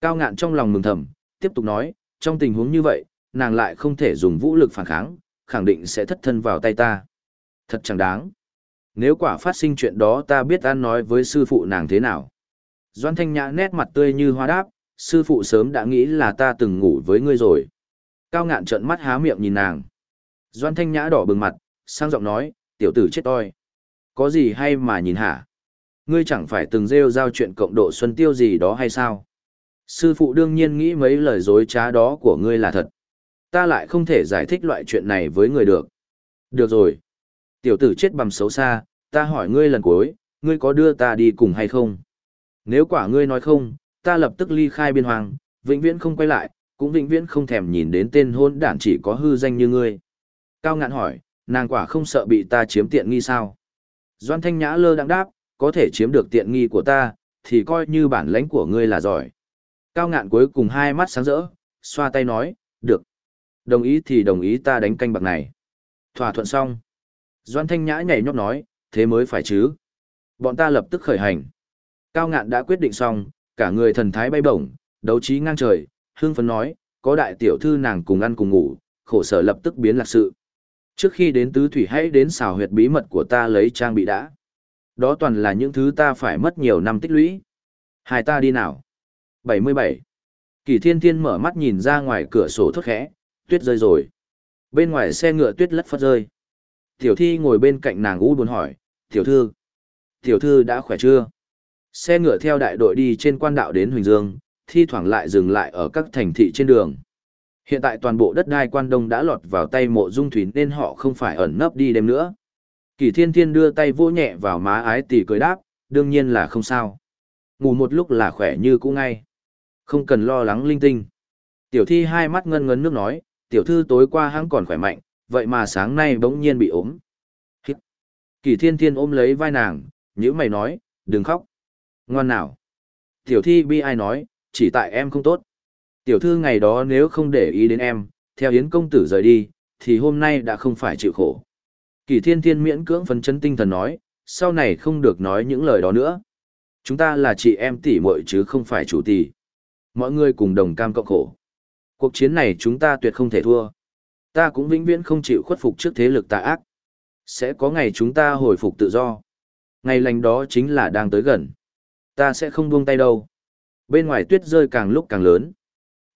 Cao ngạn trong lòng mừng thầm, tiếp tục nói, trong tình huống như vậy, nàng lại không thể dùng vũ lực phản kháng, khẳng định sẽ thất thân vào tay ta. Thật chẳng đáng. Nếu quả phát sinh chuyện đó ta biết ăn nói với sư phụ nàng thế nào. Doan Thanh Nhã nét mặt tươi như hoa đáp, sư phụ sớm đã nghĩ là ta từng ngủ với ngươi rồi. Cao ngạn trợn mắt há miệng nhìn nàng. Doan Thanh Nhã đỏ bừng mặt, sang giọng nói, tiểu tử chết toi. Có gì hay mà nhìn hả? Ngươi chẳng phải từng rêu giao chuyện cộng độ xuân tiêu gì đó hay sao? Sư phụ đương nhiên nghĩ mấy lời dối trá đó của ngươi là thật. Ta lại không thể giải thích loại chuyện này với người được. Được rồi. Tiểu tử chết bằng xấu xa, ta hỏi ngươi lần cuối, ngươi có đưa ta đi cùng hay không? Nếu quả ngươi nói không, ta lập tức ly khai biên hoàng, vĩnh viễn không quay lại, cũng vĩnh viễn không thèm nhìn đến tên hôn đản chỉ có hư danh như ngươi. Cao ngạn hỏi, nàng quả không sợ bị ta chiếm tiện nghi sao? Doan thanh nhã lơ đang đáp, có thể chiếm được tiện nghi của ta, thì coi như bản lãnh của ngươi là giỏi. Cao ngạn cuối cùng hai mắt sáng rỡ, xoa tay nói, được. Đồng ý thì đồng ý ta đánh canh bạc này. Thỏa thuận xong. Doan thanh nhã nhảy nhót nói, thế mới phải chứ. Bọn ta lập tức khởi hành. Cao ngạn đã quyết định xong, cả người thần thái bay bổng, đấu trí ngang trời, hương phấn nói, có đại tiểu thư nàng cùng ăn cùng ngủ, khổ sở lập tức biến lạc sự. Trước khi đến tứ thủy hãy đến xào huyệt bí mật của ta lấy trang bị đã. Đó toàn là những thứ ta phải mất nhiều năm tích lũy. Hai ta đi nào. 77. Kỳ thiên thiên mở mắt nhìn ra ngoài cửa sổ thốt khẽ, tuyết rơi rồi. Bên ngoài xe ngựa tuyết lất phất rơi. Tiểu thi ngồi bên cạnh nàng u buồn hỏi, tiểu thư. Tiểu thư đã khỏe chưa? Xe ngựa theo đại đội đi trên quan đạo đến Huỳnh Dương, thi thoảng lại dừng lại ở các thành thị trên đường. Hiện tại toàn bộ đất đai quan đông đã lọt vào tay mộ dung thủy nên họ không phải ẩn nấp đi đêm nữa. Kỳ thiên thiên đưa tay vô nhẹ vào má ái tỷ cười đáp, đương nhiên là không sao. Ngủ một lúc là khỏe như cũ ngay. Không cần lo lắng linh tinh. Tiểu thi hai mắt ngân ngấn nước nói, tiểu thư tối qua hắn còn khỏe mạnh, vậy mà sáng nay bỗng nhiên bị ốm. Hít. Kỳ thiên thiên ôm lấy vai nàng, nhữ mày nói, đừng khóc. Ngoan nào. Tiểu thi bi ai nói, chỉ tại em không tốt. Tiểu thư ngày đó nếu không để ý đến em, theo Yến công tử rời đi, thì hôm nay đã không phải chịu khổ. Kỳ thiên thiên miễn cưỡng phấn chấn tinh thần nói, sau này không được nói những lời đó nữa. Chúng ta là chị em tỷ muội chứ không phải chủ tỷ. Mọi người cùng đồng cam cộng khổ. Cuộc chiến này chúng ta tuyệt không thể thua. Ta cũng vĩnh viễn không chịu khuất phục trước thế lực tà ác. Sẽ có ngày chúng ta hồi phục tự do. Ngày lành đó chính là đang tới gần. Ta sẽ không buông tay đâu. Bên ngoài tuyết rơi càng lúc càng lớn.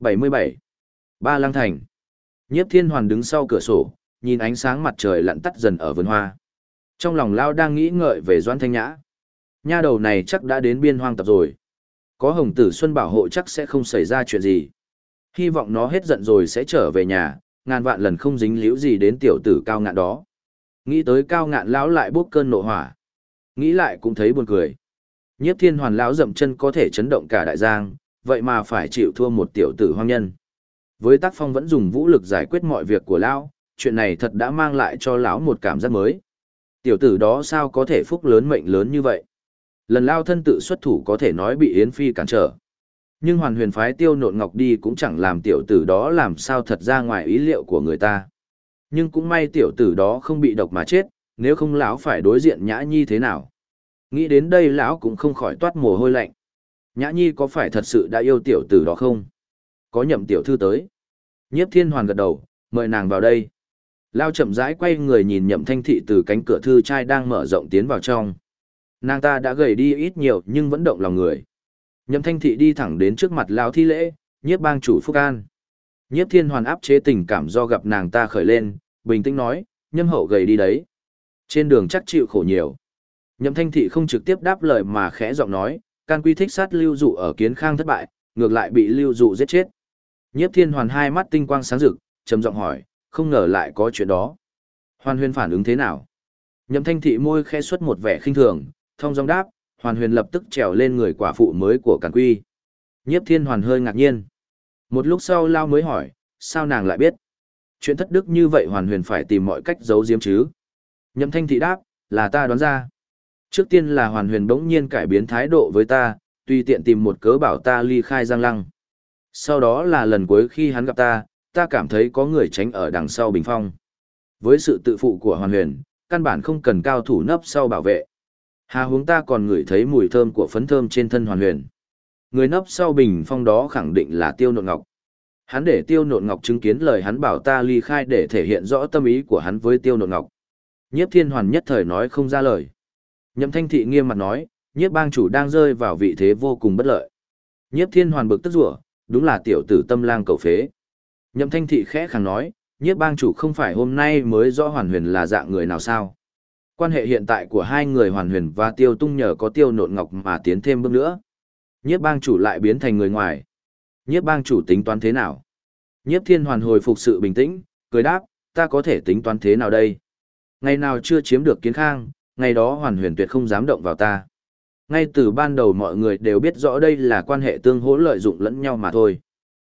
77. Ba Lăng Thành. Nhiếp Thiên Hoàn đứng sau cửa sổ, nhìn ánh sáng mặt trời lặn tắt dần ở vườn hoa. Trong lòng Lao đang nghĩ ngợi về Doan Thanh Nhã. Nha đầu này chắc đã đến biên hoang tập rồi. Có Hồng Tử Xuân bảo hộ chắc sẽ không xảy ra chuyện gì. Hy vọng nó hết giận rồi sẽ trở về nhà, ngàn vạn lần không dính líu gì đến tiểu tử cao ngạn đó. Nghĩ tới cao ngạn lão lại bốc cơn nộ hỏa. Nghĩ lại cũng thấy buồn cười. Nhiếp thiên hoàn lão dậm chân có thể chấn động cả đại giang, vậy mà phải chịu thua một tiểu tử hoang nhân. Với tác phong vẫn dùng vũ lực giải quyết mọi việc của lão, chuyện này thật đã mang lại cho lão một cảm giác mới. Tiểu tử đó sao có thể phúc lớn mệnh lớn như vậy? Lần lao thân tự xuất thủ có thể nói bị Yến Phi cản trở. Nhưng hoàn huyền phái tiêu nộn ngọc đi cũng chẳng làm tiểu tử đó làm sao thật ra ngoài ý liệu của người ta. Nhưng cũng may tiểu tử đó không bị độc mà chết, nếu không lão phải đối diện nhã nhi thế nào. Nghĩ đến đây lão cũng không khỏi toát mồ hôi lạnh. Nhã nhi có phải thật sự đã yêu tiểu tử đó không? Có nhậm tiểu thư tới. Nhiếp thiên hoàn gật đầu, mời nàng vào đây. Lao chậm rãi quay người nhìn nhậm thanh thị từ cánh cửa thư trai đang mở rộng tiến vào trong. Nàng ta đã gầy đi ít nhiều nhưng vẫn động lòng người. Nhậm thanh thị đi thẳng đến trước mặt Lao thi lễ, nhiếp bang chủ Phúc An. Nhiếp thiên hoàn áp chế tình cảm do gặp nàng ta khởi lên, bình tĩnh nói, nhâm hậu gầy đi đấy. Trên đường chắc chịu khổ nhiều. Nhậm thanh thị không trực tiếp đáp lời mà khẽ giọng nói, can quy thích sát lưu dụ ở kiến khang thất bại, ngược lại bị lưu dụ giết chết. Nhiếp thiên hoàn hai mắt tinh quang sáng rực, trầm giọng hỏi, không ngờ lại có chuyện đó. Hoàn huyên phản ứng thế nào? Nhậm thanh thị môi khẽ xuất một vẻ khinh thường, thông dong đáp, hoàn huyền lập tức trèo lên người quả phụ mới của càn quy. Nhiếp thiên hoàn hơi ngạc nhiên. Một lúc sau lao mới hỏi, sao nàng lại biết? Chuyện thất đức như vậy hoàn huyền phải tìm mọi cách giấu giếm chứ? Nhậm thanh thị đáp, là ta đoán ra. Trước tiên là hoàn huyền bỗng nhiên cải biến thái độ với ta, tùy tiện tìm một cớ bảo ta ly khai giang lăng. Sau đó là lần cuối khi hắn gặp ta, ta cảm thấy có người tránh ở đằng sau bình phong. Với sự tự phụ của hoàn huyền, căn bản không cần cao thủ nấp sau bảo vệ. Hà hướng ta còn ngửi thấy mùi thơm của phấn thơm trên thân hoàn huyền. Người nấp sau bình phong đó khẳng định là Tiêu Nộn Ngọc. Hắn để Tiêu Nộn Ngọc chứng kiến lời hắn bảo ta ly khai để thể hiện rõ tâm ý của hắn với Tiêu Nộn Ngọc. Nhiếp Thiên Hoàn nhất thời nói không ra lời. Nhậm Thanh Thị nghiêm mặt nói, Nhiếp bang chủ đang rơi vào vị thế vô cùng bất lợi. Nhiếp Thiên Hoàn bực tức rủa, đúng là tiểu tử tâm lang cầu phế. Nhậm Thanh Thị khẽ khàng nói, Nhiếp bang chủ không phải hôm nay mới rõ Hoàn Huyền là dạng người nào sao? Quan hệ hiện tại của hai người Hoàn Huyền và Tiêu Tung nhờ có Tiêu Nộn Ngọc mà tiến thêm bước nữa. Nhiếp bang chủ lại biến thành người ngoài. Nhiếp bang chủ tính toán thế nào? Nhiếp thiên hoàn hồi phục sự bình tĩnh, cười đáp, ta có thể tính toán thế nào đây? Ngày nào chưa chiếm được kiến khang, ngày đó hoàn huyền tuyệt không dám động vào ta. Ngay từ ban đầu mọi người đều biết rõ đây là quan hệ tương hỗ lợi dụng lẫn nhau mà thôi.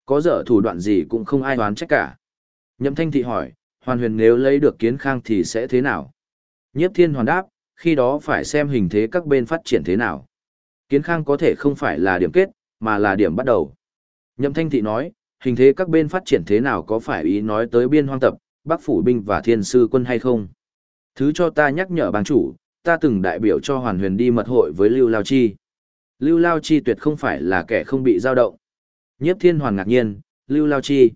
Có dở thủ đoạn gì cũng không ai đoán trách cả. Nhậm thanh thị hỏi, hoàn huyền nếu lấy được kiến khang thì sẽ thế nào? Nhiếp thiên hoàn đáp, khi đó phải xem hình thế các bên phát triển thế nào. Kiến khang có thể không phải là điểm kết, mà là điểm bắt đầu. Nhậm thanh thị nói, hình thế các bên phát triển thế nào có phải ý nói tới biên hoang tập, bắc phủ binh và thiên sư quân hay không? Thứ cho ta nhắc nhở bang chủ, ta từng đại biểu cho hoàn huyền đi mật hội với Lưu Lao Chi. Lưu Lao Chi tuyệt không phải là kẻ không bị dao động. Nhiếp thiên hoàn ngạc nhiên, Lưu Lao Chi.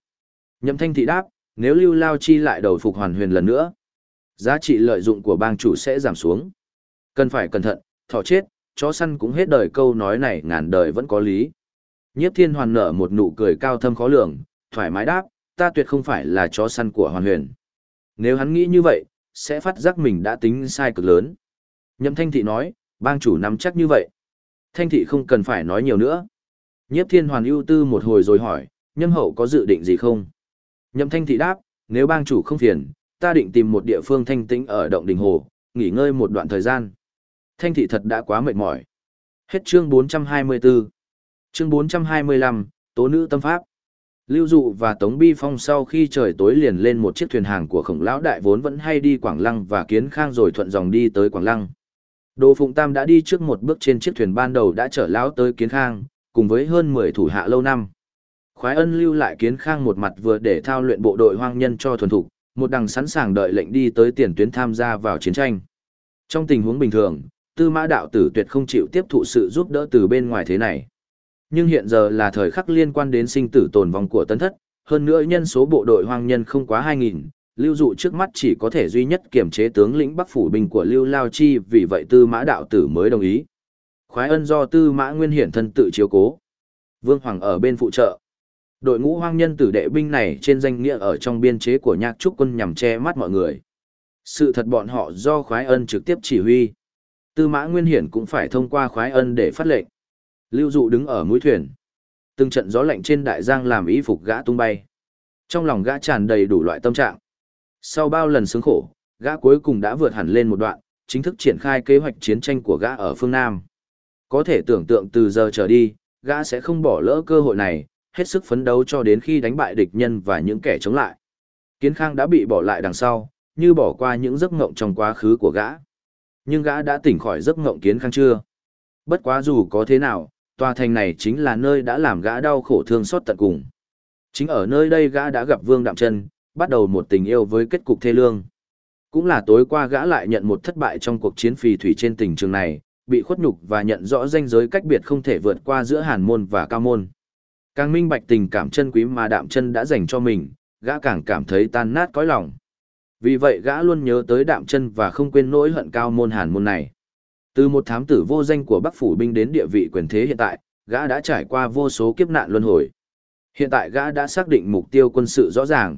Nhậm thanh thị đáp, nếu Lưu Lao Chi lại đầu phục hoàn huyền lần nữa, giá trị lợi dụng của bang chủ sẽ giảm xuống. Cần phải cẩn thận, thỏ chết, chó săn cũng hết đời câu nói này ngàn đời vẫn có lý. Nhiếp thiên hoàn nở một nụ cười cao thâm khó lường, thoải mái đáp, ta tuyệt không phải là chó săn của hoàn huyền. Nếu hắn nghĩ như vậy, sẽ phát giác mình đã tính sai cực lớn. Nhậm thanh thị nói, bang chủ nắm chắc như vậy. Thanh thị không cần phải nói nhiều nữa. Nhiếp thiên hoàn ưu tư một hồi rồi hỏi, nhâm hậu có dự định gì không? Nhậm thanh thị đáp, nếu bang chủ không phiền, ta định tìm một địa phương thanh tĩnh ở động đình hồ, nghỉ ngơi một đoạn thời gian. Thanh thị thật đã quá mệt mỏi. Hết chương 424. Chương 425, Tố nữ tâm pháp. Lưu Dụ và Tống Bi Phong sau khi trời tối liền lên một chiếc thuyền hàng của khổng lão đại vốn vẫn hay đi Quảng Lăng và Kiến Khang rồi thuận dòng đi tới Quảng Lăng. Đồ Phụng Tam đã đi trước một bước trên chiếc thuyền ban đầu đã chở lão tới Kiến Khang, cùng với hơn 10 thủ hạ lâu năm. Khoái ân lưu lại Kiến Khang một mặt vừa để thao luyện bộ đội hoang nhân cho thuần thục, một đằng sẵn sàng đợi lệnh đi tới tiền tuyến tham gia vào chiến tranh. Trong tình huống bình thường, tư mã đạo tử tuyệt không chịu tiếp thụ sự giúp đỡ từ bên ngoài thế này. Nhưng hiện giờ là thời khắc liên quan đến sinh tử tồn vong của tân thất, hơn nữa nhân số bộ đội hoang nhân không quá 2.000, lưu dụ trước mắt chỉ có thể duy nhất kiểm chế tướng lĩnh bắc phủ binh của lưu lao chi vì vậy tư mã đạo tử mới đồng ý. Khoái ân do tư mã nguyên hiển thân tự chiếu cố. Vương Hoàng ở bên phụ trợ. Đội ngũ hoang nhân tử đệ binh này trên danh nghĩa ở trong biên chế của nhạc trúc quân nhằm che mắt mọi người. Sự thật bọn họ do khoái ân trực tiếp chỉ huy. Tư mã nguyên hiển cũng phải thông qua khoái ân để phát lệnh. Lưu dụ đứng ở mũi thuyền. Từng trận gió lạnh trên đại giang làm y phục gã tung bay. Trong lòng gã tràn đầy đủ loại tâm trạng. Sau bao lần sướng khổ, gã cuối cùng đã vượt hẳn lên một đoạn, chính thức triển khai kế hoạch chiến tranh của gã ở phương Nam. Có thể tưởng tượng từ giờ trở đi, gã sẽ không bỏ lỡ cơ hội này, hết sức phấn đấu cho đến khi đánh bại địch nhân và những kẻ chống lại. Kiến Khang đã bị bỏ lại đằng sau, như bỏ qua những giấc ngộng trong quá khứ của gã. Nhưng gã đã tỉnh khỏi giấc ngộng Kiến Khang chưa? Bất quá dù có thế nào, tòa thành này chính là nơi đã làm gã đau khổ thương xót tận cùng. Chính ở nơi đây gã đã gặp Vương Đạm Trân, bắt đầu một tình yêu với kết cục thê lương. Cũng là tối qua gã lại nhận một thất bại trong cuộc chiến phì thủy trên tình trường này, bị khuất nhục và nhận rõ ranh giới cách biệt không thể vượt qua giữa Hàn môn và Cao môn. Càng minh bạch tình cảm chân quý mà Đạm Chân đã dành cho mình, gã càng cảm thấy tan nát cõi lòng. Vì vậy gã luôn nhớ tới Đạm Chân và không quên nỗi hận Cao môn Hàn môn này. Từ một thám tử vô danh của Bắc phủ binh đến địa vị quyền thế hiện tại, gã đã trải qua vô số kiếp nạn luân hồi. Hiện tại gã đã xác định mục tiêu quân sự rõ ràng.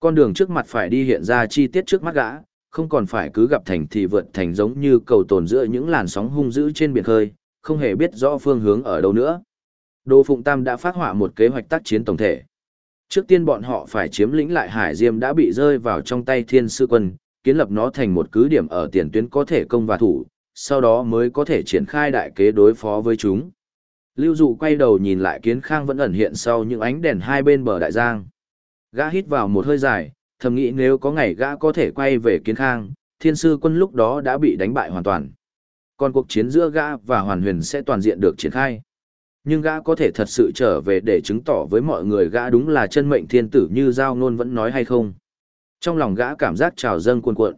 Con đường trước mặt phải đi hiện ra chi tiết trước mắt gã, không còn phải cứ gặp thành thì vượt thành giống như cầu tồn giữa những làn sóng hung dữ trên biển khơi, không hề biết rõ phương hướng ở đâu nữa. Đô Phụng Tam đã phát họa một kế hoạch tác chiến tổng thể. Trước tiên bọn họ phải chiếm lĩnh lại Hải Diêm đã bị rơi vào trong tay Thiên Sư Quân, kiến lập nó thành một cứ điểm ở tiền tuyến có thể công và thủ, sau đó mới có thể triển khai đại kế đối phó với chúng. Lưu Dụ quay đầu nhìn lại Kiến Khang vẫn ẩn hiện sau những ánh đèn hai bên bờ đại giang. Gã hít vào một hơi dài, thầm nghĩ nếu có ngày gã có thể quay về Kiến Khang, thiên sư quân lúc đó đã bị đánh bại hoàn toàn. Còn cuộc chiến giữa gã và Hoàn Huyền sẽ toàn diện được triển khai. Nhưng gã có thể thật sự trở về để chứng tỏ với mọi người gã đúng là chân mệnh thiên tử như Giao Nôn vẫn nói hay không. Trong lòng gã cảm giác trào dâng cuồn cuộn.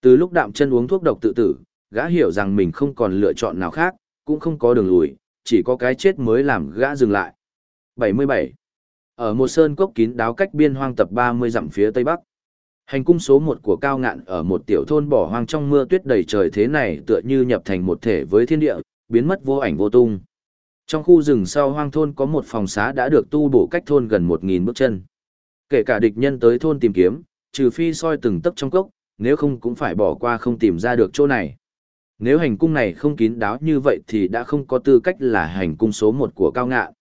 Từ lúc đạm chân uống thuốc độc tự tử, gã hiểu rằng mình không còn lựa chọn nào khác, cũng không có đường lùi, chỉ có cái chết mới làm gã dừng lại. 77. Ở một sơn cốc kín đáo cách biên hoang tập 30 dặm phía tây bắc. Hành cung số 1 của cao ngạn ở một tiểu thôn bỏ hoang trong mưa tuyết đầy trời thế này tựa như nhập thành một thể với thiên địa, biến mất vô ảnh vô tung. Trong khu rừng sau hoang thôn có một phòng xá đã được tu bổ cách thôn gần 1.000 bước chân. Kể cả địch nhân tới thôn tìm kiếm, trừ phi soi từng tấc trong cốc, nếu không cũng phải bỏ qua không tìm ra được chỗ này. Nếu hành cung này không kín đáo như vậy thì đã không có tư cách là hành cung số 1 của cao ngạn.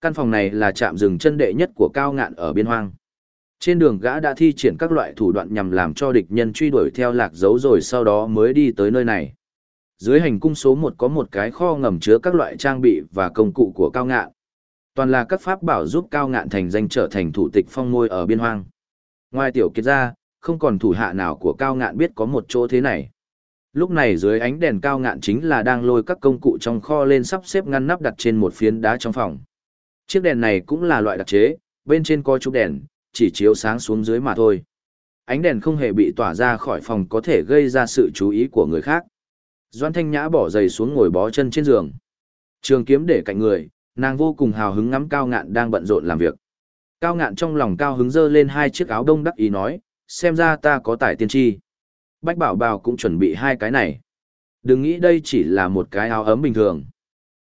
Căn phòng này là trạm rừng chân đệ nhất của cao ngạn ở biên hoang. Trên đường gã đã thi triển các loại thủ đoạn nhằm làm cho địch nhân truy đuổi theo lạc dấu rồi sau đó mới đi tới nơi này. Dưới hành cung số 1 có một cái kho ngầm chứa các loại trang bị và công cụ của cao ngạn. Toàn là các pháp bảo giúp cao ngạn thành danh trở thành thủ tịch phong môi ở biên hoang. Ngoài tiểu kiệt ra, không còn thủ hạ nào của cao ngạn biết có một chỗ thế này. Lúc này dưới ánh đèn cao ngạn chính là đang lôi các công cụ trong kho lên sắp xếp ngăn nắp đặt trên một phiến đá trong phòng. Chiếc đèn này cũng là loại đặc chế, bên trên có chút đèn, chỉ chiếu sáng xuống dưới mà thôi. Ánh đèn không hề bị tỏa ra khỏi phòng có thể gây ra sự chú ý của người khác. Doan Thanh Nhã bỏ giày xuống ngồi bó chân trên giường. Trường kiếm để cạnh người, nàng vô cùng hào hứng ngắm Cao Ngạn đang bận rộn làm việc. Cao Ngạn trong lòng cao hứng dơ lên hai chiếc áo đông đắc ý nói, xem ra ta có tài tiên tri. Bách Bảo Bảo cũng chuẩn bị hai cái này. Đừng nghĩ đây chỉ là một cái áo ấm bình thường.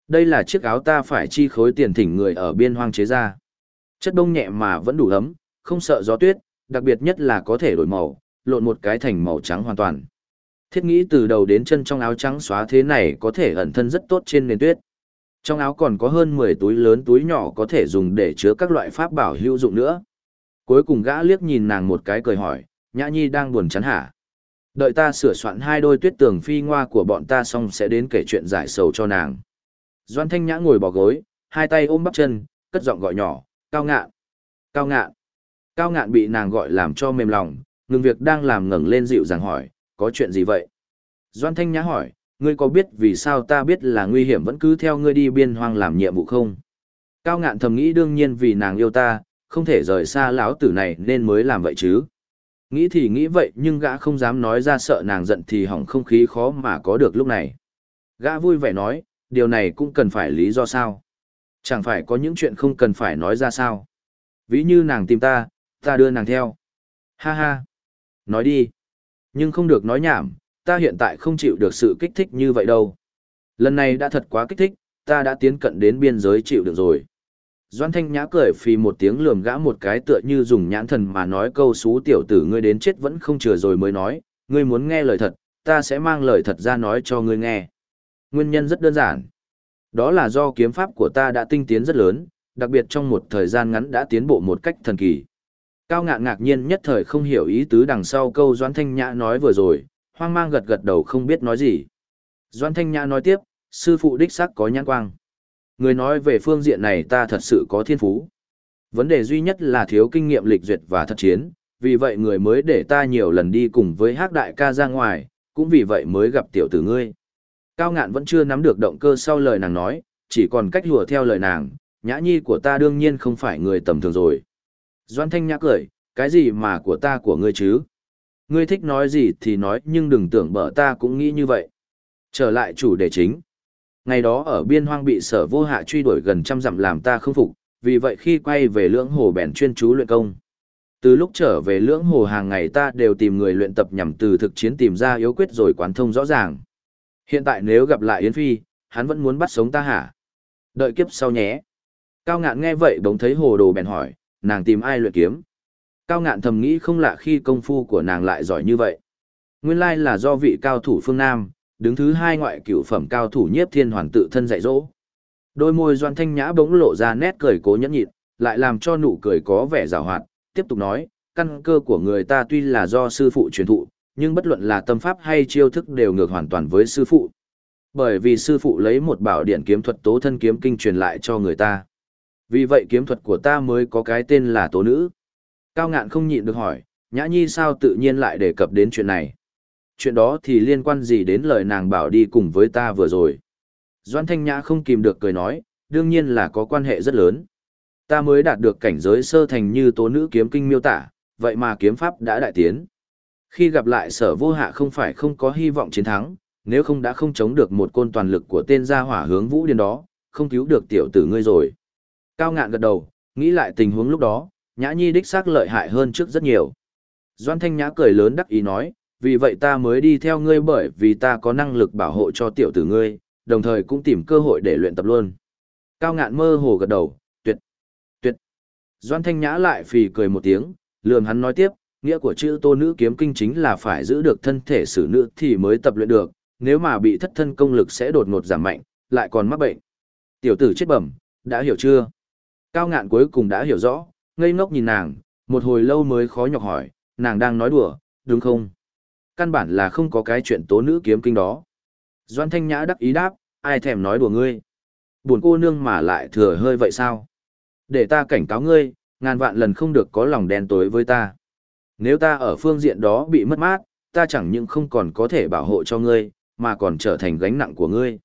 Đây là chiếc áo ta phải chi khối tiền thỉnh người ở biên hoang chế ra. Chất đông nhẹ mà vẫn đủ ấm, không sợ gió tuyết, đặc biệt nhất là có thể đổi màu, lộn một cái thành màu trắng hoàn toàn. Thiết nghĩ từ đầu đến chân trong áo trắng xóa thế này có thể ẩn thân rất tốt trên nền tuyết. Trong áo còn có hơn 10 túi lớn túi nhỏ có thể dùng để chứa các loại pháp bảo hữu dụng nữa. Cuối cùng gã liếc nhìn nàng một cái cười hỏi, Nhã Nhi đang buồn chán hả? Đợi ta sửa soạn hai đôi tuyết tường phi ngoa của bọn ta xong sẽ đến kể chuyện giải sầu cho nàng. Doan Thanh Nhã ngồi bỏ gối, hai tay ôm bắp chân, cất giọng gọi nhỏ, cao ngạn, cao ngạn. Cao ngạn bị nàng gọi làm cho mềm lòng, ngừng việc đang làm ngẩng lên dịu dàng hỏi, có chuyện gì vậy? Doan Thanh Nhã hỏi, ngươi có biết vì sao ta biết là nguy hiểm vẫn cứ theo ngươi đi biên hoang làm nhiệm vụ không? Cao ngạn thầm nghĩ đương nhiên vì nàng yêu ta, không thể rời xa lão tử này nên mới làm vậy chứ. Nghĩ thì nghĩ vậy nhưng gã không dám nói ra sợ nàng giận thì hỏng không khí khó mà có được lúc này. Gã vui vẻ nói, điều này cũng cần phải lý do sao. Chẳng phải có những chuyện không cần phải nói ra sao. Ví như nàng tìm ta, ta đưa nàng theo. Ha ha. Nói đi. Nhưng không được nói nhảm, ta hiện tại không chịu được sự kích thích như vậy đâu. Lần này đã thật quá kích thích, ta đã tiến cận đến biên giới chịu được rồi. Doan Thanh Nhã cười phì một tiếng lườm gã một cái tựa như dùng nhãn thần mà nói câu xú tiểu tử ngươi đến chết vẫn không chừa rồi mới nói, ngươi muốn nghe lời thật, ta sẽ mang lời thật ra nói cho ngươi nghe. Nguyên nhân rất đơn giản. Đó là do kiếm pháp của ta đã tinh tiến rất lớn, đặc biệt trong một thời gian ngắn đã tiến bộ một cách thần kỳ. Cao ngạn ngạc nhiên nhất thời không hiểu ý tứ đằng sau câu Doan Thanh Nhã nói vừa rồi, hoang mang gật gật đầu không biết nói gì. Doan Thanh Nhã nói tiếp, sư phụ đích sắc có nhãn quang. Người nói về phương diện này ta thật sự có thiên phú. Vấn đề duy nhất là thiếu kinh nghiệm lịch duyệt và thật chiến, vì vậy người mới để ta nhiều lần đi cùng với hắc đại ca ra ngoài, cũng vì vậy mới gặp tiểu tử ngươi. Cao ngạn vẫn chưa nắm được động cơ sau lời nàng nói, chỉ còn cách lùa theo lời nàng, nhã nhi của ta đương nhiên không phải người tầm thường rồi. Doan thanh nhã cười, cái gì mà của ta của ngươi chứ? Ngươi thích nói gì thì nói nhưng đừng tưởng bở ta cũng nghĩ như vậy. Trở lại chủ đề chính. Ngày đó ở biên hoang bị sở vô hạ truy đuổi gần trăm dặm làm ta không phục, vì vậy khi quay về lưỡng hồ bèn chuyên chú luyện công. Từ lúc trở về lưỡng hồ hàng ngày ta đều tìm người luyện tập nhằm từ thực chiến tìm ra yếu quyết rồi quán thông rõ ràng. Hiện tại nếu gặp lại Yến Phi, hắn vẫn muốn bắt sống ta hả? Đợi kiếp sau nhé. Cao ngạn nghe vậy bỗng thấy hồ đồ bèn hỏi, nàng tìm ai luyện kiếm? Cao ngạn thầm nghĩ không lạ khi công phu của nàng lại giỏi như vậy. Nguyên lai là do vị cao thủ phương Nam, đứng thứ hai ngoại cửu phẩm cao thủ nhiếp thiên hoàn tự thân dạy dỗ. Đôi môi doan thanh nhã bỗng lộ ra nét cười cố nhẫn nhịn, lại làm cho nụ cười có vẻ rào hoạt, tiếp tục nói, căn cơ của người ta tuy là do sư phụ truyền thụ, nhưng bất luận là tâm pháp hay chiêu thức đều ngược hoàn toàn với sư phụ. Bởi vì sư phụ lấy một bảo điện kiếm thuật tố thân kiếm kinh truyền lại cho người ta. Vì vậy kiếm thuật của ta mới có cái tên là tố nữ. Cao ngạn không nhịn được hỏi, nhã nhi sao tự nhiên lại đề cập đến chuyện này chuyện đó thì liên quan gì đến lời nàng bảo đi cùng với ta vừa rồi. Doan Thanh Nhã không kìm được cười nói, đương nhiên là có quan hệ rất lớn. Ta mới đạt được cảnh giới sơ thành như tố nữ kiếm kinh miêu tả, vậy mà kiếm pháp đã đại tiến. Khi gặp lại sở vô hạ không phải không có hy vọng chiến thắng, nếu không đã không chống được một côn toàn lực của tên gia hỏa hướng vũ điên đó, không cứu được tiểu tử ngươi rồi. Cao ngạn gật đầu, nghĩ lại tình huống lúc đó, nhã nhi đích xác lợi hại hơn trước rất nhiều. Doan Thanh Nhã cười lớn đắc ý nói, vì vậy ta mới đi theo ngươi bởi vì ta có năng lực bảo hộ cho tiểu tử ngươi, đồng thời cũng tìm cơ hội để luyện tập luôn. Cao ngạn mơ hồ gật đầu, tuyệt, tuyệt. Doan Thanh Nhã lại phì cười một tiếng, lườm hắn nói tiếp, nghĩa của chữ tô nữ kiếm kinh chính là phải giữ được thân thể xử nữ thì mới tập luyện được, nếu mà bị thất thân công lực sẽ đột ngột giảm mạnh, lại còn mắc bệnh. Tiểu tử chết bẩm, đã hiểu chưa? Cao ngạn cuối cùng đã hiểu rõ, ngây ngốc nhìn nàng, một hồi lâu mới khó nhọc hỏi, nàng đang nói đùa, đúng không? Căn bản là không có cái chuyện tố nữ kiếm kinh đó. Doan Thanh Nhã đắc ý đáp, ai thèm nói đùa ngươi. Buồn cô nương mà lại thừa hơi vậy sao? Để ta cảnh cáo ngươi, ngàn vạn lần không được có lòng đen tối với ta. Nếu ta ở phương diện đó bị mất mát, ta chẳng những không còn có thể bảo hộ cho ngươi, mà còn trở thành gánh nặng của ngươi.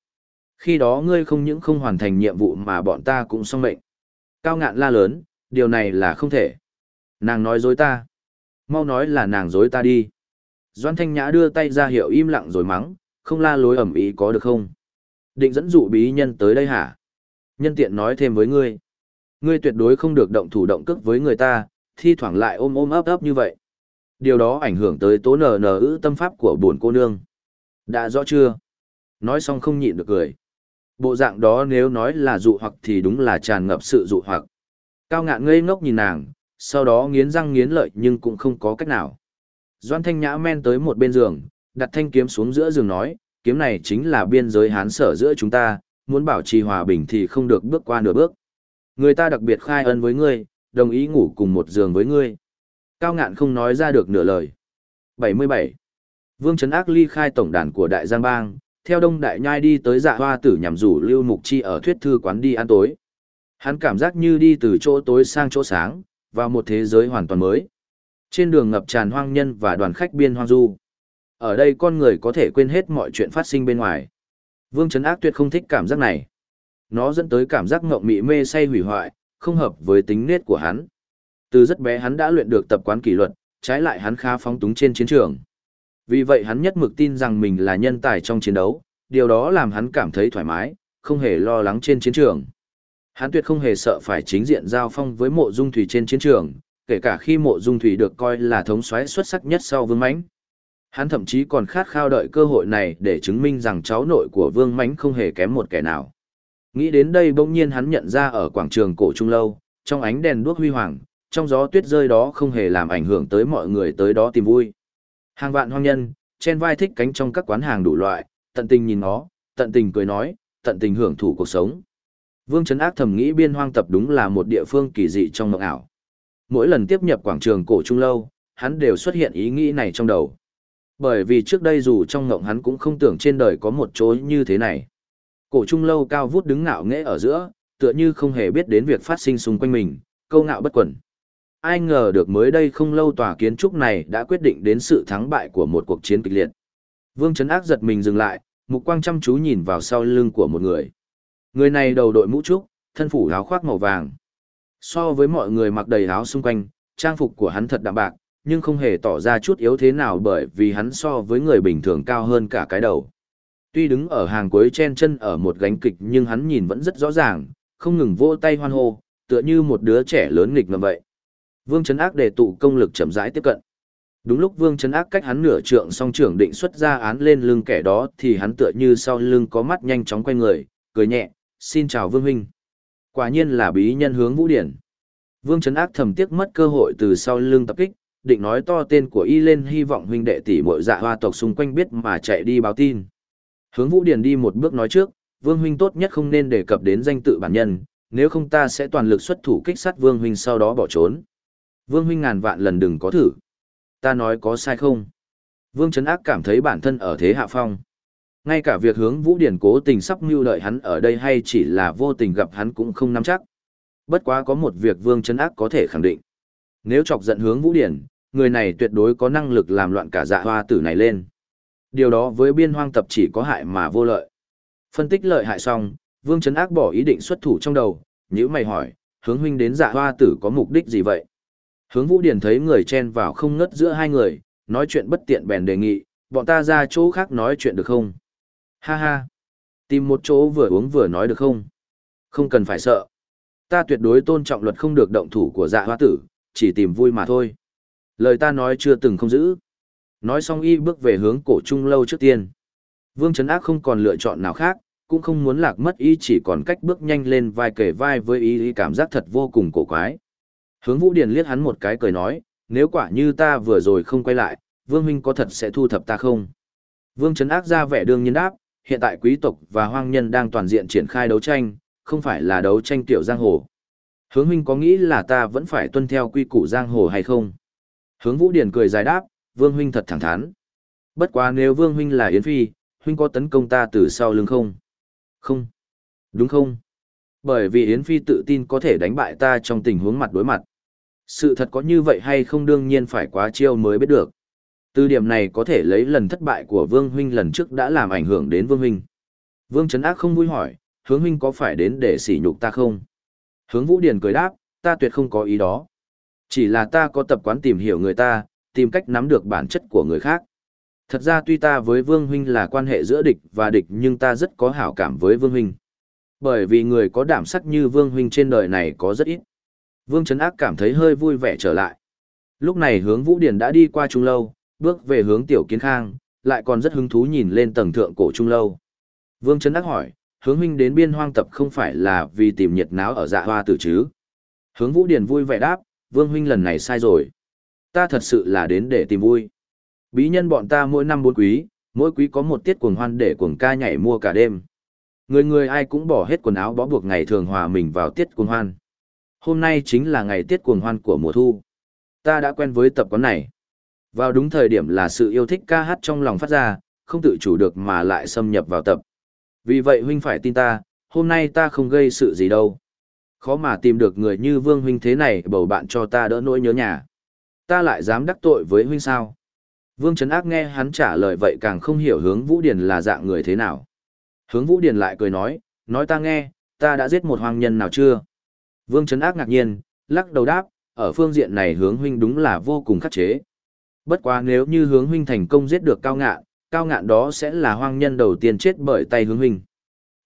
Khi đó ngươi không những không hoàn thành nhiệm vụ mà bọn ta cũng xong mệnh. Cao ngạn la lớn, điều này là không thể. Nàng nói dối ta. Mau nói là nàng dối ta đi. Doan Thanh Nhã đưa tay ra hiệu im lặng rồi mắng, không la lối ẩm ý có được không? Định dẫn dụ bí nhân tới đây hả? Nhân tiện nói thêm với ngươi. Ngươi tuyệt đối không được động thủ động cước với người ta, thi thoảng lại ôm ôm ấp ấp như vậy. Điều đó ảnh hưởng tới tố nờ nờ ữ tâm pháp của buồn cô nương. Đã rõ chưa? Nói xong không nhịn được cười. Bộ dạng đó nếu nói là dụ hoặc thì đúng là tràn ngập sự dụ hoặc. Cao ngạn ngây ngốc nhìn nàng, sau đó nghiến răng nghiến lợi nhưng cũng không có cách nào. Doan Thanh Nhã men tới một bên giường, đặt thanh kiếm xuống giữa giường nói, kiếm này chính là biên giới hán sở giữa chúng ta, muốn bảo trì hòa bình thì không được bước qua nửa bước. Người ta đặc biệt khai ân với ngươi, đồng ý ngủ cùng một giường với ngươi. Cao ngạn không nói ra được nửa lời. 77. Vương Trấn Ác ly khai tổng đàn của Đại Giang Bang, theo Đông Đại Nhai đi tới dạ hoa tử nhằm rủ Lưu Mục Chi ở thuyết thư quán đi ăn tối. Hắn cảm giác như đi từ chỗ tối sang chỗ sáng, vào một thế giới hoàn toàn mới. Trên đường ngập tràn hoang nhân và đoàn khách biên hoang du. Ở đây con người có thể quên hết mọi chuyện phát sinh bên ngoài. Vương Trấn Ác tuyệt không thích cảm giác này. Nó dẫn tới cảm giác ngộng mị mê say hủy hoại, không hợp với tính nết của hắn. Từ rất bé hắn đã luyện được tập quán kỷ luật, trái lại hắn khá phóng túng trên chiến trường. Vì vậy hắn nhất mực tin rằng mình là nhân tài trong chiến đấu, điều đó làm hắn cảm thấy thoải mái, không hề lo lắng trên chiến trường. Hắn tuyệt không hề sợ phải chính diện giao phong với mộ dung thủy trên chiến trường, kể cả khi mộ dung thủy được coi là thống soái xuất sắc nhất sau vương mãnh. Hắn thậm chí còn khát khao đợi cơ hội này để chứng minh rằng cháu nội của vương mãnh không hề kém một kẻ nào. Nghĩ đến đây bỗng nhiên hắn nhận ra ở quảng trường cổ trung lâu, trong ánh đèn đuốc huy hoàng, trong gió tuyết rơi đó không hề làm ảnh hưởng tới mọi người tới đó tìm vui. Hàng vạn hoang nhân, trên vai thích cánh trong các quán hàng đủ loại, tận tình nhìn nó, tận tình cười nói, tận tình hưởng thụ cuộc sống. Vương Trấn Ác thầm nghĩ biên hoang tập đúng là một địa phương kỳ dị trong mộng ảo. Mỗi lần tiếp nhập quảng trường cổ trung lâu, hắn đều xuất hiện ý nghĩ này trong đầu. Bởi vì trước đây dù trong ngộng hắn cũng không tưởng trên đời có một chỗ như thế này. Cổ trung lâu cao vút đứng ngạo nghễ ở giữa, tựa như không hề biết đến việc phát sinh xung quanh mình, câu ngạo bất quẩn. Ai ngờ được mới đây không lâu tòa kiến trúc này đã quyết định đến sự thắng bại của một cuộc chiến kịch liệt. Vương Trấn Ác giật mình dừng lại, mục quang chăm chú nhìn vào sau lưng của một người. Người này đầu đội mũ trúc, thân phủ áo khoác màu vàng. So với mọi người mặc đầy áo xung quanh, trang phục của hắn thật đạm bạc, nhưng không hề tỏ ra chút yếu thế nào bởi vì hắn so với người bình thường cao hơn cả cái đầu. Tuy đứng ở hàng cuối chen chân ở một gánh kịch nhưng hắn nhìn vẫn rất rõ ràng, không ngừng vỗ tay hoan hô, tựa như một đứa trẻ lớn nghịch ngợm vậy. Vương Trấn Ác để tụ công lực chậm rãi tiếp cận. Đúng lúc Vương Trấn Ác cách hắn nửa trượng song trưởng định xuất ra án lên lưng kẻ đó thì hắn tựa như sau lưng có mắt nhanh chóng quay người, cười nhẹ, xin chào Vương Huynh. Quả nhiên là bí nhân hướng vũ điển. Vương Trấn Ác thầm tiếc mất cơ hội từ sau lưng tập kích, định nói to tên của y lên hy vọng huynh đệ tỷ muội dạ hoa tộc xung quanh biết mà chạy đi báo tin. Hướng Vũ Điển đi một bước nói trước, Vương huynh tốt nhất không nên đề cập đến danh tự bản nhân, nếu không ta sẽ toàn lực xuất thủ kích sát Vương huynh sau đó bỏ trốn. Vương huynh ngàn vạn lần đừng có thử. Ta nói có sai không? Vương Trấn Ác cảm thấy bản thân ở thế hạ phong. Ngay cả việc hướng Vũ Điển cố tình sắp mưu đợi hắn ở đây hay chỉ là vô tình gặp hắn cũng không nắm chắc. Bất quá có một việc Vương Trấn Ác có thể khẳng định. Nếu chọc giận hướng Vũ Điển, người này tuyệt đối có năng lực làm loạn cả dạ hoa tử này lên. Điều đó với biên hoang tập chỉ có hại mà vô lợi. Phân tích lợi hại xong, Vương Trấn Ác bỏ ý định xuất thủ trong đầu, nhữ mày hỏi, hướng huynh đến dạ hoa tử có mục đích gì vậy? Hướng Vũ Điển thấy người chen vào không ngất giữa hai người, nói chuyện bất tiện bèn đề nghị, bọn ta ra chỗ khác nói chuyện được không? Ha ha! Tìm một chỗ vừa uống vừa nói được không? Không cần phải sợ. Ta tuyệt đối tôn trọng luật không được động thủ của dạ hoa tử, chỉ tìm vui mà thôi. Lời ta nói chưa từng không giữ. Nói xong y bước về hướng cổ trung lâu trước tiên. Vương Trấn Ác không còn lựa chọn nào khác, cũng không muốn lạc mất ý chỉ còn cách bước nhanh lên vai kể vai với y ý cảm giác thật vô cùng cổ quái. Hướng Vũ Điền liếc hắn một cái cười nói, nếu quả như ta vừa rồi không quay lại, Vương Huynh có thật sẽ thu thập ta không? Vương Trấn Ác ra vẻ đương nhiên đáp, hiện tại quý tộc và hoang nhân đang toàn diện triển khai đấu tranh, không phải là đấu tranh tiểu giang hồ. Hướng Huynh có nghĩ là ta vẫn phải tuân theo quy củ giang hồ hay không? Hướng Vũ Điền cười dài đáp, Vương Huynh thật thẳng thắn. Bất quá nếu Vương Huynh là Yến Phi, Huynh có tấn công ta từ sau lưng không? Không. Đúng không? Bởi vì Yến Phi tự tin có thể đánh bại ta trong tình huống mặt đối mặt. Sự thật có như vậy hay không đương nhiên phải quá chiêu mới biết được. Từ điểm này có thể lấy lần thất bại của Vương Huynh lần trước đã làm ảnh hưởng đến Vương Huynh. Vương Trấn Ác không vui hỏi, hướng Huynh có phải đến để sỉ nhục ta không? Hướng Vũ Điền cười đáp, ta tuyệt không có ý đó. Chỉ là ta có tập quán tìm hiểu người ta, tìm cách nắm được bản chất của người khác. Thật ra tuy ta với Vương Huynh là quan hệ giữa địch và địch nhưng ta rất có hảo cảm với Vương Huynh. Bởi vì người có đảm sắc như Vương Huynh trên đời này có rất ít. Vương Trấn Ác cảm thấy hơi vui vẻ trở lại. Lúc này hướng Vũ Điển đã đi qua Trung Lâu, bước về hướng Tiểu Kiến Khang, lại còn rất hứng thú nhìn lên tầng thượng cổ Trung Lâu. Vương Trấn Ác hỏi, hướng huynh đến biên hoang tập không phải là vì tìm nhiệt náo ở dạ hoa tử chứ? Hướng Vũ Điển vui vẻ đáp, Vương huynh lần này sai rồi. Ta thật sự là đến để tìm vui. Bí nhân bọn ta mỗi năm bốn quý, mỗi quý có một tiết cuồng hoan để cuồng ca nhảy mua cả đêm. Người người ai cũng bỏ hết quần áo bó buộc ngày thường hòa mình vào tiết cuồng hoan. Hôm nay chính là ngày tiết cuồng hoan của mùa thu. Ta đã quen với tập quán này. Vào đúng thời điểm là sự yêu thích ca hát trong lòng phát ra, không tự chủ được mà lại xâm nhập vào tập. Vì vậy huynh phải tin ta, hôm nay ta không gây sự gì đâu. Khó mà tìm được người như vương huynh thế này bầu bạn cho ta đỡ nỗi nhớ nhà. Ta lại dám đắc tội với huynh sao? Vương Trấn Ác nghe hắn trả lời vậy càng không hiểu hướng Vũ Điền là dạng người thế nào. Hướng Vũ Điền lại cười nói, nói ta nghe, ta đã giết một hoàng nhân nào chưa? Vương Trấn Ác ngạc nhiên, lắc đầu đáp, ở phương diện này hướng huynh đúng là vô cùng khắc chế. Bất quá nếu như hướng huynh thành công giết được cao ngạn, cao ngạn đó sẽ là hoang nhân đầu tiên chết bởi tay hướng huynh.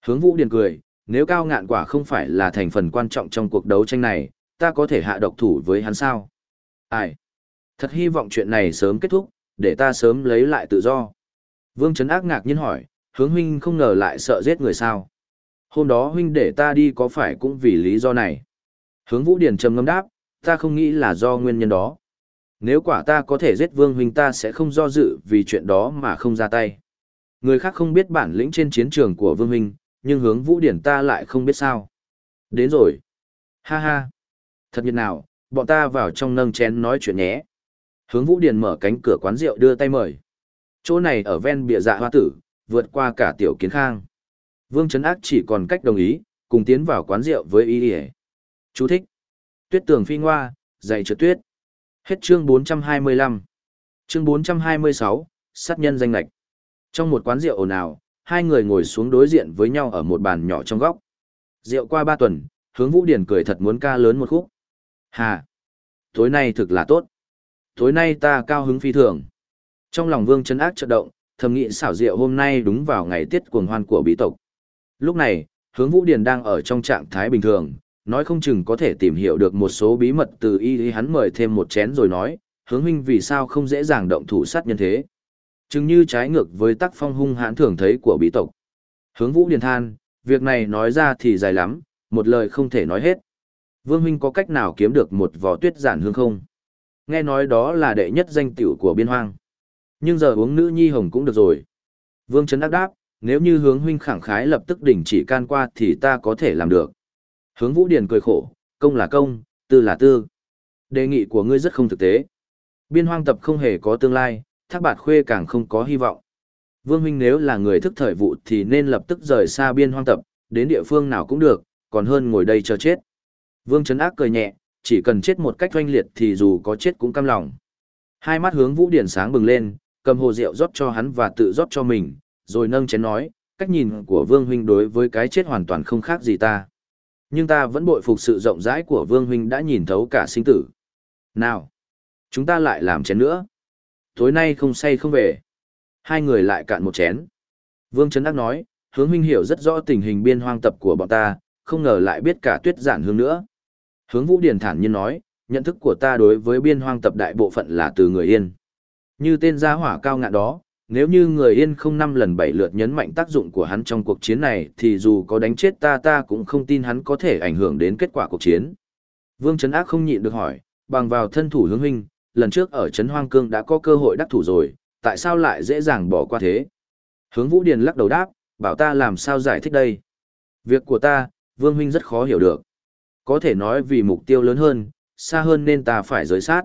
Hướng Vũ Điền cười, nếu cao ngạn quả không phải là thành phần quan trọng trong cuộc đấu tranh này, ta có thể hạ độc thủ với hắn sao? Ai? Thật hy vọng chuyện này sớm kết thúc, để ta sớm lấy lại tự do. Vương Trấn Ác ngạc nhiên hỏi, hướng huynh không ngờ lại sợ giết người sao? Hôm đó huynh để ta đi có phải cũng vì lý do này? Hướng Vũ Điền trầm ngâm đáp, ta không nghĩ là do nguyên nhân đó. Nếu quả ta có thể giết Vương huynh ta sẽ không do dự vì chuyện đó mà không ra tay. Người khác không biết bản lĩnh trên chiến trường của Vương huynh, nhưng hướng Vũ Điển ta lại không biết sao. Đến rồi. Ha ha. Thật nhiệt nào, bọn ta vào trong nâng chén nói chuyện nhé. Hướng Vũ Điển mở cánh cửa quán rượu đưa tay mời. Chỗ này ở ven bìa dạ hoa tử, vượt qua cả tiểu kiến khang. Vương Trấn Ác chỉ còn cách đồng ý, cùng tiến vào quán rượu với Y ỉa. Chú thích. Tuyết tường phi ngoa, dạy trượt tuyết. Hết chương 425. Chương 426, sát nhân danh lạch. Trong một quán rượu ồn ào, hai người ngồi xuống đối diện với nhau ở một bàn nhỏ trong góc. Rượu qua ba tuần, hướng Vũ Điển cười thật muốn ca lớn một khúc. Hà! Tối nay thực là tốt. Tối nay ta cao hứng phi thường. Trong lòng vương chân ác chợt động, thầm nghĩ xảo rượu hôm nay đúng vào ngày tiết cuồng hoan của bí tộc. Lúc này, hướng Vũ Điền đang ở trong trạng thái bình thường, nói không chừng có thể tìm hiểu được một số bí mật từ y hắn mời thêm một chén rồi nói, hướng huynh vì sao không dễ dàng động thủ sát nhân thế. Chừng như trái ngược với tác phong hung hãn thường thấy của bí tộc. Hướng vũ điền than, việc này nói ra thì dài lắm, một lời không thể nói hết. Vương huynh có cách nào kiếm được một vỏ tuyết giản hương không? Nghe nói đó là đệ nhất danh tiểu của biên hoang. Nhưng giờ uống nữ nhi hồng cũng được rồi. Vương Trấn đáp đáp, nếu như hướng huynh khẳng khái lập tức đỉnh chỉ can qua thì ta có thể làm được. Hướng Vũ điển cười khổ, công là công, tư là tư. Đề nghị của ngươi rất không thực tế. Biên hoang tập không hề có tương lai, thác bạt khuê càng không có hy vọng. Vương huynh nếu là người thức thời vụ thì nên lập tức rời xa biên hoang tập, đến địa phương nào cũng được, còn hơn ngồi đây chờ chết. Vương Trấn Ác cười nhẹ, chỉ cần chết một cách oanh liệt thì dù có chết cũng cam lòng. Hai mắt hướng Vũ Điển sáng bừng lên, cầm hồ rượu rót cho hắn và tự rót cho mình, rồi nâng chén nói, cách nhìn của Vương huynh đối với cái chết hoàn toàn không khác gì ta. Nhưng ta vẫn bội phục sự rộng rãi của Vương huynh đã nhìn thấu cả sinh tử. Nào, chúng ta lại làm chén nữa tối nay không say không về. Hai người lại cạn một chén. Vương Trấn Ác nói, hướng huynh hiểu rất rõ tình hình biên hoang tập của bọn ta, không ngờ lại biết cả tuyết giản hương nữa. Hướng Vũ Điền thản nhiên nói, nhận thức của ta đối với biên hoang tập đại bộ phận là từ người Yên. Như tên gia hỏa cao ngạn đó, nếu như người Yên không năm lần bảy lượt nhấn mạnh tác dụng của hắn trong cuộc chiến này thì dù có đánh chết ta ta cũng không tin hắn có thể ảnh hưởng đến kết quả cuộc chiến. Vương Trấn Ác không nhịn được hỏi, bằng vào thân thủ hướng huynh, lần trước ở Trấn Hoang Cương đã có cơ hội đắc thủ rồi, tại sao lại dễ dàng bỏ qua thế? Hướng Vũ Điền lắc đầu đáp, bảo ta làm sao giải thích đây? Việc của ta, Vương huynh rất khó hiểu được. Có thể nói vì mục tiêu lớn hơn, xa hơn nên ta phải giới sát.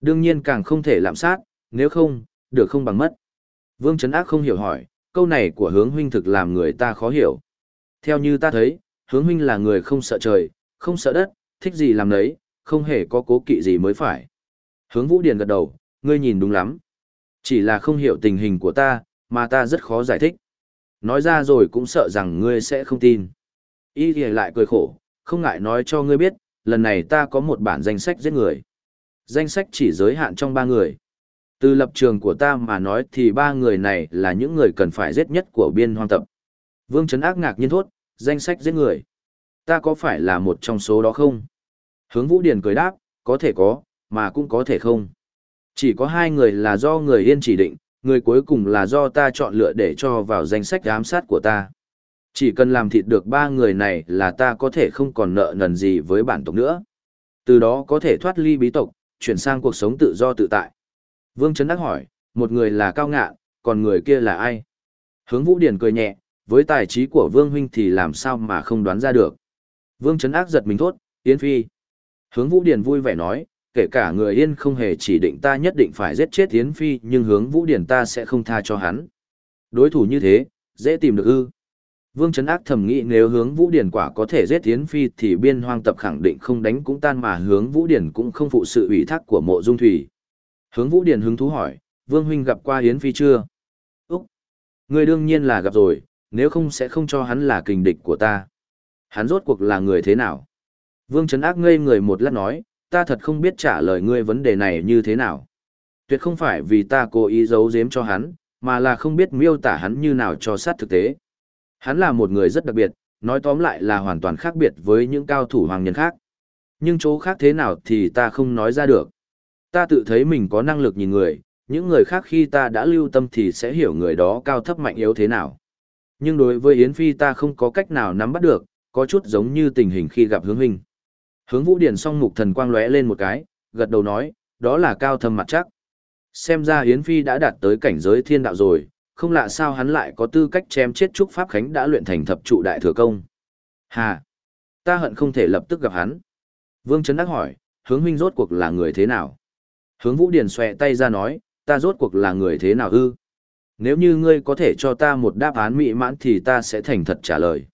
Đương nhiên càng không thể lạm sát, nếu không, được không bằng mất. Vương Trấn Ác không hiểu hỏi, câu này của hướng huynh thực làm người ta khó hiểu. Theo như ta thấy, hướng huynh là người không sợ trời, không sợ đất, thích gì làm đấy, không hề có cố kỵ gì mới phải. Hướng Vũ Điền gật đầu, ngươi nhìn đúng lắm. Chỉ là không hiểu tình hình của ta, mà ta rất khó giải thích. Nói ra rồi cũng sợ rằng ngươi sẽ không tin. Y thì lại cười khổ, không ngại nói cho ngươi biết, lần này ta có một bản danh sách giết người. Danh sách chỉ giới hạn trong ba người. Từ lập trường của ta mà nói thì ba người này là những người cần phải giết nhất của biên hoang tập. Vương Trấn Ác ngạc nhiên thốt, danh sách giết người. Ta có phải là một trong số đó không? Hướng Vũ Điền cười đáp, có thể có, mà cũng có thể không. Chỉ có hai người là do người yên chỉ định, người cuối cùng là do ta chọn lựa để cho vào danh sách giám sát của ta. Chỉ cần làm thịt được ba người này là ta có thể không còn nợ nần gì với bản tộc nữa. Từ đó có thể thoát ly bí tộc, chuyển sang cuộc sống tự do tự tại. Vương Trấn Đắc hỏi, một người là cao ngạ, còn người kia là ai? Hướng Vũ Điển cười nhẹ, với tài trí của Vương Huynh thì làm sao mà không đoán ra được. Vương Trấn Ác giật mình thốt, Yến Phi. Hướng Vũ Điển vui vẻ nói, kể cả người Yên không hề chỉ định ta nhất định phải giết chết Yến Phi nhưng hướng Vũ Điển ta sẽ không tha cho hắn. Đối thủ như thế, dễ tìm được ư. Vương Trấn Ác thầm nghĩ nếu hướng Vũ Điển quả có thể giết Yến Phi thì biên hoang tập khẳng định không đánh cũng tan mà hướng Vũ Điển cũng không phụ sự ủy thác của mộ dung thủy. Hướng Vũ Điển hứng thú hỏi, Vương Huynh gặp qua Yến Phi chưa? Úc! Người đương nhiên là gặp rồi, nếu không sẽ không cho hắn là kình địch của ta. Hắn rốt cuộc là người thế nào? Vương Trấn Ác ngây người một lát nói, ta thật không biết trả lời ngươi vấn đề này như thế nào. Tuyệt không phải vì ta cố ý giấu giếm cho hắn, mà là không biết miêu tả hắn như nào cho sát thực tế. Hắn là một người rất đặc biệt, nói tóm lại là hoàn toàn khác biệt với những cao thủ hoàng nhân khác. Nhưng chỗ khác thế nào thì ta không nói ra được. Ta tự thấy mình có năng lực nhìn người, những người khác khi ta đã lưu tâm thì sẽ hiểu người đó cao thấp mạnh yếu thế nào. Nhưng đối với Yến Phi ta không có cách nào nắm bắt được, có chút giống như tình hình khi gặp hướng huynh. Hướng Vũ Điển song mục thần quang lóe lên một cái, gật đầu nói, đó là cao thâm mặt chắc. Xem ra Yến Phi đã đạt tới cảnh giới thiên đạo rồi, không lạ sao hắn lại có tư cách chém chết Trúc Pháp Khánh đã luyện thành thập trụ đại thừa công. Hà! Ta hận không thể lập tức gặp hắn. Vương Trấn Đắc hỏi, hướng huynh rốt cuộc là người thế nào? Hướng Vũ Điền xòe tay ra nói, ta rốt cuộc là người thế nào ư? Nếu như ngươi có thể cho ta một đáp án mỹ mãn thì ta sẽ thành thật trả lời.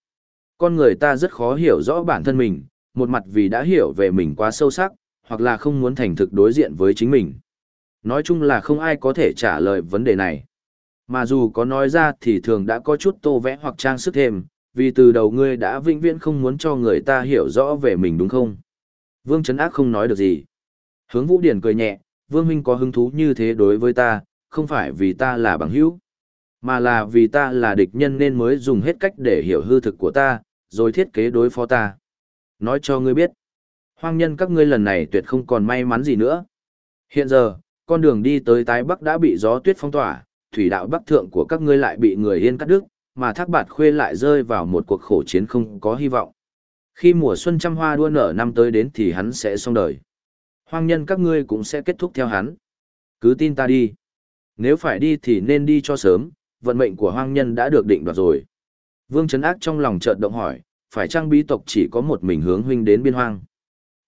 Con người ta rất khó hiểu rõ bản thân mình, một mặt vì đã hiểu về mình quá sâu sắc, hoặc là không muốn thành thực đối diện với chính mình. Nói chung là không ai có thể trả lời vấn đề này. Mà dù có nói ra thì thường đã có chút tô vẽ hoặc trang sức thêm, vì từ đầu ngươi đã vĩnh viễn không muốn cho người ta hiểu rõ về mình đúng không? Vương Trấn Ác không nói được gì. Hướng Vũ Điển cười nhẹ, Vương Huynh có hứng thú như thế đối với ta, không phải vì ta là bằng hữu, mà là vì ta là địch nhân nên mới dùng hết cách để hiểu hư thực của ta, rồi thiết kế đối phó ta. Nói cho ngươi biết, hoang nhân các ngươi lần này tuyệt không còn may mắn gì nữa. Hiện giờ, con đường đi tới tái bắc đã bị gió tuyết phong tỏa, thủy đạo bắc thượng của các ngươi lại bị người yên cắt đứt, mà thác bạt khuê lại rơi vào một cuộc khổ chiến không có hy vọng. Khi mùa xuân trăm hoa đua nở năm tới đến thì hắn sẽ xong đời. Hoang nhân các ngươi cũng sẽ kết thúc theo hắn. Cứ tin ta đi. Nếu phải đi thì nên đi cho sớm, vận mệnh của hoang nhân đã được định đoạt rồi. Vương Trấn Ác trong lòng chợt động hỏi, phải trang bí tộc chỉ có một mình hướng huynh đến biên hoang?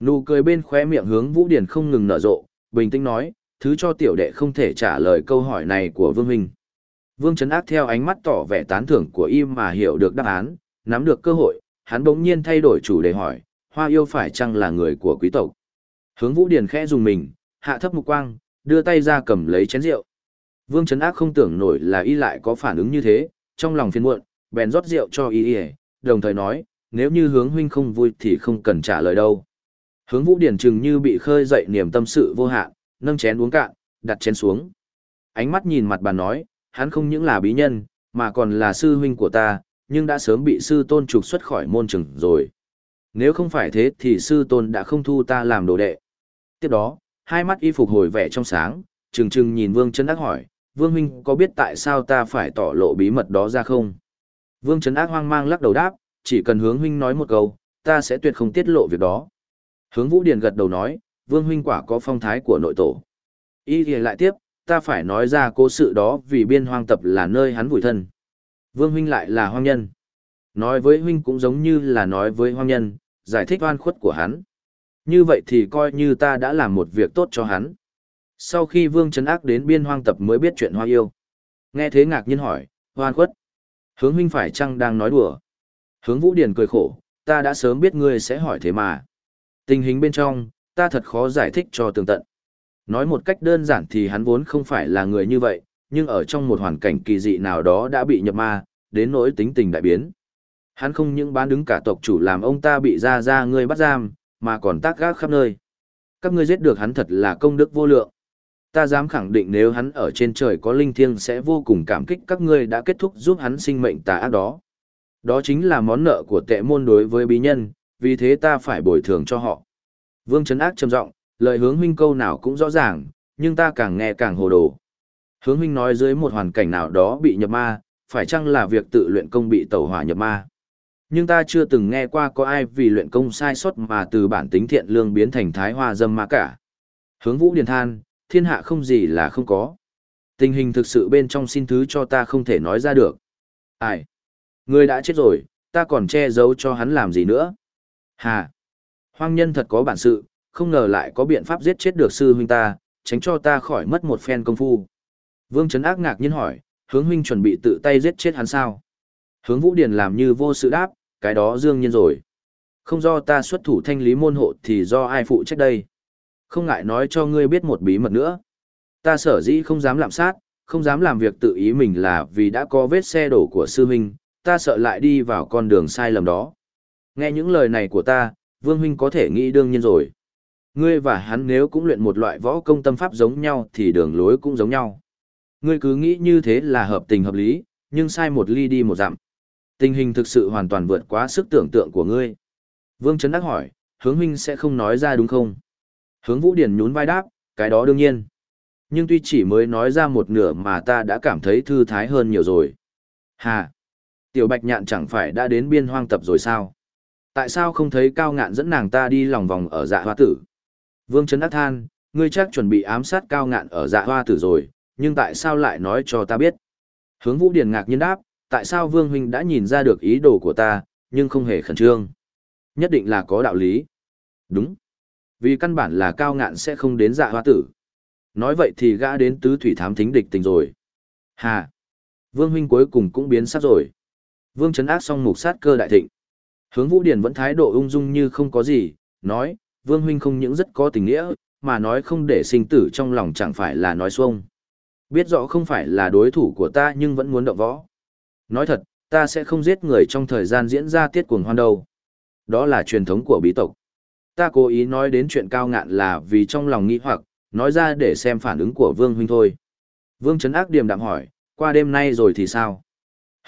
Nụ cười bên khóe miệng hướng Vũ Điển không ngừng nở rộ, bình tĩnh nói, thứ cho tiểu đệ không thể trả lời câu hỏi này của Vương huynh. Vương Trấn Ác theo ánh mắt tỏ vẻ tán thưởng của im mà hiểu được đáp án, nắm được cơ hội, hắn bỗng nhiên thay đổi chủ đề hỏi, Hoa yêu phải chăng là người của quý tộc? Hướng Vũ Điền khẽ dùng mình, hạ thấp mục quang, đưa tay ra cầm lấy chén rượu. Vương Trấn Ác không tưởng nổi là y lại có phản ứng như thế, trong lòng phiền muộn, bèn rót rượu cho y y, đồng thời nói, nếu như hướng huynh không vui thì không cần trả lời đâu. Hướng Vũ Điển chừng như bị khơi dậy niềm tâm sự vô hạn, nâng chén uống cạn, đặt chén xuống. Ánh mắt nhìn mặt bàn nói, hắn không những là bí nhân, mà còn là sư huynh của ta, nhưng đã sớm bị sư tôn trục xuất khỏi môn trường rồi. Nếu không phải thế thì sư tôn đã không thu ta làm đồ đệ. Tiếp đó, hai mắt y phục hồi vẻ trong sáng, trừng trừng nhìn Vương Trấn Ác hỏi, Vương Huynh có biết tại sao ta phải tỏ lộ bí mật đó ra không? Vương Trấn Ác hoang mang lắc đầu đáp, chỉ cần hướng Huynh nói một câu, ta sẽ tuyệt không tiết lộ việc đó. Hướng Vũ Điền gật đầu nói, Vương Huynh quả có phong thái của nội tổ. Y thì lại tiếp, ta phải nói ra cố sự đó vì biên hoang tập là nơi hắn vùi thân. Vương Huynh lại là hoang nhân. Nói với Huynh cũng giống như là nói với hoang nhân, giải thích oan khuất của hắn. Như vậy thì coi như ta đã làm một việc tốt cho hắn. Sau khi Vương Trấn Ác đến biên hoang tập mới biết chuyện hoa yêu. Nghe thế ngạc nhiên hỏi, hoan khuất. Hướng huynh phải chăng đang nói đùa? Hướng Vũ Điền cười khổ, ta đã sớm biết ngươi sẽ hỏi thế mà. Tình hình bên trong, ta thật khó giải thích cho tường tận. Nói một cách đơn giản thì hắn vốn không phải là người như vậy, nhưng ở trong một hoàn cảnh kỳ dị nào đó đã bị nhập ma, đến nỗi tính tình đại biến. Hắn không những bán đứng cả tộc chủ làm ông ta bị ra ra ngươi bắt giam, mà còn tác gác khắp nơi. Các ngươi giết được hắn thật là công đức vô lượng. Ta dám khẳng định nếu hắn ở trên trời có linh thiêng sẽ vô cùng cảm kích các ngươi đã kết thúc giúp hắn sinh mệnh tà ác đó. Đó chính là món nợ của tệ môn đối với bí nhân, vì thế ta phải bồi thường cho họ. Vương Trấn Ác trầm giọng, lời hướng huynh câu nào cũng rõ ràng, nhưng ta càng nghe càng hồ đồ. Hướng huynh nói dưới một hoàn cảnh nào đó bị nhập ma, phải chăng là việc tự luyện công bị tẩu hỏa nhập ma? Nhưng ta chưa từng nghe qua có ai vì luyện công sai sót mà từ bản tính thiện lương biến thành thái hoa dâm ma cả. Hướng vũ điền than, thiên hạ không gì là không có. Tình hình thực sự bên trong xin thứ cho ta không thể nói ra được. Ai? Người đã chết rồi, ta còn che giấu cho hắn làm gì nữa? Hà! Hoang nhân thật có bản sự, không ngờ lại có biện pháp giết chết được sư huynh ta, tránh cho ta khỏi mất một phen công phu. Vương Trấn Ác ngạc nhiên hỏi, hướng huynh chuẩn bị tự tay giết chết hắn sao? Hướng Vũ Điền làm như vô sự đáp, cái đó dương nhiên rồi. Không do ta xuất thủ thanh lý môn hộ thì do ai phụ trách đây? Không ngại nói cho ngươi biết một bí mật nữa. Ta sở dĩ không dám lạm sát, không dám làm việc tự ý mình là vì đã có vết xe đổ của sư huynh, ta sợ lại đi vào con đường sai lầm đó. Nghe những lời này của ta, Vương huynh có thể nghĩ đương nhiên rồi. Ngươi và hắn nếu cũng luyện một loại võ công tâm pháp giống nhau thì đường lối cũng giống nhau. Ngươi cứ nghĩ như thế là hợp tình hợp lý, nhưng sai một ly đi một dặm. Tình hình thực sự hoàn toàn vượt quá sức tưởng tượng của ngươi. Vương Trấn Đắc hỏi, hướng huynh sẽ không nói ra đúng không? Hướng Vũ Điển nhún vai đáp, cái đó đương nhiên. Nhưng tuy chỉ mới nói ra một nửa mà ta đã cảm thấy thư thái hơn nhiều rồi. Hà! Tiểu Bạch Nhạn chẳng phải đã đến biên hoang tập rồi sao? Tại sao không thấy cao ngạn dẫn nàng ta đi lòng vòng ở dạ hoa tử? Vương Trấn Đắc than, ngươi chắc chuẩn bị ám sát cao ngạn ở dạ hoa tử rồi, nhưng tại sao lại nói cho ta biết? Hướng Vũ Điển ngạc nhiên đáp, tại sao Vương Huynh đã nhìn ra được ý đồ của ta, nhưng không hề khẩn trương? Nhất định là có đạo lý. Đúng. Vì căn bản là cao ngạn sẽ không đến dạ hoa tử. Nói vậy thì gã đến tứ thủy thám thính địch tình rồi. Hà! Vương huynh cuối cùng cũng biến sắc rồi. Vương chấn ác xong mục sát cơ đại thịnh. Hướng Vũ Điển vẫn thái độ ung dung như không có gì, nói, Vương huynh không những rất có tình nghĩa, mà nói không để sinh tử trong lòng chẳng phải là nói xuông. Biết rõ không phải là đối thủ của ta nhưng vẫn muốn động võ. Nói thật, ta sẽ không giết người trong thời gian diễn ra tiết cuồng hoan đâu. Đó là truyền thống của bí tộc. Ta cố ý nói đến chuyện cao ngạn là vì trong lòng nghĩ hoặc, nói ra để xem phản ứng của Vương huynh thôi. Vương Trấn Ác điềm đạm hỏi, qua đêm nay rồi thì sao?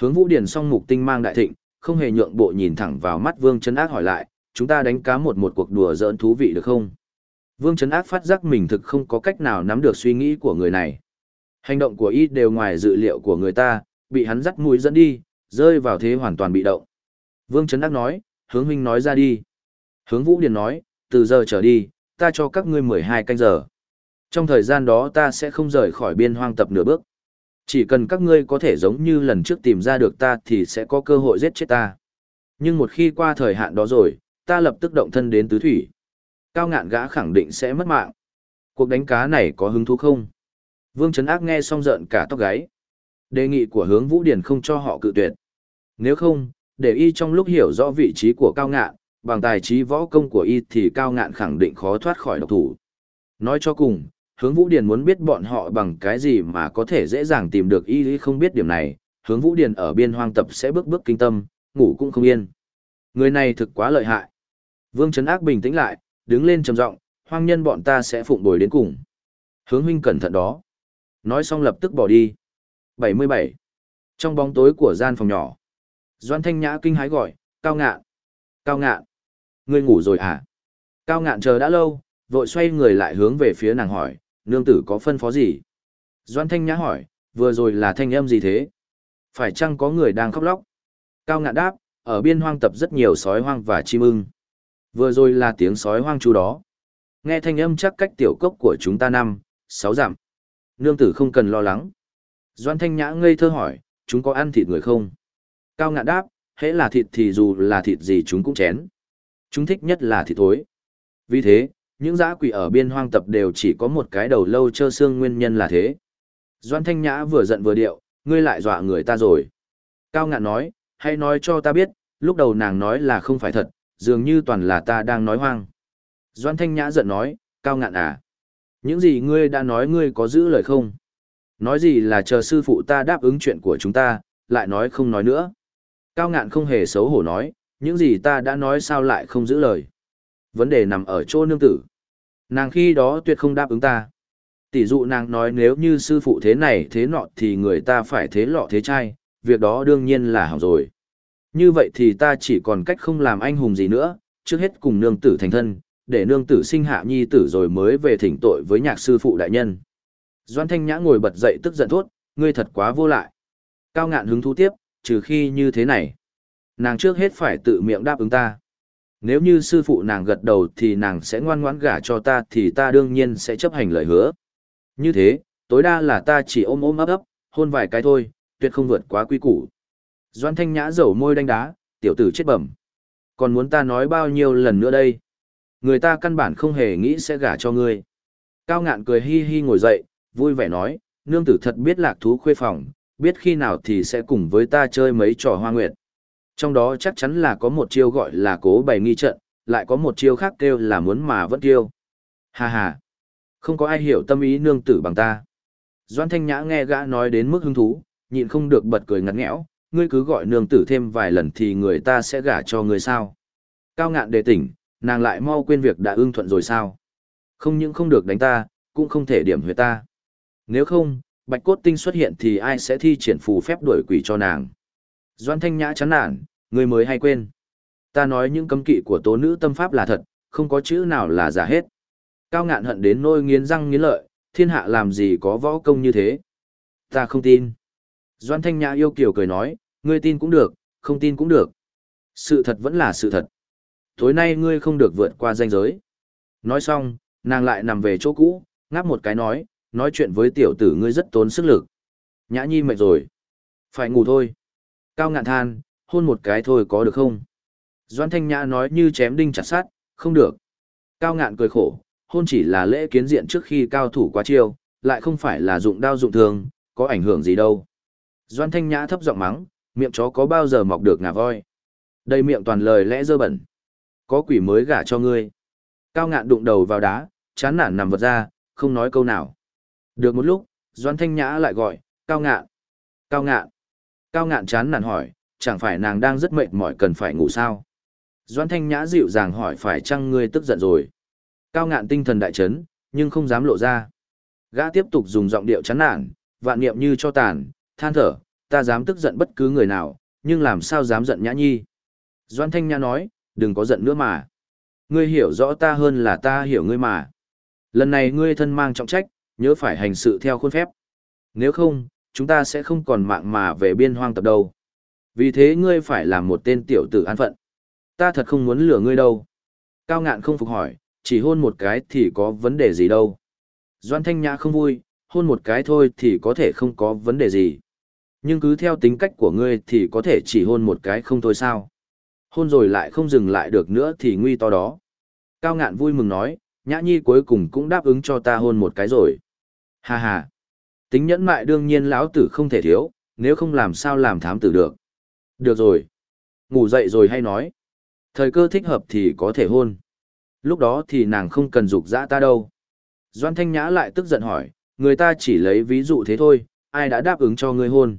Hướng Vũ Điển song mục tinh mang đại thịnh, không hề nhượng bộ nhìn thẳng vào mắt Vương Trấn Ác hỏi lại, chúng ta đánh cá một một cuộc đùa giỡn thú vị được không? Vương Trấn Ác phát giác mình thực không có cách nào nắm được suy nghĩ của người này. Hành động của y đều ngoài dự liệu của người ta, bị hắn dắt mũi dẫn đi, rơi vào thế hoàn toàn bị động. Vương Trấn Ác nói, hướng huynh nói ra đi. Hướng Vũ Điền nói, từ giờ trở đi, ta cho các ngươi 12 canh giờ. Trong thời gian đó ta sẽ không rời khỏi biên hoang tập nửa bước. Chỉ cần các ngươi có thể giống như lần trước tìm ra được ta thì sẽ có cơ hội giết chết ta. Nhưng một khi qua thời hạn đó rồi, ta lập tức động thân đến tứ thủy. Cao ngạn gã khẳng định sẽ mất mạng. Cuộc đánh cá này có hứng thú không? Vương Trấn Ác nghe xong giận cả tóc gáy. Đề nghị của hướng Vũ Điền không cho họ cự tuyệt. Nếu không, để y trong lúc hiểu rõ vị trí của cao ngạn, bằng tài trí võ công của y thì cao ngạn khẳng định khó thoát khỏi độc thủ. Nói cho cùng, hướng Vũ Điền muốn biết bọn họ bằng cái gì mà có thể dễ dàng tìm được y không biết điểm này, hướng Vũ Điền ở biên hoang tập sẽ bước bước kinh tâm, ngủ cũng không yên. Người này thực quá lợi hại. Vương Trấn Ác bình tĩnh lại, đứng lên trầm giọng, hoang nhân bọn ta sẽ phụng bồi đến cùng. Hướng huynh cẩn thận đó. Nói xong lập tức bỏ đi. 77. Trong bóng tối của gian phòng nhỏ, Doan Thanh Nhã kinh hái gọi, cao ngạn. Cao ngạn. Ngươi ngủ rồi à? Cao ngạn chờ đã lâu, vội xoay người lại hướng về phía nàng hỏi, nương tử có phân phó gì? Doan Thanh Nhã hỏi, vừa rồi là thanh âm gì thế? Phải chăng có người đang khóc lóc? Cao ngạn đáp, ở biên hoang tập rất nhiều sói hoang và chim ưng. Vừa rồi là tiếng sói hoang chú đó. Nghe thanh âm chắc cách tiểu cốc của chúng ta năm, sáu dặm. Nương tử không cần lo lắng. Doan Thanh Nhã ngây thơ hỏi, chúng có ăn thịt người không? Cao ngạn đáp, hễ là thịt thì dù là thịt gì chúng cũng chén. Chúng thích nhất là thịt thối. Vì thế, những dã quỷ ở biên hoang tập đều chỉ có một cái đầu lâu trơ xương nguyên nhân là thế. Doan Thanh Nhã vừa giận vừa điệu, ngươi lại dọa người ta rồi. Cao ngạn nói, hãy nói cho ta biết, lúc đầu nàng nói là không phải thật, dường như toàn là ta đang nói hoang. Doan Thanh Nhã giận nói, Cao ngạn à. Những gì ngươi đã nói ngươi có giữ lời không? Nói gì là chờ sư phụ ta đáp ứng chuyện của chúng ta, lại nói không nói nữa. Cao ngạn không hề xấu hổ nói, những gì ta đã nói sao lại không giữ lời. Vấn đề nằm ở chỗ nương tử. Nàng khi đó tuyệt không đáp ứng ta. Tỷ dụ nàng nói nếu như sư phụ thế này thế nọ thì người ta phải thế lọ thế chai, việc đó đương nhiên là hỏng rồi. Như vậy thì ta chỉ còn cách không làm anh hùng gì nữa, trước hết cùng nương tử thành thân, để nương tử sinh hạ nhi tử rồi mới về thỉnh tội với nhạc sư phụ đại nhân. Doan Thanh Nhã ngồi bật dậy tức giận thốt, ngươi thật quá vô lại. Cao ngạn hứng thú tiếp, trừ khi như thế này. Nàng trước hết phải tự miệng đáp ứng ta. Nếu như sư phụ nàng gật đầu thì nàng sẽ ngoan ngoãn gả cho ta thì ta đương nhiên sẽ chấp hành lời hứa. Như thế, tối đa là ta chỉ ôm ôm ấp ấp, hôn vài cái thôi, tuyệt không vượt quá quy củ. Doan Thanh Nhã dầu môi đánh đá, tiểu tử chết bẩm. Còn muốn ta nói bao nhiêu lần nữa đây? Người ta căn bản không hề nghĩ sẽ gả cho ngươi. Cao ngạn cười hi hi ngồi dậy, vui vẻ nói, nương tử thật biết lạc thú khuê phòng, biết khi nào thì sẽ cùng với ta chơi mấy trò hoa nguyệt. Trong đó chắc chắn là có một chiêu gọi là cố bày nghi trận, lại có một chiêu khác kêu là muốn mà vẫn kêu. Hà hà, không có ai hiểu tâm ý nương tử bằng ta. Doan Thanh Nhã nghe gã nói đến mức hứng thú, nhịn không được bật cười ngặt nghẽo, ngươi cứ gọi nương tử thêm vài lần thì người ta sẽ gả cho ngươi sao. Cao ngạn đề tỉnh, nàng lại mau quên việc đã ưng thuận rồi sao. Không những không được đánh ta, cũng không thể điểm huyệt ta. Nếu không, bạch cốt tinh xuất hiện thì ai sẽ thi triển phù phép đuổi quỷ cho nàng. Doan thanh nhã chán nản, người mới hay quên. Ta nói những cấm kỵ của tố nữ tâm pháp là thật, không có chữ nào là giả hết. Cao ngạn hận đến nôi nghiến răng nghiến lợi, thiên hạ làm gì có võ công như thế. Ta không tin. Doan thanh nhã yêu kiều cười nói, ngươi tin cũng được, không tin cũng được. Sự thật vẫn là sự thật. Tối nay ngươi không được vượt qua danh giới. Nói xong, nàng lại nằm về chỗ cũ, ngáp một cái nói, nói chuyện với tiểu tử ngươi rất tốn sức lực. Nhã nhi mệt rồi. Phải ngủ thôi. Cao ngạn than, hôn một cái thôi có được không? Doan Thanh Nhã nói như chém đinh chặt sát, không được. Cao ngạn cười khổ, hôn chỉ là lễ kiến diện trước khi cao thủ quá chiêu, lại không phải là dụng đao dụng thương, có ảnh hưởng gì đâu. Doan Thanh Nhã thấp giọng mắng, miệng chó có bao giờ mọc được ngà voi. Đây miệng toàn lời lẽ dơ bẩn. Có quỷ mới gả cho ngươi. Cao ngạn đụng đầu vào đá, chán nản nằm vật ra, không nói câu nào. Được một lúc, Doan Thanh Nhã lại gọi, Cao ngạn. Cao ngạn. Cao ngạn chán nản hỏi, chẳng phải nàng đang rất mệt mỏi cần phải ngủ sao? Doan Thanh Nhã dịu dàng hỏi phải chăng ngươi tức giận rồi? Cao ngạn tinh thần đại chấn, nhưng không dám lộ ra. Gã tiếp tục dùng giọng điệu chán nản, vạn niệm như cho tàn, than thở, ta dám tức giận bất cứ người nào, nhưng làm sao dám giận Nhã Nhi? Doan Thanh Nhã nói, đừng có giận nữa mà. Ngươi hiểu rõ ta hơn là ta hiểu ngươi mà. Lần này ngươi thân mang trọng trách, nhớ phải hành sự theo khuôn phép. Nếu không, chúng ta sẽ không còn mạng mà về biên hoang tập đâu. Vì thế ngươi phải làm một tên tiểu tử an phận. Ta thật không muốn lừa ngươi đâu. Cao ngạn không phục hỏi, chỉ hôn một cái thì có vấn đề gì đâu. Doan Thanh Nhã không vui, hôn một cái thôi thì có thể không có vấn đề gì. Nhưng cứ theo tính cách của ngươi thì có thể chỉ hôn một cái không thôi sao. Hôn rồi lại không dừng lại được nữa thì nguy to đó. Cao ngạn vui mừng nói, Nhã Nhi cuối cùng cũng đáp ứng cho ta hôn một cái rồi. Hà hà. Tính nhẫn mại đương nhiên lão tử không thể thiếu, nếu không làm sao làm thám tử được. Được rồi. Ngủ dậy rồi hay nói. Thời cơ thích hợp thì có thể hôn. Lúc đó thì nàng không cần dục dã ta đâu. Doan Thanh Nhã lại tức giận hỏi, người ta chỉ lấy ví dụ thế thôi, ai đã đáp ứng cho ngươi hôn.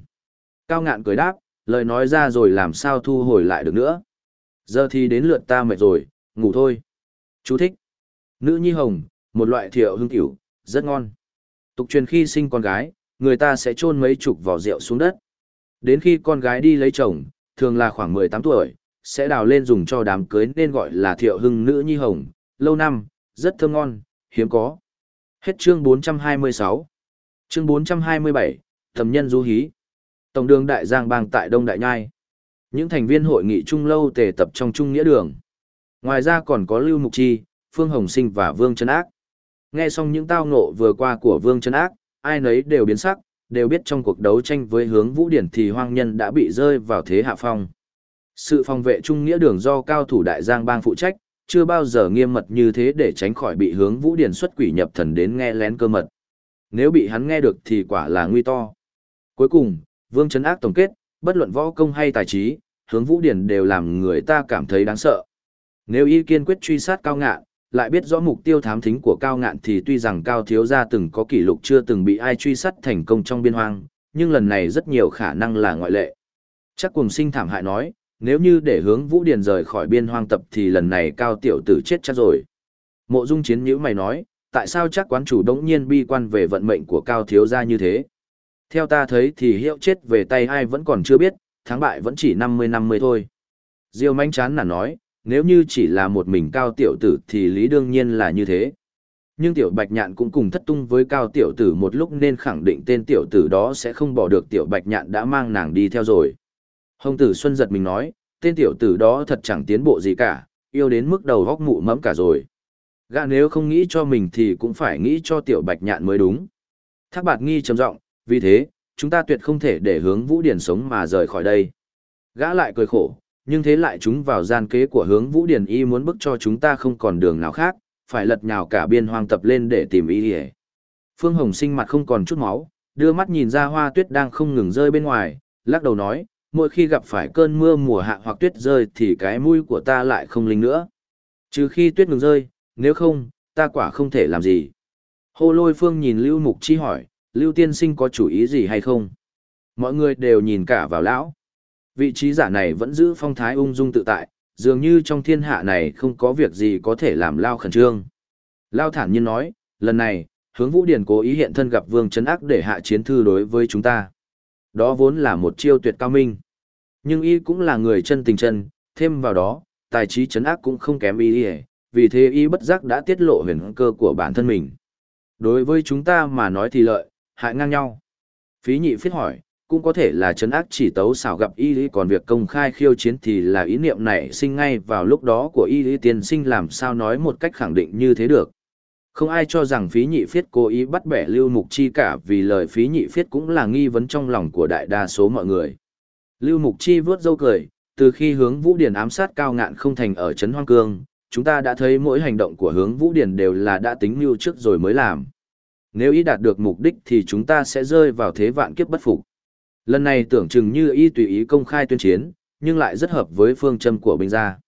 Cao ngạn cười đáp, lời nói ra rồi làm sao thu hồi lại được nữa. Giờ thì đến lượt ta mệt rồi, ngủ thôi. Chú thích. Nữ nhi hồng, một loại thiệu hương tiểu, rất ngon. Tục truyền khi sinh con gái, người ta sẽ chôn mấy chục vỏ rượu xuống đất. Đến khi con gái đi lấy chồng, thường là khoảng 18 tuổi, sẽ đào lên dùng cho đám cưới nên gọi là thiệu hưng nữ nhi hồng, lâu năm, rất thơm ngon, hiếm có. Hết chương 426. Chương 427, thẩm nhân du hí. Tổng đường Đại Giang bang tại Đông Đại Nhai. Những thành viên hội nghị trung lâu tề tập trong trung nghĩa đường. Ngoài ra còn có Lưu Mục Chi, Phương Hồng Sinh và Vương Trấn Ác. Nghe xong những tao ngộ vừa qua của Vương Trấn Ác, ai nấy đều biến sắc, đều biết trong cuộc đấu tranh với hướng Vũ Điển thì hoang nhân đã bị rơi vào thế hạ phong. Sự phòng vệ trung nghĩa đường do cao thủ đại giang bang phụ trách, chưa bao giờ nghiêm mật như thế để tránh khỏi bị hướng Vũ Điển xuất quỷ nhập thần đến nghe lén cơ mật. Nếu bị hắn nghe được thì quả là nguy to. Cuối cùng, Vương Trấn Ác tổng kết, bất luận võ công hay tài trí, hướng Vũ Điển đều làm người ta cảm thấy đáng sợ. Nếu y kiên quyết truy sát cao ngạn, lại biết rõ mục tiêu thám thính của cao ngạn thì tuy rằng cao thiếu gia từng có kỷ lục chưa từng bị ai truy sát thành công trong biên hoang, nhưng lần này rất nhiều khả năng là ngoại lệ. Chắc cùng sinh thảm hại nói, nếu như để hướng Vũ Điền rời khỏi biên hoang tập thì lần này cao tiểu tử chết chắc rồi. Mộ dung chiến nhữ mày nói, tại sao chắc quán chủ đống nhiên bi quan về vận mệnh của cao thiếu gia như thế? Theo ta thấy thì hiệu chết về tay ai vẫn còn chưa biết, thắng bại vẫn chỉ 50-50 thôi. Diêu manh chán là nói, nếu như chỉ là một mình cao tiểu tử thì lý đương nhiên là như thế. Nhưng tiểu bạch nhạn cũng cùng thất tung với cao tiểu tử một lúc nên khẳng định tên tiểu tử đó sẽ không bỏ được tiểu bạch nhạn đã mang nàng đi theo rồi. Hồng tử Xuân giật mình nói, tên tiểu tử đó thật chẳng tiến bộ gì cả, yêu đến mức đầu góc mụ mẫm cả rồi. Gã nếu không nghĩ cho mình thì cũng phải nghĩ cho tiểu bạch nhạn mới đúng. Thác bạt nghi trầm giọng, vì thế, chúng ta tuyệt không thể để hướng vũ điển sống mà rời khỏi đây. Gã lại cười khổ, nhưng thế lại chúng vào gian kế của hướng vũ Điền y muốn bức cho chúng ta không còn đường nào khác, phải lật nhào cả biên hoang tập lên để tìm y hề. Phương Hồng sinh mặt không còn chút máu, đưa mắt nhìn ra hoa tuyết đang không ngừng rơi bên ngoài, lắc đầu nói, mỗi khi gặp phải cơn mưa mùa hạ hoặc tuyết rơi thì cái mũi của ta lại không linh nữa. Trừ khi tuyết ngừng rơi, nếu không, ta quả không thể làm gì. Hô lôi phương nhìn Lưu Mục Chi hỏi, Lưu Tiên Sinh có chủ ý gì hay không? Mọi người đều nhìn cả vào lão. Vị trí giả này vẫn giữ phong thái ung dung tự tại, dường như trong thiên hạ này không có việc gì có thể làm Lao khẩn trương. Lao thản nhiên nói, lần này, hướng Vũ Điển cố ý hiện thân gặp Vương Trấn Ác để hạ chiến thư đối với chúng ta. Đó vốn là một chiêu tuyệt cao minh. Nhưng y cũng là người chân tình chân, thêm vào đó, tài trí chấn ác cũng không kém y vì thế y bất giác đã tiết lộ huyền cơ của bản thân mình. Đối với chúng ta mà nói thì lợi, hại ngang nhau. Phí nhị phiết hỏi, cũng có thể là chấn ác chỉ tấu xảo gặp y lý còn việc công khai khiêu chiến thì là ý niệm này sinh ngay vào lúc đó của y lý tiên sinh làm sao nói một cách khẳng định như thế được. Không ai cho rằng phí nhị phiết cố ý bắt bẻ lưu mục chi cả vì lời phí nhị phiết cũng là nghi vấn trong lòng của đại đa số mọi người. Lưu Mục Chi vớt dâu cười, từ khi hướng Vũ Điển ám sát cao ngạn không thành ở Trấn Hoang Cương, chúng ta đã thấy mỗi hành động của hướng Vũ Điển đều là đã tính mưu trước rồi mới làm. Nếu ý đạt được mục đích thì chúng ta sẽ rơi vào thế vạn kiếp bất phục. Lần này tưởng chừng như y tùy ý công khai tuyên chiến, nhưng lại rất hợp với phương châm của binh gia.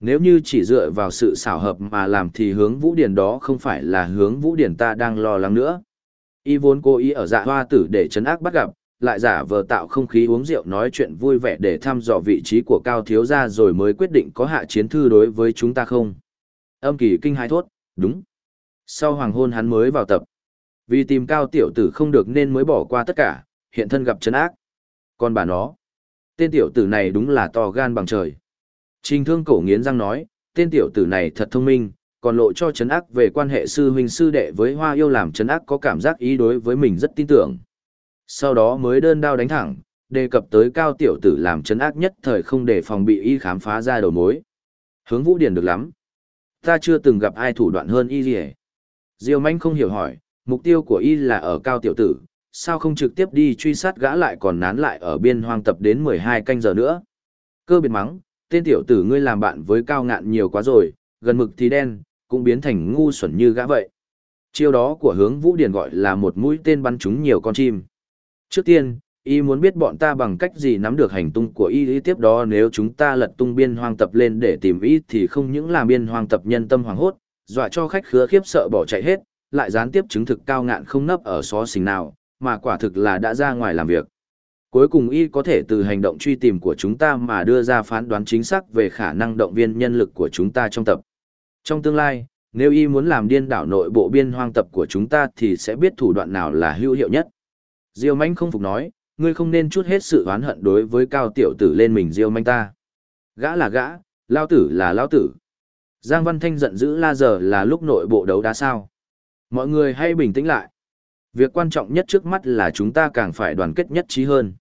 Nếu như chỉ dựa vào sự xảo hợp mà làm thì hướng Vũ Điển đó không phải là hướng Vũ Điển ta đang lo lắng nữa. Y vốn cố ý ở dạ hoa tử để chấn ác bắt gặp, lại giả vờ tạo không khí uống rượu nói chuyện vui vẻ để thăm dò vị trí của cao thiếu gia rồi mới quyết định có hạ chiến thư đối với chúng ta không. Âm kỳ kinh hai thốt, đúng. Sau hoàng hôn hắn mới vào tập. Vì tìm cao tiểu tử không được nên mới bỏ qua tất cả, hiện thân gặp chấn ác. Còn bà nó, tên tiểu tử này đúng là to gan bằng trời. Trình thương cổ nghiến răng nói, tên tiểu tử này thật thông minh, còn lộ cho chấn ác về quan hệ sư huynh sư đệ với hoa yêu làm chấn ác có cảm giác ý đối với mình rất tin tưởng sau đó mới đơn đao đánh thẳng, đề cập tới cao tiểu tử làm chấn ác nhất thời không để phòng bị y khám phá ra đầu mối. Hướng Vũ Điền được lắm. Ta chưa từng gặp ai thủ đoạn hơn y gì Diêu manh không hiểu hỏi, mục tiêu của y là ở cao tiểu tử, sao không trực tiếp đi truy sát gã lại còn nán lại ở biên hoang tập đến 12 canh giờ nữa. Cơ biệt mắng, tên tiểu tử ngươi làm bạn với cao ngạn nhiều quá rồi, gần mực thì đen, cũng biến thành ngu xuẩn như gã vậy. Chiêu đó của hướng Vũ Điền gọi là một mũi tên bắn trúng nhiều con chim. Trước tiên, y muốn biết bọn ta bằng cách gì nắm được hành tung của y, tiếp đó nếu chúng ta lật tung biên hoang tập lên để tìm y thì không những làm biên hoang tập nhân tâm hoàng hốt, dọa cho khách khứa khiếp sợ bỏ chạy hết, lại gián tiếp chứng thực cao ngạn không nấp ở xó xình nào, mà quả thực là đã ra ngoài làm việc. Cuối cùng y có thể từ hành động truy tìm của chúng ta mà đưa ra phán đoán chính xác về khả năng động viên nhân lực của chúng ta trong tập. Trong tương lai, nếu y muốn làm điên đảo nội bộ biên hoang tập của chúng ta thì sẽ biết thủ đoạn nào là hữu hiệu nhất. Diêu manh không phục nói, ngươi không nên chút hết sự oán hận đối với cao tiểu tử lên mình diêu manh ta. Gã là gã, lao tử là lao tử. Giang Văn Thanh giận dữ la giờ là lúc nội bộ đấu đá sao. Mọi người hãy bình tĩnh lại. Việc quan trọng nhất trước mắt là chúng ta càng phải đoàn kết nhất trí hơn.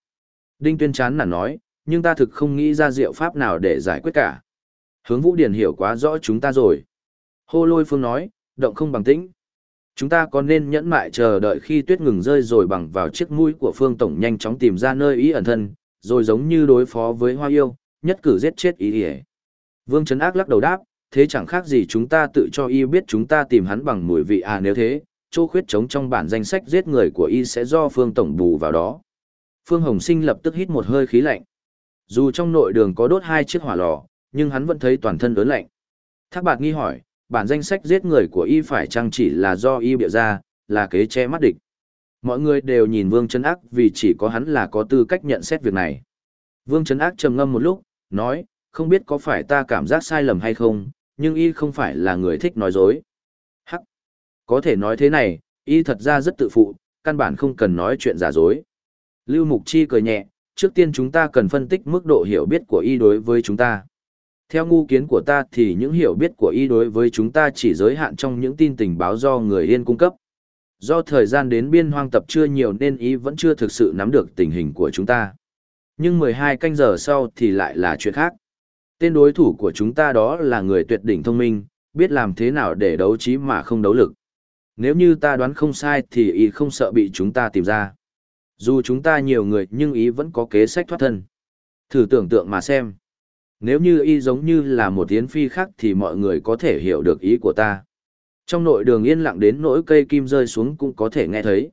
Đinh Tuyên chán nản nói, nhưng ta thực không nghĩ ra diệu pháp nào để giải quyết cả. Hướng Vũ Điển hiểu quá rõ chúng ta rồi. Hô lôi phương nói, động không bằng tĩnh. Chúng ta có nên nhẫn mại chờ đợi khi tuyết ngừng rơi rồi bằng vào chiếc mũi của phương tổng nhanh chóng tìm ra nơi ý ẩn thân, rồi giống như đối phó với hoa yêu, nhất cử giết chết ý ý. Vương Trấn Ác lắc đầu đáp, thế chẳng khác gì chúng ta tự cho y biết chúng ta tìm hắn bằng mùi vị à nếu thế, chỗ khuyết trống trong bản danh sách giết người của y sẽ do phương tổng bù vào đó. Phương Hồng Sinh lập tức hít một hơi khí lạnh. Dù trong nội đường có đốt hai chiếc hỏa lò, nhưng hắn vẫn thấy toàn thân ớn lạnh. Thác bạc nghi hỏi, bản danh sách giết người của y phải chăng chỉ là do y bịa ra, là kế che mắt địch. Mọi người đều nhìn Vương Trấn Ác vì chỉ có hắn là có tư cách nhận xét việc này. Vương Trấn Ác trầm ngâm một lúc, nói, không biết có phải ta cảm giác sai lầm hay không, nhưng y không phải là người thích nói dối. Có thể nói thế này, y thật ra rất tự phụ, căn bản không cần nói chuyện giả dối. Lưu Mục Chi cười nhẹ, trước tiên chúng ta cần phân tích mức độ hiểu biết của y đối với chúng ta. Theo ngu kiến của ta thì những hiểu biết của y đối với chúng ta chỉ giới hạn trong những tin tình báo do người yên cung cấp. Do thời gian đến biên hoang tập chưa nhiều nên y vẫn chưa thực sự nắm được tình hình của chúng ta. Nhưng 12 canh giờ sau thì lại là chuyện khác. Tên đối thủ của chúng ta đó là người tuyệt đỉnh thông minh, biết làm thế nào để đấu trí mà không đấu lực. Nếu như ta đoán không sai thì y không sợ bị chúng ta tìm ra. Dù chúng ta nhiều người nhưng ý vẫn có kế sách thoát thân. Thử tưởng tượng mà xem. Nếu như y giống như là một tiến phi khác thì mọi người có thể hiểu được ý của ta. Trong nội đường yên lặng đến nỗi cây kim rơi xuống cũng có thể nghe thấy.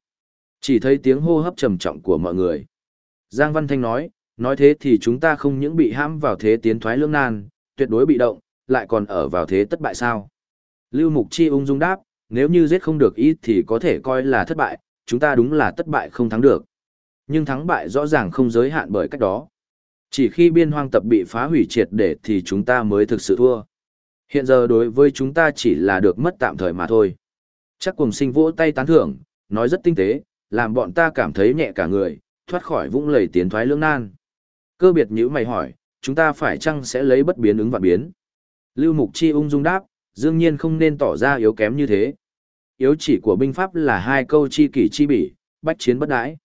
Chỉ thấy tiếng hô hấp trầm trọng của mọi người. Giang Văn Thanh nói, nói thế thì chúng ta không những bị hãm vào thế tiến thoái lưỡng nan, tuyệt đối bị động, lại còn ở vào thế thất bại sao. Lưu Mục Chi ung dung đáp, nếu như giết không được ít thì có thể coi là thất bại, chúng ta đúng là thất bại không thắng được. Nhưng thắng bại rõ ràng không giới hạn bởi cách đó. Chỉ khi biên hoang tập bị phá hủy triệt để thì chúng ta mới thực sự thua. Hiện giờ đối với chúng ta chỉ là được mất tạm thời mà thôi. Chắc cùng sinh vỗ tay tán thưởng, nói rất tinh tế, làm bọn ta cảm thấy nhẹ cả người, thoát khỏi vũng lầy tiến thoái lưỡng nan. Cơ biệt như mày hỏi, chúng ta phải chăng sẽ lấy bất biến ứng và biến? Lưu Mục Chi ung dung đáp, dương nhiên không nên tỏ ra yếu kém như thế. Yếu chỉ của binh pháp là hai câu chi kỷ chi bỉ, bách chiến bất đãi.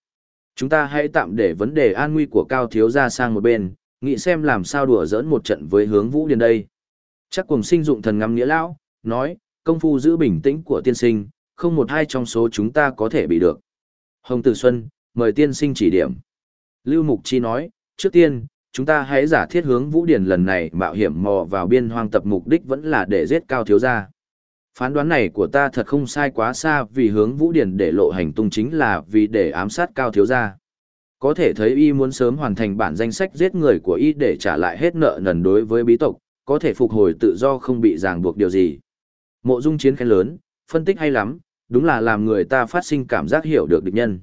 Chúng ta hãy tạm để vấn đề an nguy của Cao Thiếu ra sang một bên, nghĩ xem làm sao đùa giỡn một trận với hướng vũ điền đây. Chắc cùng sinh dụng thần ngắm nghĩa lão, nói, công phu giữ bình tĩnh của tiên sinh, không một hai trong số chúng ta có thể bị được. Hồng Tử Xuân, mời tiên sinh chỉ điểm. Lưu Mục Chi nói, trước tiên, chúng ta hãy giả thiết hướng Vũ Điển lần này mạo hiểm mò vào biên hoang tập mục đích vẫn là để giết cao thiếu gia. Phán đoán này của ta thật không sai quá xa vì hướng Vũ Điển để lộ hành tung chính là vì để ám sát cao thiếu gia. Có thể thấy y muốn sớm hoàn thành bản danh sách giết người của y để trả lại hết nợ nần đối với bí tộc, có thể phục hồi tự do không bị ràng buộc điều gì. Mộ dung chiến khen lớn, phân tích hay lắm, đúng là làm người ta phát sinh cảm giác hiểu được địch nhân.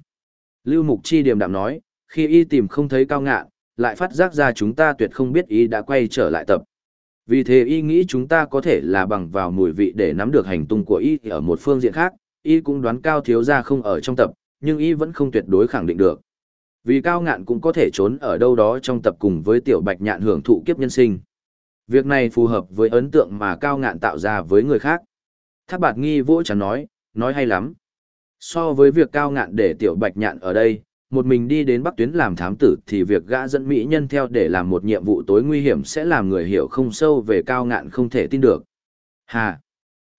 Lưu Mục Chi điềm đạm nói, khi y tìm không thấy cao ngạn, lại phát giác ra chúng ta tuyệt không biết y đã quay trở lại tập. Vì thế y nghĩ chúng ta có thể là bằng vào mùi vị để nắm được hành tung của y ở một phương diện khác, y cũng đoán cao thiếu gia không ở trong tập, nhưng y vẫn không tuyệt đối khẳng định được. Vì cao ngạn cũng có thể trốn ở đâu đó trong tập cùng với tiểu bạch nhạn hưởng thụ kiếp nhân sinh. Việc này phù hợp với ấn tượng mà cao ngạn tạo ra với người khác. Thác bạt nghi vỗ chẳng nói, nói hay lắm. So với việc cao ngạn để tiểu bạch nhạn ở đây, một mình đi đến Bắc Tuyến làm thám tử thì việc gã dẫn Mỹ nhân theo để làm một nhiệm vụ tối nguy hiểm sẽ làm người hiểu không sâu về cao ngạn không thể tin được. Hà!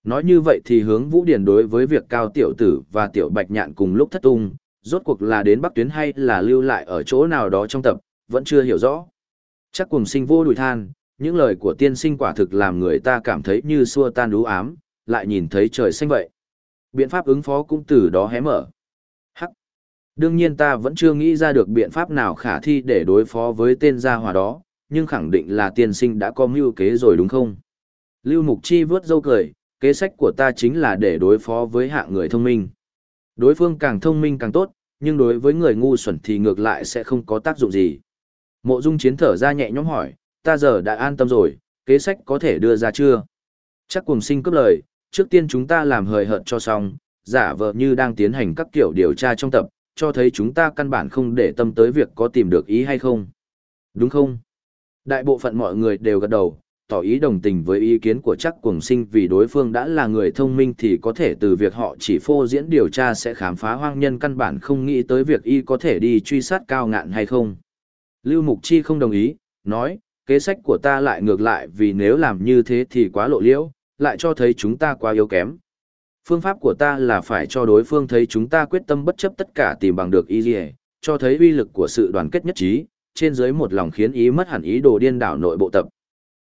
Nói như vậy thì hướng Vũ Điển đối với việc cao tiểu tử và tiểu bạch nhạn cùng lúc thất tung, rốt cuộc là đến Bắc Tuyến hay là lưu lại ở chỗ nào đó trong tập, vẫn chưa hiểu rõ. Chắc cùng sinh vô đùi than, những lời của tiên sinh quả thực làm người ta cảm thấy như xua tan đú ám, lại nhìn thấy trời xanh vậy. Biện pháp ứng phó cũng từ đó hé mở. Đương nhiên ta vẫn chưa nghĩ ra được biện pháp nào khả thi để đối phó với tên gia hỏa đó, nhưng khẳng định là tiên sinh đã có mưu kế rồi đúng không? Lưu Mục Chi vớt dâu cười, kế sách của ta chính là để đối phó với hạng người thông minh. Đối phương càng thông minh càng tốt, nhưng đối với người ngu xuẩn thì ngược lại sẽ không có tác dụng gì. Mộ Dung Chiến thở ra nhẹ nhõm hỏi, ta giờ đã an tâm rồi, kế sách có thể đưa ra chưa? Chắc cùng sinh cấp lời, trước tiên chúng ta làm hời hợt cho xong, giả vờ như đang tiến hành các kiểu điều tra trong tập, cho thấy chúng ta căn bản không để tâm tới việc có tìm được ý hay không. Đúng không? Đại bộ phận mọi người đều gật đầu, tỏ ý đồng tình với ý kiến của chắc cuồng sinh vì đối phương đã là người thông minh thì có thể từ việc họ chỉ phô diễn điều tra sẽ khám phá hoang nhân căn bản không nghĩ tới việc y có thể đi truy sát cao ngạn hay không. Lưu Mục Chi không đồng ý, nói, kế sách của ta lại ngược lại vì nếu làm như thế thì quá lộ liễu, lại cho thấy chúng ta quá yếu kém. Phương pháp của ta là phải cho đối phương thấy chúng ta quyết tâm bất chấp tất cả tìm bằng được ý gì, cho thấy uy lực của sự đoàn kết nhất trí, trên dưới một lòng khiến ý mất hẳn ý đồ điên đảo nội bộ tập.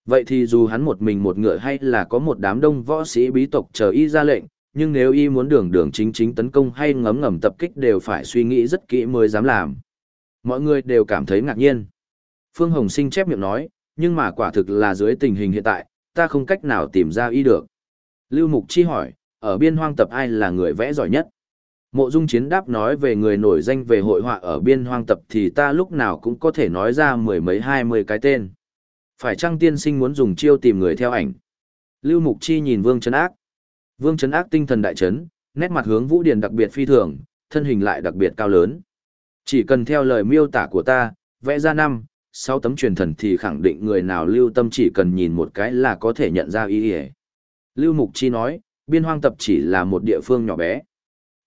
Vậy thì dù hắn một mình một ngựa hay là có một đám đông võ sĩ bí tộc chờ y ra lệnh, nhưng nếu y muốn đường đường chính chính tấn công hay ngấm ngầm tập kích đều phải suy nghĩ rất kỹ mới dám làm. Mọi người đều cảm thấy ngạc nhiên. Phương Hồng Sinh chép miệng nói, nhưng mà quả thực là dưới tình hình hiện tại, ta không cách nào tìm ra y được. Lưu Mục Chi hỏi, ở biên hoang tập ai là người vẽ giỏi nhất? Mộ Dung Chiến đáp nói về người nổi danh về hội họa ở biên hoang tập thì ta lúc nào cũng có thể nói ra mười mấy hai mươi cái tên. Phải chăng tiên sinh muốn dùng chiêu tìm người theo ảnh? Lưu Mục Chi nhìn Vương Trấn Ác. Vương Trấn Ác tinh thần đại trấn, nét mặt hướng Vũ Điền đặc biệt phi thường, thân hình lại đặc biệt cao lớn. Chỉ cần theo lời miêu tả của ta, vẽ ra năm, sau tấm truyền thần thì khẳng định người nào lưu tâm chỉ cần nhìn một cái là có thể nhận ra ý ý. Lưu Mục Chi nói, biên hoang tập chỉ là một địa phương nhỏ bé.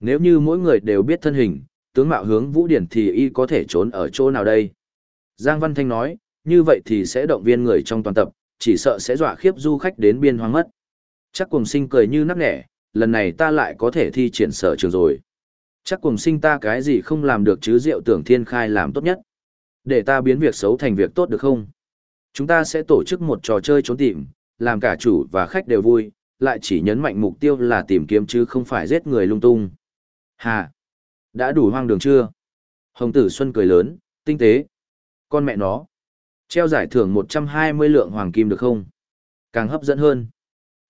Nếu như mỗi người đều biết thân hình, tướng mạo hướng Vũ Điển thì y có thể trốn ở chỗ nào đây? Giang Văn Thanh nói, như vậy thì sẽ động viên người trong toàn tập, chỉ sợ sẽ dọa khiếp du khách đến biên hoang mất. Chắc cùng sinh cười như nắc nẻ, lần này ta lại có thể thi triển sở trường rồi. Chắc cùng sinh ta cái gì không làm được chứ diệu tưởng thiên khai làm tốt nhất. Để ta biến việc xấu thành việc tốt được không? Chúng ta sẽ tổ chức một trò chơi trốn tìm, làm cả chủ và khách đều vui, lại chỉ nhấn mạnh mục tiêu là tìm kiếm chứ không phải giết người lung tung. Hà! Đã đủ hoang đường chưa? Hồng tử Xuân cười lớn, tinh tế. Con mẹ nó! Treo giải thưởng 120 lượng hoàng kim được không? Càng hấp dẫn hơn.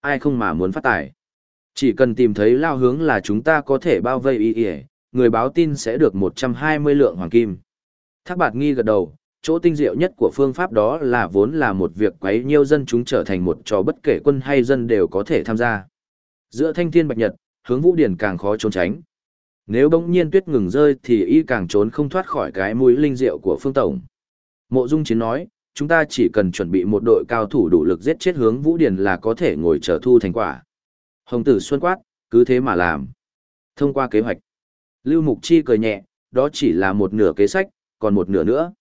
Ai không mà muốn phát tài. Chỉ cần tìm thấy lao hướng là chúng ta có thể bao vây y y, người báo tin sẽ được 120 lượng hoàng kim. Thác bạt nghi gật đầu, chỗ tinh diệu nhất của phương pháp đó là vốn là một việc quấy nhiêu dân chúng trở thành một trò bất kể quân hay dân đều có thể tham gia. Giữa thanh thiên bạch nhật, hướng vũ điển càng khó trốn tránh. Nếu bỗng nhiên tuyết ngừng rơi thì y càng trốn không thoát khỏi cái mũi linh diệu của phương tổng. Mộ Dung Chiến nói, chúng ta chỉ cần chuẩn bị một đội cao thủ đủ lực giết chết hướng Vũ điển là có thể ngồi chờ thu thành quả. Hồng tử Xuân quát, cứ thế mà làm. Thông qua kế hoạch, Lưu Mục Chi cười nhẹ, đó chỉ là một nửa kế sách, còn một nửa nữa.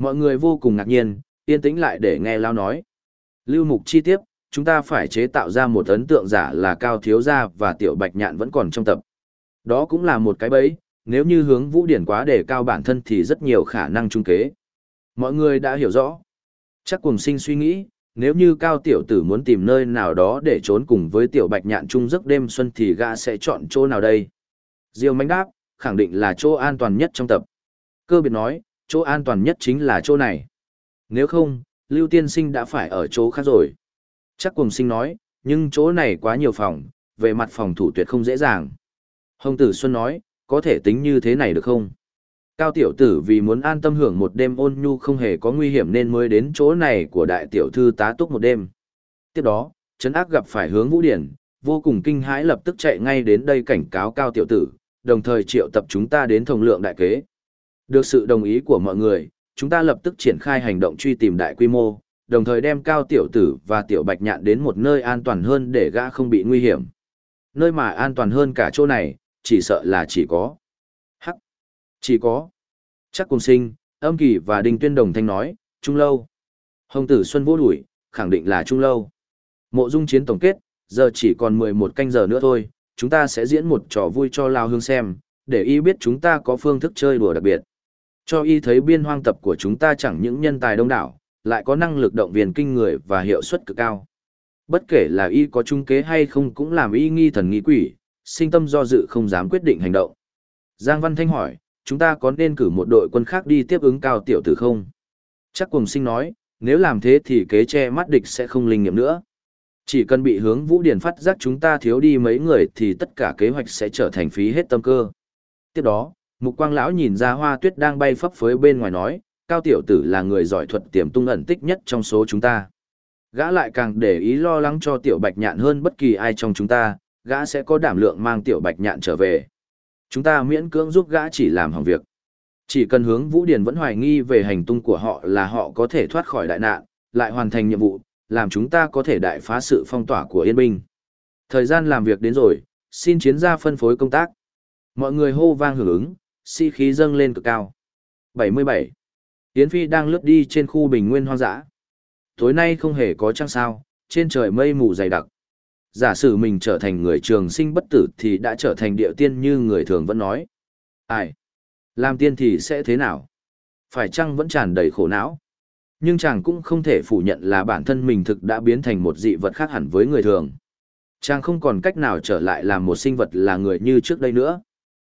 Mọi người vô cùng ngạc nhiên, yên tĩnh lại để nghe Lao nói. Lưu Mục Chi tiếp, chúng ta phải chế tạo ra một ấn tượng giả là Cao Thiếu Gia và Tiểu Bạch Nhạn vẫn còn trong tập. Đó cũng là một cái bẫy, nếu như hướng Vũ Điển quá để cao bản thân thì rất nhiều khả năng trung kế. Mọi người đã hiểu rõ. Chắc cùng sinh suy nghĩ, nếu như cao tiểu tử muốn tìm nơi nào đó để trốn cùng với tiểu bạch nhạn chung giấc đêm xuân thì gã sẽ chọn chỗ nào đây? Diêu mánh đáp, khẳng định là chỗ an toàn nhất trong tập. Cơ biệt nói, chỗ an toàn nhất chính là chỗ này. Nếu không, Lưu Tiên Sinh đã phải ở chỗ khác rồi. Chắc cùng sinh nói, nhưng chỗ này quá nhiều phòng, về mặt phòng thủ tuyệt không dễ dàng. Hồng Tử Xuân nói, có thể tính như thế này được không? Cao tiểu tử vì muốn an tâm hưởng một đêm ôn nhu không hề có nguy hiểm nên mới đến chỗ này của đại tiểu thư tá túc một đêm. Tiếp đó, Trấn Ác gặp phải hướng Vũ Điển, vô cùng kinh hãi lập tức chạy ngay đến đây cảnh cáo Cao tiểu tử, đồng thời triệu tập chúng ta đến thông lượng đại kế. Được sự đồng ý của mọi người, chúng ta lập tức triển khai hành động truy tìm đại quy mô, đồng thời đem Cao tiểu tử và tiểu bạch nhạn đến một nơi an toàn hơn để gã không bị nguy hiểm. Nơi mà an toàn hơn cả chỗ này, chỉ sợ là chỉ có chỉ có. Chắc cùng sinh, âm kỳ và đinh tuyên đồng thanh nói, trung lâu. Hồng tử Xuân vô đuổi, khẳng định là trung lâu. Mộ dung chiến tổng kết, giờ chỉ còn 11 canh giờ nữa thôi, chúng ta sẽ diễn một trò vui cho Lao Hương xem, để y biết chúng ta có phương thức chơi đùa đặc biệt. Cho y thấy biên hoang tập của chúng ta chẳng những nhân tài đông đảo, lại có năng lực động viên kinh người và hiệu suất cực cao. Bất kể là y có trung kế hay không cũng làm y nghi thần nghi quỷ, sinh tâm do dự không dám quyết định hành động. Giang Văn Thanh hỏi, chúng ta có nên cử một đội quân khác đi tiếp ứng cao tiểu tử không? Chắc cùng sinh nói, nếu làm thế thì kế che mắt địch sẽ không linh nghiệm nữa. Chỉ cần bị hướng vũ điển phát giác chúng ta thiếu đi mấy người thì tất cả kế hoạch sẽ trở thành phí hết tâm cơ. Tiếp đó, mục quang lão nhìn ra hoa tuyết đang bay phấp phới bên ngoài nói, cao tiểu tử là người giỏi thuật tiềm tung ẩn tích nhất trong số chúng ta. Gã lại càng để ý lo lắng cho tiểu bạch nhạn hơn bất kỳ ai trong chúng ta, gã sẽ có đảm lượng mang tiểu bạch nhạn trở về. Chúng ta miễn cưỡng giúp gã chỉ làm hỏng việc. Chỉ cần hướng Vũ Điền vẫn hoài nghi về hành tung của họ là họ có thể thoát khỏi đại nạn, lại hoàn thành nhiệm vụ, làm chúng ta có thể đại phá sự phong tỏa của Yên binh. Thời gian làm việc đến rồi, xin chiến gia phân phối công tác. Mọi người hô vang hưởng ứng, si khí dâng lên cực cao. 77. Yến Phi đang lướt đi trên khu bình nguyên hoang dã. Tối nay không hề có trăng sao, trên trời mây mù dày đặc. Giả sử mình trở thành người trường sinh bất tử thì đã trở thành địa tiên như người thường vẫn nói. Ai? Làm tiên thì sẽ thế nào? Phải chăng vẫn tràn đầy khổ não? Nhưng chàng cũng không thể phủ nhận là bản thân mình thực đã biến thành một dị vật khác hẳn với người thường. Chàng không còn cách nào trở lại làm một sinh vật là người như trước đây nữa.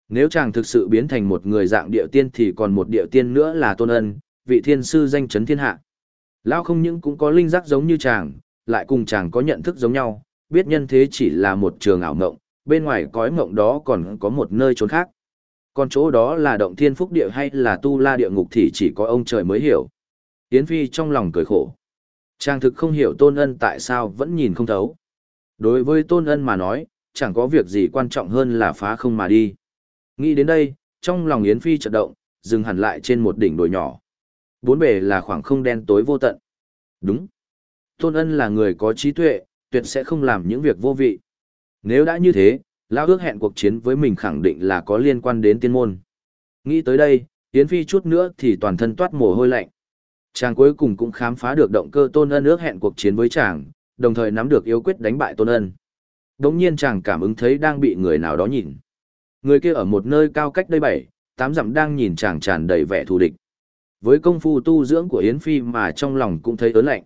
Nếu chàng thực sự biến thành một người dạng địa tiên thì còn một địa tiên nữa là tôn ân, vị thiên sư danh chấn thiên hạ. Lão không những cũng có linh giác giống như chàng, lại cùng chàng có nhận thức giống nhau, biết nhân thế chỉ là một trường ảo mộng, bên ngoài cõi mộng đó còn có một nơi trốn khác. Còn chỗ đó là động thiên phúc địa hay là tu la địa ngục thì chỉ có ông trời mới hiểu. Yến Phi trong lòng cười khổ. Chàng thực không hiểu tôn ân tại sao vẫn nhìn không thấu. Đối với tôn ân mà nói, chẳng có việc gì quan trọng hơn là phá không mà đi. Nghĩ đến đây, trong lòng Yến Phi chợt động, dừng hẳn lại trên một đỉnh đồi nhỏ. Bốn bề là khoảng không đen tối vô tận. Đúng. Tôn ân là người có trí tuệ, tuyệt sẽ không làm những việc vô vị. Nếu đã như thế, lão ước hẹn cuộc chiến với mình khẳng định là có liên quan đến tiên môn. Nghĩ tới đây, Yến Phi chút nữa thì toàn thân toát mồ hôi lạnh. Chàng cuối cùng cũng khám phá được động cơ tôn ân ước hẹn cuộc chiến với chàng, đồng thời nắm được yếu quyết đánh bại tôn ân. Đống nhiên chàng cảm ứng thấy đang bị người nào đó nhìn. Người kia ở một nơi cao cách đây bảy, tám dặm đang nhìn chàng tràn đầy vẻ thù địch. Với công phu tu dưỡng của Yến Phi mà trong lòng cũng thấy ớn lạnh.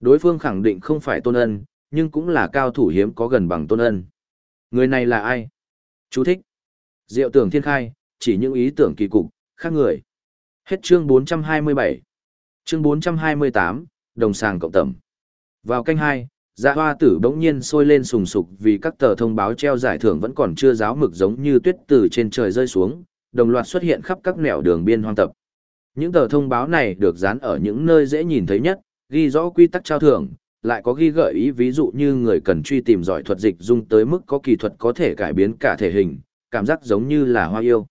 Đối phương khẳng định không phải tôn ân, nhưng cũng là cao thủ hiếm có gần bằng tôn ân. Người này là ai? Chú thích. Diệu tưởng thiên khai, chỉ những ý tưởng kỳ cục, khác người. Hết chương 427. Chương 428, đồng sàng cộng tẩm. Vào canh hai, dạ hoa tử bỗng nhiên sôi lên sùng sục vì các tờ thông báo treo giải thưởng vẫn còn chưa giáo mực giống như tuyết từ trên trời rơi xuống, đồng loạt xuất hiện khắp các nẻo đường biên hoang tập. Những tờ thông báo này được dán ở những nơi dễ nhìn thấy nhất, ghi rõ quy tắc trao thưởng, lại có ghi gợi ý ví dụ như người cần truy tìm giỏi thuật dịch dung tới mức có kỳ thuật có thể cải biến cả thể hình, cảm giác giống như là hoa yêu.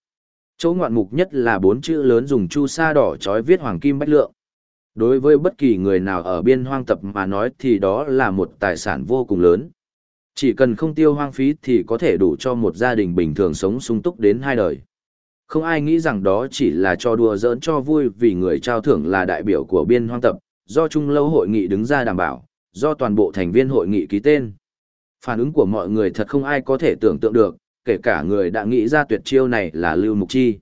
Chỗ ngoạn mục nhất là bốn chữ lớn dùng chu sa đỏ chói viết hoàng kim bách lượng. Đối với bất kỳ người nào ở biên hoang tập mà nói thì đó là một tài sản vô cùng lớn. Chỉ cần không tiêu hoang phí thì có thể đủ cho một gia đình bình thường sống sung túc đến hai đời. Không ai nghĩ rằng đó chỉ là cho đùa giỡn cho vui vì người trao thưởng là đại biểu của biên hoang tập, do Trung Lâu hội nghị đứng ra đảm bảo, do toàn bộ thành viên hội nghị ký tên. Phản ứng của mọi người thật không ai có thể tưởng tượng được, kể cả người đã nghĩ ra tuyệt chiêu này là Lưu Mục Chi.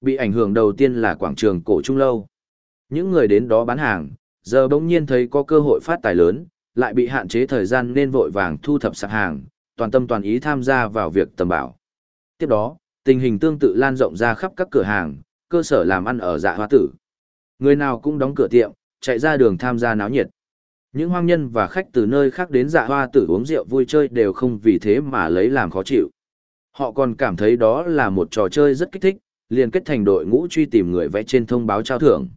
Bị ảnh hưởng đầu tiên là quảng trường cổ Trung Lâu. Những người đến đó bán hàng, giờ bỗng nhiên thấy có cơ hội phát tài lớn, lại bị hạn chế thời gian nên vội vàng thu thập sạc hàng, toàn tâm toàn ý tham gia vào việc tầm bảo. Tiếp đó, tình hình tương tự lan rộng ra khắp các cửa hàng, cơ sở làm ăn ở dạ hoa tử. Người nào cũng đóng cửa tiệm, chạy ra đường tham gia náo nhiệt. Những hoang nhân và khách từ nơi khác đến dạ hoa tử uống rượu vui chơi đều không vì thế mà lấy làm khó chịu. Họ còn cảm thấy đó là một trò chơi rất kích thích, liền kết thành đội ngũ truy tìm người vẽ trên thông báo trao thưởng.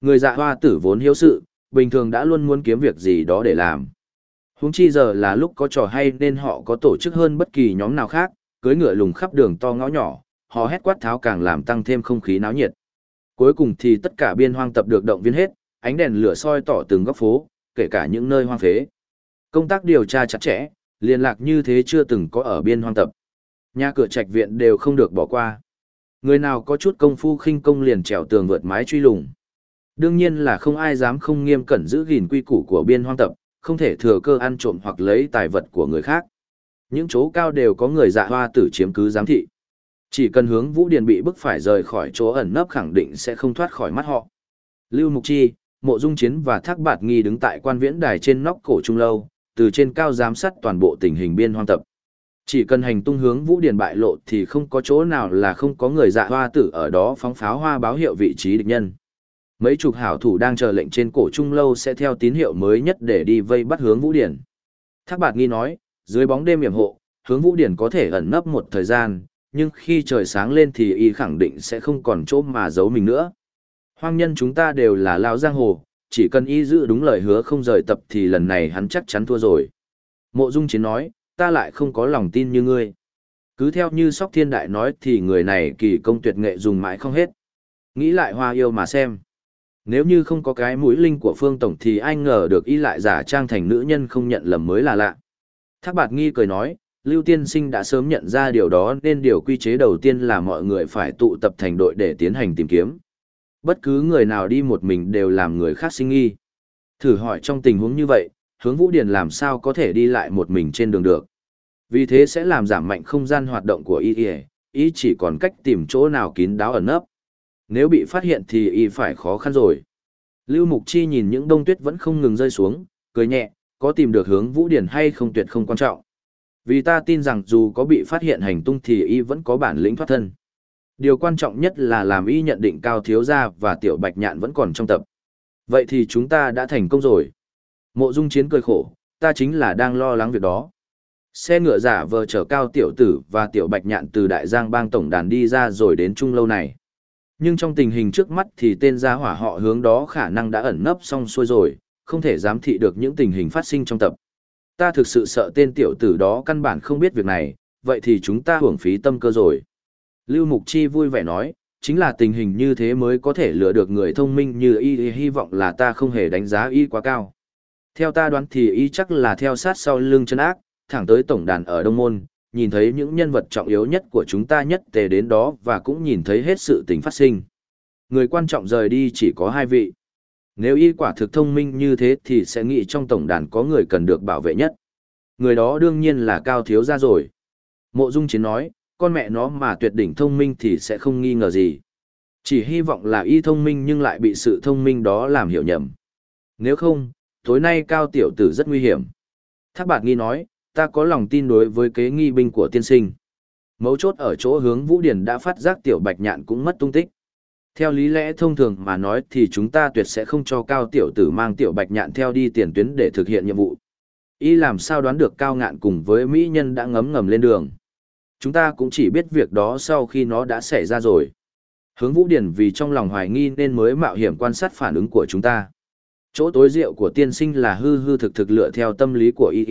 Người dạ hoa tử vốn hiếu sự, bình thường đã luôn muốn kiếm việc gì đó để làm. Huống chi giờ là lúc có trò hay nên họ có tổ chức hơn bất kỳ nhóm nào khác, cưới ngựa lùng khắp đường to ngõ nhỏ, họ hét quát tháo càng làm tăng thêm không khí náo nhiệt. Cuối cùng thì tất cả biên hoang tập được động viên hết, ánh đèn lửa soi tỏ từng góc phố, kể cả những nơi hoang phế. Công tác điều tra chặt chẽ, liên lạc như thế chưa từng có ở biên hoang tập. Nhà cửa trạch viện đều không được bỏ qua. Người nào có chút công phu khinh công liền trèo tường vượt mái truy lùng. Đương nhiên là không ai dám không nghiêm cẩn giữ gìn quy củ của biên hoang tập, không thể thừa cơ ăn trộm hoặc lấy tài vật của người khác. Những chỗ cao đều có người dạ hoa tử chiếm cứ giám thị. Chỉ cần hướng Vũ Điền bị bức phải rời khỏi chỗ ẩn nấp khẳng định sẽ không thoát khỏi mắt họ. Lưu Mục Chi, Mộ Dung Chiến và Thác Bạt Nghi đứng tại quan viễn đài trên nóc cổ trung lâu, từ trên cao giám sát toàn bộ tình hình biên hoang tập. Chỉ cần hành tung hướng Vũ Điền bại lộ thì không có chỗ nào là không có người dạ hoa tử ở đó phóng pháo hoa báo hiệu vị trí địch nhân. Mấy chục hảo thủ đang chờ lệnh trên cổ trung lâu sẽ theo tín hiệu mới nhất để đi vây bắt hướng Vũ Điển. Thác Bạt Nghi nói, dưới bóng đêm hiểm hộ, hướng Vũ Điển có thể ẩn nấp một thời gian, nhưng khi trời sáng lên thì y khẳng định sẽ không còn chỗ mà giấu mình nữa. Hoang nhân chúng ta đều là lao giang hồ, chỉ cần y giữ đúng lời hứa không rời tập thì lần này hắn chắc chắn thua rồi. Mộ Dung Chiến nói, ta lại không có lòng tin như ngươi. Cứ theo như Sóc Thiên Đại nói thì người này kỳ công tuyệt nghệ dùng mãi không hết. Nghĩ lại hoa yêu mà xem. Nếu như không có cái mũi linh của Phương Tổng thì ai ngờ được y lại giả trang thành nữ nhân không nhận lầm mới là lạ. Thác bạt nghi cười nói, Lưu Tiên Sinh đã sớm nhận ra điều đó nên điều quy chế đầu tiên là mọi người phải tụ tập thành đội để tiến hành tìm kiếm. Bất cứ người nào đi một mình đều làm người khác sinh nghi. Thử hỏi trong tình huống như vậy, hướng Vũ Điền làm sao có thể đi lại một mình trên đường được. Vì thế sẽ làm giảm mạnh không gian hoạt động của y y, chỉ còn cách tìm chỗ nào kín đáo ẩn nấp. Nếu bị phát hiện thì y phải khó khăn rồi. Lưu Mục Chi nhìn những đông tuyết vẫn không ngừng rơi xuống, cười nhẹ, có tìm được hướng Vũ Điển hay không tuyệt không quan trọng. Vì ta tin rằng dù có bị phát hiện hành tung thì y vẫn có bản lĩnh thoát thân. Điều quan trọng nhất là làm y nhận định cao thiếu gia và tiểu bạch nhạn vẫn còn trong tập. Vậy thì chúng ta đã thành công rồi. Mộ dung chiến cười khổ, ta chính là đang lo lắng việc đó. Xe ngựa giả vờ chở cao tiểu tử và tiểu bạch nhạn từ đại giang bang tổng đàn đi ra rồi đến trung lâu này. Nhưng trong tình hình trước mắt thì tên gia hỏa họ hướng đó khả năng đã ẩn nấp xong xuôi rồi, không thể giám thị được những tình hình phát sinh trong tập. Ta thực sự sợ tên tiểu tử đó căn bản không biết việc này, vậy thì chúng ta hưởng phí tâm cơ rồi. Lưu Mục Chi vui vẻ nói, chính là tình hình như thế mới có thể lừa được người thông minh như y hy vọng là ta không hề đánh giá y quá cao. Theo ta đoán thì y chắc là theo sát sau lưng chân ác, thẳng tới tổng đàn ở Đông Môn, nhìn thấy những nhân vật trọng yếu nhất của chúng ta nhất tề đến đó và cũng nhìn thấy hết sự tình phát sinh. Người quan trọng rời đi chỉ có hai vị. Nếu y quả thực thông minh như thế thì sẽ nghĩ trong tổng đàn có người cần được bảo vệ nhất. Người đó đương nhiên là Cao Thiếu Gia rồi. Mộ Dung Chiến nói, con mẹ nó mà tuyệt đỉnh thông minh thì sẽ không nghi ngờ gì. Chỉ hy vọng là y thông minh nhưng lại bị sự thông minh đó làm hiểu nhầm. Nếu không, tối nay Cao Tiểu Tử rất nguy hiểm. Thác Bạt Nghi nói, ta có lòng tin đối với kế nghi binh của tiên sinh. Mấu chốt ở chỗ hướng Vũ Điển đã phát giác tiểu bạch nhạn cũng mất tung tích. Theo lý lẽ thông thường mà nói thì chúng ta tuyệt sẽ không cho cao tiểu tử mang tiểu bạch nhạn theo đi tiền tuyến để thực hiện nhiệm vụ. Y làm sao đoán được cao ngạn cùng với mỹ nhân đã ngấm ngầm lên đường. Chúng ta cũng chỉ biết việc đó sau khi nó đã xảy ra rồi. Hướng Vũ Điển vì trong lòng hoài nghi nên mới mạo hiểm quan sát phản ứng của chúng ta. Chỗ tối diệu của tiên sinh là hư hư thực thực lựa theo tâm lý của y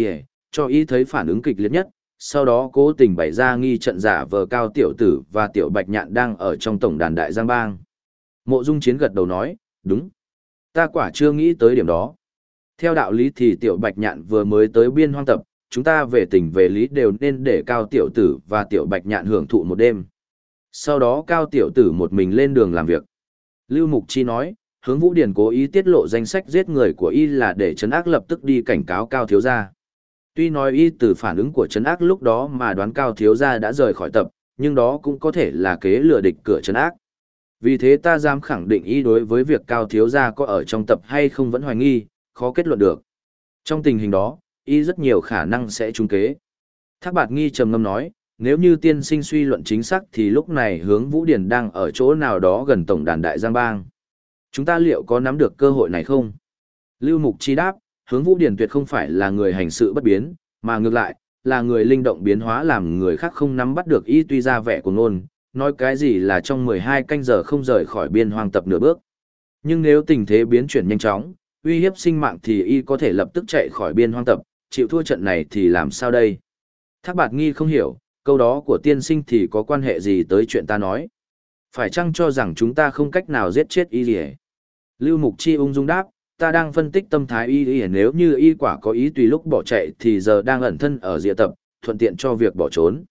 cho y thấy phản ứng kịch liệt nhất, sau đó cố tình bày ra nghi trận giả vờ cao tiểu tử và tiểu bạch nhạn đang ở trong tổng đàn đại giang bang. Mộ dung chiến gật đầu nói, đúng. Ta quả chưa nghĩ tới điểm đó. Theo đạo lý thì tiểu bạch nhạn vừa mới tới biên hoang tập, chúng ta về tình về lý đều nên để cao tiểu tử và tiểu bạch nhạn hưởng thụ một đêm. Sau đó cao tiểu tử một mình lên đường làm việc. Lưu Mục Chi nói, hướng Vũ Điển cố ý tiết lộ danh sách giết người của y là để trấn ác lập tức đi cảnh cáo cao thiếu gia. Tuy nói y từ phản ứng của Trấn ác lúc đó mà đoán cao thiếu gia đã rời khỏi tập, nhưng đó cũng có thể là kế lừa địch cửa Trấn ác. Vì thế ta dám khẳng định y đối với việc cao thiếu gia có ở trong tập hay không vẫn hoài nghi, khó kết luận được. Trong tình hình đó, y rất nhiều khả năng sẽ trúng kế. Thác bạt nghi trầm ngâm nói, nếu như tiên sinh suy luận chính xác thì lúc này hướng Vũ Điển đang ở chỗ nào đó gần tổng đàn đại giang bang. Chúng ta liệu có nắm được cơ hội này không? Lưu Mục Chi đáp, hướng Vũ Điển tuyệt không phải là người hành sự bất biến, mà ngược lại, là người linh động biến hóa làm người khác không nắm bắt được y tuy ra vẻ của nôn, nói cái gì là trong 12 canh giờ không rời khỏi biên hoang tập nửa bước. Nhưng nếu tình thế biến chuyển nhanh chóng, uy hiếp sinh mạng thì y có thể lập tức chạy khỏi biên hoang tập, chịu thua trận này thì làm sao đây? Thác bạt nghi không hiểu, câu đó của tiên sinh thì có quan hệ gì tới chuyện ta nói? Phải chăng cho rằng chúng ta không cách nào giết chết y gì Lưu Mục Chi ung dung đáp, ta đang phân tích tâm thái y y nếu như y quả có ý tùy lúc bỏ chạy thì giờ đang ẩn thân ở địa tập, thuận tiện cho việc bỏ trốn.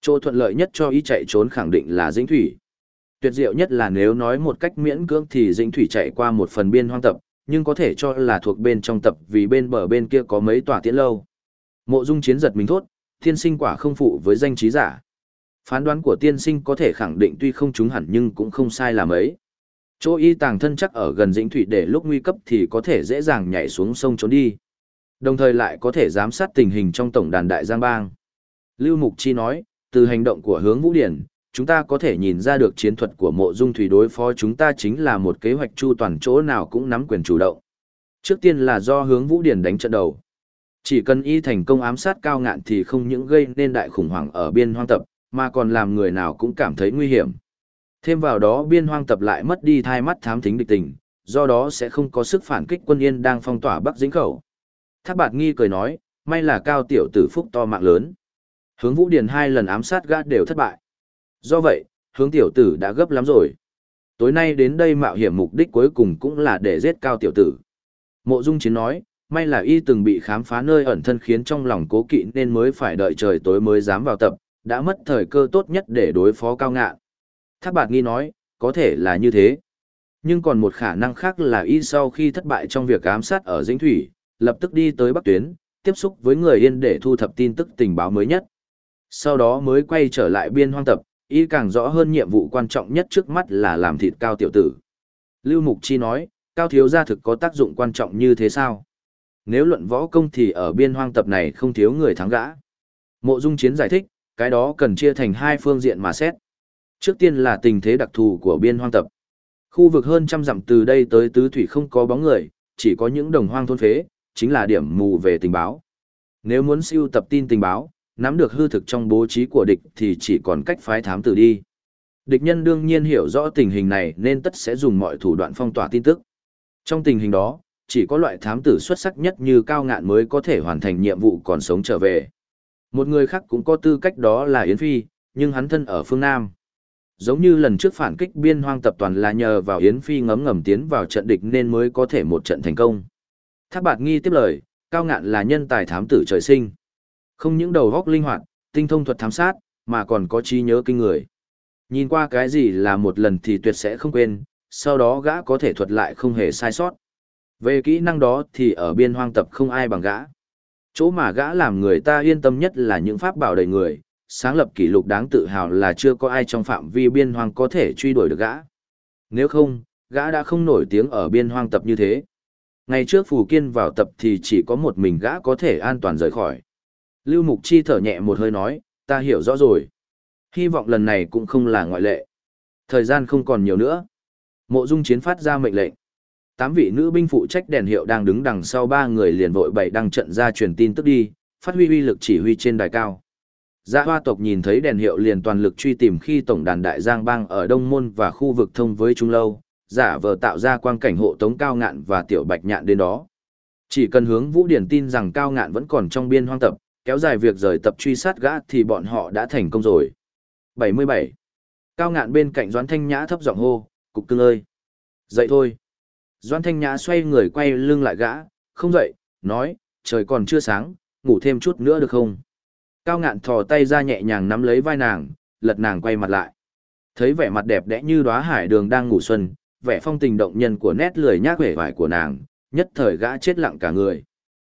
Chỗ thuận lợi nhất cho y chạy trốn khẳng định là dĩnh thủy. Tuyệt diệu nhất là nếu nói một cách miễn cưỡng thì dĩnh thủy chạy qua một phần biên hoang tập, nhưng có thể cho là thuộc bên trong tập vì bên bờ bên kia có mấy tòa tiễn lâu. Mộ dung chiến giật mình thốt, tiên sinh quả không phụ với danh trí giả. Phán đoán của tiên sinh có thể khẳng định tuy không trúng hẳn nhưng cũng không sai là mấy. Chỗ y tàng thân chắc ở gần dĩnh thủy để lúc nguy cấp thì có thể dễ dàng nhảy xuống sông trốn đi. Đồng thời lại có thể giám sát tình hình trong tổng đàn đại giang bang. Lưu Mục Chi nói, từ hành động của hướng vũ điển, chúng ta có thể nhìn ra được chiến thuật của mộ dung thủy đối phó chúng ta chính là một kế hoạch chu toàn chỗ nào cũng nắm quyền chủ động. Trước tiên là do hướng vũ điển đánh trận đầu. Chỉ cần y thành công ám sát cao ngạn thì không những gây nên đại khủng hoảng ở biên hoang tập, mà còn làm người nào cũng cảm thấy nguy hiểm. Thêm vào đó biên hoang tập lại mất đi thai mắt thám thính địch tình, do đó sẽ không có sức phản kích quân yên đang phong tỏa Bắc Dĩnh Khẩu. Thác bạt nghi cười nói, may là cao tiểu tử phúc to mạng lớn. Hướng Vũ Điền hai lần ám sát gã đều thất bại. Do vậy, hướng tiểu tử đã gấp lắm rồi. Tối nay đến đây mạo hiểm mục đích cuối cùng cũng là để giết cao tiểu tử. Mộ Dung Chiến nói, may là y từng bị khám phá nơi ẩn thân khiến trong lòng cố kỵ nên mới phải đợi trời tối mới dám vào tập, đã mất thời cơ tốt nhất để đối phó cao ngạn. Thác bạt nghi nói, có thể là như thế. Nhưng còn một khả năng khác là y sau khi thất bại trong việc ám sát ở Dĩnh Thủy, lập tức đi tới Bắc Tuyến, tiếp xúc với người Yên để thu thập tin tức tình báo mới nhất. Sau đó mới quay trở lại biên hoang tập, y càng rõ hơn nhiệm vụ quan trọng nhất trước mắt là làm thịt cao tiểu tử. Lưu Mục Chi nói, cao thiếu gia thực có tác dụng quan trọng như thế sao? Nếu luận võ công thì ở biên hoang tập này không thiếu người thắng gã. Mộ Dung Chiến giải thích, cái đó cần chia thành hai phương diện mà xét. Trước tiên là tình thế đặc thù của biên hoang tập. Khu vực hơn trăm dặm từ đây tới tứ thủy không có bóng người, chỉ có những đồng hoang thôn phế, chính là điểm mù về tình báo. Nếu muốn siêu tập tin tình báo, nắm được hư thực trong bố trí của địch thì chỉ còn cách phái thám tử đi. Địch nhân đương nhiên hiểu rõ tình hình này nên tất sẽ dùng mọi thủ đoạn phong tỏa tin tức. Trong tình hình đó, chỉ có loại thám tử xuất sắc nhất như cao ngạn mới có thể hoàn thành nhiệm vụ còn sống trở về. Một người khác cũng có tư cách đó là Yến Phi, nhưng hắn thân ở phương Nam. Giống như lần trước phản kích biên hoang tập toàn là nhờ vào Yến Phi ngấm ngầm tiến vào trận địch nên mới có thể một trận thành công. Thác bạt nghi tiếp lời, cao ngạn là nhân tài thám tử trời sinh. Không những đầu góc linh hoạt, tinh thông thuật thám sát, mà còn có trí nhớ kinh người. Nhìn qua cái gì là một lần thì tuyệt sẽ không quên, sau đó gã có thể thuật lại không hề sai sót. Về kỹ năng đó thì ở biên hoang tập không ai bằng gã. Chỗ mà gã làm người ta yên tâm nhất là những pháp bảo đầy người, sáng lập kỷ lục đáng tự hào là chưa có ai trong phạm vi biên hoang có thể truy đuổi được gã. Nếu không, gã đã không nổi tiếng ở biên hoang tập như thế. Ngày trước Phù Kiên vào tập thì chỉ có một mình gã có thể an toàn rời khỏi. Lưu Mục Chi thở nhẹ một hơi nói, ta hiểu rõ rồi. Hy vọng lần này cũng không là ngoại lệ. Thời gian không còn nhiều nữa. Mộ Dung Chiến phát ra mệnh lệnh. Tám vị nữ binh phụ trách đèn hiệu đang đứng đằng sau ba người liền vội bày đăng trận ra truyền tin tức đi, phát huy uy lực chỉ huy trên đài cao. Dạ hoa tộc nhìn thấy đèn hiệu liền toàn lực truy tìm khi tổng đàn đại giang bang ở Đông Môn và khu vực thông với Trung Lâu, giả vờ tạo ra quang cảnh hộ tống cao ngạn và tiểu bạch nhạn đến đó. Chỉ cần hướng Vũ Điển tin rằng cao ngạn vẫn còn trong biên hoang tập, kéo dài việc rời tập truy sát gã thì bọn họ đã thành công rồi. 77. Cao ngạn bên cạnh Doãn Thanh Nhã thấp giọng hô, cục cưng ơi. Dậy thôi. Doãn Thanh Nhã xoay người quay lưng lại gã, không dậy, nói, trời còn chưa sáng, ngủ thêm chút nữa được không? Cao ngạn thò tay ra nhẹ nhàng nắm lấy vai nàng, lật nàng quay mặt lại. Thấy vẻ mặt đẹp đẽ như đóa hải đường đang ngủ xuân, vẻ phong tình động nhân của nét lười nhác vẻ vải của nàng, nhất thời gã chết lặng cả người.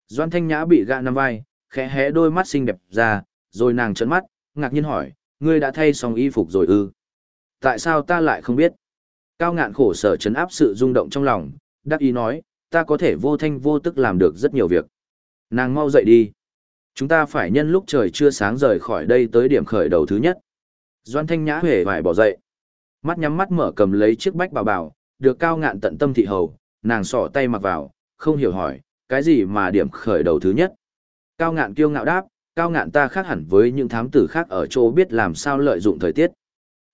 Doan Thanh Nhã bị gã nắm vai, khẽ hé đôi mắt xinh đẹp ra, rồi nàng trấn mắt, ngạc nhiên hỏi, ngươi đã thay xong y phục rồi ư? Tại sao ta lại không biết? Cao ngạn khổ sở chấn áp sự rung động trong lòng, đắc ý nói, ta có thể vô thanh vô tức làm được rất nhiều việc. Nàng mau dậy đi. Chúng ta phải nhân lúc trời chưa sáng rời khỏi đây tới điểm khởi đầu thứ nhất. Doan Thanh Nhã hề vải bỏ dậy. Mắt nhắm mắt mở cầm lấy chiếc bách bảo bảo, được cao ngạn tận tâm thị hầu, nàng sỏ tay mặc vào, không hiểu hỏi, cái gì mà điểm khởi đầu thứ nhất. Cao ngạn kiêu ngạo đáp, cao ngạn ta khác hẳn với những thám tử khác ở chỗ biết làm sao lợi dụng thời tiết.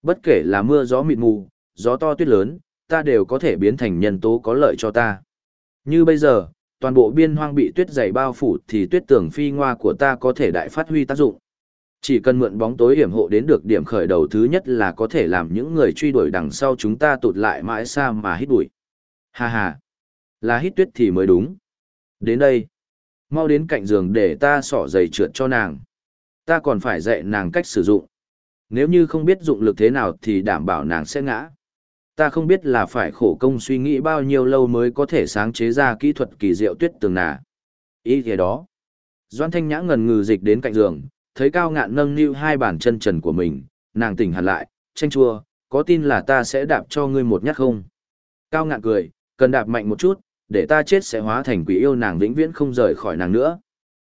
Bất kể là mưa gió mịt mù, gió to tuyết lớn, ta đều có thể biến thành nhân tố có lợi cho ta. Như bây giờ, toàn bộ biên hoang bị tuyết dày bao phủ thì tuyết tường phi ngoa của ta có thể đại phát huy tác dụng. Chỉ cần mượn bóng tối hiểm hộ đến được điểm khởi đầu thứ nhất là có thể làm những người truy đuổi đằng sau chúng ta tụt lại mãi xa mà hít đuổi. Ha ha, là hít tuyết thì mới đúng. Đến đây, mau đến cạnh giường để ta sỏ giày trượt cho nàng. Ta còn phải dạy nàng cách sử dụng. Nếu như không biết dụng lực thế nào thì đảm bảo nàng sẽ ngã. Ta không biết là phải khổ công suy nghĩ bao nhiêu lâu mới có thể sáng chế ra kỹ thuật kỳ diệu tuyết tường nà. Ý thế đó. Doan Thanh Nhã ngần ngừ dịch đến cạnh giường, thấy cao ngạn nâng niu hai bàn chân trần của mình, nàng tỉnh hẳn lại, tranh chua, có tin là ta sẽ đạp cho ngươi một nhát không? Cao ngạn cười, cần đạp mạnh một chút, để ta chết sẽ hóa thành quỷ yêu nàng vĩnh viễn không rời khỏi nàng nữa.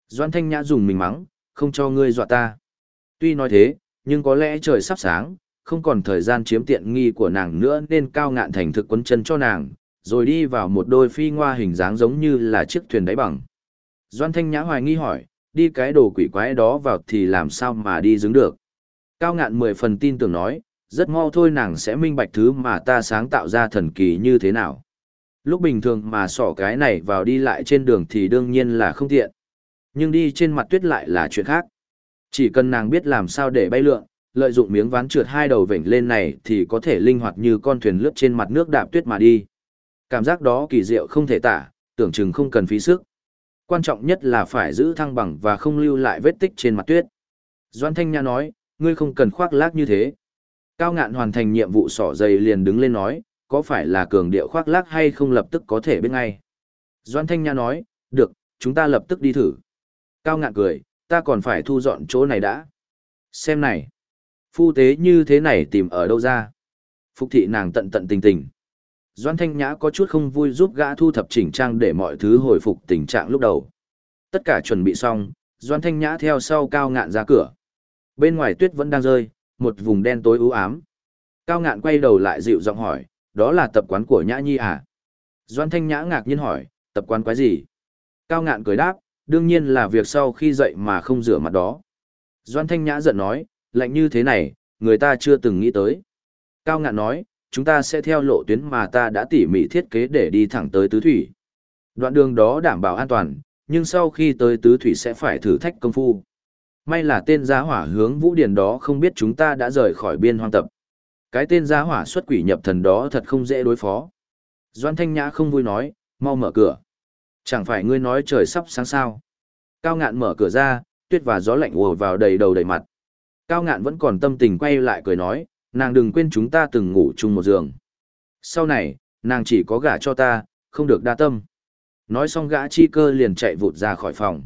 Doan Thanh Nhã dùng mình mắng, không cho ngươi dọa ta. Tuy nói thế, nhưng có lẽ trời sắp sáng, không còn thời gian chiếm tiện nghi của nàng nữa nên cao ngạn thành thực quấn chân cho nàng, rồi đi vào một đôi phi ngoa hình dáng giống như là chiếc thuyền đáy bằng. Doan Thanh Nhã hoài nghi hỏi, đi cái đồ quỷ quái đó vào thì làm sao mà đi dứng được. Cao ngạn mười phần tin tưởng nói, rất mau thôi nàng sẽ minh bạch thứ mà ta sáng tạo ra thần kỳ như thế nào. Lúc bình thường mà sỏ cái này vào đi lại trên đường thì đương nhiên là không tiện. Nhưng đi trên mặt tuyết lại là chuyện khác. Chỉ cần nàng biết làm sao để bay lượn, lợi dụng miếng ván trượt hai đầu vểnh lên này thì có thể linh hoạt như con thuyền lướt trên mặt nước đạp tuyết mà đi. Cảm giác đó kỳ diệu không thể tả, tưởng chừng không cần phí sức. Quan trọng nhất là phải giữ thăng bằng và không lưu lại vết tích trên mặt tuyết. Doan Thanh nha nói, ngươi không cần khoác lác như thế. Cao ngạn hoàn thành nhiệm vụ sỏ dày liền đứng lên nói, có phải là cường điệu khoác lác hay không lập tức có thể biết ngay. Doan Thanh nha nói, được, chúng ta lập tức đi thử. Cao ngạn cười, ta còn phải thu dọn chỗ này đã. Xem này, phu tế như thế này tìm ở đâu ra. Phục thị nàng tận tận tình tình. Doan Thanh Nhã có chút không vui giúp gã thu thập chỉnh trang để mọi thứ hồi phục tình trạng lúc đầu. Tất cả chuẩn bị xong, Doan Thanh Nhã theo sau cao ngạn ra cửa. Bên ngoài tuyết vẫn đang rơi, một vùng đen tối u ám. Cao ngạn quay đầu lại dịu giọng hỏi, đó là tập quán của Nhã Nhi à? Doan Thanh Nhã ngạc nhiên hỏi, tập quán quái gì? Cao ngạn cười đáp, đương nhiên là việc sau khi dậy mà không rửa mặt đó. Doan Thanh Nhã giận nói, lạnh như thế này, người ta chưa từng nghĩ tới. Cao ngạn nói, chúng ta sẽ theo lộ tuyến mà ta đã tỉ mỉ thiết kế để đi thẳng tới Tứ Thủy. Đoạn đường đó đảm bảo an toàn, nhưng sau khi tới Tứ Thủy sẽ phải thử thách công phu. May là tên giá hỏa hướng vũ điền đó không biết chúng ta đã rời khỏi biên hoang tập. Cái tên giá hỏa xuất quỷ nhập thần đó thật không dễ đối phó. Doan Thanh Nhã không vui nói, mau mở cửa. Chẳng phải ngươi nói trời sắp sáng sao. Cao ngạn mở cửa ra, tuyết và gió lạnh ùa vào đầy đầu đầy mặt. Cao ngạn vẫn còn tâm tình quay lại cười nói, nàng đừng quên chúng ta từng ngủ chung một giường. Sau này, nàng chỉ có gả cho ta, không được đa tâm. Nói xong gã chi cơ liền chạy vụt ra khỏi phòng.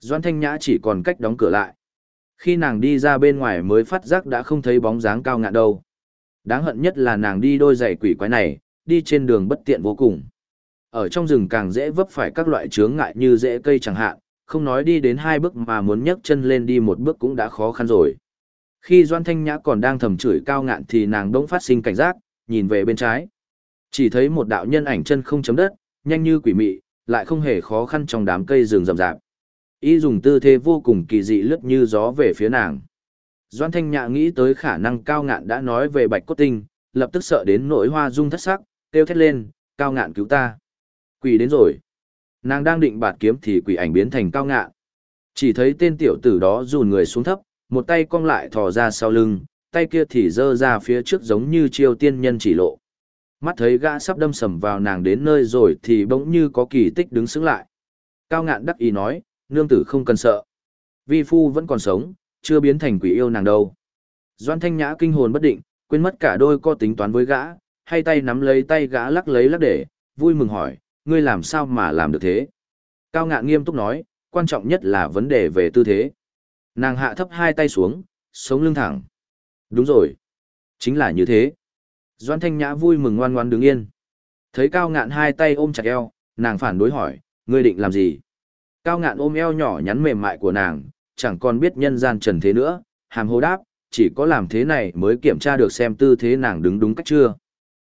Doan Thanh Nhã chỉ còn cách đóng cửa lại. Khi nàng đi ra bên ngoài mới phát giác đã không thấy bóng dáng cao ngạn đâu. Đáng hận nhất là nàng đi đôi giày quỷ quái này, đi trên đường bất tiện vô cùng. Ở trong rừng càng dễ vấp phải các loại chướng ngại như rễ cây chẳng hạn, không nói đi đến hai bước mà muốn nhấc chân lên đi một bước cũng đã khó khăn rồi. Khi Doan Thanh Nhã còn đang thầm chửi cao ngạn thì nàng đỗng phát sinh cảnh giác, nhìn về bên trái. Chỉ thấy một đạo nhân ảnh chân không chấm đất, nhanh như quỷ mị, lại không hề khó khăn trong đám cây rừng rậm rạp. Y dùng tư thế vô cùng kỳ dị lướt như gió về phía nàng. Doan Thanh Nhã nghĩ tới khả năng cao ngạn đã nói về bạch cốt tinh, lập tức sợ đến nỗi hoa dung thất sắc, kêu thét lên, cao ngạn cứu ta. Quỷ đến rồi. Nàng đang định bạt kiếm thì quỷ ảnh biến thành cao ngạn. Chỉ thấy tên tiểu tử đó dùn người xuống thấp, một tay cong lại thò ra sau lưng, tay kia thì dơ ra phía trước giống như chiêu tiên nhân chỉ lộ. Mắt thấy gã sắp đâm sầm vào nàng đến nơi rồi thì bỗng như có kỳ tích đứng xứng lại. Cao ngạn đắc ý nói, nương tử không cần sợ. Vi phu vẫn còn sống, chưa biến thành quỷ yêu nàng đâu. Doan thanh nhã kinh hồn bất định, quên mất cả đôi co tính toán với gã, hay tay nắm lấy tay gã lắc lấy lắc để, vui mừng hỏi, ngươi làm sao mà làm được thế? Cao ngạn nghiêm túc nói, quan trọng nhất là vấn đề về tư thế. Nàng hạ thấp hai tay xuống, sống lưng thẳng. Đúng rồi. Chính là như thế. Doan Thanh Nhã vui mừng ngoan ngoan đứng yên. Thấy Cao Ngạn hai tay ôm chặt eo, nàng phản đối hỏi, ngươi định làm gì? Cao Ngạn ôm eo nhỏ nhắn mềm mại của nàng, chẳng còn biết nhân gian trần thế nữa, hàm hồ đáp, chỉ có làm thế này mới kiểm tra được xem tư thế nàng đứng đúng cách chưa.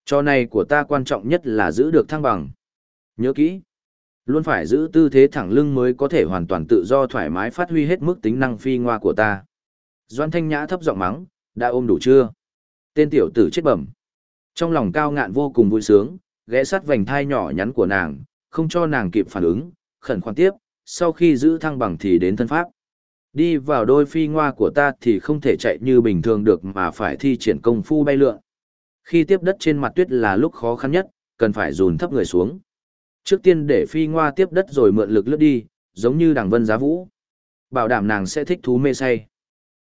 Cho này của ta quan trọng nhất là giữ được thăng bằng. Nhớ kỹ. Luôn phải giữ tư thế thẳng lưng mới có thể hoàn toàn tự do thoải mái phát huy hết mức tính năng phi ngoa của ta. Doan Thanh Nhã thấp giọng mắng, đã ôm đủ chưa? Tên tiểu tử chết bẩm. Trong lòng cao ngạn vô cùng vui sướng, ghé sát vành thai nhỏ nhắn của nàng, không cho nàng kịp phản ứng, khẩn khoản tiếp, sau khi giữ thăng bằng thì đến thân pháp. Đi vào đôi phi ngoa của ta thì không thể chạy như bình thường được mà phải thi triển công phu bay lượn. Khi tiếp đất trên mặt tuyết là lúc khó khăn nhất, cần phải dùn thấp người xuống. Trước tiên để phi ngoa tiếp đất rồi mượn lực lướt đi, giống như đằng vân giá vũ. Bảo đảm nàng sẽ thích thú mê say.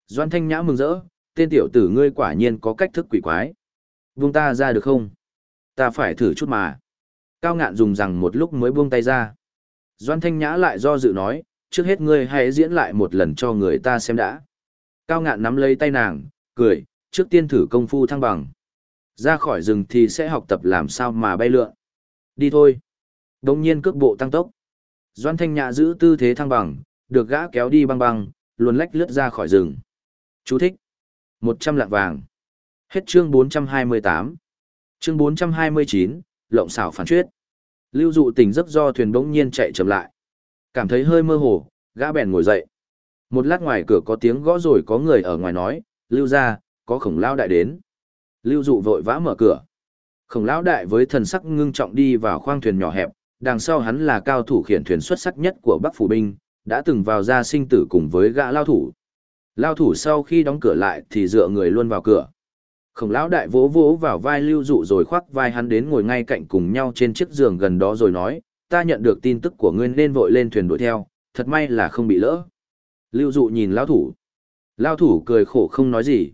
Doan thanh nhã mừng rỡ, tên tiểu tử ngươi quả nhiên có cách thức quỷ quái. Buông ta ra được không? Ta phải thử chút mà. Cao ngạn dùng rằng một lúc mới buông tay ra. Doan thanh nhã lại do dự nói, trước hết ngươi hãy diễn lại một lần cho người ta xem đã. Cao ngạn nắm lấy tay nàng, cười, trước tiên thử công phu thăng bằng. Ra khỏi rừng thì sẽ học tập làm sao mà bay lượn. Đi thôi. Đồng nhiên cước bộ tăng tốc. Doan Thanh Nhã giữ tư thế thăng bằng, được gã kéo đi băng băng, luồn lách lướt ra khỏi rừng. Chú thích. một trăm lạng vàng. Hết chương bốn trăm hai mươi tám Chương bốn trăm hai mươi chín lộng xảo phản truyết. Lưu dụ tỉnh giấc do thuyền bỗng nhiên chạy chậm lại. Cảm thấy hơi mơ hồ, gã bèn ngồi dậy. Một lát ngoài cửa có tiếng gõ rồi có người ở ngoài nói, Lưu ra, có khổng lao đại đến. Lưu dụ vội vã mở cửa. Khổng lão đại với thần sắc ngưng trọng đi vào khoang thuyền nhỏ hẹp, đằng sau hắn là cao thủ khiển thuyền xuất sắc nhất của Bắc Phủ Binh, đã từng vào ra sinh tử cùng với gã lao thủ. Lao thủ sau khi đóng cửa lại thì dựa người luôn vào cửa. Khổng lão đại vỗ vỗ vào vai lưu dụ rồi khoác vai hắn đến ngồi ngay cạnh cùng nhau trên chiếc giường gần đó rồi nói, ta nhận được tin tức của ngươi nên vội lên thuyền đuổi theo, thật may là không bị lỡ. Lưu dụ nhìn Lao thủ. Lao thủ cười khổ không nói gì.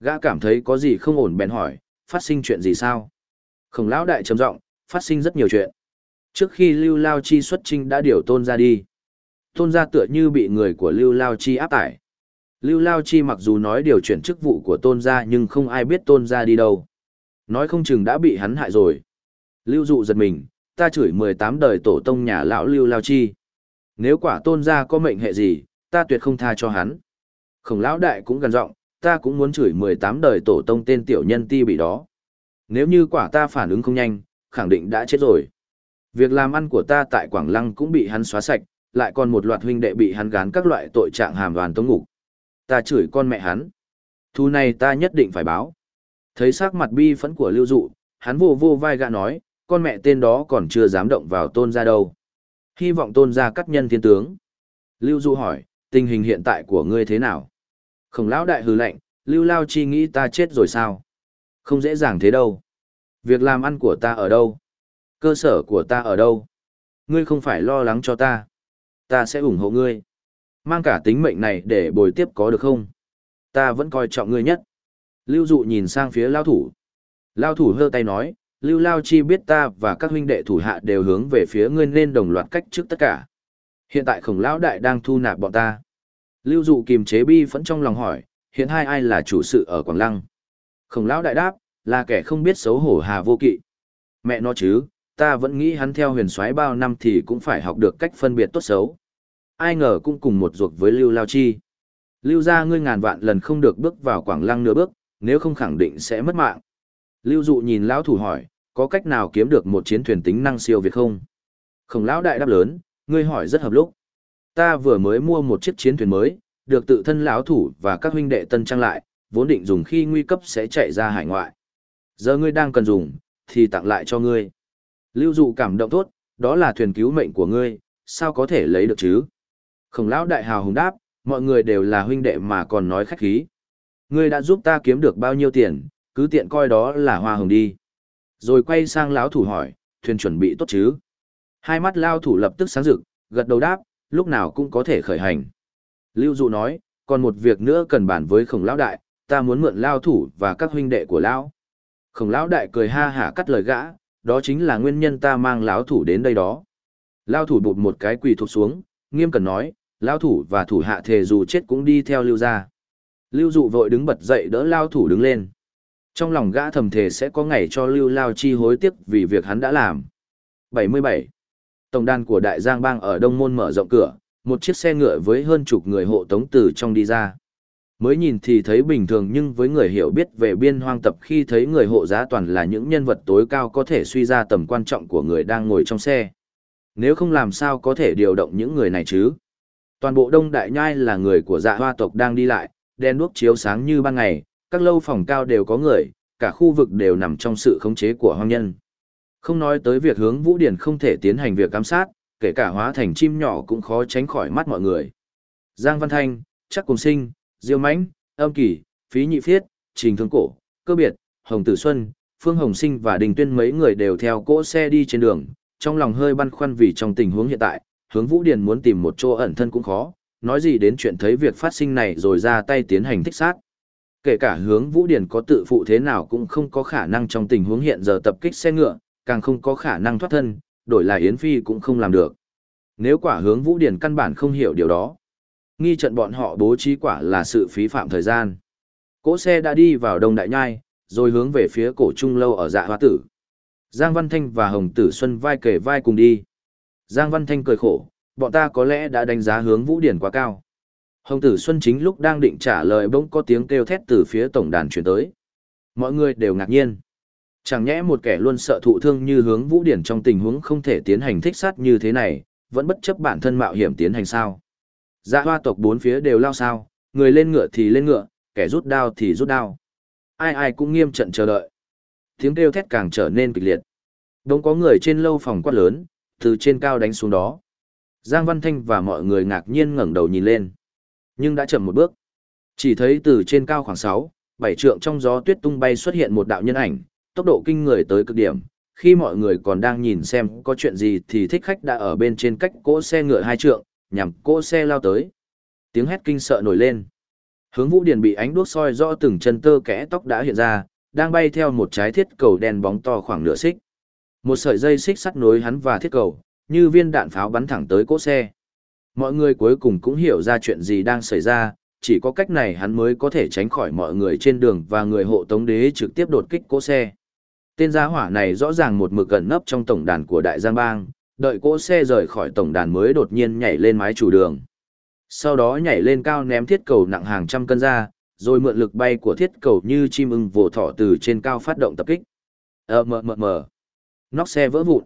Gã cảm thấy có gì không ổn bèn hỏi, phát sinh chuyện gì sao? Khổng lão đại trầm giọng, phát sinh rất nhiều chuyện. Trước khi Lưu Lao Chi xuất trinh đã điều tôn ra đi. Tôn ra tựa như bị người của Lưu Lao Chi áp tải. Lưu Lao Chi mặc dù nói điều chuyển chức vụ của tôn gia nhưng không ai biết tôn gia đi đâu. Nói không chừng đã bị hắn hại rồi. Lưu dụ giật mình, ta chửi 18 đời tổ tông nhà lão Lưu Lao Chi. Nếu quả tôn gia có mệnh hệ gì, ta tuyệt không tha cho hắn. Khổng lão đại cũng gần giọng, ta cũng muốn chửi 18 đời tổ tông tên tiểu nhân ti bị đó. Nếu như quả ta phản ứng không nhanh, khẳng định đã chết rồi. Việc làm ăn của ta tại Quảng Lăng cũng bị hắn xóa sạch, lại còn một loạt huynh đệ bị hắn gán các loại tội trạng hàm đoàn tống ngục. Ta chửi con mẹ hắn. Thu này ta nhất định phải báo. Thấy sắc mặt bi phẫn của lưu dụ, hắn vô vô vai gã nói, con mẹ tên đó còn chưa dám động vào tôn ra đâu. Hy vọng tôn ra cắt nhân thiên tướng. Lưu dụ hỏi, tình hình hiện tại của ngươi thế nào? Khổng lão đại hừ lạnh, lưu lao chi nghĩ ta chết rồi sao? Không dễ dàng thế đâu. Việc làm ăn của ta ở đâu? Cơ sở của ta ở đâu? Ngươi không phải lo lắng cho ta. Ta sẽ ủng hộ ngươi. Mang cả tính mệnh này để bồi tiếp có được không? Ta vẫn coi trọng ngươi nhất. Lưu dụ nhìn sang phía lao thủ. Lao thủ hơ tay nói, Lưu Lao Chi biết ta và các huynh đệ thủ hạ đều hướng về phía ngươi nên đồng loạt cách trước tất cả. Hiện tại khổng lão đại đang thu nạp bọn ta. Lưu dụ kiềm chế bi phẫn trong lòng hỏi, hiện hai ai là chủ sự ở Quảng Lăng? Khổng lão đại đáp, là kẻ không biết xấu hổ hà vô kỵ. Mẹ nó chứ, ta vẫn nghĩ hắn theo huyền soái bao năm thì cũng phải học được cách phân biệt tốt xấu. Ai ngờ cũng cùng một ruột với Lưu Lao Chi. Lưu ra ngươi ngàn vạn lần không được bước vào Quảng Lăng nửa bước, nếu không khẳng định sẽ mất mạng. Lưu dụ nhìn lão thủ hỏi, có cách nào kiếm được một chiến thuyền tính năng siêu việt không? Khổng lão đại đáp lớn, ngươi hỏi rất hợp lúc. Ta vừa mới mua một chiếc chiến thuyền mới, được tự thân lão thủ và các huynh đệ tân trang lại, vốn định dùng khi nguy cấp sẽ chạy ra hải ngoại. Giờ ngươi đang cần dùng, thì tặng lại cho ngươi. Lưu dụ cảm động tốt, đó là thuyền cứu mệnh của ngươi, sao có thể lấy được chứ? Khổng lão đại hào hùng đáp, mọi người đều là huynh đệ mà còn nói khách khí. Ngươi đã giúp ta kiếm được bao nhiêu tiền, cứ tiện coi đó là hoa hồng đi. Rồi quay sang lão thủ hỏi, thuyền chuẩn bị tốt chứ? Hai mắt lao thủ lập tức sáng rực, gật đầu đáp, lúc nào cũng có thể khởi hành. Lưu dụ nói, còn một việc nữa cần bản với khổng lão đại, ta muốn mượn lao thủ và các huynh đệ của lão. Khổng lão đại cười ha hả cắt lời gã, đó chính là nguyên nhân ta mang lão thủ đến đây đó. Lao thủ bụt một cái quỳ thuộc xuống, nghiêm cần nói, lao thủ và thủ hạ thề dù chết cũng đi theo lưu ra. Lưu dụ vội đứng bật dậy đỡ lao thủ đứng lên. Trong lòng gã thầm thề sẽ có ngày cho lưu lao chi hối tiếc vì việc hắn đã làm. 77. Tổng đàn của Đại Giang Bang ở Đông Môn mở rộng cửa, một chiếc xe ngựa với hơn chục người hộ tống từ trong đi ra. Mới nhìn thì thấy bình thường nhưng với người hiểu biết về biên hoang tập khi thấy người hộ giá toàn là những nhân vật tối cao có thể suy ra tầm quan trọng của người đang ngồi trong xe. Nếu không làm sao có thể điều động những người này chứ? Toàn bộ Đông Đại Nhai là người của dạ hoa tộc đang đi lại, đen đuốc chiếu sáng như ban ngày, các lâu phòng cao đều có người, cả khu vực đều nằm trong sự khống chế của hoang nhân. Không nói tới việc hướng Vũ Điển không thể tiến hành việc giám sát, kể cả hóa thành chim nhỏ cũng khó tránh khỏi mắt mọi người. Giang Văn Thanh, Chắc Cùng Sinh, Diêu Mãnh, Âm Kỳ, Phí Nhị Phiết, Trình Thương Cổ, Cơ Biệt, Hồng Tử Xuân, Phương Hồng Sinh và Đình Tuyên mấy người đều theo cỗ xe đi trên đường, trong lòng hơi băn khoăn vì trong tình huống hiện tại, hướng Vũ Điền muốn tìm một chỗ ẩn thân cũng khó, nói gì đến chuyện thấy việc phát sinh này rồi ra tay tiến hành thích sát. Kể cả hướng Vũ Điền có tự phụ thế nào cũng không có khả năng trong tình huống hiện giờ tập kích xe ngựa, càng không có khả năng thoát thân, đổi là Yến Phi cũng không làm được. Nếu quả hướng Vũ Điền căn bản không hiểu điều đó, nghi trận bọn họ bố trí quả là sự phí phạm thời gian. Cỗ xe đã đi vào Đông Đại Nhai, rồi hướng về phía cổ trung lâu ở dạ hoa tử. Giang Văn Thanh và Hồng Tử Xuân vai kề vai cùng đi. Giang Văn Thanh cười khổ, bọn ta có lẽ đã đánh giá hướng Vũ Điển quá cao. Hồng Tử Xuân chính lúc đang định trả lời bỗng có tiếng kêu thét từ phía tổng đàn chuyển tới. Mọi người đều ngạc nhiên. Chẳng nhẽ một kẻ luôn sợ thụ thương như hướng Vũ Điển trong tình huống không thể tiến hành thích sát như thế này, vẫn bất chấp bản thân mạo hiểm tiến hành sao. Dạ hoa tộc bốn phía đều lao sao, người lên ngựa thì lên ngựa, kẻ rút đao thì rút đao. Ai ai cũng nghiêm trận chờ đợi. Tiếng kêu thét càng trở nên kịch liệt. Đông có người trên lâu phòng quát lớn, từ trên cao đánh xuống đó. Giang Văn Thanh và mọi người ngạc nhiên ngẩng đầu nhìn lên. Nhưng đã chậm một bước. Chỉ thấy từ trên cao khoảng 6, 7 trượng trong gió tuyết tung bay xuất hiện một đạo nhân ảnh, tốc độ kinh người tới cực điểm. Khi mọi người còn đang nhìn xem có chuyện gì thì thích khách đã ở bên trên cách cỗ xe ngựa hai trượng, nhằm cỗ xe lao tới. Tiếng hét kinh sợ nổi lên. Hướng Vũ Điền bị ánh đuốc soi rõ từng chân tơ kẽ tóc đã hiện ra, đang bay theo một trái thiết cầu đen bóng to khoảng nửa xích. Một sợi dây xích sắt nối hắn và thiết cầu, như viên đạn pháo bắn thẳng tới cỗ xe. Mọi người cuối cùng cũng hiểu ra chuyện gì đang xảy ra, chỉ có cách này hắn mới có thể tránh khỏi mọi người trên đường và người hộ tống đế trực tiếp đột kích cỗ xe. Tên gia hỏa này rõ ràng một mực gần nấp trong tổng đàn của Đại Giang Bang, đợi cỗ xe rời khỏi tổng đàn mới đột nhiên nhảy lên mái chủ đường. Sau đó nhảy lên cao ném thiết cầu nặng hàng trăm cân ra, rồi mượn lực bay của thiết cầu như chim ưng vồ thỏ từ trên cao phát động tập kích. Ờ mờ mờ mờ. Nóc xe vỡ vụn.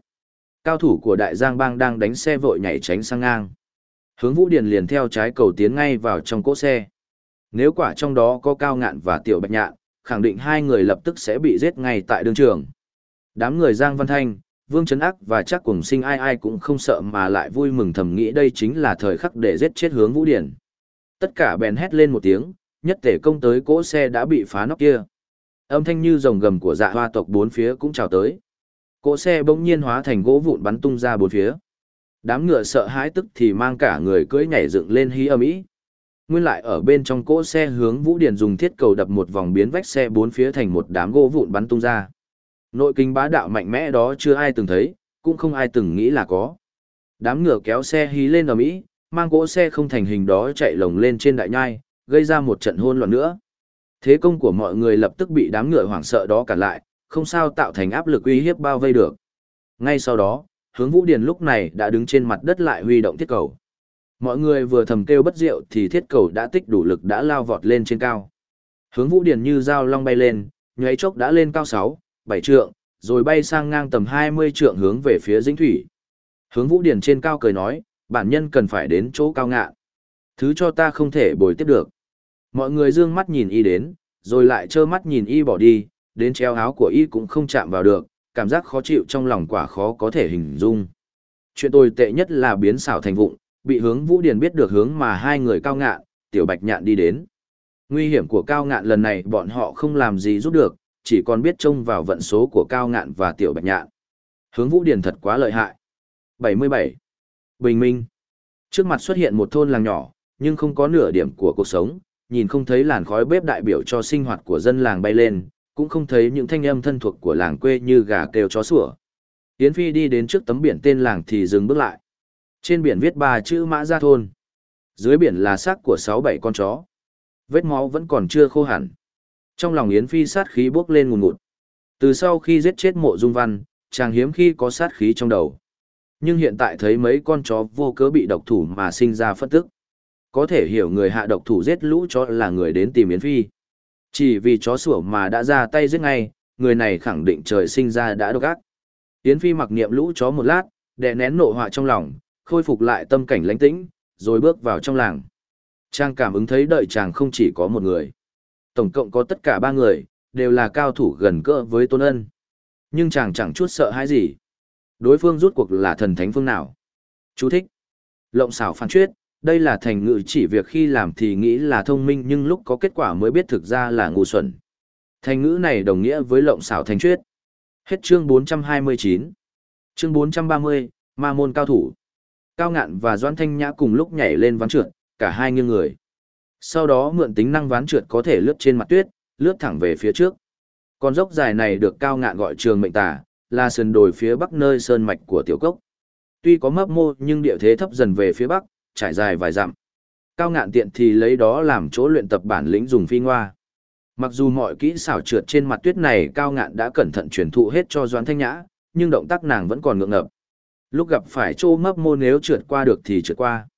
Cao thủ của Đại Giang Bang đang đánh xe vội nhảy tránh sang ngang. Hướng Vũ Điền liền theo trái cầu tiến ngay vào trong cỗ xe. Nếu quả trong đó có Cao Ngạn và Tiểu Bạch Nhạn, khẳng định hai người lập tức sẽ bị giết ngay tại đường trường. Đám người Giang Văn Thanh, Vương Trấn Ác và chắc cùng sinh ai ai cũng không sợ mà lại vui mừng thầm nghĩ đây chính là thời khắc để giết chết hướng Vũ Điển. Tất cả bèn hét lên một tiếng, nhất tể công tới cỗ xe đã bị phá nóc kia. Âm thanh như rồng gầm của dạ hoa tộc bốn phía cũng chào tới. Cỗ xe bỗng nhiên hóa thành gỗ vụn bắn tung ra bốn phía. Đám ngựa sợ hãi tức thì mang cả người cưỡi nhảy dựng lên hí âm ý. Nguyên lại ở bên trong cỗ xe hướng Vũ Điển dùng thiết cầu đập một vòng biến vách xe bốn phía thành một đám gỗ vụn bắn tung ra. Nội kinh bá đạo mạnh mẽ đó chưa ai từng thấy, cũng không ai từng nghĩ là có. Đám ngựa kéo xe hí lên ở Mỹ, mang cỗ xe không thành hình đó chạy lồng lên trên đại nhai, gây ra một trận hôn loạn nữa. Thế công của mọi người lập tức bị đám ngựa hoảng sợ đó cản lại, không sao tạo thành áp lực uy hiếp bao vây được. Ngay sau đó, hướng Vũ Điền lúc này đã đứng trên mặt đất lại huy động thiết cầu. Mọi người vừa thầm kêu bất diệu thì thiết cầu đã tích đủ lực đã lao vọt lên trên cao. Hướng Vũ Điền như dao long bay lên, nháy chốc đã lên cao 6, 7 trượng, rồi bay sang ngang tầm 20 trượng hướng về phía dĩnh thủy. Hướng Vũ điển trên cao cười nói, bản nhân cần phải đến chỗ cao ngạ. Thứ cho ta không thể bồi tiếp được. Mọi người dương mắt nhìn y đến, rồi lại trơ mắt nhìn y bỏ đi, đến treo áo của y cũng không chạm vào được, cảm giác khó chịu trong lòng quả khó có thể hình dung. Chuyện tồi tệ nhất là biến xảo thành vụng, bị hướng Vũ điển biết được hướng mà hai người cao ngạn, tiểu bạch nhạn đi đến. Nguy hiểm của cao ngạn lần này bọn họ không làm gì giúp được, chỉ còn biết trông vào vận số của cao ngạn và tiểu bạch nhạn. Hướng Vũ Điền thật quá lợi hại. 77. Bình minh. Trước mặt xuất hiện một thôn làng nhỏ, nhưng không có nửa điểm của cuộc sống, nhìn không thấy làn khói bếp đại biểu cho sinh hoạt của dân làng bay lên, cũng không thấy những thanh âm thân thuộc của làng quê như gà kêu chó sủa. Yến Phi đi đến trước tấm biển tên làng thì dừng bước lại. Trên biển viết ba chữ mã gia thôn. Dưới biển là xác của sáu bảy con chó. Vết máu vẫn còn chưa khô hẳn. Trong lòng Yến Phi sát khí bốc lên ngùn ngụt. Từ sau khi giết chết mộ dung văn, chàng hiếm khi có sát khí trong đầu. Nhưng hiện tại thấy mấy con chó vô cớ bị độc thủ mà sinh ra phất tức. Có thể hiểu người hạ độc thủ giết lũ chó là người đến tìm Yến Phi. Chỉ vì chó sủa mà đã ra tay giết ngay, người này khẳng định trời sinh ra đã độc ác. Yến Phi mặc niệm lũ chó một lát, đè nén nộ họa trong lòng, khôi phục lại tâm cảnh lánh tĩnh, rồi bước vào trong làng. Trang cảm ứng thấy đợi chàng không chỉ có một người tổng cộng có tất cả ba người, đều là cao thủ gần cỡ với Tôn Ân. Nhưng chàng chẳng chút sợ hãi gì. Đối phương rút cuộc là thần thánh phương nào. Chú thích. Lộng xảo phản chuyết, đây là thành ngữ chỉ việc khi làm thì nghĩ là thông minh nhưng lúc có kết quả mới biết thực ra là ngu xuẩn. Thành ngữ này đồng nghĩa với lộng xảo thành truyết. Hết chương 429. Chương 430, Ma môn cao thủ. Cao ngạn và Doãn Thanh Nhã cùng lúc nhảy lên ván trượt, cả hai nghiêng người. Sau đó mượn tính năng ván trượt có thể lướt trên mặt tuyết, lướt thẳng về phía trước. Con dốc dài này được cao ngạn gọi trường mệnh tả, là sườn đồi phía bắc nơi sơn mạch của tiểu cốc. Tuy có mấp mô nhưng địa thế thấp dần về phía bắc, trải dài vài dặm. Cao ngạn tiện thì lấy đó làm chỗ luyện tập bản lĩnh dùng phi ngoa. Mặc dù mọi kỹ xảo trượt trên mặt tuyết này cao ngạn đã cẩn thận truyền thụ hết cho Doãn Thanh Nhã, nhưng động tác nàng vẫn còn ngượng ngập. Lúc gặp phải chỗ mấp mô nếu trượt qua được thì trượt qua.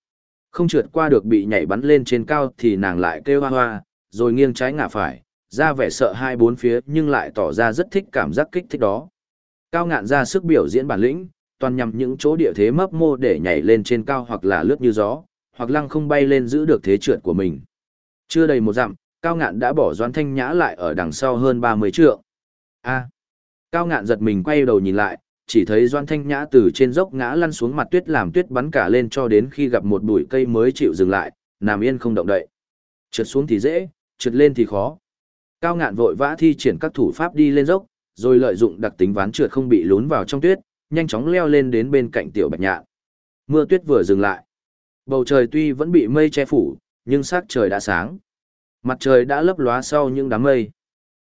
Không trượt qua được bị nhảy bắn lên trên cao thì nàng lại kêu hoa hoa, rồi nghiêng trái ngả phải, ra vẻ sợ hai bốn phía nhưng lại tỏ ra rất thích cảm giác kích thích đó. Cao ngạn ra sức biểu diễn bản lĩnh, toàn nhằm những chỗ địa thế mấp mô để nhảy lên trên cao hoặc là lướt như gió, hoặc lăng không bay lên giữ được thế trượt của mình. Chưa đầy một dặm, Cao ngạn đã bỏ doan thanh nhã lại ở đằng sau hơn 30 trượng. A. Cao ngạn giật mình quay đầu nhìn lại, chỉ thấy Doan Thanh Nhã từ trên dốc ngã lăn xuống mặt tuyết làm tuyết bắn cả lên cho đến khi gặp một bụi cây mới chịu dừng lại, nằm yên không động đậy. Trượt xuống thì dễ, trượt lên thì khó. Cao ngạn vội vã thi triển các thủ pháp đi lên dốc, rồi lợi dụng đặc tính ván trượt không bị lún vào trong tuyết, nhanh chóng leo lên đến bên cạnh tiểu bạch nhạn. Mưa tuyết vừa dừng lại. Bầu trời tuy vẫn bị mây che phủ, nhưng sắc trời đã sáng. Mặt trời đã lấp lóa sau những đám mây.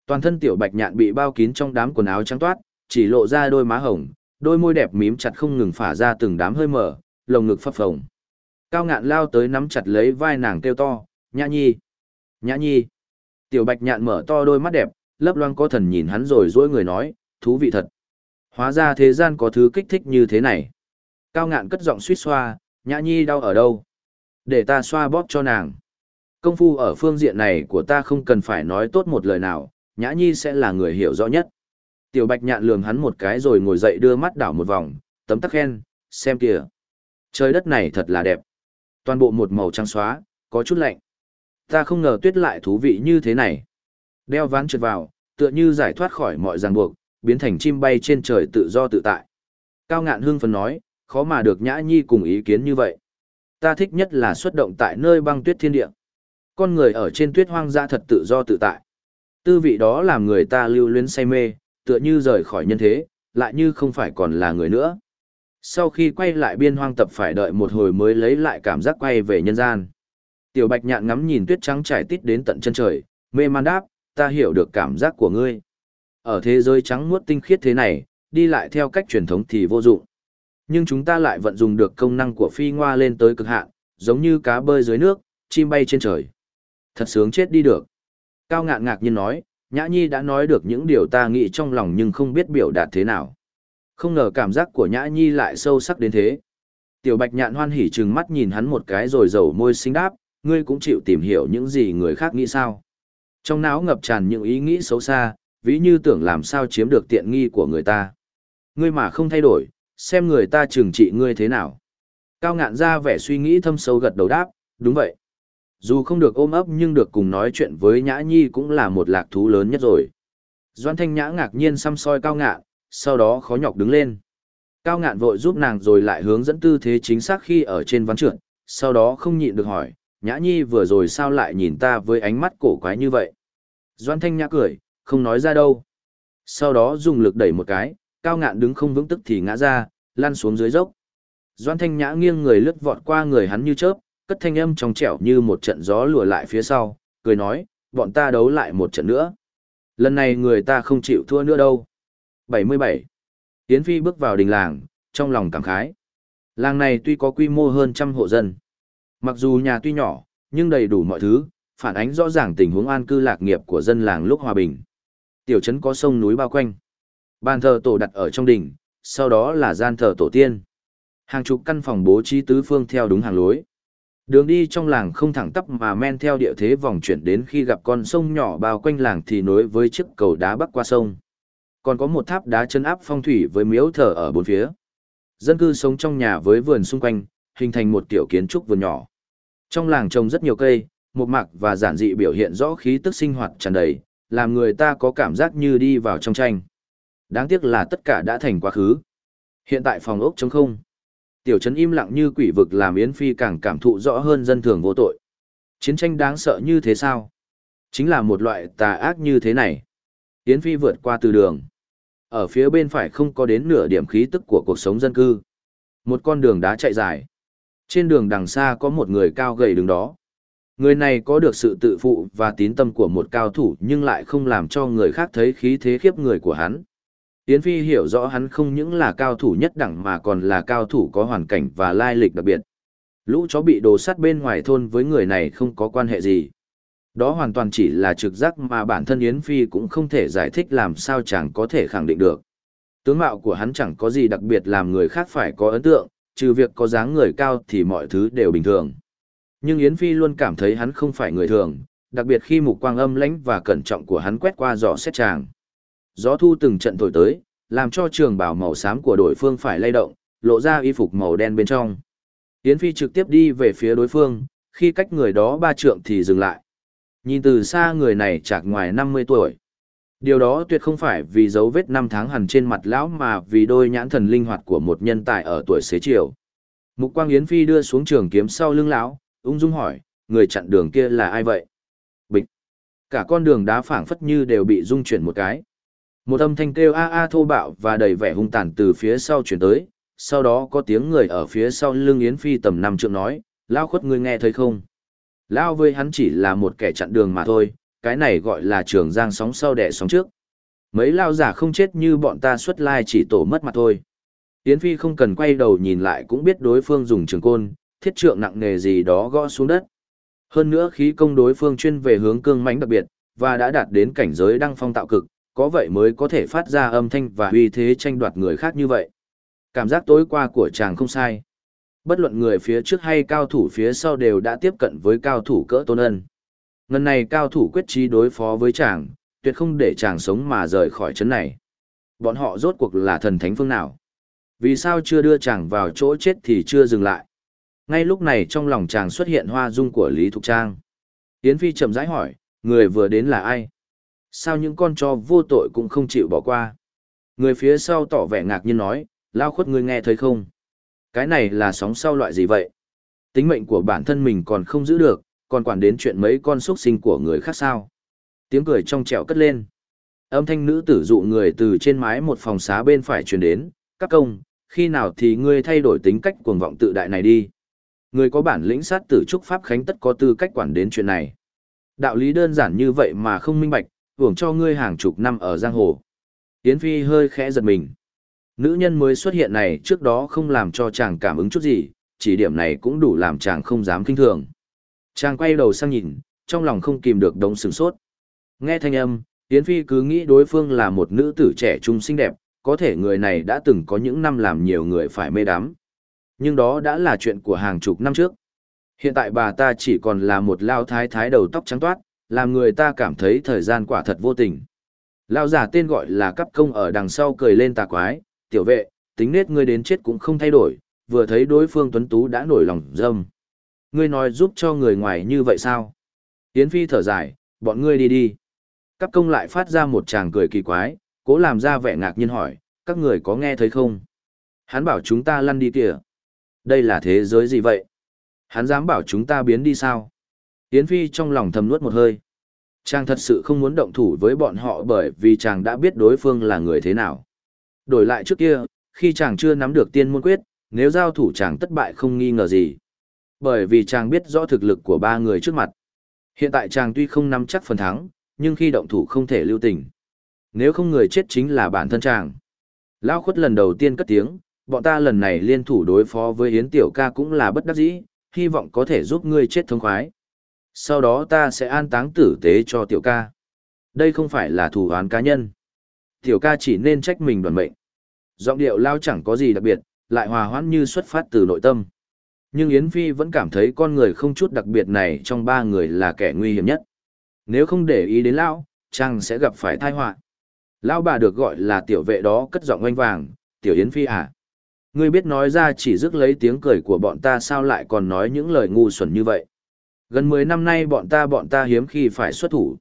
Toàn thân tiểu bạch nhạn bị bao kín trong đám quần áo trắng toát, chỉ lộ ra đôi má hồng, đôi môi đẹp mím chặt không ngừng phả ra từng đám hơi mở, lồng ngực phập phồng. Cao ngạn lao tới nắm chặt lấy vai nàng kêu to, nhã nhi, nhã nhi. Tiểu bạch nhạn mở to đôi mắt đẹp, lấp loang có thần nhìn hắn rồi dỗi người nói, thú vị thật. Hóa ra thế gian có thứ kích thích như thế này. Cao ngạn cất giọng suýt xoa, nhã nhi đau ở đâu? Để ta xoa bóp cho nàng. Công phu ở phương diện này của ta không cần phải nói tốt một lời nào, nhã nhi sẽ là người hiểu rõ nhất. Tiểu bạch nhạn lườm hắn một cái rồi ngồi dậy đưa mắt đảo một vòng, tấm tắc khen, xem kìa. Trời đất này thật là đẹp. Toàn bộ một màu trắng xóa, có chút lạnh. Ta không ngờ tuyết lại thú vị như thế này. Đeo ván trượt vào, tựa như giải thoát khỏi mọi ràng buộc, biến thành chim bay trên trời tự do tự tại. Cao ngạn hương phấn nói, khó mà được nhã nhi cùng ý kiến như vậy. Ta thích nhất là xuất động tại nơi băng tuyết thiên địa. Con người ở trên tuyết hoang dã thật tự do tự tại. Tư vị đó làm người ta lưu luyến say mê, tựa như rời khỏi nhân thế, lại như không phải còn là người nữa. Sau khi quay lại biên hoang tập phải đợi một hồi mới lấy lại cảm giác quay về nhân gian. Tiểu bạch nhạn ngắm nhìn tuyết trắng trải tít đến tận chân trời, mê man đáp, ta hiểu được cảm giác của ngươi. Ở thế giới trắng muốt tinh khiết thế này, đi lại theo cách truyền thống thì vô dụng. Nhưng chúng ta lại vận dụng được công năng của phi ngoa lên tới cực hạn, giống như cá bơi dưới nước, chim bay trên trời. Thật sướng chết đi được. Cao ngạn ngạc nhiên nói, Nhã Nhi đã nói được những điều ta nghĩ trong lòng nhưng không biết biểu đạt thế nào. Không ngờ cảm giác của Nhã Nhi lại sâu sắc đến thế. Tiểu Bạch Nhạn hoan hỉ trừng mắt nhìn hắn một cái rồi dầu môi xinh đáp, ngươi cũng chịu tìm hiểu những gì người khác nghĩ sao. Trong não ngập tràn những ý nghĩ xấu xa, ví như tưởng làm sao chiếm được tiện nghi của người ta. Ngươi mà không thay đổi, xem người ta trừng trị ngươi thế nào. Cao ngạn ra vẻ suy nghĩ thâm sâu gật đầu đáp, đúng vậy. Dù không được ôm ấp nhưng được cùng nói chuyện với Nhã Nhi cũng là một lạc thú lớn nhất rồi. Doan Thanh Nhã ngạc nhiên xăm soi Cao Ngạn, sau đó khó nhọc đứng lên. Cao Ngạn vội giúp nàng rồi lại hướng dẫn tư thế chính xác khi ở trên ván trượt, sau đó không nhịn được hỏi, Nhã Nhi vừa rồi sao lại nhìn ta với ánh mắt cổ quái như vậy? Doan Thanh Nhã cười, không nói ra đâu. Sau đó dùng lực đẩy một cái, Cao Ngạn đứng không vững tức thì ngã ra, lăn xuống dưới dốc. Doan Thanh Nhã nghiêng người lướt vọt qua người hắn như chớp, cất thanh âm trong trẻo như một trận gió lùa lại phía sau, cười nói, bọn ta đấu lại một trận nữa. Lần này người ta không chịu thua nữa đâu. 77. Yến Phi bước vào đình làng, trong lòng cảm khái. Làng này tuy có quy mô hơn trăm hộ dân. Mặc dù nhà tuy nhỏ, nhưng đầy đủ mọi thứ, phản ánh rõ ràng tình huống an cư lạc nghiệp của dân làng lúc hòa bình. Tiểu trấn có sông núi bao quanh. Bàn thờ tổ đặt ở trong đỉnh, sau đó là gian thờ tổ tiên. Hàng chục căn phòng bố trí tứ phương theo đúng hàng lối. Đường đi trong làng không thẳng tắp mà men theo địa thế vòng chuyển đến khi gặp con sông nhỏ bao quanh làng thì nối với chiếc cầu đá bắc qua sông. Còn có một tháp đá chân áp phong thủy với miếu thờ ở bốn phía. Dân cư sống trong nhà với vườn xung quanh, hình thành một tiểu kiến trúc vườn nhỏ. Trong làng trồng rất nhiều cây, một mạc và giản dị biểu hiện rõ khí tức sinh hoạt tràn đầy, làm người ta có cảm giác như đi vào trong tranh. Đáng tiếc là tất cả đã thành quá khứ. Hiện tại phòng ốc trống không. Tiểu trấn im lặng như quỷ vực làm Yến Phi càng cảm thụ rõ hơn dân thường vô tội. Chiến tranh đáng sợ như thế sao? Chính là một loại tà ác như thế này. Yến Phi vượt qua từ đường. Ở phía bên phải không có đến nửa điểm khí tức của cuộc sống dân cư. Một con đường đá chạy dài. Trên đường đằng xa có một người cao gầy đứng đó. Người này có được sự tự phụ và tín tâm của một cao thủ nhưng lại không làm cho người khác thấy khí thế khiếp người của hắn. Yến Phi hiểu rõ hắn không những là cao thủ nhất đẳng mà còn là cao thủ có hoàn cảnh và lai lịch đặc biệt. Lũ chó bị đồ sắt bên ngoài thôn với người này không có quan hệ gì. Đó hoàn toàn chỉ là trực giác mà bản thân Yến Phi cũng không thể giải thích làm sao chẳng có thể khẳng định được. Tướng mạo của hắn chẳng có gì đặc biệt làm người khác phải có ấn tượng, trừ việc có dáng người cao thì mọi thứ đều bình thường. Nhưng Yến Phi luôn cảm thấy hắn không phải người thường, đặc biệt khi mục quang âm lãnh và cẩn trọng của hắn quét qua dò xét chàng gió thu từng trận thổi tới, làm cho trường bảo màu xám của đối phương phải lay động, lộ ra y phục màu đen bên trong. Yến Phi trực tiếp đi về phía đối phương, khi cách người đó ba trượng thì dừng lại. Nhìn từ xa người này chạc ngoài 50 tuổi. Điều đó tuyệt không phải vì dấu vết năm tháng hằn trên mặt lão mà vì đôi nhãn thần linh hoạt của một nhân tài ở tuổi xế chiều. Mục Quang Yến Phi đưa xuống trường kiếm sau lưng lão, ung dung hỏi, người chặn đường kia là ai vậy? Cả con đường đá phảng phất như đều bị rung chuyển một cái. Một âm thanh kêu a a thô bạo và đầy vẻ hung tàn từ phía sau chuyển tới, sau đó có tiếng người ở phía sau lưng Yến Phi tầm năm trượng nói, Lao khuất ngươi nghe thấy không? Lao với hắn chỉ là một kẻ chặn đường mà thôi, cái này gọi là trường giang sóng sau đẻ sóng trước. Mấy Lao giả không chết như bọn ta xuất lai chỉ tổ mất mặt thôi. Yến Phi không cần quay đầu nhìn lại cũng biết đối phương dùng trường côn, thiết trượng nặng nề gì đó gõ xuống đất. Hơn nữa khí công đối phương chuyên về hướng cương mãnh đặc biệt, và đã đạt đến cảnh giới đăng phong tạo cực, có vậy mới có thể phát ra âm thanh và uy thế tranh đoạt người khác như vậy. Cảm giác tối qua của chàng không sai. Bất luận người phía trước hay cao thủ phía sau đều đã tiếp cận với cao thủ cỡ tôn ân. Ngân này cao thủ quyết trí đối phó với chàng, tuyệt không để chàng sống mà rời khỏi chấn này. Bọn họ rốt cuộc là thần thánh phương nào? Vì sao chưa đưa chàng vào chỗ chết thì chưa dừng lại? Ngay lúc này trong lòng chàng xuất hiện hoa dung của Lý Thục Trang. Yến Phi chậm rãi hỏi, người vừa đến là ai? Sao những con chó vô tội cũng không chịu bỏ qua? Người phía sau tỏ vẻ ngạc nhiên nói, lao khuất ngươi nghe thấy không? Cái này là sóng sau loại gì vậy? Tính mệnh của bản thân mình còn không giữ được, còn quản đến chuyện mấy con xuất sinh của người khác sao? Tiếng cười trong trẻo cất lên. Âm thanh nữ tử dụ người từ trên mái một phòng xá bên phải truyền đến, các công, khi nào thì ngươi thay đổi tính cách cuồng vọng tự đại này đi. Người có bản lĩnh sát tử trúc pháp khánh tất có tư cách quản đến chuyện này. Đạo lý đơn giản như vậy mà không minh bạch, hưởng cho ngươi hàng chục năm ở giang hồ. Yến Phi hơi khẽ giật mình. Nữ nhân mới xuất hiện này trước đó không làm cho chàng cảm ứng chút gì, chỉ điểm này cũng đủ làm chàng không dám kinh thường. Chàng quay đầu sang nhìn, trong lòng không kìm được đống sửng sốt. Nghe thanh âm, Yến Phi cứ nghĩ đối phương là một nữ tử trẻ trung xinh đẹp, có thể người này đã từng có những năm làm nhiều người phải mê đắm. Nhưng đó đã là chuyện của hàng chục năm trước. Hiện tại bà ta chỉ còn là một lao thái thái đầu tóc trắng toát, làm người ta cảm thấy thời gian quả thật vô tình. Lão giả tên gọi là cấp công ở đằng sau cười lên tà quái, tiểu vệ, tính nết ngươi đến chết cũng không thay đổi, vừa thấy đối phương tuấn tú đã nổi lòng dâm. Ngươi nói giúp cho người ngoài như vậy sao? Yến Phi thở dài, bọn ngươi đi đi. Cấp công lại phát ra một tràng cười kỳ quái, cố làm ra vẻ ngạc nhiên hỏi, các người có nghe thấy không? Hắn bảo chúng ta lăn đi kìa. Đây là thế giới gì vậy? Hắn dám bảo chúng ta biến đi sao? Yến Phi trong lòng thầm nuốt một hơi. Chàng thật sự không muốn động thủ với bọn họ bởi vì chàng đã biết đối phương là người thế nào. Đổi lại trước kia, khi chàng chưa nắm được tiên môn quyết, nếu giao thủ chàng thất bại không nghi ngờ gì. Bởi vì chàng biết rõ thực lực của ba người trước mặt. Hiện tại chàng tuy không nắm chắc phần thắng, nhưng khi động thủ không thể lưu tình. Nếu không người chết chính là bản thân chàng. Lao khuất lần đầu tiên cất tiếng, bọn ta lần này liên thủ đối phó với Yến Tiểu ca cũng là bất đắc dĩ, hy vọng có thể giúp ngươi chết thông khoái. Sau đó ta sẽ an táng tử tế cho Tiểu ca. Đây không phải là thủ án cá nhân. Tiểu ca chỉ nên trách mình đoàn mệnh. Giọng điệu lao chẳng có gì đặc biệt, lại hòa hoãn như xuất phát từ nội tâm. Nhưng Yến Phi vẫn cảm thấy con người không chút đặc biệt này trong ba người là kẻ nguy hiểm nhất. Nếu không để ý đến lão, chàng sẽ gặp phải tai họa. Lão bà được gọi là tiểu vệ đó cất giọng oanh vàng, tiểu Yến Phi à. Ngươi biết nói ra chỉ dứt lấy tiếng cười của bọn ta sao lại còn nói những lời ngu xuẩn như vậy. Gần 10 năm nay bọn ta bọn ta hiếm khi phải xuất thủ.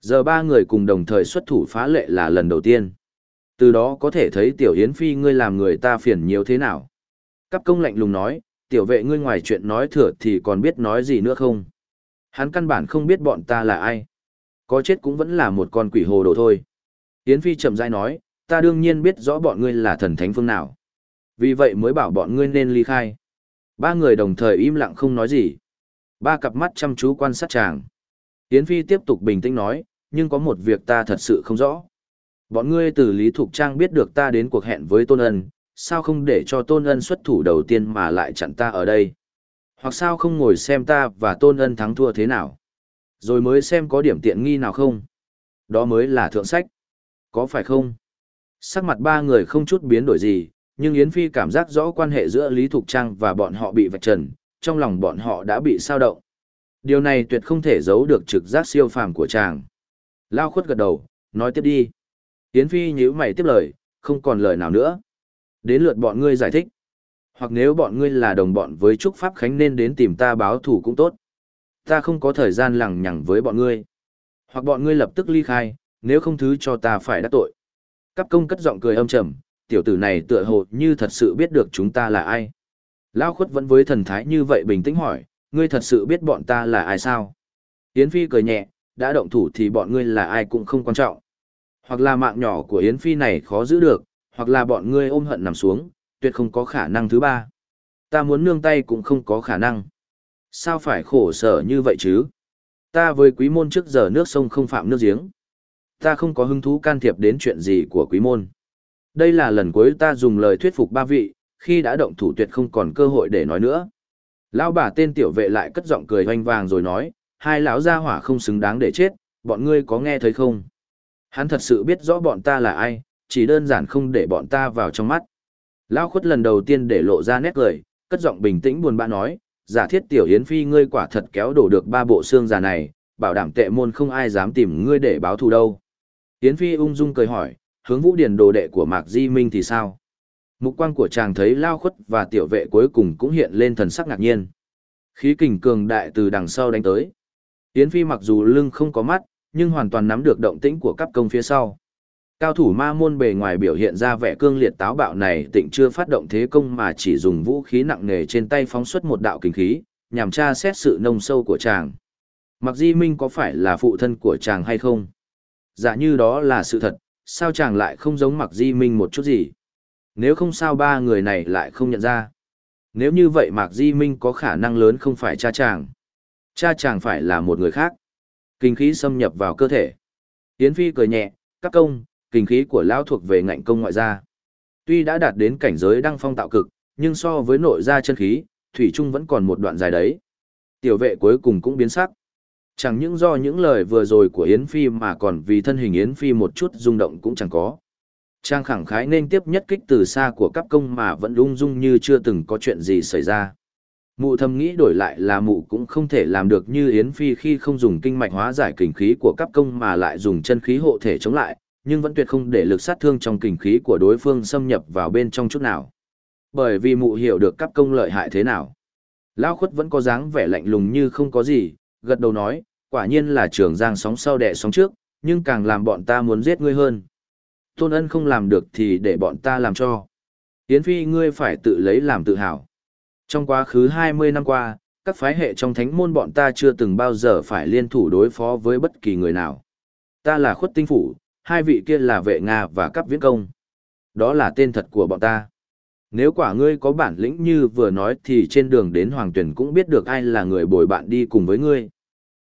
Giờ ba người cùng đồng thời xuất thủ phá lệ là lần đầu tiên. Từ đó có thể thấy tiểu Yến Phi ngươi làm người ta phiền nhiều thế nào. Cắp công lạnh lùng nói, tiểu vệ ngươi ngoài chuyện nói thừa thì còn biết nói gì nữa không? Hắn căn bản không biết bọn ta là ai. Có chết cũng vẫn là một con quỷ hồ đồ thôi. Yến Phi chậm rãi nói, ta đương nhiên biết rõ bọn ngươi là thần thánh phương nào. Vì vậy mới bảo bọn ngươi nên ly khai. Ba người đồng thời im lặng không nói gì. Ba cặp mắt chăm chú quan sát chàng. Yến Phi tiếp tục bình tĩnh nói, nhưng có một việc ta thật sự không rõ. Bọn ngươi từ Lý Thục Trang biết được ta đến cuộc hẹn với Tôn Ân, sao không để cho Tôn Ân xuất thủ đầu tiên mà lại chặn ta ở đây? Hoặc sao không ngồi xem ta và Tôn Ân thắng thua thế nào? Rồi mới xem có điểm tiện nghi nào không? Đó mới là thượng sách. Có phải không? Sắc mặt ba người không chút biến đổi gì, nhưng Yến Phi cảm giác rõ quan hệ giữa Lý Thục Trang và bọn họ bị vạch trần, trong lòng bọn họ đã bị sao động. Điều này tuyệt không thể giấu được trực giác siêu phàm của chàng. Lao khuất gật đầu, nói tiếp đi. Yến Phi nhíu mày tiếp lời, không còn lời nào nữa. Đến lượt bọn ngươi giải thích. Hoặc nếu bọn ngươi là đồng bọn với Trúc Pháp Khánh nên đến tìm ta báo thủ cũng tốt. Ta không có thời gian lằng nhằng với bọn ngươi. Hoặc bọn ngươi lập tức ly khai, nếu không thứ cho ta phải đắc tội. Cắp công cất giọng cười âm trầm, tiểu tử này tựa hồ như thật sự biết được chúng ta là ai. Lao khuất vẫn với thần thái như vậy bình tĩnh hỏi, ngươi thật sự biết bọn ta là ai sao? Yến Phi cười nhẹ, đã động thủ thì bọn ngươi là ai cũng không quan trọng. Hoặc là mạng nhỏ của Yến Phi này khó giữ được, hoặc là bọn ngươi ôm hận nằm xuống, tuyệt không có khả năng thứ ba. Ta muốn nương tay cũng không có khả năng. Sao phải khổ sở như vậy chứ? Ta với quý môn trước giờ nước sông không phạm nước giếng. Ta không có hứng thú can thiệp đến chuyện gì của quý môn. Đây là lần cuối ta dùng lời thuyết phục ba vị, khi đã động thủ tuyệt không còn cơ hội để nói nữa. Lão bà tên tiểu vệ lại cất giọng cười hoanh vàng rồi nói, hai lão gia hỏa không xứng đáng để chết, bọn ngươi có nghe thấy không? Hắn thật sự biết rõ bọn ta là ai, chỉ đơn giản không để bọn ta vào trong mắt. Lão khuất lần đầu tiên để lộ ra nét cười, cất giọng bình tĩnh buồn bã nói, giả thiết tiểu yến phi ngươi quả thật kéo đổ được ba bộ xương già này, bảo đảm tệ môn không ai dám tìm ngươi để báo thù đâu. Yến phi ung dung cười hỏi, hướng vũ điển đồ đệ của Mạc Di Minh thì sao? Mục quang của chàng thấy lao khuất và tiểu vệ cuối cùng cũng hiện lên thần sắc ngạc nhiên. Khí kình cường đại từ đằng sau đánh tới. Yến Phi mặc dù lưng không có mắt, nhưng hoàn toàn nắm được động tĩnh của các công phía sau. Cao thủ ma môn bề ngoài biểu hiện ra vẻ cương liệt táo bạo này tịnh chưa phát động thế công mà chỉ dùng vũ khí nặng nề trên tay phóng xuất một đạo kinh khí, nhằm tra xét sự nông sâu của chàng. Mặc di minh có phải là phụ thân của chàng hay không? Dạ như đó là sự thật, sao chàng lại không giống mặc di minh một chút gì? Nếu không sao ba người này lại không nhận ra. Nếu như vậy Mạc Di Minh có khả năng lớn không phải cha chàng. Cha chàng phải là một người khác. Kinh khí xâm nhập vào cơ thể. Yến Phi cười nhẹ, các công, kinh khí của lão thuộc về ngạnh công ngoại gia. Tuy đã đạt đến cảnh giới đăng phong tạo cực, nhưng so với nội gia chân khí, Thủy Trung vẫn còn một đoạn dài đấy. Tiểu vệ cuối cùng cũng biến sắc. Chẳng những do những lời vừa rồi của Yến Phi mà còn vì thân hình Yến Phi một chút rung động cũng chẳng có. Trang khẳng khái nên tiếp nhất kích từ xa của cấp công mà vẫn lung dung như chưa từng có chuyện gì xảy ra. Mụ thầm nghĩ đổi lại là mụ cũng không thể làm được như Yến Phi khi không dùng kinh mạch hóa giải kình khí của cấp công mà lại dùng chân khí hộ thể chống lại, nhưng vẫn tuyệt không để lực sát thương trong kình khí của đối phương xâm nhập vào bên trong chút nào. Bởi vì mụ hiểu được cấp công lợi hại thế nào. Lao khuất vẫn có dáng vẻ lạnh lùng như không có gì, gật đầu nói, quả nhiên là trường giang sóng sau đẻ sóng trước, nhưng càng làm bọn ta muốn giết ngươi hơn tôn ân không làm được thì để bọn ta làm cho. Yến Phi ngươi phải tự lấy làm tự hào. Trong quá khứ 20 năm qua, các phái hệ trong thánh môn bọn ta chưa từng bao giờ phải liên thủ đối phó với bất kỳ người nào. Ta là khuất tinh phủ, hai vị kia là vệ Nga và cấp viễn công. Đó là tên thật của bọn ta. Nếu quả ngươi có bản lĩnh như vừa nói thì trên đường đến Hoàng Tuyển cũng biết được ai là người bồi bạn đi cùng với ngươi.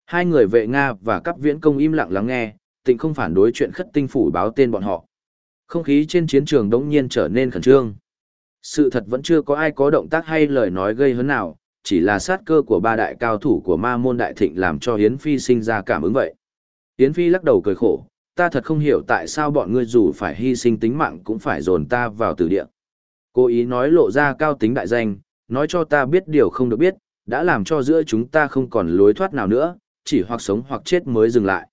Hai người vệ Nga và cấp viễn công im lặng lắng nghe, tịnh không phản đối chuyện khất tinh phủ báo tên bọn họ. Không khí trên chiến trường đống nhiên trở nên khẩn trương. Sự thật vẫn chưa có ai có động tác hay lời nói gây hấn nào, chỉ là sát cơ của ba đại cao thủ của ma môn đại thịnh làm cho Hiến Phi sinh ra cảm ứng vậy. Hiến Phi lắc đầu cười khổ, ta thật không hiểu tại sao bọn ngươi dù phải hy sinh tính mạng cũng phải dồn ta vào tử địa. Cố ý nói lộ ra cao tính đại danh, nói cho ta biết điều không được biết, đã làm cho giữa chúng ta không còn lối thoát nào nữa, chỉ hoặc sống hoặc chết mới dừng lại.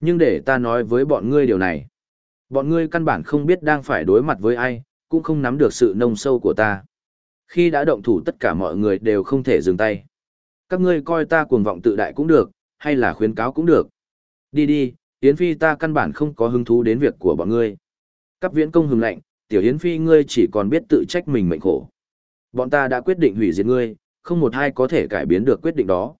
Nhưng để ta nói với bọn ngươi điều này. Bọn ngươi căn bản không biết đang phải đối mặt với ai, cũng không nắm được sự nông sâu của ta. Khi đã động thủ tất cả mọi người đều không thể dừng tay. Các ngươi coi ta cuồng vọng tự đại cũng được, hay là khuyến cáo cũng được. Đi đi, Yến Phi ta căn bản không có hứng thú đến việc của bọn ngươi. Cấp viễn công hừng lạnh, tiểu Yến Phi ngươi chỉ còn biết tự trách mình mệnh khổ. Bọn ta đã quyết định hủy diệt ngươi, không một ai có thể cải biến được quyết định đó.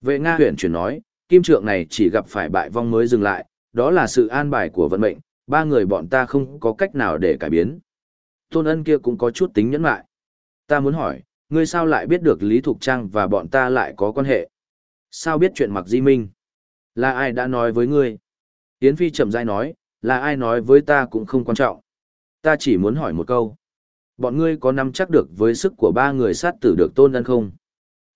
Vệ Nga huyện chuyển nói, kim trượng này chỉ gặp phải bại vong mới dừng lại, đó là sự an bài của vận mệnh, ba người bọn ta không có cách nào để cải biến. Tôn ân kia cũng có chút tính nhẫn lại. Ta muốn hỏi, ngươi sao lại biết được Lý Thục Trang và bọn ta lại có quan hệ? Sao biết chuyện mặc di minh? Là ai đã nói với ngươi? Yến Phi chậm rãi nói, là ai nói với ta cũng không quan trọng. Ta chỉ muốn hỏi một câu. Bọn ngươi có nắm chắc được với sức của ba người sát tử được tôn ân không?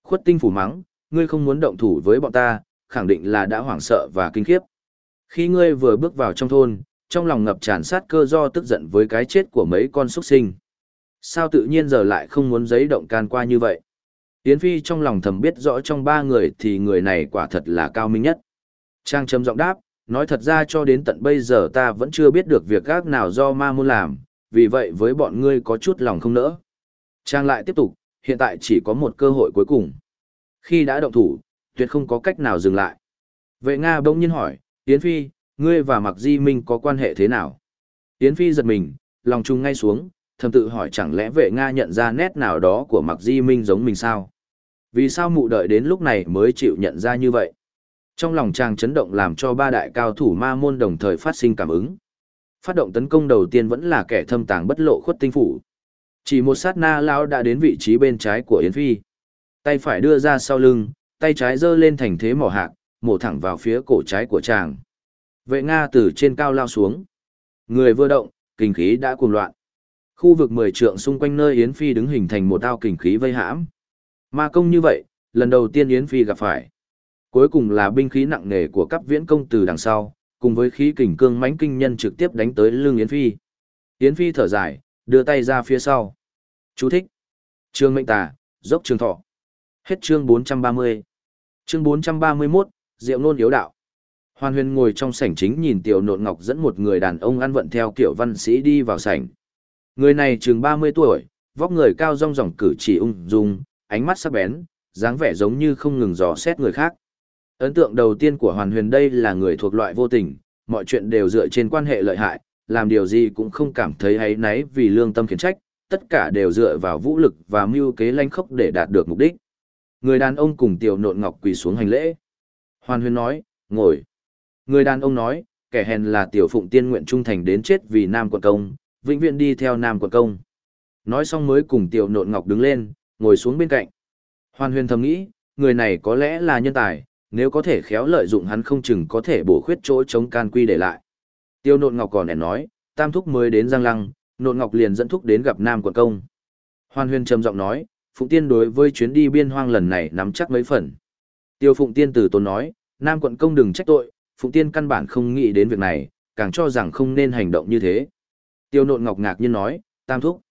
Khuất tinh phủ mắng, ngươi không muốn động thủ với bọn ta, khẳng định là đã hoảng sợ và kinh khiếp. Khi ngươi vừa bước vào trong thôn, trong lòng ngập tràn sát cơ do tức giận với cái chết của mấy con xuất sinh. Sao tự nhiên giờ lại không muốn giấy động can qua như vậy? Yến Phi trong lòng thầm biết rõ trong ba người thì người này quả thật là cao minh nhất. Trang trầm giọng đáp, nói thật ra cho đến tận bây giờ ta vẫn chưa biết được việc gác nào do ma môn làm, vì vậy với bọn ngươi có chút lòng không nỡ. Trang lại tiếp tục, hiện tại chỉ có một cơ hội cuối cùng. Khi đã động thủ, tuyệt không có cách nào dừng lại. Vệ Nga bỗng nhiên hỏi, Yến Phi, ngươi và Mạc Di Minh có quan hệ thế nào? Yến Phi giật mình, lòng trung ngay xuống, thầm tự hỏi chẳng lẽ vệ Nga nhận ra nét nào đó của Mạc Di Minh giống mình sao? Vì sao mụ đợi đến lúc này mới chịu nhận ra như vậy? Trong lòng chàng chấn động làm cho ba đại cao thủ ma môn đồng thời phát sinh cảm ứng. Phát động tấn công đầu tiên vẫn là kẻ thâm tàng bất lộ khuất tinh phủ. Chỉ một sát na lão đã đến vị trí bên trái của Yến Phi. Tay phải đưa ra sau lưng, tay trái giơ lên thành thế mỏ hạc, mổ thẳng vào phía cổ trái của chàng. Vệ Nga từ trên cao lao xuống. Người vừa động, kinh khí đã cuồng loạn. Khu vực mười trượng xung quanh nơi Yến Phi đứng hình thành một ao kinh khí vây hãm. Ma công như vậy, lần đầu tiên Yến Phi gặp phải. Cuối cùng là binh khí nặng nề của các viễn công từ đằng sau, cùng với khí kình cương mãnh kinh nhân trực tiếp đánh tới lưng Yến Phi. Yến Phi thở dài, đưa tay ra phía sau. Chú thích. Trương mệnh tà, dốc trường thọ. Hết chương 430. Chương 431, Diệu nôn yếu đạo. Hoàn huyền ngồi trong sảnh chính nhìn tiểu nộn ngọc dẫn một người đàn ông ăn vận theo kiểu văn sĩ đi vào sảnh. Người này chừng 30 tuổi, vóc người cao rong ròng cử chỉ ung dung, ánh mắt sắc bén, dáng vẻ giống như không ngừng dò xét người khác. Ấn tượng đầu tiên của Hoàn Huyền đây là người thuộc loại vô tình, mọi chuyện đều dựa trên quan hệ lợi hại, làm điều gì cũng không cảm thấy hay náy vì lương tâm khiến trách, tất cả đều dựa vào vũ lực và mưu kế lanh khốc để đạt được mục đích. Người đàn ông cùng tiểu nộn ngọc quỳ xuống hành lễ. Hoàn Huyền nói, ngồi. Người đàn ông nói, kẻ hèn là tiểu phụng tiên nguyện trung thành đến chết vì Nam quận công, vĩnh viễn đi theo Nam quận công. Nói xong mới cùng tiểu nộn ngọc đứng lên, ngồi xuống bên cạnh. Hoàn huyền thầm nghĩ, người này có lẽ là nhân tài, nếu có thể khéo lợi dụng hắn không chừng có thể bổ khuyết chỗ chống can quy để lại. Tiêu nộn ngọc còn ẻn nói, tam thúc mới đến Giang Lăng, nộn ngọc liền dẫn thúc đến gặp Nam quận công. Hoàn huyền trầm giọng nói, Phụng Tiên đối với chuyến đi biên hoang lần này nắm chắc mấy phần. Tiêu Phụng Tiên từ tốn nói, Nam quận công đừng trách tội, Phụng Tiên căn bản không nghĩ đến việc này, càng cho rằng không nên hành động như thế. Tiêu nộn ngọc ngạc nhiên nói, tam thúc.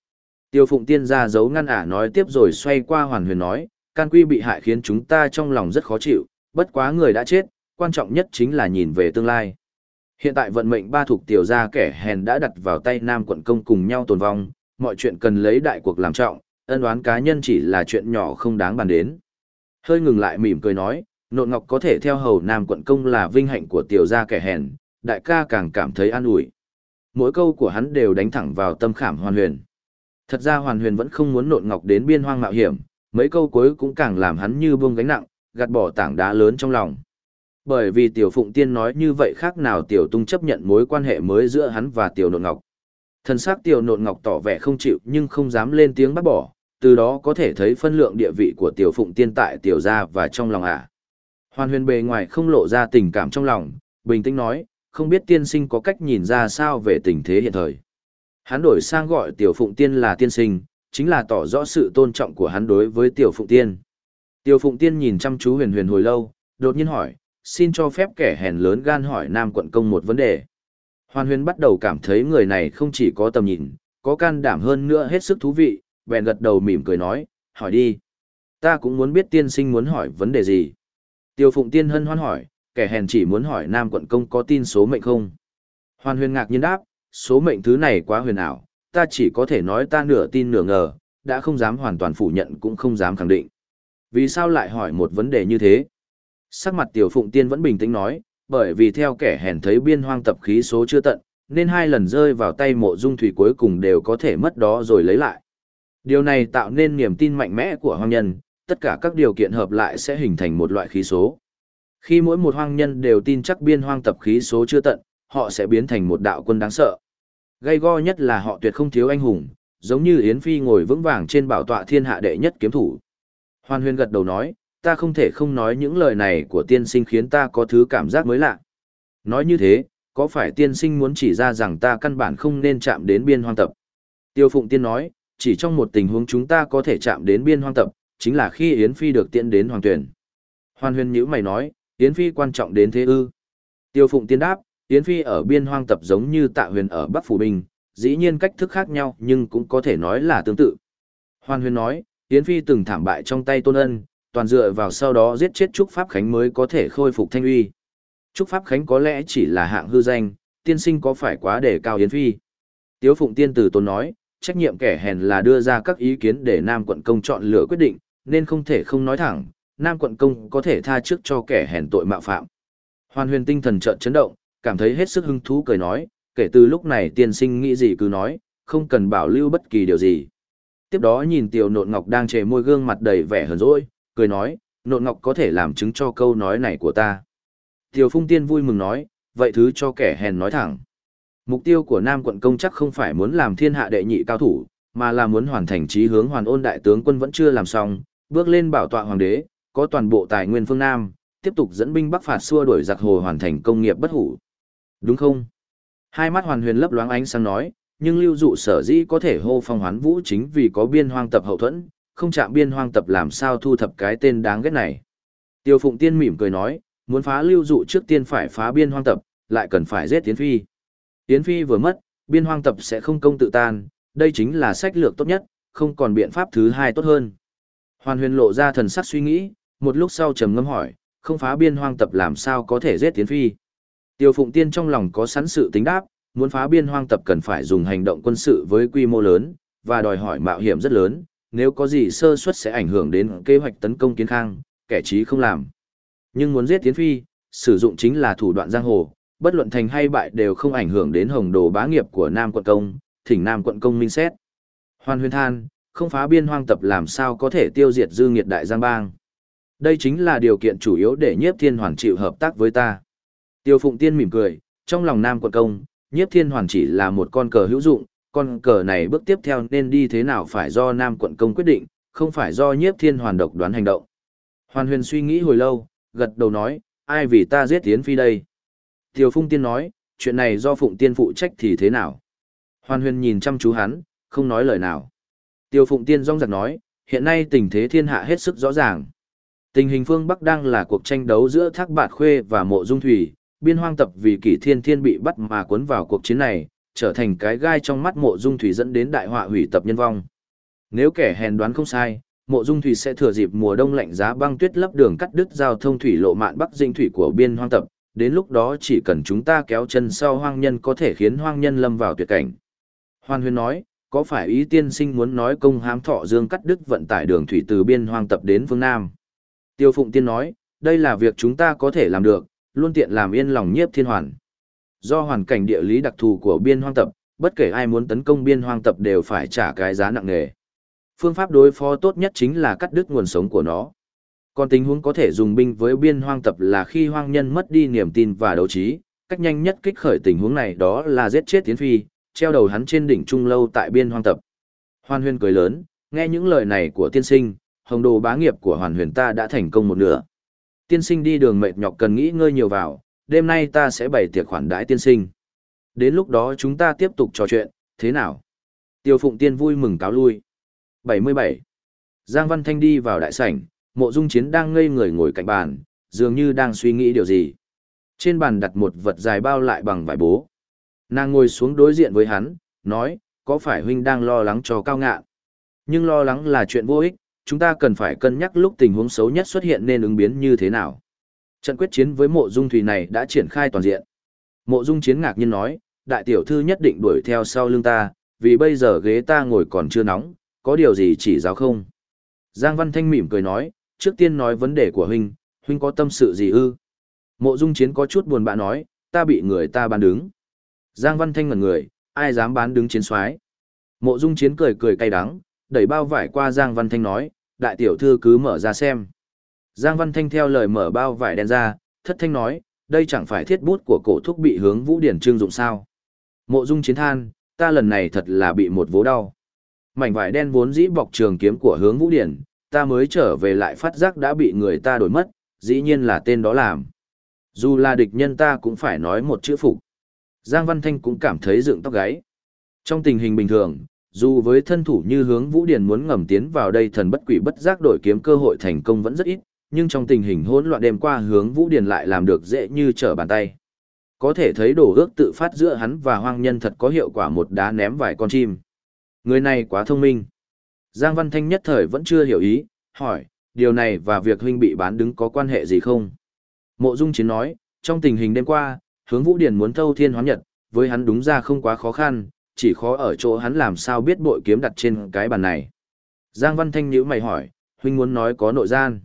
Tiêu Phụng Tiên ra dấu ngăn ả nói tiếp rồi xoay qua Hoàn Huyền nói, can quy bị hại khiến chúng ta trong lòng rất khó chịu, bất quá người đã chết, quan trọng nhất chính là nhìn về tương lai. Hiện tại vận mệnh ba thuộc tiểu gia kẻ hèn đã đặt vào tay Nam quận công cùng nhau tồn vong, mọi chuyện cần lấy đại cuộc làm trọng, ân oán cá nhân chỉ là chuyện nhỏ không đáng bàn đến. Hơi ngừng lại mỉm cười nói, nộn ngọc có thể theo hầu Nam quận công là vinh hạnh của tiểu gia kẻ hèn, đại ca càng cảm thấy an ủi. Mỗi câu của hắn đều đánh thẳng vào tâm khảm hoàn huyền. Thật ra hoàn huyền vẫn không muốn nộn ngọc đến biên hoang mạo hiểm, mấy câu cuối cũng càng làm hắn như buông gánh nặng, gạt bỏ tảng đá lớn trong lòng. Bởi vì tiểu phụng tiên nói như vậy khác nào tiểu tung chấp nhận mối quan hệ mới giữa hắn và tiểu nộn ngọc. Thần sắc tiểu nộn ngọc tỏ vẻ không chịu nhưng không dám lên tiếng bắt bỏ, từ đó có thể thấy phân lượng địa vị của tiểu phụng tiên tại tiểu gia và trong lòng ả. Hoàn huyền bề ngoài không lộ ra tình cảm trong lòng, bình tĩnh nói, không biết tiên sinh có cách nhìn ra sao về tình thế hiện thời. Hắn đổi sang gọi tiểu phụng tiên là tiên sinh, chính là tỏ rõ sự tôn trọng của hắn đối với tiểu phụng tiên. Tiểu phụng tiên nhìn chăm chú huyền huyền hồi lâu, đột nhiên hỏi, xin cho phép kẻ hèn lớn gan hỏi nam quận công một vấn đề. Hoàn huyền bắt đầu cảm thấy người này không chỉ có tầm nhìn, có can đảm hơn nữa hết sức thú vị, bèn gật đầu mỉm cười nói, hỏi đi. Ta cũng muốn biết tiên sinh muốn hỏi vấn đề gì. Tiêu phụng tiên hân hoan hỏi, kẻ hèn chỉ muốn hỏi nam quận công có tin số mệnh không. Hoàn huyền ngạc nhiên đáp, số mệnh thứ này quá huyền ảo, ta chỉ có thể nói ta nửa tin nửa ngờ, đã không dám hoàn toàn phủ nhận cũng không dám khẳng định. Vì sao lại hỏi một vấn đề như thế? Sắc mặt tiểu phụng tiên vẫn bình tĩnh nói, bởi vì theo kẻ hèn thấy biên hoang tập khí số chưa tận, nên hai lần rơi vào tay mộ dung thủy cuối cùng đều có thể mất đó rồi lấy lại. Điều này tạo nên niềm tin mạnh mẽ của hoang nhân, tất cả các điều kiện hợp lại sẽ hình thành một loại khí số. Khi mỗi một hoang nhân đều tin chắc biên hoang tập khí số chưa tận, họ sẽ biến thành một đạo quân đáng sợ. Gây go nhất là họ tuyệt không thiếu anh hùng, giống như Yến Phi ngồi vững vàng trên bảo tọa thiên hạ đệ nhất kiếm thủ. Hoan huyền gật đầu nói, ta không thể không nói những lời này của tiên sinh khiến ta có thứ cảm giác mới lạ. Nói như thế, có phải tiên sinh muốn chỉ ra rằng ta căn bản không nên chạm đến biên hoang tập? Tiêu Phụng Tiên nói, chỉ trong một tình huống chúng ta có thể chạm đến biên hoang tập, chính là khi Yến Phi được tiễn đến hoàng tuyển. Hoàn huyền nhữ mày nói, Yến Phi quan trọng đến thế ư. Tiêu Phụng Tiên đáp, Yến Phi ở biên hoang tập giống như tạ huyền ở Bắc Phủ Bình, dĩ nhiên cách thức khác nhau nhưng cũng có thể nói là tương tự. Hoàn huyền nói, Yến Phi từng thảm bại trong tay Tôn Ân, toàn dựa vào sau đó giết chết Trúc Pháp Khánh mới có thể khôi phục thanh uy. Trúc Pháp Khánh có lẽ chỉ là hạng hư danh, tiên sinh có phải quá đề cao Yến Phi. Tiếu Phụng Tiên Tử Tôn nói, trách nhiệm kẻ hèn là đưa ra các ý kiến để Nam quận công chọn lựa quyết định, nên không thể không nói thẳng, Nam quận công có thể tha trước cho kẻ hèn tội mạo phạm. Hoàn huyền tinh thần chợt chấn động, cảm thấy hết sức hứng thú cười nói, kể từ lúc này tiên sinh nghĩ gì cứ nói, không cần bảo lưu bất kỳ điều gì. Tiếp đó nhìn tiểu nộn ngọc đang chề môi gương mặt đầy vẻ hờn dỗi, cười nói, nộn ngọc có thể làm chứng cho câu nói này của ta. Tiểu Phung Tiên vui mừng nói, vậy thứ cho kẻ hèn nói thẳng. Mục tiêu của Nam quận công chắc không phải muốn làm thiên hạ đệ nhị cao thủ, mà là muốn hoàn thành trí hướng hoàn ôn đại tướng quân vẫn chưa làm xong, bước lên bảo tọa hoàng đế, có toàn bộ tài nguyên phương Nam, tiếp tục dẫn binh bắc phạt xua đuổi giặc hồ hoàn thành công nghiệp bất hủ. Đúng không? Hai mắt hoàn huyền lấp loáng ánh sáng nói, nhưng lưu dụ sở dĩ có thể hô phong hoán vũ chính vì có biên hoang tập hậu thuẫn, không chạm biên hoang tập làm sao thu thập cái tên đáng ghét này. Tiêu Phụng Tiên mỉm cười nói, muốn phá lưu dụ trước tiên phải phá biên hoang tập, lại cần phải giết Tiến Phi. Tiến Phi vừa mất, biên hoang tập sẽ không công tự tan, đây chính là sách lược tốt nhất, không còn biện pháp thứ hai tốt hơn. Hoàn huyền lộ ra thần sắc suy nghĩ, một lúc sau trầm ngâm hỏi, không phá biên hoang tập làm sao có thể giết Tiến Phi. Tiêu Phụng Tiên trong lòng có sẵn sự tính đáp, muốn phá biên hoang tập cần phải dùng hành động quân sự với quy mô lớn, và đòi hỏi mạo hiểm rất lớn, nếu có gì sơ suất sẽ ảnh hưởng đến kế hoạch tấn công kiến khang, kẻ trí không làm. Nhưng muốn giết Tiến Phi, sử dụng chính là thủ đoạn giang hồ, bất luận thành hay bại đều không ảnh hưởng đến hồng đồ bá nghiệp của Nam quận công, thỉnh Nam quận công minh xét. Hoan huyền than, không phá biên hoang tập làm sao có thể tiêu diệt dư nghiệt đại giang bang. Đây chính là điều kiện chủ yếu để nhiếp thiên hoàn chịu hợp tác với ta. Tiêu Phụng Tiên mỉm cười, trong lòng Nam quận công, nhiếp thiên hoàn chỉ là một con cờ hữu dụng, con cờ này bước tiếp theo nên đi thế nào phải do Nam quận công quyết định, không phải do nhiếp thiên hoàn độc đoán hành động. Hoàn huyền suy nghĩ hồi lâu, gật đầu nói, ai vì ta giết Tiến Phi đây? Tiêu Phụng Tiên nói, chuyện này do Phụng Tiên phụ trách thì thế nào? Hoàn huyền nhìn chăm chú hắn, không nói lời nào. Tiêu Phụng Tiên rong giặc nói, hiện nay tình thế thiên hạ hết sức rõ ràng. Tình hình phương Bắc đang là cuộc tranh đấu giữa Thác Bạt Khuê và Mộ Dung Thủy, biên hoang tập vì kỷ thiên thiên bị bắt mà cuốn vào cuộc chiến này, trở thành cái gai trong mắt Mộ Dung Thủy dẫn đến đại họa hủy tập nhân vong. Nếu kẻ hèn đoán không sai, Mộ Dung Thủy sẽ thừa dịp mùa đông lạnh giá băng tuyết lấp đường cắt đứt giao thông thủy lộ mạn Bắc dinh thủy của biên hoang tập, đến lúc đó chỉ cần chúng ta kéo chân sau hoang nhân có thể khiến hoang nhân lâm vào tuyệt cảnh. Hoan Huyên nói, có phải ý tiên sinh muốn nói công hám thọ dương cắt đứt vận tải đường thủy từ biên hoang tập đến phương Nam? Tiêu Phụng Tiên nói, đây là việc chúng ta có thể làm được, luôn tiện làm yên lòng nhiếp thiên hoàn. Do hoàn cảnh địa lý đặc thù của biên hoang tập, bất kể ai muốn tấn công biên hoang tập đều phải trả cái giá nặng nề. Phương pháp đối phó tốt nhất chính là cắt đứt nguồn sống của nó. Còn tình huống có thể dùng binh với biên hoang tập là khi hoang nhân mất đi niềm tin và đấu trí, cách nhanh nhất kích khởi tình huống này đó là giết chết tiến phi, treo đầu hắn trên đỉnh trung lâu tại biên hoang tập. Hoan huyền cười lớn, nghe những lời này của tiên sinh, hồng đồ bá nghiệp của hoàn huyền ta đã thành công một nửa. Tiên sinh đi đường mệt nhọc cần nghĩ ngơi nhiều vào, đêm nay ta sẽ bày tiệc khoản đãi tiên sinh. Đến lúc đó chúng ta tiếp tục trò chuyện, thế nào? Tiêu Phụng Tiên vui mừng cáo lui. 77. Giang Văn Thanh đi vào đại sảnh, mộ dung chiến đang ngây người ngồi cạnh bàn, dường như đang suy nghĩ điều gì. Trên bàn đặt một vật dài bao lại bằng vải bố. Nàng ngồi xuống đối diện với hắn, nói, có phải huynh đang lo lắng cho cao ngạn? Nhưng lo lắng là chuyện vô ích, chúng ta cần phải cân nhắc lúc tình huống xấu nhất xuất hiện nên ứng biến như thế nào. Trận quyết chiến với mộ dung thủy này đã triển khai toàn diện. Mộ dung chiến ngạc nhiên nói, đại tiểu thư nhất định đuổi theo sau lưng ta, vì bây giờ ghế ta ngồi còn chưa nóng, có điều gì chỉ giáo không? Giang Văn Thanh mỉm cười nói, trước tiên nói vấn đề của huynh, huynh có tâm sự gì ư? Mộ dung chiến có chút buồn bã nói, ta bị người ta bàn đứng. Giang Văn Thanh ngẩn người, ai dám bán đứng chiến soái? Mộ dung chiến cười cười cay đắng, đẩy bao vải qua Giang Văn Thanh nói, đại tiểu thư cứ mở ra xem. Giang Văn Thanh theo lời mở bao vải đen ra, thất thanh nói, đây chẳng phải thiết bút của cổ thúc bị hướng vũ điển trương dụng sao. Mộ dung chiến than, ta lần này thật là bị một vố đau. Mảnh vải đen vốn dĩ bọc trường kiếm của hướng vũ điển, ta mới trở về lại phát giác đã bị người ta đổi mất, dĩ nhiên là tên đó làm. Dù là địch nhân ta cũng phải nói một chữ phục. Giang Văn Thanh cũng cảm thấy dựng tóc gáy. Trong tình hình bình thường, dù với thân thủ như hướng Vũ Điền muốn ngầm tiến vào đây thần bất quỷ bất giác đổi kiếm cơ hội thành công vẫn rất ít, nhưng trong tình hình hỗn loạn đêm qua hướng Vũ Điền lại làm được dễ như trở bàn tay. Có thể thấy đổ ước tự phát giữa hắn và hoang nhân thật có hiệu quả một đá ném vài con chim. Người này quá thông minh. Giang Văn Thanh nhất thời vẫn chưa hiểu ý, hỏi, điều này và việc huynh bị bán đứng có quan hệ gì không? Mộ Dung Chiến nói, trong tình hình đêm qua, hướng Vũ Điền muốn thâu thiên hoán nhật, với hắn đúng ra không quá khó khăn, chỉ khó ở chỗ hắn làm sao biết bội kiếm đặt trên cái bàn này. Giang Văn Thanh nhíu mày hỏi, huynh muốn nói có nội gian.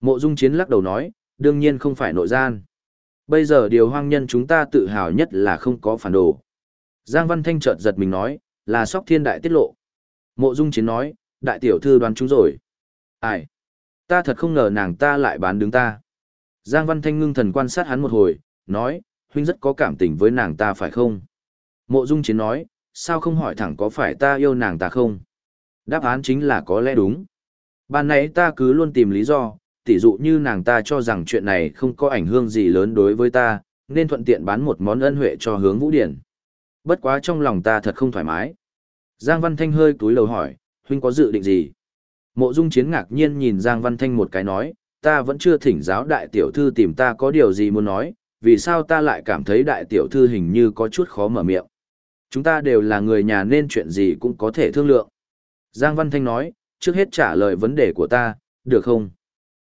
Mộ Dung Chiến lắc đầu nói, đương nhiên không phải nội gian. Bây giờ điều hoang nhân chúng ta tự hào nhất là không có phản đồ. Giang Văn Thanh chợt giật mình nói, là sóc thiên đại tiết lộ. Mộ Dung Chiến nói, đại tiểu thư đoán chúng rồi. Ai? Ta thật không ngờ nàng ta lại bán đứng ta. Giang Văn Thanh ngưng thần quan sát hắn một hồi, nói, huynh rất có cảm tình với nàng ta phải không? Mộ Dung Chiến nói, sao không hỏi thẳng có phải ta yêu nàng ta không? Đáp án chính là có lẽ đúng. Ban nãy ta cứ luôn tìm lý do, tỉ dụ như nàng ta cho rằng chuyện này không có ảnh hưởng gì lớn đối với ta, nên thuận tiện bán một món ân huệ cho hướng vũ điển. Bất quá trong lòng ta thật không thoải mái. Giang Văn Thanh hơi túi lầu hỏi, huynh có dự định gì? Mộ Dung Chiến ngạc nhiên nhìn Giang Văn Thanh một cái nói, ta vẫn chưa thỉnh giáo đại tiểu thư tìm ta có điều gì muốn nói, vì sao ta lại cảm thấy đại tiểu thư hình như có chút khó mở miệng. Chúng ta đều là người nhà nên chuyện gì cũng có thể thương lượng. Giang Văn Thanh nói, trước hết trả lời vấn đề của ta, được không?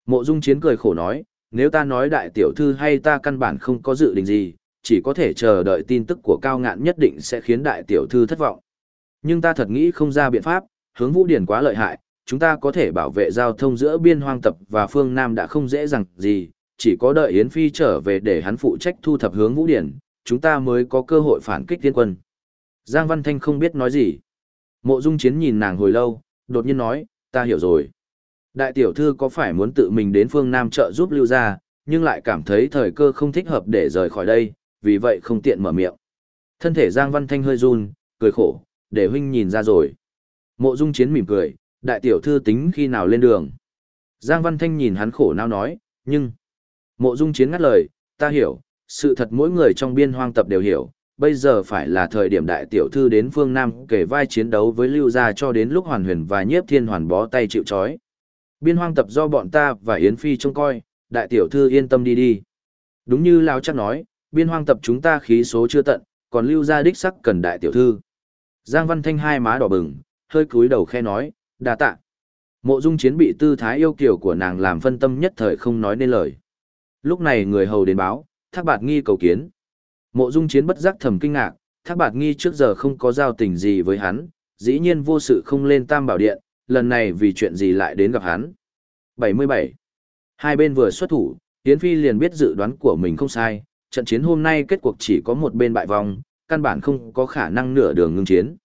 Mộ Dung Chiến cười khổ nói, nếu ta nói đại tiểu thư hay ta căn bản không có dự định gì, chỉ có thể chờ đợi tin tức của cao ngạn nhất định sẽ khiến đại tiểu thư thất vọng. Nhưng ta thật nghĩ không ra biện pháp, hướng vũ điển quá lợi hại, chúng ta có thể bảo vệ giao thông giữa biên hoang tập và phương Nam đã không dễ dàng gì, chỉ có đợi Yến Phi trở về để hắn phụ trách thu thập hướng vũ điển, chúng ta mới có cơ hội phản kích tiên quân. Giang Văn Thanh không biết nói gì. Mộ Dung Chiến nhìn nàng hồi lâu, đột nhiên nói, ta hiểu rồi. Đại tiểu thư có phải muốn tự mình đến phương Nam trợ giúp lưu gia, nhưng lại cảm thấy thời cơ không thích hợp để rời khỏi đây, vì vậy không tiện mở miệng. Thân thể Giang Văn Thanh hơi run, cười khổ, để huynh nhìn ra rồi. Mộ Dung Chiến mỉm cười, đại tiểu thư tính khi nào lên đường. Giang Văn Thanh nhìn hắn khổ não nói, nhưng... Mộ Dung Chiến ngắt lời, ta hiểu, sự thật mỗi người trong biên hoang tập đều hiểu, bây giờ phải là thời điểm đại tiểu thư đến phương Nam kể vai chiến đấu với Lưu Gia cho đến lúc hoàn huyền và nhiếp thiên hoàn bó tay chịu chói. Biên hoang tập do bọn ta và Yến Phi trông coi, đại tiểu thư yên tâm đi đi. Đúng như Lão chắc nói, biên hoang tập chúng ta khí số chưa tận, còn Lưu Gia đích sắc cần đại tiểu thư. Giang Văn Thanh hai má đỏ bừng, hơi cúi đầu khe nói, đa tạ. Mộ Dung Chiến bị tư thái yêu kiều của nàng làm phân tâm nhất thời không nói nên lời. Lúc này người hầu đến báo, Thác Bạt Nghi cầu kiến. Mộ Dung Chiến bất giác thầm kinh ngạc, Thác Bạt Nghi trước giờ không có giao tình gì với hắn, dĩ nhiên vô sự không lên Tam Bảo Điện, lần này vì chuyện gì lại đến gặp hắn. 77. Hai bên vừa xuất thủ, Yến Phi liền biết dự đoán của mình không sai, trận chiến hôm nay kết cuộc chỉ có một bên bại vong, căn bản không có khả năng nửa đường ngưng chiến.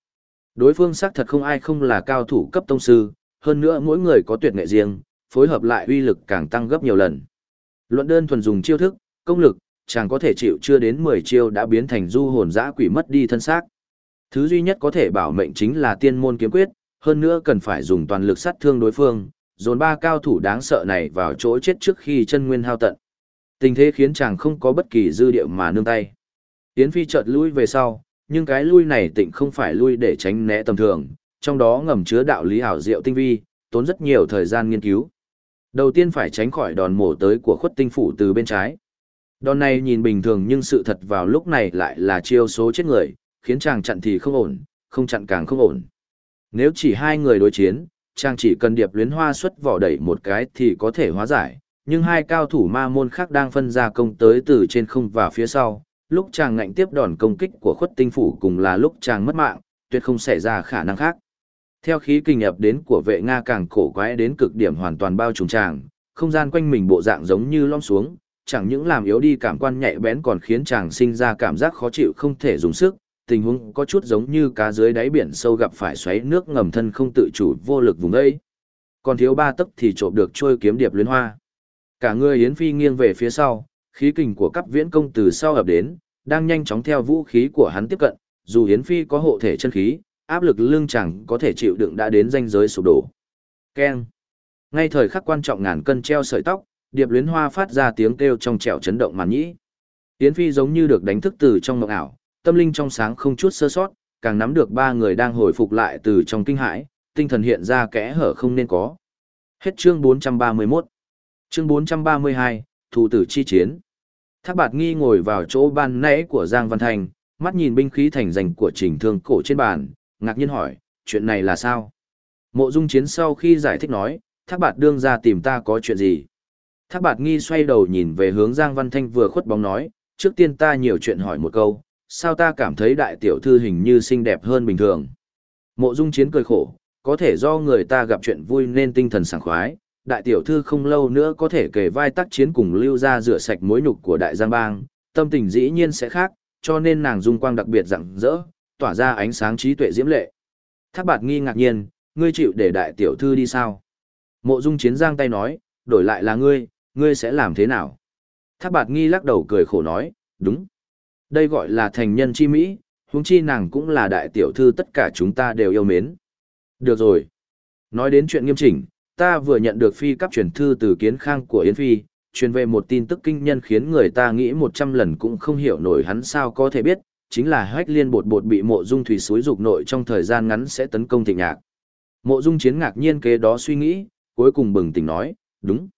Đối phương xác thật không ai không là cao thủ cấp tông sư, hơn nữa mỗi người có tuyệt nghệ riêng, phối hợp lại uy lực càng tăng gấp nhiều lần. Luận đơn thuần dùng chiêu thức, công lực, chàng có thể chịu chưa đến 10 chiêu đã biến thành du hồn dã quỷ mất đi thân xác. Thứ duy nhất có thể bảo mệnh chính là tiên môn kiếm quyết, hơn nữa cần phải dùng toàn lực sát thương đối phương, dồn ba cao thủ đáng sợ này vào chỗ chết trước khi chân nguyên hao tận. Tình thế khiến chàng không có bất kỳ dư địa mà nương tay. Yến Phi chợt lui về sau, nhưng cái lui này tịnh không phải lui để tránh né tầm thường, trong đó ngầm chứa đạo lý ảo diệu tinh vi, tốn rất nhiều thời gian nghiên cứu. Đầu tiên phải tránh khỏi đòn mổ tới của khuất tinh phủ từ bên trái. Đòn này nhìn bình thường nhưng sự thật vào lúc này lại là chiêu số chết người, khiến chàng chặn thì không ổn, không chặn càng không ổn. Nếu chỉ hai người đối chiến, chàng chỉ cần điệp luyến hoa xuất vỏ đẩy một cái thì có thể hóa giải, nhưng hai cao thủ ma môn khác đang phân ra công tới từ trên không và phía sau, lúc chàng ngạnh tiếp đòn công kích của khuất tinh phủ cùng là lúc chàng mất mạng, tuyệt không xảy ra khả năng khác. Theo khí kinh nhập đến của vệ Nga càng cổ quái đến cực điểm hoàn toàn bao trùm chàng, không gian quanh mình bộ dạng giống như lom xuống, chẳng những làm yếu đi cảm quan nhạy bén còn khiến chàng sinh ra cảm giác khó chịu không thể dùng sức, tình huống có chút giống như cá dưới đáy biển sâu gặp phải xoáy nước ngầm thân không tự chủ vô lực vùng ấy. Còn thiếu ba tấc thì trộm được trôi kiếm điệp luyến hoa. Cả người Yến Phi nghiêng về phía sau, khí kình của cấp viễn công từ sau ập đến, đang nhanh chóng theo vũ khí của hắn tiếp cận, dù Yến Phi có hộ thể chân khí, áp lực lương chẳng có thể chịu đựng đã đến danh giới sụp đổ. Keng. Ngay thời khắc quan trọng ngàn cân treo sợi tóc, Điệp Luyến Hoa phát ra tiếng kêu trong trẻo chấn động màn nhĩ. Yến Phi giống như được đánh thức từ trong mộng ảo, tâm linh trong sáng không chút sơ sót, càng nắm được ba người đang hồi phục lại từ trong kinh hãi, tinh thần hiện ra kẽ hở không nên có. Hết chương 431. Chương 432, Thủ tử chi chiến. Thác bạt nghi ngồi vào chỗ ban nãy của Giang Văn Thành, mắt nhìn binh khí thành danh của trình thương cổ trên bàn, ngạc nhiên hỏi, chuyện này là sao? Mộ dung chiến sau khi giải thích nói, thác bạt đương ra tìm ta có chuyện gì? Thác bạt nghi xoay đầu nhìn về hướng Giang Văn Thanh vừa khuất bóng nói, trước tiên ta nhiều chuyện hỏi một câu, sao ta cảm thấy đại tiểu thư hình như xinh đẹp hơn bình thường? Mộ dung chiến cười khổ, có thể do người ta gặp chuyện vui nên tinh thần sảng khoái, đại tiểu thư không lâu nữa có thể kể vai tác chiến cùng lưu ra rửa sạch mối nhục của đại giang bang, tâm tình dĩ nhiên sẽ khác, cho nên nàng dung quang đặc biệt rạng rỡ, tỏa ra ánh sáng trí tuệ diễm lệ. Thác bạt nghi ngạc nhiên, ngươi chịu để đại tiểu thư đi sao? Mộ dung chiến giang tay nói, đổi lại là ngươi, ngươi sẽ làm thế nào? Thác bạt nghi lắc đầu cười khổ nói, đúng. Đây gọi là thành nhân chi Mỹ, huống chi nàng cũng là đại tiểu thư tất cả chúng ta đều yêu mến. Được rồi. Nói đến chuyện nghiêm chỉnh, ta vừa nhận được phi cấp truyền thư từ kiến khang của Yến Phi, truyền về một tin tức kinh nhân khiến người ta nghĩ một trăm lần cũng không hiểu nổi hắn sao có thể biết, chính là hách liên bột bột bị mộ dung thủy suối dục nội trong thời gian ngắn sẽ tấn công thịnh nhạc. Mộ dung chiến ngạc nhiên kế đó suy nghĩ, cuối cùng bừng tỉnh nói, đúng.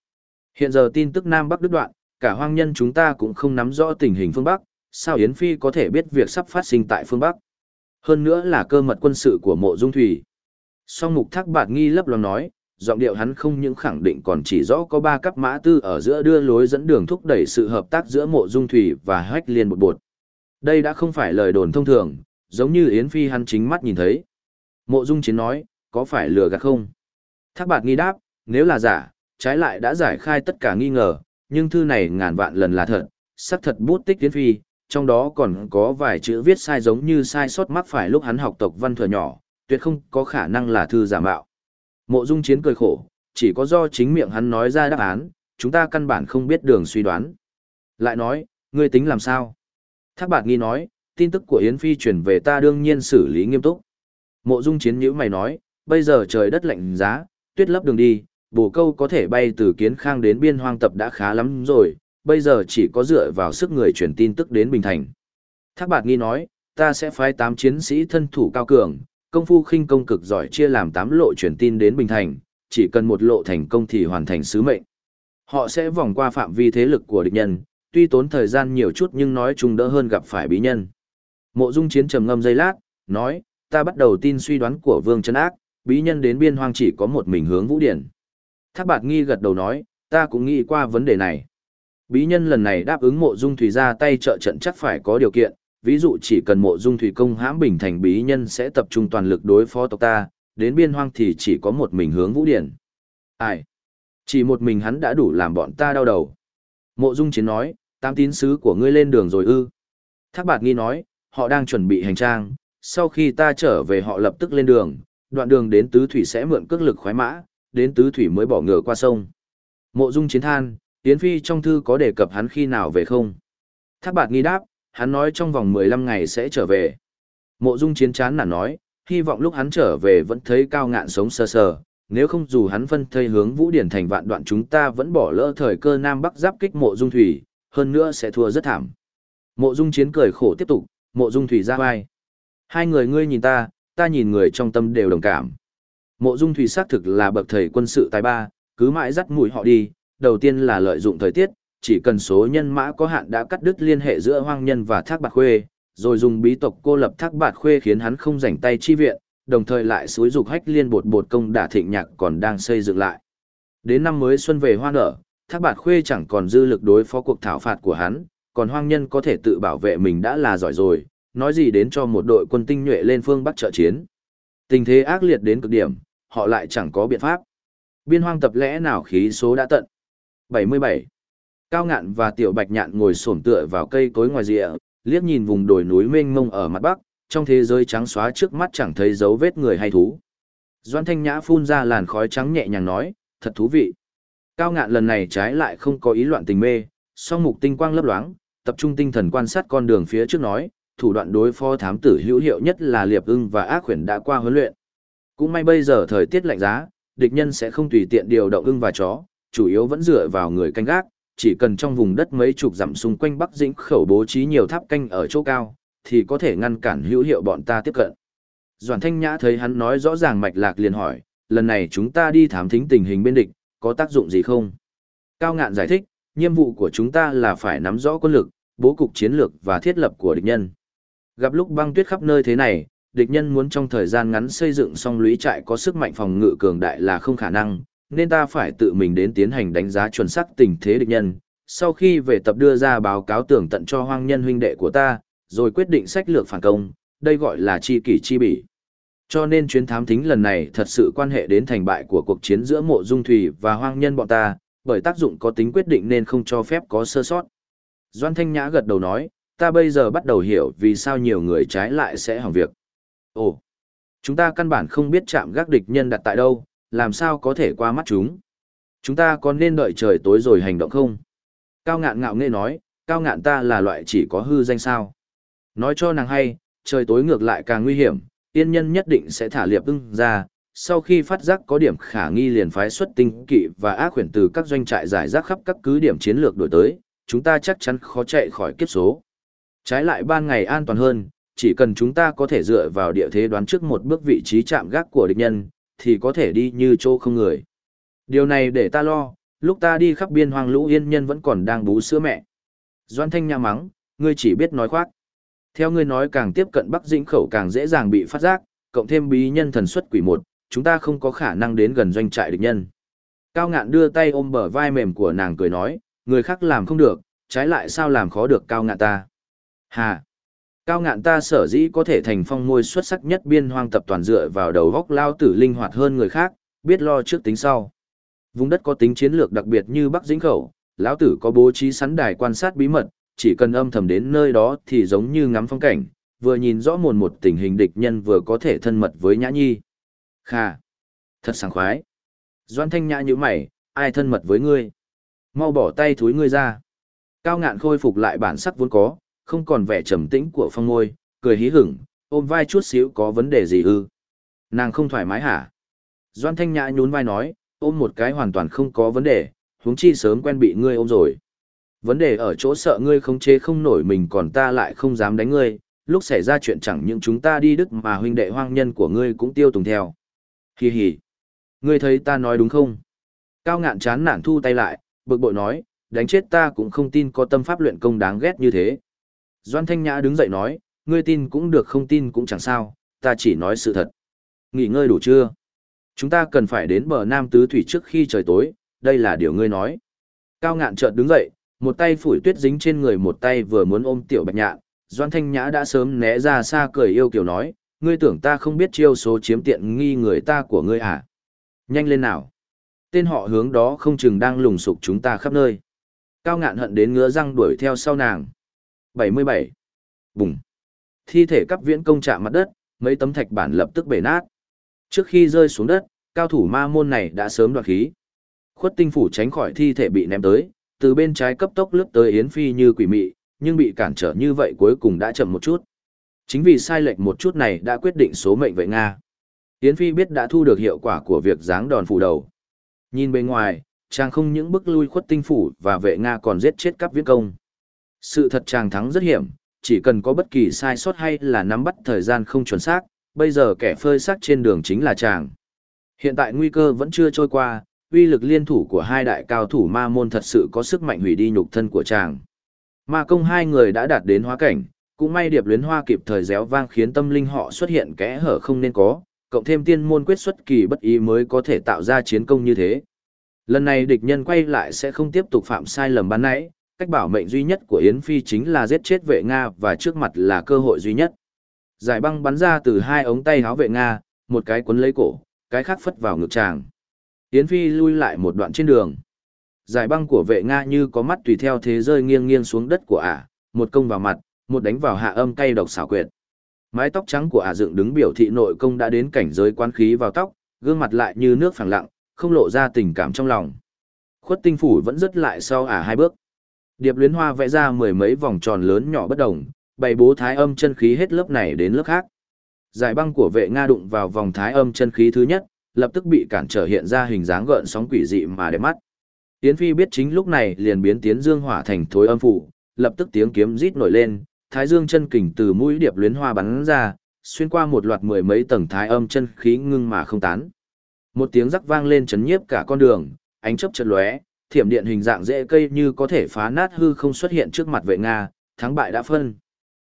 Hiện giờ tin tức Nam Bắc đứt đoạn, cả hoang nhân chúng ta cũng không nắm rõ tình hình phương Bắc, sao Yến Phi có thể biết việc sắp phát sinh tại phương Bắc. Hơn nữa là cơ mật quân sự của mộ dung thủy. Song mục thác bạt nghi lấp lòng nói, giọng điệu hắn không những khẳng định còn chỉ rõ có ba cấp mã tư ở giữa đưa lối dẫn đường thúc đẩy sự hợp tác giữa mộ dung thủy và hách liên bột bột. Đây đã không phải lời đồn thông thường, giống như Yến Phi hắn chính mắt nhìn thấy. Mộ dung chiến nói, có phải lừa gạt không? Thác bạt nghi đáp, nếu là giả, trái lại đã giải khai tất cả nghi ngờ, nhưng thư này ngàn vạn lần là thật, sắc thật bút tích Yến Phi, trong đó còn có vài chữ viết sai giống như sai sót mắc phải lúc hắn học tộc văn thừa nhỏ, tuyệt không có khả năng là thư giả mạo. Mộ Dung Chiến cười khổ, chỉ có do chính miệng hắn nói ra đáp án, chúng ta căn bản không biết đường suy đoán. Lại nói, ngươi tính làm sao? Thác bạt nghi nói, tin tức của Yến Phi truyền về ta đương nhiên xử lý nghiêm túc. Mộ Dung Chiến nhữ mày nói, bây giờ trời đất lạnh giá, tuyết lấp đường đi, bồ câu có thể bay từ kiến khang đến biên hoang tập đã khá lắm rồi, bây giờ chỉ có dựa vào sức người truyền tin tức đến Bình Thành. Thác bạt nghi nói, ta sẽ phái 8 chiến sĩ thân thủ cao cường, công phu khinh công cực giỏi chia làm 8 lộ truyền tin đến Bình Thành, chỉ cần một lộ thành công thì hoàn thành sứ mệnh. Họ sẽ vòng qua phạm vi thế lực của địch nhân, tuy tốn thời gian nhiều chút nhưng nói chung đỡ hơn gặp phải bí nhân. Mộ Dung Chiến trầm ngâm giây lát, nói, ta bắt đầu tin suy đoán của Vương Trấn Ác, bí nhân đến biên hoang chỉ có một mình hướng vũ điển. Thác bạt nghi gật đầu nói, ta cũng nghĩ qua vấn đề này. Bí nhân lần này đáp ứng mộ dung thủy ra tay trợ trận chắc phải có điều kiện, ví dụ chỉ cần mộ dung thủy công hãm bình thành bí nhân sẽ tập trung toàn lực đối phó tộc ta, đến biên hoang thì chỉ có một mình hướng vũ điển. Ai? Chỉ một mình hắn đã đủ làm bọn ta đau đầu. Mộ dung chiến nói, Tám tín sứ của ngươi lên đường rồi ư. Thác bạt nghi nói, họ đang chuẩn bị hành trang, sau khi ta trở về họ lập tức lên đường, đoạn đường đến tứ thủy sẽ mượn cước lực khoái mã, đến tứ thủy mới bỏ ngựa qua sông. Mộ dung chiến than, Tiến Phi trong thư có đề cập hắn khi nào về không? Thác bạt nghi đáp, hắn nói trong vòng 15 ngày sẽ trở về. Mộ dung chiến chán nản nói, hy vọng lúc hắn trở về vẫn thấy cao ngạn sống sơ sờ, nếu không dù hắn phân thây hướng vũ điển thành vạn đoạn chúng ta vẫn bỏ lỡ thời cơ nam bắc giáp kích mộ dung thủy, hơn nữa sẽ thua rất thảm. Mộ dung chiến cười khổ tiếp tục, mộ dung thủy ra vai. Hai người ngươi nhìn ta, ta nhìn người trong tâm đều đồng cảm. Mộ dung thủy xác thực là bậc thầy quân sự tài ba, cứ mãi dắt mũi họ đi, đầu tiên là lợi dụng thời tiết, chỉ cần số nhân mã có hạn đã cắt đứt liên hệ giữa hoang nhân và thác bạc khuê, rồi dùng bí tộc cô lập thác bạc khuê khiến hắn không rảnh tay chi viện, đồng thời lại xúi dục hách liên bột bột công đả thịnh nhạc còn đang xây dựng lại. Đến năm mới xuân về hoa nở, thác Bạt khuê chẳng còn dư lực đối phó cuộc thảo phạt của hắn, còn hoang nhân có thể tự bảo vệ mình đã là giỏi rồi, nói gì đến cho một đội quân tinh nhuệ lên phương Bắc trợ chiến. Tình thế ác liệt đến cực điểm, họ lại chẳng có biện pháp. Biên hoang tập lẽ nào khí số đã tận. 77. Cao ngạn và tiểu bạch nhạn ngồi xổm tựa vào cây cối ngoài rìa, liếc nhìn vùng đồi núi mênh mông ở mặt bắc, trong thế giới trắng xóa trước mắt chẳng thấy dấu vết người hay thú. Doan Thanh Nhã phun ra làn khói trắng nhẹ nhàng nói, thật thú vị. Cao ngạn lần này trái lại không có ý loạn tình mê, song mục tinh quang lấp loáng, tập trung tinh thần quan sát con đường phía trước nói, thủ đoạn đối phó thám tử hữu hiệu nhất là liệp ưng và ác khuyển đã qua huấn luyện. Cũng may bây giờ thời tiết lạnh giá, địch nhân sẽ không tùy tiện điều động ưng và chó, chủ yếu vẫn dựa vào người canh gác, chỉ cần trong vùng đất mấy chục dặm xung quanh Bắc Dĩnh khẩu bố trí nhiều tháp canh ở chỗ cao, thì có thể ngăn cản hữu hiệu bọn ta tiếp cận. Doản Thanh Nhã thấy hắn nói rõ ràng mạch lạc liền hỏi, lần này chúng ta đi thám thính tình hình bên địch, có tác dụng gì không? Cao ngạn giải thích, nhiệm vụ của chúng ta là phải nắm rõ quân lực, bố cục chiến lược và thiết lập của địch nhân. Gặp lúc băng tuyết khắp nơi thế này, địch nhân muốn trong thời gian ngắn xây dựng xong lũy trại có sức mạnh phòng ngự cường đại là không khả năng, nên ta phải tự mình đến tiến hành đánh giá chuẩn xác tình thế địch nhân. Sau khi về tập đưa ra báo cáo tường tận cho hoang nhân huynh đệ của ta, rồi quyết định sách lược phản công, đây gọi là chi kỷ chi bỉ. Cho nên chuyến thám thính lần này thật sự quan hệ đến thành bại của cuộc chiến giữa mộ dung thủy và hoang nhân bọn ta, bởi tác dụng có tính quyết định nên không cho phép có sơ sót. Doan Thanh Nhã gật đầu nói, ta bây giờ bắt đầu hiểu vì sao nhiều người trái lại sẽ hỏng việc. Ồ, chúng ta căn bản không biết chạm gác địch nhân đặt tại đâu, làm sao có thể qua mắt chúng. Chúng ta có nên đợi trời tối rồi hành động không? Cao ngạn ngạo nghệ nói, cao ngạn ta là loại chỉ có hư danh sao. Nói cho nàng hay, trời tối ngược lại càng nguy hiểm, tiên nhân nhất định sẽ thả liệp ưng ra, sau khi phát giác có điểm khả nghi liền phái xuất tinh kỵ và ác khuyển từ các doanh trại giải rác khắp các cứ điểm chiến lược đổi tới, chúng ta chắc chắn khó chạy khỏi kiếp số. Trái lại ban ngày an toàn hơn, chỉ cần chúng ta có thể dựa vào địa thế đoán trước một bước vị trí chạm gác của địch nhân, thì có thể đi như chỗ không người. Điều này để ta lo, lúc ta đi khắp biên hoang lũ yên nhân vẫn còn đang bú sữa mẹ. Doan Thanh Nha mắng, ngươi chỉ biết nói khoác. Theo ngươi nói càng tiếp cận Bắc Dĩnh khẩu càng dễ dàng bị phát giác, cộng thêm bí nhân thần xuất quỷ một, chúng ta không có khả năng đến gần doanh trại địch nhân. Cao ngạn đưa tay ôm bờ vai mềm của nàng cười nói, người khác làm không được, trái lại sao làm khó được cao ngạn ta. Hà! Cao ngạn ta sở dĩ có thể thành phong môi xuất sắc nhất biên hoang tập toàn dựa vào đầu góc lao tử linh hoạt hơn người khác, biết lo trước tính sau. Vùng đất có tính chiến lược đặc biệt như Bắc Dĩnh Khẩu, lão tử có bố trí sắn đài quan sát bí mật, chỉ cần âm thầm đến nơi đó thì giống như ngắm phong cảnh, vừa nhìn rõ mồn một tình hình địch nhân vừa có thể thân mật với Nhã Nhi. Kha! Thật sảng khoái! Doan thanh nhã như mày, ai thân mật với ngươi? Mau bỏ tay thúi ngươi ra. Cao ngạn khôi phục lại bản sắc vốn có, không còn vẻ trầm tĩnh của phong ngôi, cười hí hửng, ôm vai chút xíu có vấn đề gì ư? Nàng không thoải mái hả? Doan thanh nhã nhún vai nói, ôm một cái hoàn toàn không có vấn đề, huống chi sớm quen bị ngươi ôm rồi. Vấn đề ở chỗ sợ ngươi không chế không nổi mình còn ta lại không dám đánh ngươi, lúc xảy ra chuyện chẳng những chúng ta đi đức mà huynh đệ hoang nhân của ngươi cũng tiêu tùng theo. Hi hi. Ngươi thấy ta nói đúng không? Cao ngạn chán nản thu tay lại, bực bội nói, đánh chết ta cũng không tin có tâm pháp luyện công đáng ghét như thế. Doan Thanh Nhã đứng dậy nói, ngươi tin cũng được không tin cũng chẳng sao, ta chỉ nói sự thật. Nghỉ ngơi đủ chưa? Chúng ta cần phải đến bờ Nam Tứ Thủy trước khi trời tối, đây là điều ngươi nói. Cao ngạn chợt đứng dậy, một tay phủi tuyết dính trên người một tay vừa muốn ôm tiểu bạch nhạn, Doan Thanh Nhã đã sớm né ra xa cười yêu kiểu nói, ngươi tưởng ta không biết chiêu số chiếm tiện nghi người ta của ngươi à? Nhanh lên nào! Tên họ hướng đó không chừng đang lùng sục chúng ta khắp nơi. Cao ngạn hận đến ngứa răng đuổi theo sau nàng. 77. Bùng! Thi thể cắp viễn công chạm mặt đất, mấy tấm thạch bản lập tức bể nát. Trước khi rơi xuống đất, cao thủ ma môn này đã sớm đoạt khí. Khuất tinh phủ tránh khỏi thi thể bị ném tới, từ bên trái cấp tốc lướt tới Yến Phi như quỷ mị, nhưng bị cản trở như vậy cuối cùng đã chậm một chút. Chính vì sai lệch một chút này đã quyết định số mệnh vậy Nga. Yến Phi biết đã thu được hiệu quả của việc giáng đòn phủ đầu. Nhìn bên ngoài, chàng không những bức lui khuất tinh phủ và vệ Nga còn giết chết các viễn công. Sự thật chàng thắng rất hiểm, chỉ cần có bất kỳ sai sót hay là nắm bắt thời gian không chuẩn xác, bây giờ kẻ phơi xác trên đường chính là chàng. Hiện tại nguy cơ vẫn chưa trôi qua, uy lực liên thủ của hai đại cao thủ ma môn thật sự có sức mạnh hủy đi nhục thân của chàng. Ma công hai người đã đạt đến hóa cảnh, cũng may điệp luyến hoa kịp thời réo vang khiến tâm linh họ xuất hiện kẽ hở không nên có, cộng thêm tiên môn quyết xuất kỳ bất ý mới có thể tạo ra chiến công như thế. Lần này địch nhân quay lại sẽ không tiếp tục phạm sai lầm ban nãy, cách bảo mệnh duy nhất của Yến Phi chính là giết chết vệ Nga và trước mặt là cơ hội duy nhất. Giải băng bắn ra từ hai ống tay háo vệ Nga, một cái cuốn lấy cổ, cái khác phất vào ngực chàng. Yến Phi lui lại một đoạn trên đường. Giải băng của vệ Nga như có mắt tùy theo thế rơi nghiêng nghiêng xuống đất của ả, một công vào mặt, một đánh vào hạ âm cay độc xảo quyệt. Mái tóc trắng của ả dựng đứng biểu thị nội công đã đến cảnh giới quan khí vào tóc, gương mặt lại như nước phẳng lặng, không lộ ra tình cảm trong lòng. Khuất tinh phủ vẫn rất lại sau ả hai bước. Điệp luyến hoa vẽ ra mười mấy vòng tròn lớn nhỏ bất đồng, bày bố thái âm chân khí hết lớp này đến lớp khác. Giải băng của vệ Nga đụng vào vòng thái âm chân khí thứ nhất, lập tức bị cản trở hiện ra hình dáng gợn sóng quỷ dị mà đẹp mắt. Yến Phi biết chính lúc này liền biến tiến dương hỏa thành thối âm phủ, lập tức tiếng kiếm rít nổi lên, thái dương chân kình từ mũi điệp luyến hoa bắn ra, xuyên qua một loạt mười mấy tầng thái âm chân khí ngưng mà không tán. Một tiếng rắc vang lên chấn nhiếp cả con đường, ánh chớp chợt lóe, thiểm điện hình dạng dễ cây như có thể phá nát hư không xuất hiện trước mặt vệ Nga, thắng bại đã phân.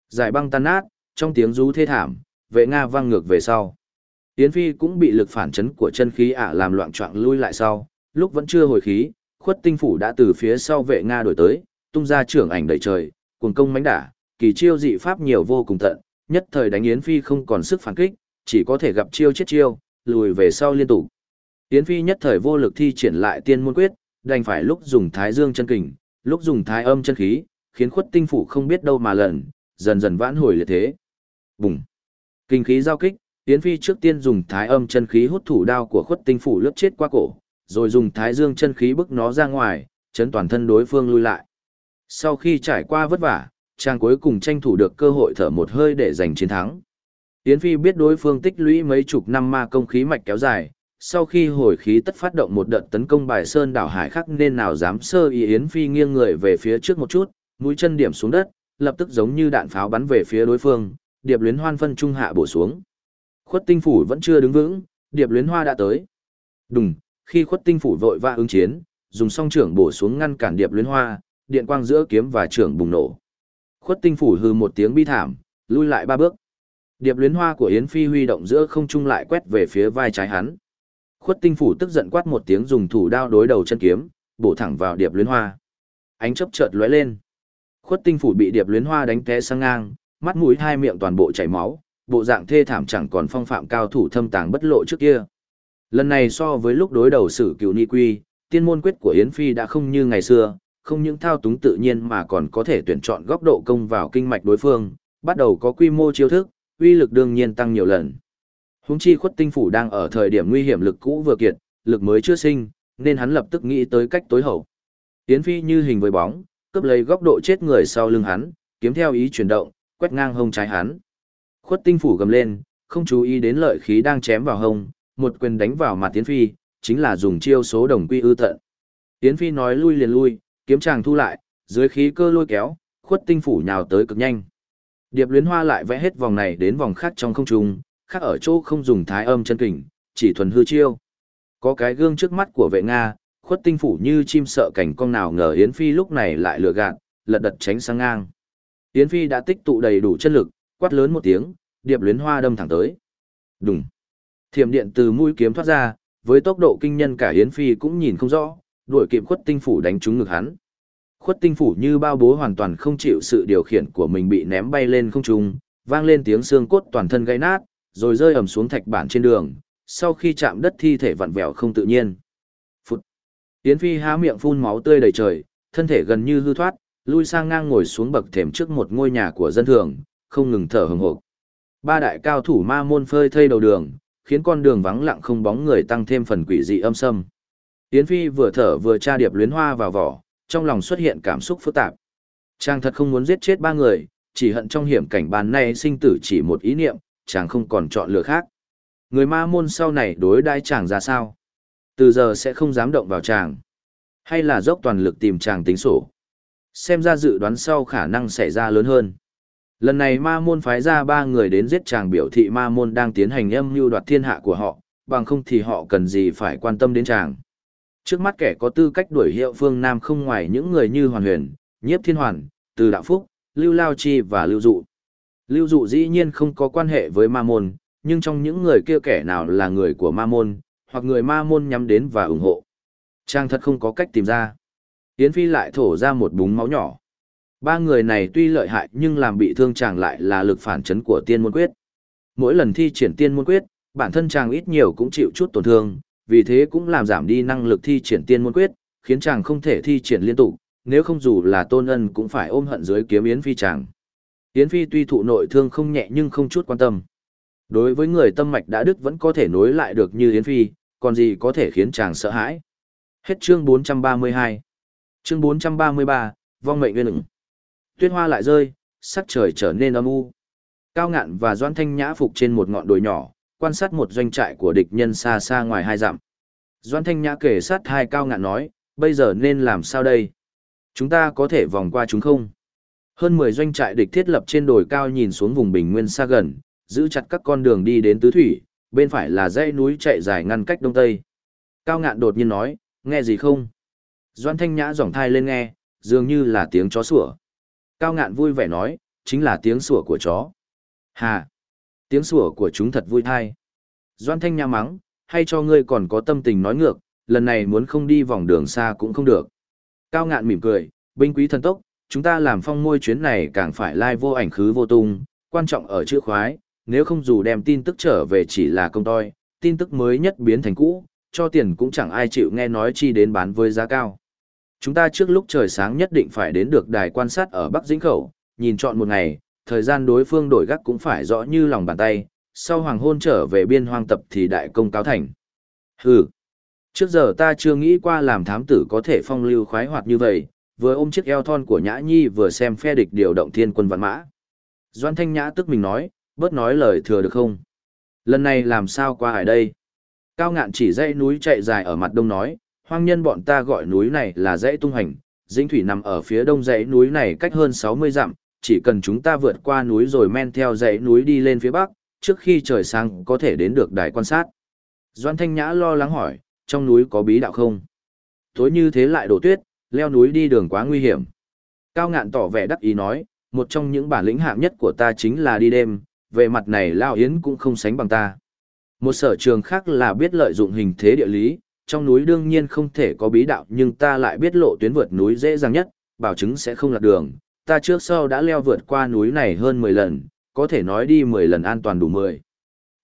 Giải băng tan nát, trong tiếng rú thê thảm, vệ Nga văng ngược về sau. Yến Phi cũng bị lực phản chấn của chân khí ả làm loạn trọng lui lại sau, lúc vẫn chưa hồi khí, khuất tinh phủ đã từ phía sau vệ Nga đổi tới, tung ra trưởng ảnh đầy trời, cuồng công mãnh đả, kỳ chiêu dị pháp nhiều vô cùng tận, nhất thời đánh Yến Phi không còn sức phản kích, chỉ có thể gặp chiêu chết chiêu, lùi về sau liên tục. Yến Phi nhất thời vô lực thi triển lại tiên môn quyết, đành phải lúc dùng thái dương chân kình, lúc dùng thái âm chân khí, khiến khuất tinh phủ không biết đâu mà lần, dần dần vãn hồi liệt thế. Bùng! Kinh khí giao kích, Yến Phi trước tiên dùng thái âm chân khí hút thủ đao của khuất tinh phủ lướt chết qua cổ, rồi dùng thái dương chân khí bức nó ra ngoài, chấn toàn thân đối phương lui lại. Sau khi trải qua vất vả, chàng cuối cùng tranh thủ được cơ hội thở một hơi để giành chiến thắng. Yến Phi biết đối phương tích lũy mấy chục năm ma công khí mạch kéo dài, sau khi hồi khí tất phát động một đợt tấn công bài sơn đảo hải khắc nên nào dám sơ ý Yến Phi nghiêng người về phía trước một chút, mũi chân điểm xuống đất, lập tức giống như đạn pháo bắn về phía đối phương, điệp luyến hoan phân trung hạ bổ xuống. Khuất tinh phủ vẫn chưa đứng vững, điệp luyến hoa đã tới. Đùng, khi khuất tinh phủ vội vã ứng chiến, dùng song trưởng bổ xuống ngăn cản điệp luyến hoa, điện quang giữa kiếm và trưởng bùng nổ. Khuất tinh phủ hừ một tiếng bi thảm, lui lại ba bước. Điệp luyến hoa của Yến Phi huy động giữa không trung lại quét về phía vai trái hắn. Khuất tinh phủ tức giận quát một tiếng dùng thủ đao đối đầu chân kiếm, bổ thẳng vào điệp luyến hoa. Ánh chớp chợt lóe lên. Khuất tinh phủ bị điệp luyến hoa đánh té sang ngang, mắt mũi hai miệng toàn bộ chảy máu, bộ dạng thê thảm chẳng còn phong phạm cao thủ thâm tàng bất lộ trước kia. Lần này so với lúc đối đầu xử cựu ni quy, tiên môn quyết của Yến Phi đã không như ngày xưa, không những thao túng tự nhiên mà còn có thể tuyển chọn góc độ công vào kinh mạch đối phương, bắt đầu có quy mô chiêu thức, uy lực đương nhiên tăng nhiều lần. Húng chi khuất tinh phủ đang ở thời điểm nguy hiểm lực cũ vừa kiệt, lực mới chưa sinh, nên hắn lập tức nghĩ tới cách tối hậu. Yến Phi như hình với bóng, cướp lấy góc độ chết người sau lưng hắn, kiếm theo ý chuyển động, quét ngang hông trái hắn. Khuất tinh phủ gầm lên, không chú ý đến lợi khí đang chém vào hông, một quyền đánh vào mặt Tiến Phi, chính là dùng chiêu số đồng quy ư tận. Tiến Phi nói lui liền lui, kiếm chàng thu lại, dưới khí cơ lôi kéo, khuất tinh phủ nhào tới cực nhanh. Điệp luyến hoa lại vẽ hết vòng này đến vòng khác trong không trung, khác ở chỗ không dùng thái âm chân kình, chỉ thuần hư chiêu. Có cái gương trước mắt của vệ Nga, khuất tinh phủ như chim sợ cảnh con nào ngờ Yến Phi lúc này lại lừa gạt, lật đật tránh sang ngang. Yến Phi đã tích tụ đầy đủ chân lực, quát lớn một tiếng, điệp luyến hoa đâm thẳng tới. Đùng. Thiểm điện từ mũi kiếm thoát ra, với tốc độ kinh nhân cả Yến Phi cũng nhìn không rõ, đuổi kịp khuất tinh phủ đánh trúng ngực hắn. Khuất tinh phủ như bao bố hoàn toàn không chịu sự điều khiển của mình bị ném bay lên không trung, vang lên tiếng xương cốt toàn thân gãy nát, rồi rơi ầm xuống thạch bản trên đường, sau khi chạm đất thi thể vặn vẹo không tự nhiên. Phụt. Yến Phi há miệng phun máu tươi đầy trời, thân thể gần như hư thoát, lui sang ngang ngồi xuống bậc thềm trước một ngôi nhà của dân thường, không ngừng thở hừng hực. Ba đại cao thủ ma môn phơi thây đầu đường, khiến con đường vắng lặng không bóng người tăng thêm phần quỷ dị âm sâm. Yến Phi vừa thở vừa tra điệp luyến hoa vào vỏ, trong lòng xuất hiện cảm xúc phức tạp. Chàng thật không muốn giết chết ba người, chỉ hận trong hiểm cảnh bàn này sinh tử chỉ một ý niệm, chàng không còn chọn lựa khác. Người ma môn sau này đối đãi chàng ra sao? Từ giờ sẽ không dám động vào chàng. Hay là dốc toàn lực tìm chàng tính sổ? Xem ra dự đoán sau khả năng xảy ra lớn hơn. Lần này ma môn phái ra ba người đến giết chàng biểu thị ma môn đang tiến hành âm mưu đoạt thiên hạ của họ, bằng không thì họ cần gì phải quan tâm đến chàng. Trước mắt kẻ có tư cách đuổi hiệu phương Nam không ngoài những người như Hoàn Huyền, Nhiếp Thiên Hoàn, Từ Đạo Phúc, Lưu Lao Chi và Lưu Dụ. Lưu Dụ dĩ nhiên không có quan hệ với ma môn, nhưng trong những người kia kẻ nào là người của ma môn, hoặc người ma môn nhắm đến và ủng hộ. Chàng thật không có cách tìm ra. Yến Phi lại thổ ra một búng máu nhỏ. Ba người này tuy lợi hại nhưng làm bị thương chàng lại là lực phản chấn của tiên môn quyết. Mỗi lần thi triển tiên môn quyết, bản thân chàng ít nhiều cũng chịu chút tổn thương, vì thế cũng làm giảm đi năng lực thi triển tiên môn quyết, khiến chàng không thể thi triển liên tục, nếu không dù là tôn ân cũng phải ôm hận dưới kiếm Yến Phi chàng. Yến Phi tuy thụ nội thương không nhẹ nhưng không chút quan tâm. Đối với người tâm mạch đã đức vẫn có thể nối lại được như Yến Phi, còn gì có thể khiến chàng sợ hãi. Hết chương 432. Chương 433, vong mệnh nguyên ứng. Tuyết hoa lại rơi, sắc trời trở nên âm u. Cao ngạn và Doan Thanh Nhã phục trên một ngọn đồi nhỏ, quan sát một doanh trại của địch nhân xa xa ngoài hai dặm. Doan Thanh Nhã kể sát hai cao ngạn nói, bây giờ nên làm sao đây? Chúng ta có thể vòng qua chúng không? Hơn 10 doanh trại địch thiết lập trên đồi cao nhìn xuống vùng bình nguyên xa gần, giữ chặt các con đường đi đến tứ thủy, bên phải là dãy núi chạy dài ngăn cách đông tây. Cao ngạn đột nhiên nói, nghe gì không? Doan Thanh Nhã giỏng thai lên nghe, dường như là tiếng chó sủa. Cao ngạn vui vẻ nói, chính là tiếng sủa của chó. Hà! Tiếng sủa của chúng thật vui thai. Doan Thanh nha mắng, hay cho ngươi còn có tâm tình nói ngược, lần này muốn không đi vòng đường xa cũng không được. Cao ngạn mỉm cười, binh quý thần tốc, chúng ta làm phong môi chuyến này càng phải lai vô ảnh khứ vô tung, quan trọng ở chữ khoái, nếu không dù đem tin tức trở về chỉ là công toi, tin tức mới nhất biến thành cũ, cho tiền cũng chẳng ai chịu nghe nói chi đến bán với giá cao. Chúng ta trước lúc trời sáng nhất định phải đến được đài quan sát ở Bắc Dĩnh Khẩu, nhìn chọn một ngày, thời gian đối phương đổi gác cũng phải rõ như lòng bàn tay, sau hoàng hôn trở về biên hoang tập thì đại công cáo thành. Hừ, trước giờ ta chưa nghĩ qua làm thám tử có thể phong lưu khoái hoạt như vậy, vừa ôm chiếc eo thon của Nhã Nhi vừa xem phe địch điều động thiên quân vạn mã. Doan Thanh Nhã tức mình nói, bớt nói lời thừa được không? Lần này làm sao qua hải đây? Cao ngạn chỉ dãy núi chạy dài ở mặt đông nói, hoang nhân bọn ta gọi núi này là dãy tung hành, dĩnh thủy nằm ở phía đông dãy núi này cách hơn 60 dặm, chỉ cần chúng ta vượt qua núi rồi men theo dãy núi đi lên phía bắc, trước khi trời sáng có thể đến được đài quan sát. Doan Thanh Nhã lo lắng hỏi, trong núi có bí đạo không? Tối như thế lại đổ tuyết, leo núi đi đường quá nguy hiểm. Cao ngạn tỏ vẻ đắc ý nói, một trong những bản lĩnh hạng nhất của ta chính là đi đêm, về mặt này Lao Yến cũng không sánh bằng ta. Một sở trường khác là biết lợi dụng hình thế địa lý, trong núi đương nhiên không thể có bí đạo nhưng ta lại biết lộ tuyến vượt núi dễ dàng nhất, bảo chứng sẽ không lạc đường. Ta trước sau đã leo vượt qua núi này hơn 10 lần, có thể nói đi 10 lần an toàn đủ 10.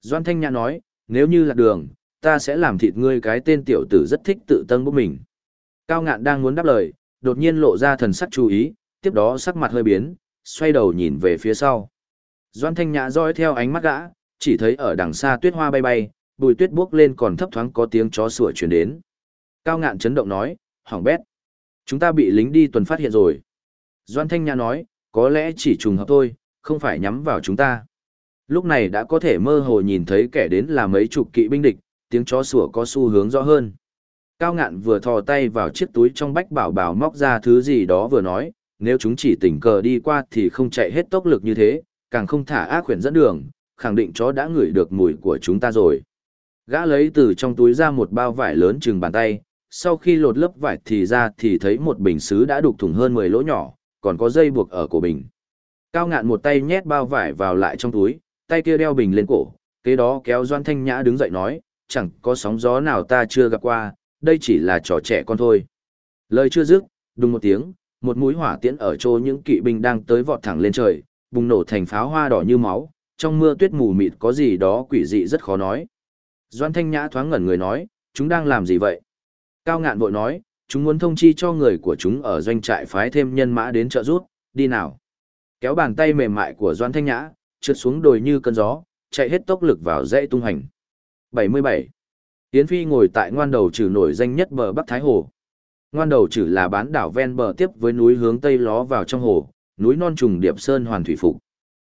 Doan Thanh Nhã nói, nếu như lạc đường, ta sẽ làm thịt ngươi cái tên tiểu tử rất thích tự tân bốc mình. Cao ngạn đang muốn đáp lời, đột nhiên lộ ra thần sắc chú ý, tiếp đó sắc mặt hơi biến, xoay đầu nhìn về phía sau. Doan Thanh Nhã dõi theo ánh mắt gã, chỉ thấy ở đằng xa tuyết hoa bay bay, bùi tuyết buốc lên còn thấp thoáng có tiếng chó sủa truyền đến. Cao ngạn chấn động nói, hỏng bét. Chúng ta bị lính đi tuần phát hiện rồi. Doan Thanh Nha nói, có lẽ chỉ trùng hợp thôi, không phải nhắm vào chúng ta. Lúc này đã có thể mơ hồ nhìn thấy kẻ đến là mấy chục kỵ binh địch, tiếng chó sủa có xu hướng rõ hơn. Cao ngạn vừa thò tay vào chiếc túi trong bách bảo bảo móc ra thứ gì đó vừa nói, nếu chúng chỉ tình cờ đi qua thì không chạy hết tốc lực như thế, càng không thả ác khuyển dẫn đường, khẳng định chó đã ngửi được mùi của chúng ta rồi. Gã lấy từ trong túi ra một bao vải lớn chừng bàn tay, sau khi lột lớp vải thì ra thì thấy một bình xứ đã đục thủng hơn 10 lỗ nhỏ, còn có dây buộc ở cổ bình. Cao ngạn một tay nhét bao vải vào lại trong túi, tay kia đeo bình lên cổ, kế đó kéo Doan Thanh Nhã đứng dậy nói, chẳng có sóng gió nào ta chưa gặp qua, đây chỉ là trò trẻ con thôi. Lời chưa dứt, đùng một tiếng, một mũi hỏa tiễn ở chỗ những kỵ binh đang tới vọt thẳng lên trời, bùng nổ thành pháo hoa đỏ như máu, trong mưa tuyết mù mịt có gì đó quỷ dị rất khó nói. Doan Thanh Nhã thoáng ngẩn người nói, chúng đang làm gì vậy? Cao ngạn vội nói, chúng muốn thông chi cho người của chúng ở doanh trại phái thêm nhân mã đến trợ rút, đi nào. Kéo bàn tay mềm mại của Doan Thanh Nhã, trượt xuống đồi như cơn gió, chạy hết tốc lực vào dãy tung hành. 77. Yến Phi ngồi tại ngoan đầu trừ nổi danh nhất bờ Bắc Thái Hồ. Ngoan đầu trừ là bán đảo ven bờ tiếp với núi hướng tây ló vào trong hồ, núi non trùng điệp sơn hoàn thủy phục.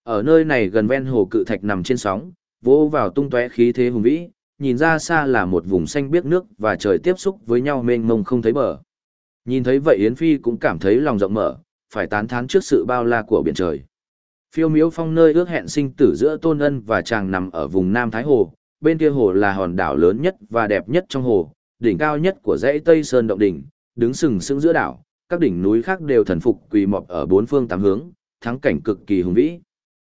Ở nơi này gần ven hồ cự thạch nằm trên sóng, vỗ vào tung tóe khí thế hùng vĩ, nhìn ra xa là một vùng xanh biếc nước và trời tiếp xúc với nhau mênh mông không thấy bờ. Nhìn thấy vậy Yến Phi cũng cảm thấy lòng rộng mở, phải tán thán trước sự bao la của biển trời. Phiêu miếu phong nơi ước hẹn sinh tử giữa Tôn Ân và chàng nằm ở vùng Nam Thái Hồ, bên kia hồ là hòn đảo lớn nhất và đẹp nhất trong hồ, đỉnh cao nhất của dãy Tây Sơn Động Đỉnh, đứng sừng sững giữa đảo, các đỉnh núi khác đều thần phục quỳ mọp ở bốn phương tám hướng, thắng cảnh cực kỳ hùng vĩ.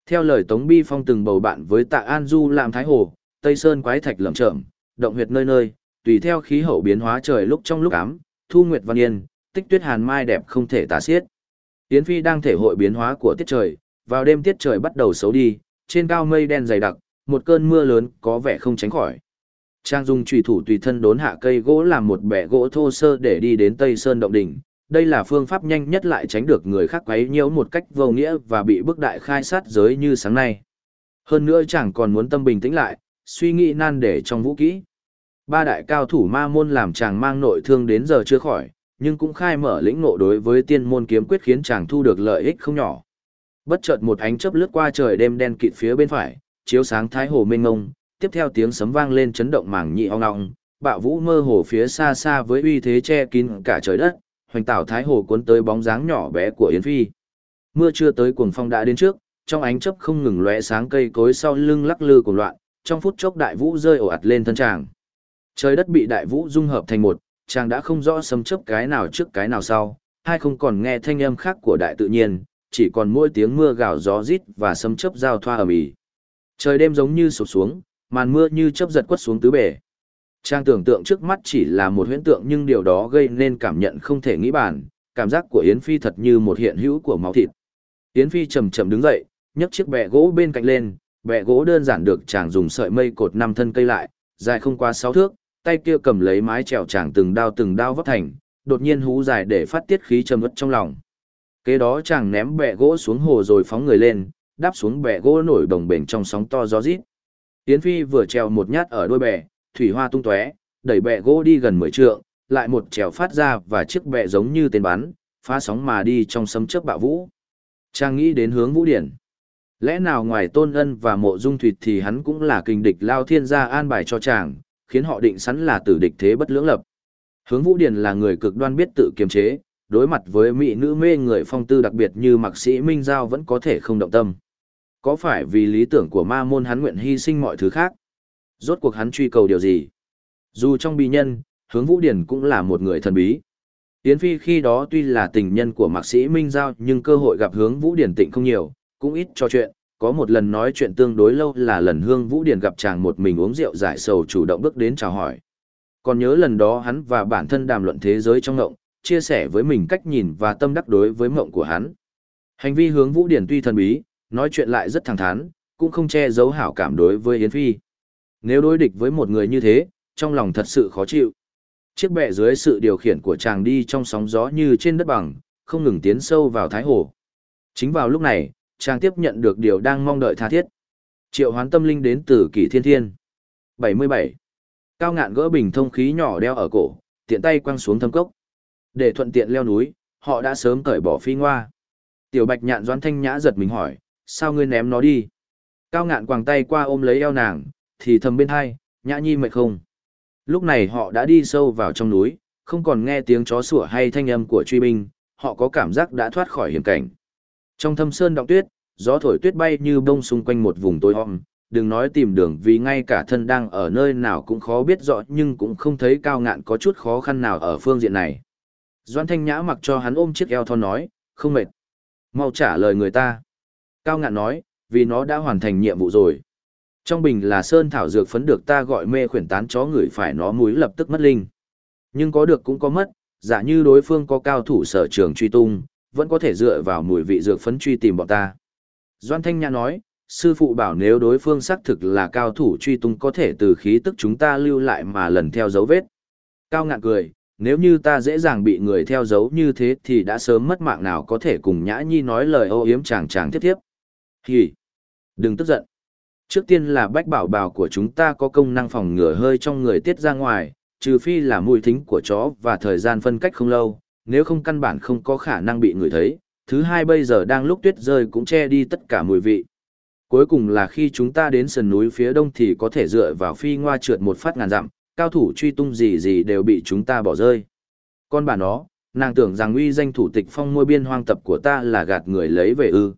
Theo lời Tống Bi Phong từng bầu bạn với Tạ An Du làm Thái Hồ, Tây Sơn quái thạch lởm chởm, động huyệt nơi nơi, tùy theo khí hậu biến hóa trời lúc trong lúc ám, thu nguyệt văn yên, tích tuyết hàn mai đẹp không thể tả xiết. Yến Phi đang thể hội biến hóa của tiết trời, vào đêm tiết trời bắt đầu xấu đi, trên cao mây đen dày đặc, một cơn mưa lớn có vẻ không tránh khỏi. Trang Dung trùy thủ tùy thân đốn hạ cây gỗ làm một bẻ gỗ thô sơ để đi đến Tây Sơn Động Đỉnh. Đây là phương pháp nhanh nhất lại tránh được người khác quấy nhiễu một cách vô nghĩa và bị bức đại khai sát giới như sáng nay. Hơn nữa chẳng còn muốn tâm bình tĩnh lại, suy nghĩ nan để trong vũ kỹ. Ba đại cao thủ ma môn làm chàng mang nội thương đến giờ chưa khỏi, nhưng cũng khai mở lĩnh ngộ đối với tiên môn kiếm quyết khiến chàng thu được lợi ích không nhỏ. Bất chợt một ánh chớp lướt qua trời đêm đen kịt phía bên phải, chiếu sáng thái hồ mênh mông. tiếp theo tiếng sấm vang lên chấn động mảng nhị ong ong, bạo vũ mơ hồ phía xa xa với uy thế che kín cả trời đất, hoành tảo thái hồ cuốn tới bóng dáng nhỏ bé của Yến Phi. Mưa chưa tới cuồng phong đã đến trước, trong ánh chớp không ngừng lóe sáng cây cối sau lưng lắc lư cuồng loạn, trong phút chốc đại vũ rơi ồ ạt lên thân chàng. Trời đất bị đại vũ dung hợp thành một, chàng đã không rõ sấm chớp cái nào trước cái nào sau, hai không còn nghe thanh âm khác của đại tự nhiên, chỉ còn mỗi tiếng mưa gào gió rít và sấm chớp giao thoa ầm ĩ. Trời đêm giống như sụp xuống, màn mưa như chớp giật quất xuống tứ bể. Trang tưởng tượng trước mắt chỉ là một huyễn tượng nhưng điều đó gây nên cảm nhận không thể nghĩ bàn, cảm giác của Yến Phi thật như một hiện hữu của máu thịt. Yến Phi chậm chậm đứng dậy, nhấc chiếc bè gỗ bên cạnh lên, bẹ gỗ đơn giản được chàng dùng sợi mây cột năm thân cây lại, dài không quá sáu thước, tay kia cầm lấy mái trèo chàng từng đao từng đao vấp thành, đột nhiên hú dài để phát tiết khí trầm ướt trong lòng. Kế đó chàng ném bẹ gỗ xuống hồ rồi phóng người lên, đáp xuống bẹ gỗ nổi đồng bềnh trong sóng to gió rít. Yến Phi vừa trèo một nhát ở đôi bè, thủy hoa tung tóe, đẩy bẹ gỗ đi gần 10 trượng, lại một trèo phát ra và chiếc bẹ giống như tên bắn, phá sóng mà đi trong sấm chớp bạo vũ. Trang nghĩ đến hướng vũ điển. Lẽ nào ngoài tôn ân và mộ dung thuyệt thì hắn cũng là kình địch lao thiên gia an bài cho chàng, khiến họ định sẵn là tử địch thế bất lưỡng lập. Hướng vũ Điền là người cực đoan biết tự kiềm chế, đối mặt với mỹ nữ mê người phong tư đặc biệt như mạc sĩ Minh Giao vẫn có thể không động tâm. Có phải vì lý tưởng của ma môn hắn nguyện hy sinh mọi thứ khác? Rốt cuộc hắn truy cầu điều gì? Dù trong bi nhân, hướng vũ Điền cũng là một người thần bí. Yến Phi khi đó tuy là tình nhân của mạc sĩ Minh Giao nhưng cơ hội gặp hướng vũ điển tịnh không nhiều, cũng ít trò chuyện. Có một lần nói chuyện tương đối lâu là lần hương vũ Điền gặp chàng một mình uống rượu giải sầu chủ động bước đến chào hỏi. Còn nhớ lần đó hắn và bản thân đàm luận thế giới trong ngộng, chia sẻ với mình cách nhìn và tâm đắc đối với mộng của hắn. Hành vi hướng vũ điển tuy thần bí, nói chuyện lại rất thẳng thắn, cũng không che giấu hảo cảm đối với Yến Phi. Nếu đối địch với một người như thế, trong lòng thật sự khó chịu. Chiếc bệ dưới sự điều khiển của chàng đi trong sóng gió như trên đất bằng, không ngừng tiến sâu vào thái hồ. Chính vào lúc này, chàng tiếp nhận được điều đang mong đợi tha thiết. Triệu hoán tâm linh đến từ kỷ thiên thiên. 77. Cao ngạn gỡ bình thông khí nhỏ đeo ở cổ, tiện tay quăng xuống thâm cốc. Để thuận tiện leo núi, họ đã sớm cởi bỏ phi ngoa. Tiểu bạch nhạn doán thanh nhã giật mình hỏi, sao ngươi ném nó đi? Cao ngạn quàng tay qua ôm lấy eo nàng, thì thầm bên hai, nhã nhi mệt không? Lúc này họ đã đi sâu vào trong núi, không còn nghe tiếng chó sủa hay thanh âm của truy binh, họ có cảm giác đã thoát khỏi hiểm cảnh. Trong thâm sơn động tuyết, gió thổi tuyết bay như bông xung quanh một vùng tối om, đừng nói tìm đường vì ngay cả thân đang ở nơi nào cũng khó biết rõ nhưng cũng không thấy cao ngạn có chút khó khăn nào ở phương diện này. Doan Thanh Nhã mặc cho hắn ôm chiếc eo thon nói, không mệt. Mau trả lời người ta. Cao ngạn nói, vì nó đã hoàn thành nhiệm vụ rồi. Trong bình là sơn thảo dược phấn được ta gọi mê khuyển tán chó người phải nó múi lập tức mất linh. Nhưng có được cũng có mất, giả như đối phương có cao thủ sở trường truy tung, vẫn có thể dựa vào mùi vị dược phấn truy tìm bọn ta. Doan Thanh Nhã nói, sư phụ bảo nếu đối phương xác thực là cao thủ truy tung có thể từ khí tức chúng ta lưu lại mà lần theo dấu vết. Cao ngạn cười, nếu như ta dễ dàng bị người theo dấu như thế thì đã sớm mất mạng nào có thể cùng Nhã Nhi nói lời ô yếm chàng chàng tiếp tiếp. Hì! Đừng tức giận. Trước tiên là bách bảo bào của chúng ta có công năng phòng ngừa hơi trong người tiết ra ngoài, trừ phi là mùi thính của chó và thời gian phân cách không lâu, nếu không căn bản không có khả năng bị người thấy. Thứ hai bây giờ đang lúc tuyết rơi cũng che đi tất cả mùi vị. Cuối cùng là khi chúng ta đến sườn núi phía đông thì có thể dựa vào phi ngoa trượt một phát ngàn dặm, cao thủ truy tung gì gì đều bị chúng ta bỏ rơi. Con bà nó, nàng tưởng rằng uy danh thủ tịch phong môi biên hoang tập của ta là gạt người lấy về ư.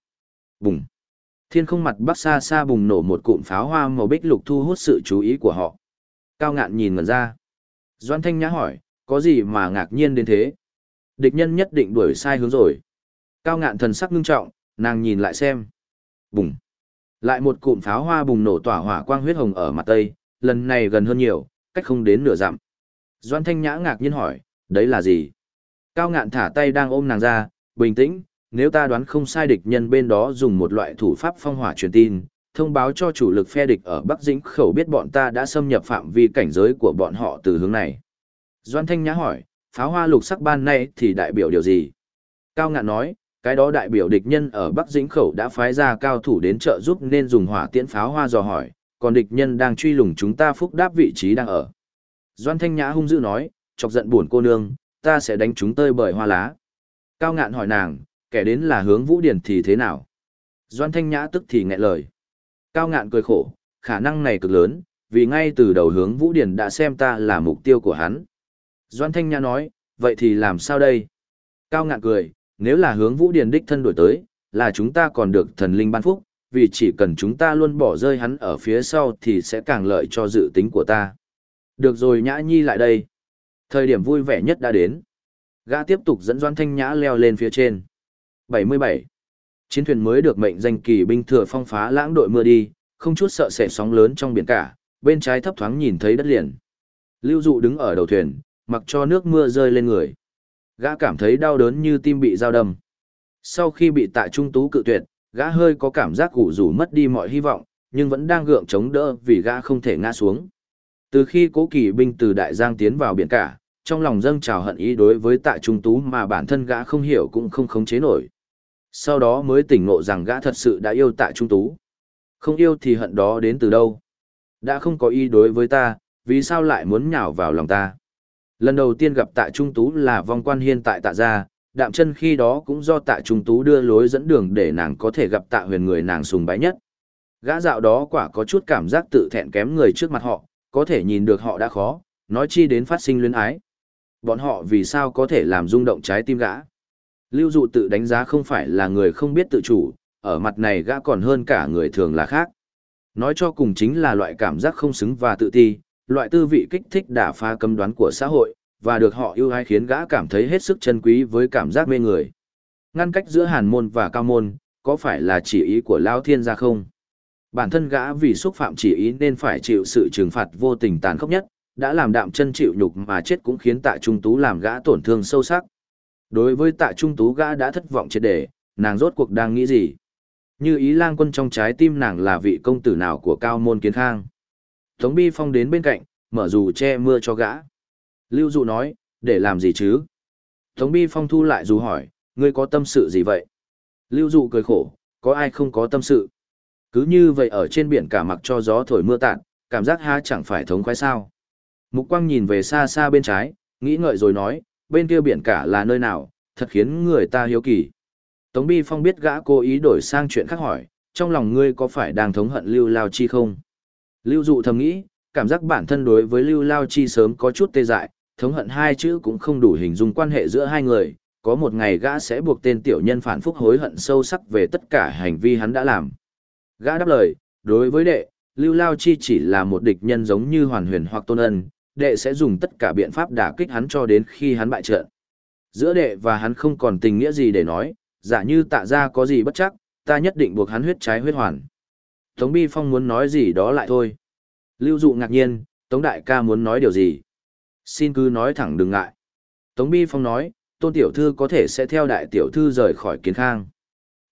Bùng. Thiên không mặt bắc xa xa bùng nổ một cụm pháo hoa màu bích lục thu hút sự chú ý của họ. Cao ngạn nhìn ngần ra. Doan Thanh Nhã hỏi, có gì mà ngạc nhiên đến thế? Địch nhân nhất định đuổi sai hướng rồi. Cao ngạn thần sắc ngưng trọng, nàng nhìn lại xem. Bùng. Lại một cụm pháo hoa bùng nổ tỏa hỏa quang huyết hồng ở mặt tây, lần này gần hơn nhiều, cách không đến nửa dặm. Doan Thanh Nhã ngạc nhiên hỏi, đấy là gì? Cao ngạn thả tay đang ôm nàng ra, bình tĩnh, nếu ta đoán không sai địch nhân bên đó dùng một loại thủ pháp phong hỏa truyền tin, thông báo cho chủ lực phe địch ở Bắc Dĩnh khẩu biết bọn ta đã xâm nhập phạm vi cảnh giới của bọn họ từ hướng này. Doan Thanh Nhã hỏi, pháo hoa lục sắc ban nay thì đại biểu điều gì? Cao ngạn nói, cái đó đại biểu địch nhân ở Bắc Dĩnh khẩu đã phái ra cao thủ đến trợ giúp nên dùng hỏa tiễn pháo hoa dò hỏi, còn địch nhân đang truy lùng chúng ta phúc đáp vị trí đang ở. Doan Thanh Nhã hung dữ nói, chọc giận buồn cô nương, ta sẽ đánh chúng tơi bởi hoa lá. Cao ngạn hỏi nàng, kẻ đến là hướng vũ điển thì thế nào? Doan Thanh Nhã tức thì nghẹn lời. Cao ngạn cười khổ, khả năng này cực lớn, vì ngay từ đầu hướng vũ điển đã xem ta là mục tiêu của hắn. Doan Thanh Nhã nói, vậy thì làm sao đây? Cao ngạn cười, nếu là hướng vũ Điền đích thân đổi tới, là chúng ta còn được thần linh ban phúc, vì chỉ cần chúng ta luôn bỏ rơi hắn ở phía sau thì sẽ càng lợi cho dự tính của ta. Được rồi Nhã Nhi lại đây. Thời điểm vui vẻ nhất đã đến. Gã tiếp tục dẫn Doan Thanh Nhã leo lên phía trên. 77. Chiến thuyền mới được mệnh danh kỳ binh thừa phong phá lãng đội mưa đi, không chút sợ sệt sóng lớn trong biển cả, bên trái thấp thoáng nhìn thấy đất liền. Lưu Dụ đứng ở đầu thuyền, mặc cho nước mưa rơi lên người. Gã cảm thấy đau đớn như tim bị dao đâm. Sau khi bị tạ trung tú cự tuyệt, gã hơi có cảm giác gủ rủ mất đi mọi hy vọng, nhưng vẫn đang gượng chống đỡ vì gã không thể ngã xuống. Từ khi cố kỳ binh từ Đại Giang tiến vào biển cả, trong lòng dâng trào hận ý đối với tạ trung tú mà bản thân gã không hiểu cũng không khống chế nổi. Sau đó mới tỉnh ngộ rằng gã thật sự đã yêu tạ trung tú. Không yêu thì hận đó đến từ đâu. Đã không có ý đối với ta, vì sao lại muốn nhào vào lòng ta. Lần đầu tiên gặp tạ trung tú là vong quan hiên tại tạ gia, đạm chân khi đó cũng do tạ trung tú đưa lối dẫn đường để nàng có thể gặp tạ huyền người nàng sùng bái nhất. Gã dạo đó quả có chút cảm giác tự thẹn kém người trước mặt họ, có thể nhìn được họ đã khó, nói chi đến phát sinh luyến ái. Bọn họ vì sao có thể làm rung động trái tim gã? Lưu dụ tự đánh giá không phải là người không biết tự chủ, ở mặt này gã còn hơn cả người thường là khác. Nói cho cùng chính là loại cảm giác không xứng và tự ti, loại tư vị kích thích đả phá cấm đoán của xã hội, và được họ yêu ai khiến gã cảm thấy hết sức chân quý với cảm giác mê người. Ngăn cách giữa hàn môn và cao môn, có phải là chỉ ý của Lao Thiên gia không? Bản thân gã vì xúc phạm chỉ ý nên phải chịu sự trừng phạt vô tình tàn khốc nhất, đã làm đạm chân chịu nhục mà chết cũng khiến tạ trung tú làm gã tổn thương sâu sắc. Đối với tạ trung tú gã đã thất vọng chết để, nàng rốt cuộc đang nghĩ gì? Như ý lang quân trong trái tim nàng là vị công tử nào của cao môn kiến khang. Tống Bi Phong đến bên cạnh, mở dù che mưa cho gã. Lưu Dụ nói, để làm gì chứ? Tống Bi Phong thu lại dù hỏi, ngươi có tâm sự gì vậy? Lưu Dụ cười khổ, có ai không có tâm sự? Cứ như vậy ở trên biển cả mặc cho gió thổi mưa tạt, cảm giác há chẳng phải thống khoái sao. Mục quang nhìn về xa xa bên trái, nghĩ ngợi rồi nói, bên kia biển cả là nơi nào, thật khiến người ta hiếu kỳ. Tống Bi Phong biết gã cố ý đổi sang chuyện khác hỏi, trong lòng ngươi có phải đang thống hận Lưu Lao Chi không? Lưu Dụ thầm nghĩ, cảm giác bản thân đối với Lưu Lao Chi sớm có chút tê dại, thống hận hai chữ cũng không đủ hình dung quan hệ giữa hai người, có một ngày gã sẽ buộc tên tiểu nhân phản phúc hối hận sâu sắc về tất cả hành vi hắn đã làm. Gã đáp lời, đối với đệ, Lưu Lao Chi chỉ là một địch nhân giống như Hoàn Huyền hoặc Tôn Ân, đệ sẽ dùng tất cả biện pháp đả kích hắn cho đến khi hắn bại trận. Giữa đệ và hắn không còn tình nghĩa gì để nói, giả như tạ ra có gì bất chắc, ta nhất định buộc hắn huyết trái huyết hoàn. Tống Bi Phong muốn nói gì đó lại thôi. Lưu Dụ ngạc nhiên, Tống Đại ca muốn nói điều gì? Xin cứ nói thẳng đừng ngại. Tống Bi Phong nói, Tôn Tiểu Thư có thể sẽ theo Đại Tiểu Thư rời khỏi kiến khang.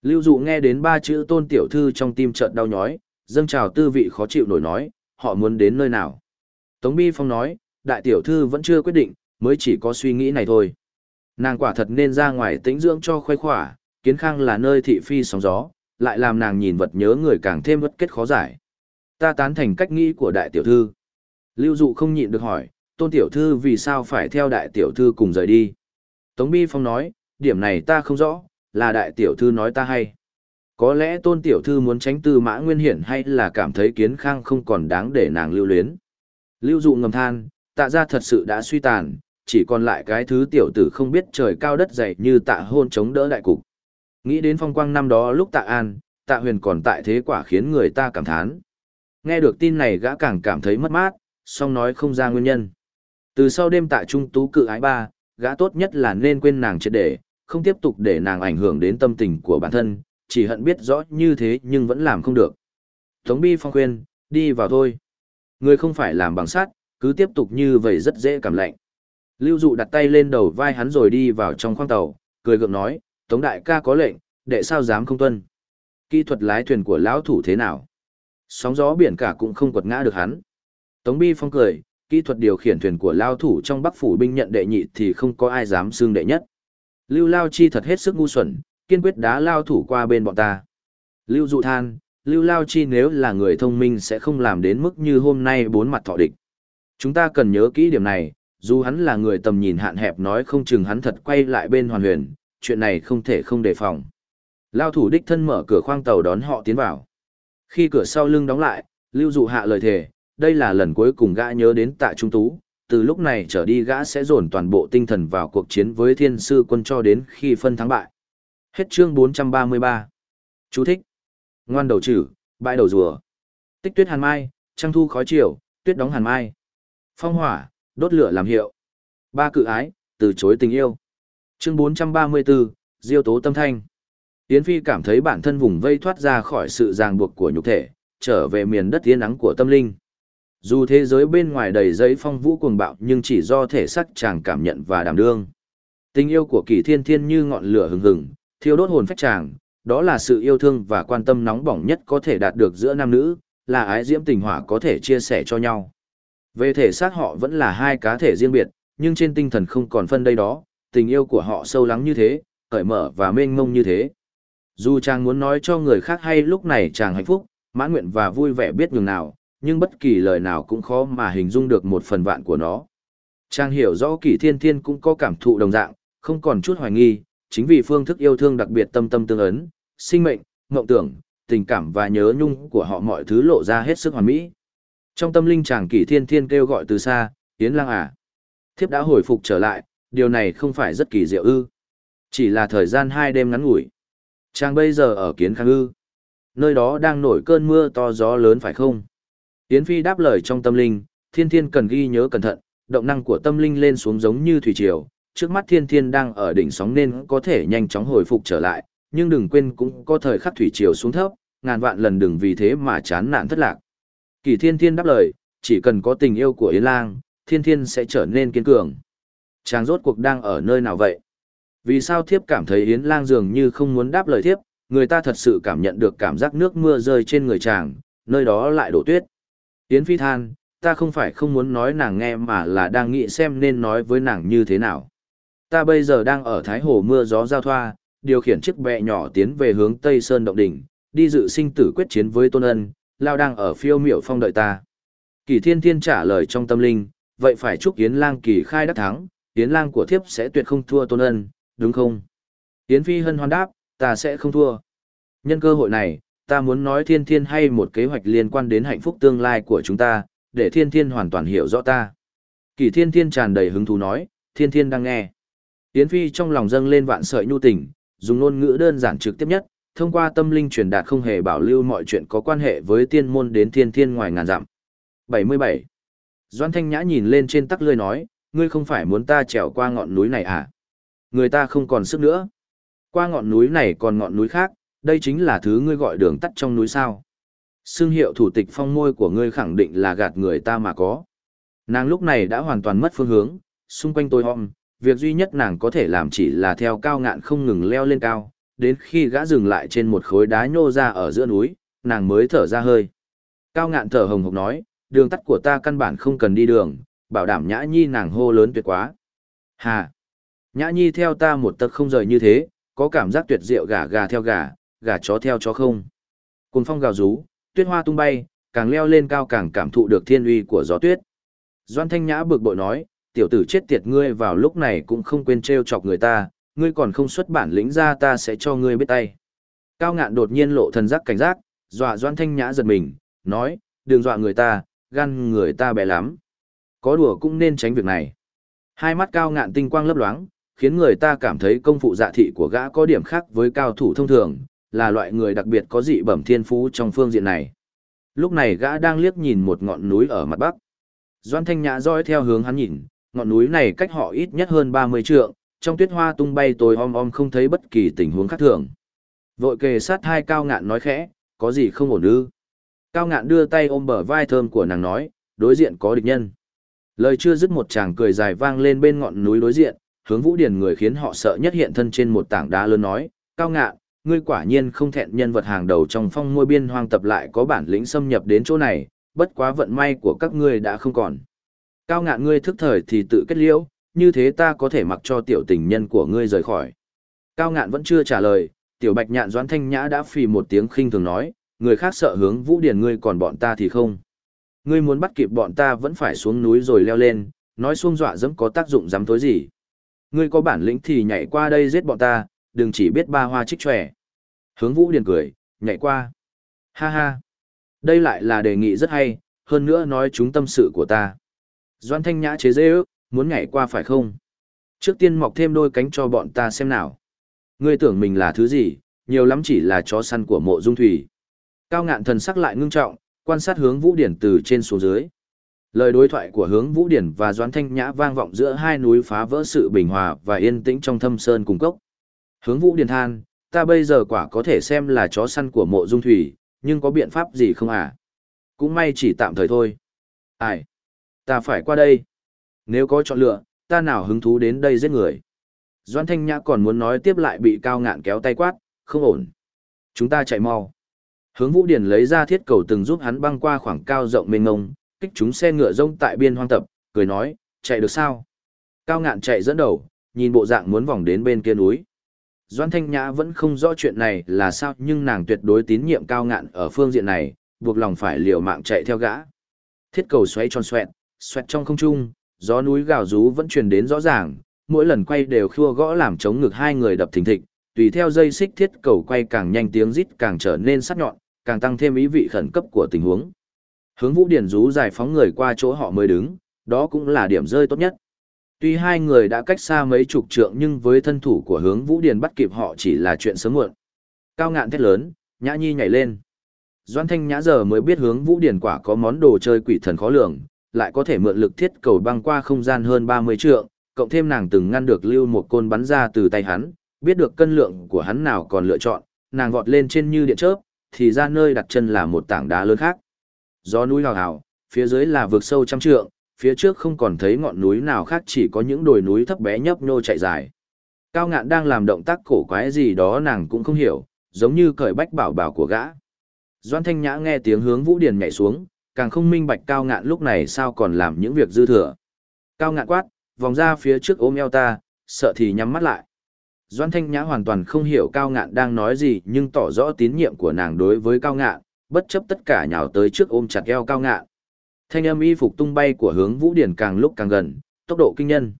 Lưu Dụ nghe đến ba chữ Tôn Tiểu Thư trong tim chợt đau nhói, dâng trào tư vị khó chịu nổi nói, họ muốn đến nơi nào. Tống Bi Phong nói, Đại Tiểu Thư vẫn chưa quyết định, mới chỉ có suy nghĩ này thôi. Nàng quả thật nên ra ngoài tĩnh dưỡng cho khoái khỏa, kiến khang là nơi thị phi sóng gió, lại làm nàng nhìn vật nhớ người càng thêm bất kết khó giải. Ta tán thành cách nghĩ của đại tiểu thư. Lưu dụ không nhịn được hỏi, tôn tiểu thư vì sao phải theo đại tiểu thư cùng rời đi. Tống Bi Phong nói, điểm này ta không rõ, là đại tiểu thư nói ta hay. Có lẽ tôn tiểu thư muốn tránh tư mã nguyên hiển hay là cảm thấy kiến khang không còn đáng để nàng lưu luyến. Lưu dụ ngầm than, tạ ra thật sự đã suy tàn, chỉ còn lại cái thứ tiểu tử không biết trời cao đất dày như tạ hôn chống đỡ đại cục. Nghĩ đến phong quang năm đó lúc tạ an, tạ huyền còn tại thế quả khiến người ta cảm thán. Nghe được tin này gã càng cảm thấy mất mát, song nói không ra nguyên nhân. Từ sau đêm tạ trung tú cự ái ba, gã tốt nhất là nên quên nàng triệt để, không tiếp tục để nàng ảnh hưởng đến tâm tình của bản thân, chỉ hận biết rõ như thế nhưng vẫn làm không được. Tống Bi Phong khuyên, đi vào thôi. Người không phải làm bằng sắt, cứ tiếp tục như vậy rất dễ cảm lạnh. Lưu Dụ đặt tay lên đầu vai hắn rồi đi vào trong khoang tàu, cười gượng nói, Tống đại ca có lệnh, đệ sao dám không tuân. Kỹ thuật lái thuyền của lão thủ thế nào? Sóng gió biển cả cũng không quật ngã được hắn. Tống Bi Phong cười, kỹ thuật điều khiển thuyền của lao thủ trong Bắc phủ binh nhận đệ nhị thì không có ai dám xương đệ nhất. Lưu Lao Chi thật hết sức ngu xuẩn, kiên quyết đá lao thủ qua bên bọn ta. Lưu Dụ than, Lưu Lao Chi nếu là người thông minh sẽ không làm đến mức như hôm nay bốn mặt thọ địch. Chúng ta cần nhớ kỹ điểm này, dù hắn là người tầm nhìn hạn hẹp nói không chừng hắn thật quay lại bên hoàn huyền, chuyện này không thể không đề phòng. Lao thủ đích thân mở cửa khoang tàu đón họ tiến vào. Khi cửa sau lưng đóng lại, Lưu Dụ hạ lời thề, đây là lần cuối cùng gã nhớ đến tạ trung tú, từ lúc này trở đi gã sẽ dồn toàn bộ tinh thần vào cuộc chiến với thiên sư quân cho đến khi phân thắng bại. Hết chương 433. Chú thích. Ngoan đầu chữ, bãi đầu rùa. Tích tuyết hàn mai, trăng thu khói chiều, tuyết đóng hàn mai. Phong hỏa, đốt lửa làm hiệu. Ba cự ái, từ chối tình yêu. Chương 434, Diêu tố tâm thanh. Yến Phi cảm thấy bản thân vùng vây thoát ra khỏi sự ràng buộc của nhục thể, trở về miền đất yên nắng của tâm linh. Dù thế giới bên ngoài đầy giấy phong vũ cuồng bạo nhưng chỉ do thể sắc chàng cảm nhận và đảm đương. Tình yêu của kỳ thiên thiên như ngọn lửa hừng hừng, thiêu đốt hồn phách chàng, đó là sự yêu thương và quan tâm nóng bỏng nhất có thể đạt được giữa nam nữ, là ái diễm tình hỏa có thể chia sẻ cho nhau. Về thể xác họ vẫn là hai cá thể riêng biệt, nhưng trên tinh thần không còn phân đây đó, tình yêu của họ sâu lắng như thế, cởi mở và mênh mông như thế. Dù chàng muốn nói cho người khác hay lúc này chàng hạnh phúc, mãn nguyện và vui vẻ biết nhường nào, nhưng bất kỳ lời nào cũng khó mà hình dung được một phần vạn của nó. Chàng hiểu rõ kỷ thiên thiên cũng có cảm thụ đồng dạng, không còn chút hoài nghi, chính vì phương thức yêu thương đặc biệt tâm tâm tương ấn, sinh mệnh, mộng tưởng, tình cảm và nhớ nhung của họ mọi thứ lộ ra hết sức hoàn mỹ. Trong tâm linh chàng kỷ thiên thiên kêu gọi từ xa, Yến Lang à. Thiếp đã hồi phục trở lại, điều này không phải rất kỳ diệu ư. Chỉ là thời gian hai đêm ngắn ngủi. Chàng bây giờ ở kiến khang ư. Nơi đó đang nổi cơn mưa to gió lớn phải không? Yến Phi đáp lời trong tâm linh, thiên thiên cần ghi nhớ cẩn thận, động năng của tâm linh lên xuống giống như thủy triều, trước mắt thiên thiên đang ở đỉnh sóng nên có thể nhanh chóng hồi phục trở lại, nhưng đừng quên cũng có thời khắc thủy triều xuống thấp, ngàn vạn lần đừng vì thế mà chán nản thất lạc. Kỳ thiên thiên đáp lời, chỉ cần có tình yêu của Yến Lang, thiên thiên sẽ trở nên kiên cường. Chàng rốt cuộc đang ở nơi nào vậy? Vì sao thiếp cảm thấy Yến Lang dường như không muốn đáp lời thiếp, người ta thật sự cảm nhận được cảm giác nước mưa rơi trên người chàng, nơi đó lại đổ tuyết. Yến Phi than, ta không phải không muốn nói nàng nghe mà là đang nghĩ xem nên nói với nàng như thế nào. Ta bây giờ đang ở Thái Hồ mưa gió giao thoa, điều khiển chiếc bè nhỏ tiến về hướng Tây Sơn Động Đỉnh, đi dự sinh tử quyết chiến với Tôn Ân, Lao đang ở phiêu miểu phong đợi ta. Kỳ Thiên Thiên trả lời trong tâm linh, vậy phải chúc Yến Lang kỳ khai đắc thắng, Yến Lang của thiếp sẽ tuyệt không thua Tôn Ân, đúng không? Yến Phi hân hoan đáp, ta sẽ không thua. Nhân cơ hội này, ta muốn nói Thiên Thiên hay một kế hoạch liên quan đến hạnh phúc tương lai của chúng ta, để Thiên Thiên hoàn toàn hiểu rõ ta. Kỳ Thiên Thiên tràn đầy hứng thú nói, Thiên Thiên đang nghe. Yến Phi trong lòng dâng lên vạn sợi nhu tình, dùng ngôn ngữ đơn giản trực tiếp nhất, thông qua tâm linh truyền đạt không hề bảo lưu mọi chuyện có quan hệ với tiên môn đến thiên thiên ngoài ngàn dặm. 77. Doan Thanh Nhã nhìn lên trên tắc lươi nói, ngươi không phải muốn ta trèo qua ngọn núi này à? Người ta không còn sức nữa. Qua ngọn núi này còn ngọn núi khác, đây chính là thứ ngươi gọi đường tắt trong núi sao. Xương hiệu thủ tịch phong môi của ngươi khẳng định là gạt người ta mà có. Nàng lúc này đã hoàn toàn mất phương hướng, xung quanh tôi hòm, việc duy nhất nàng có thể làm chỉ là theo cao ngạn không ngừng leo lên cao, đến khi gã dừng lại trên một khối đá nhô ra ở giữa núi, nàng mới thở ra hơi. Cao ngạn thở hồng hộc nói, đường tắt của ta căn bản không cần đi đường, bảo đảm nhã nhi nàng hô lớn tuyệt quá. Hà! Nhã nhi theo ta một tấc không rời như thế, có cảm giác tuyệt diệu gà gà theo gà, gà chó theo chó không. Cùng phong gào rú, tuyết hoa tung bay, càng leo lên cao càng cảm thụ được thiên uy của gió tuyết. Doan Thanh Nhã bực bội nói, tiểu tử chết tiệt ngươi vào lúc này cũng không quên trêu chọc người ta, ngươi còn không xuất bản lĩnh ra ta sẽ cho ngươi biết tay. Cao ngạn đột nhiên lộ thần giác cảnh giác, dọa Doan Thanh Nhã giật mình, nói, đừng dọa người ta, gan người ta bé lắm. Có đùa cũng nên tránh việc này. Hai mắt cao ngạn tinh quang lấp loáng, khiến người ta cảm thấy công phụ dạ thị của gã có điểm khác với cao thủ thông thường, là loại người đặc biệt có dị bẩm thiên phú trong phương diện này. Lúc này gã đang liếc nhìn một ngọn núi ở mặt bắc. Doan Thanh Nhã dõi theo hướng hắn nhìn, ngọn núi này cách họ ít nhất hơn 30 trượng, trong tuyết hoa tung bay tối om om không thấy bất kỳ tình huống khác thường. Vội kề sát hai cao ngạn nói khẽ, có gì không ổn ư? Cao ngạn đưa tay ôm bờ vai thơm của nàng nói, đối diện có địch nhân. Lời chưa dứt một chàng cười dài vang lên bên ngọn núi đối diện, hướng vũ điển người khiến họ sợ nhất hiện thân trên một tảng đá lớn nói, cao ngạn, ngươi quả nhiên không thẹn nhân vật hàng đầu trong phong môi biên hoang tập lại có bản lĩnh xâm nhập đến chỗ này, bất quá vận may của các ngươi đã không còn. Cao ngạn ngươi thức thời thì tự kết liễu, như thế ta có thể mặc cho tiểu tình nhân của ngươi rời khỏi. Cao ngạn vẫn chưa trả lời, tiểu bạch nhạn doãn thanh nhã đã phì một tiếng khinh thường nói, người khác sợ hướng vũ điển ngươi còn bọn ta thì không. Ngươi muốn bắt kịp bọn ta vẫn phải xuống núi rồi leo lên, nói xuông dọa dẫm có tác dụng dám tối gì. Ngươi có bản lĩnh thì nhảy qua đây giết bọn ta, đừng chỉ biết ba hoa trích tròe. Hướng vũ điền cười, nhảy qua. Ha ha. Đây lại là đề nghị rất hay, hơn nữa nói chúng tâm sự của ta. Doan thanh nhã chế dê ước, muốn nhảy qua phải không? Trước tiên mọc thêm đôi cánh cho bọn ta xem nào. Ngươi tưởng mình là thứ gì, nhiều lắm chỉ là chó săn của mộ dung thủy. Cao ngạn thần sắc lại ngưng trọng, quan sát hướng vũ điển từ trên xuống dưới. Lời đối thoại của hướng vũ điển và doãn thanh nhã vang vọng giữa hai núi phá vỡ sự bình hòa và yên tĩnh trong thâm sơn cùng cốc. Hướng vũ điển than, ta bây giờ quả có thể xem là chó săn của mộ dung thủy, nhưng có biện pháp gì không à? Cũng may chỉ tạm thời thôi. Ai? Ta phải qua đây. Nếu có chọn lựa, ta nào hứng thú đến đây giết người. Doan Thanh Nhã còn muốn nói tiếp lại bị cao ngạn kéo tay quát, không ổn. Chúng ta chạy mau. Hướng Vũ Điển lấy ra thiết cầu từng giúp hắn băng qua khoảng cao rộng mênh ngông, kích chúng xe ngựa rông tại biên hoang tập, cười nói, chạy được sao? Cao ngạn chạy dẫn đầu, nhìn bộ dạng muốn vòng đến bên kia núi. Doan Thanh Nhã vẫn không rõ chuyện này là sao nhưng nàng tuyệt đối tín nhiệm cao ngạn ở phương diện này, buộc lòng phải liều mạng chạy theo gã. Thiết cầu xoay tròn xoẹt, xoẹt trong không trung, gió núi gào rú vẫn truyền đến rõ ràng, mỗi lần quay đều khua gõ làm chống ngực hai người đập thình thịch, tùy theo dây xích thiết cầu quay càng nhanh tiếng rít càng trở nên sắc nhọn, càng tăng thêm ý vị khẩn cấp của tình huống. Hướng Vũ Điển rú giải phóng người qua chỗ họ mới đứng, đó cũng là điểm rơi tốt nhất. Tuy hai người đã cách xa mấy chục trượng nhưng với thân thủ của hướng Vũ Điền bắt kịp họ chỉ là chuyện sớm muộn. Cao ngạn thét lớn, nhã nhi nhảy lên. Doan thanh nhã giờ mới biết hướng Vũ Điền quả có món đồ chơi quỷ thần khó lường, lại có thể mượn lực thiết cầu băng qua không gian hơn 30 trượng, cộng thêm nàng từng ngăn được lưu một côn bắn ra từ tay hắn, biết được cân lượng của hắn nào còn lựa chọn, nàng vọt lên trên như điện chớp, thì ra nơi đặt chân là một tảng đá lớn khác. Gió núi hào hào, phía dưới là vực sâu trăm trượng, phía trước không còn thấy ngọn núi nào khác chỉ có những đồi núi thấp bé nhấp nhô chạy dài. Cao ngạn đang làm động tác cổ quái gì đó nàng cũng không hiểu, giống như cởi bách bảo bảo của gã. Doan Thanh Nhã nghe tiếng hướng Vũ Điền nhảy xuống, càng không minh bạch Cao ngạn lúc này sao còn làm những việc dư thừa. Cao ngạn quát, vòng ra phía trước ôm eo ta, sợ thì nhắm mắt lại. Doan Thanh Nhã hoàn toàn không hiểu Cao ngạn đang nói gì nhưng tỏ rõ tín nhiệm của nàng đối với Cao ngạn, bất chấp tất cả nhào tới trước ôm chặt eo Cao ngạn. Thanh âm y phục tung bay của hướng Vũ Điển càng lúc càng gần, tốc độ kinh nhân.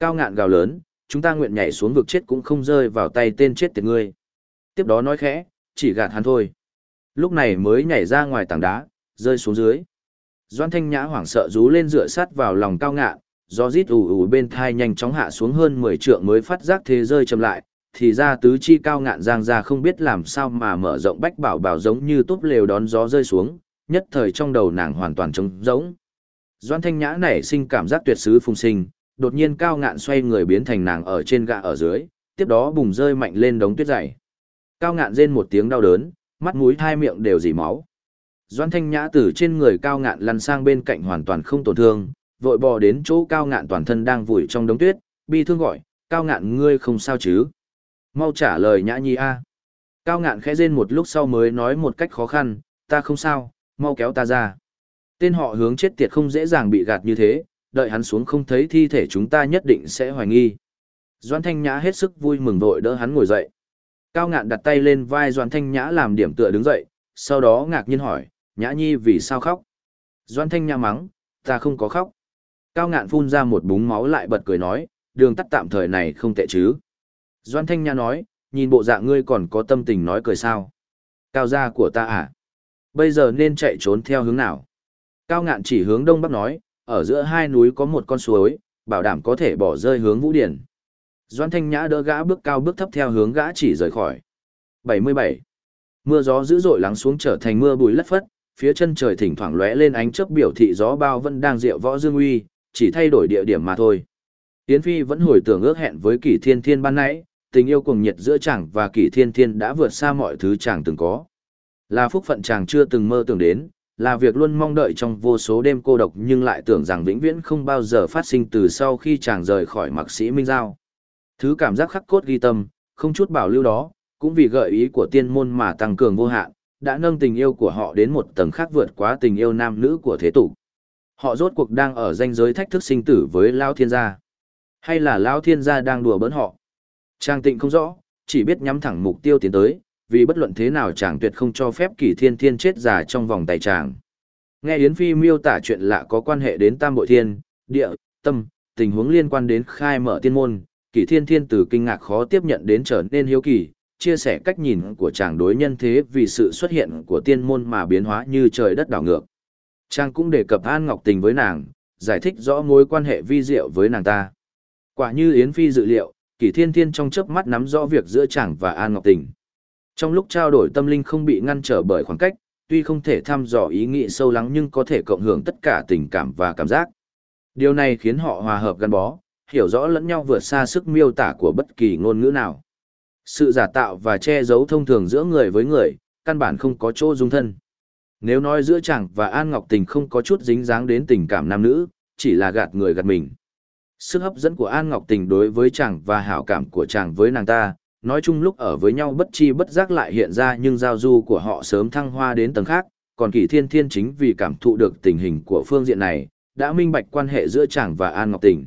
Cao ngạn gào lớn, chúng ta nguyện nhảy xuống vực chết cũng không rơi vào tay tên chết tiệt ngươi. Tiếp đó nói khẽ, chỉ gạt hắn thôi. Lúc này mới nhảy ra ngoài tảng đá, rơi xuống dưới. Doan Thanh Nhã hoảng sợ rú lên dựa sát vào lòng cao ngạn, do rít ù ù bên thai nhanh chóng hạ xuống hơn 10 trượng mới phát giác thế rơi chậm lại, thì ra tứ chi cao ngạn giang ra không biết làm sao mà mở rộng bách bảo bảo giống như túp lều đón gió rơi xuống, nhất thời trong đầu nàng hoàn toàn trống rỗng. Doan Thanh Nhã nảy sinh cảm giác tuyệt sứ phùng sinh, đột nhiên cao ngạn xoay người biến thành nàng ở trên gạ ở dưới, tiếp đó bùng rơi mạnh lên đống tuyết dày. Cao ngạn rên một tiếng đau đớn, mắt mũi hai miệng đều dỉ máu. Doan Thanh Nhã từ trên người cao ngạn lăn sang bên cạnh hoàn toàn không tổn thương, vội bò đến chỗ cao ngạn toàn thân đang vùi trong đống tuyết, bi thương gọi, cao ngạn ngươi không sao chứ? Mau trả lời Nhã Nhi a. Cao ngạn khẽ rên một lúc sau mới nói một cách khó khăn, ta không sao, mau kéo ta ra. Tên họ hướng chết tiệt không dễ dàng bị gạt như thế, đợi hắn xuống không thấy thi thể chúng ta nhất định sẽ hoài nghi. Doan Thanh Nhã hết sức vui mừng vội đỡ hắn ngồi dậy. Cao ngạn đặt tay lên vai Doan Thanh Nhã làm điểm tựa đứng dậy, sau đó ngạc nhiên hỏi, Nhã Nhi vì sao khóc? Doan Thanh Nhã mắng, ta không có khóc. Cao ngạn phun ra một búng máu lại bật cười nói, đường tắt tạm thời này không tệ chứ. Doan Thanh Nhã nói, nhìn bộ dạng ngươi còn có tâm tình nói cười sao. Cao gia của ta à? Bây giờ nên chạy trốn theo hướng nào? Cao ngạn chỉ hướng đông bắc nói, ở giữa hai núi có một con suối, bảo đảm có thể bỏ rơi hướng vũ điển. Doan Thanh Nhã đỡ gã bước cao bước thấp theo hướng gã chỉ rời khỏi. 77. Mưa gió dữ dội lắng xuống trở thành mưa bụi lất phất, phía chân trời thỉnh thoảng lóe lên ánh chớp biểu thị gió bao vẫn đang diệu võ dương uy, chỉ thay đổi địa điểm mà thôi. Yến Phi vẫn hồi tưởng ước hẹn với Kỷ Thiên Thiên ban nãy, tình yêu cuồng nhiệt giữa chàng và Kỷ Thiên Thiên đã vượt xa mọi thứ chàng từng có. Là phúc phận chàng chưa từng mơ tưởng đến, là việc luôn mong đợi trong vô số đêm cô độc nhưng lại tưởng rằng vĩnh viễn không bao giờ phát sinh từ sau khi chàng rời khỏi mạc sĩ Minh Giao. Thứ cảm giác khắc cốt ghi tâm, không chút bảo lưu đó, cũng vì gợi ý của tiên môn mà tăng cường vô hạn, đã nâng tình yêu của họ đến một tầng khác vượt quá tình yêu nam nữ của thế tục. Họ rốt cuộc đang ở ranh giới thách thức sinh tử với Lao Thiên Gia. Hay là Lao Thiên Gia đang đùa bỡn họ? Trang tịnh không rõ, chỉ biết nhắm thẳng mục tiêu tiến tới, vì bất luận thế nào chàng tuyệt không cho phép kỷ thiên thiên chết già trong vòng tay chàng. Nghe Yến Phi miêu tả chuyện lạ có quan hệ đến tam bội thiên, địa, tâm, tình huống liên quan đến khai mở tiên môn, kỷ thiên thiên từ kinh ngạc khó tiếp nhận đến trở nên hiếu kỳ, chia sẻ cách nhìn của chàng đối nhân thế vì sự xuất hiện của tiên môn mà biến hóa như trời đất đảo ngược. Trang cũng đề cập An Ngọc Tình với nàng, giải thích rõ mối quan hệ vi diệu với nàng ta. Quả như Yến Phi dự liệu, kỷ thiên thiên trong chớp mắt nắm rõ việc giữa chàng và An Ngọc Tình. Trong lúc trao đổi tâm linh không bị ngăn trở bởi khoảng cách, tuy không thể thăm dò ý nghĩ sâu lắng nhưng có thể cộng hưởng tất cả tình cảm và cảm giác. Điều này khiến họ hòa hợp gắn bó, hiểu rõ lẫn nhau vượt xa sức miêu tả của bất kỳ ngôn ngữ nào. Sự giả tạo và che giấu thông thường giữa người với người, căn bản không có chỗ dung thân. Nếu nói giữa chàng và An Ngọc Tình không có chút dính dáng đến tình cảm nam nữ, chỉ là gạt người gạt mình. Sức hấp dẫn của An Ngọc Tình đối với chàng và hảo cảm của chàng với nàng ta, nói chung lúc ở với nhau bất chi bất giác lại hiện ra nhưng giao du của họ sớm thăng hoa đến tầng khác, còn Kỷ Thiên Thiên chính vì cảm thụ được tình hình của phương diện này, đã minh bạch quan hệ giữa chàng và An Ngọc Tình.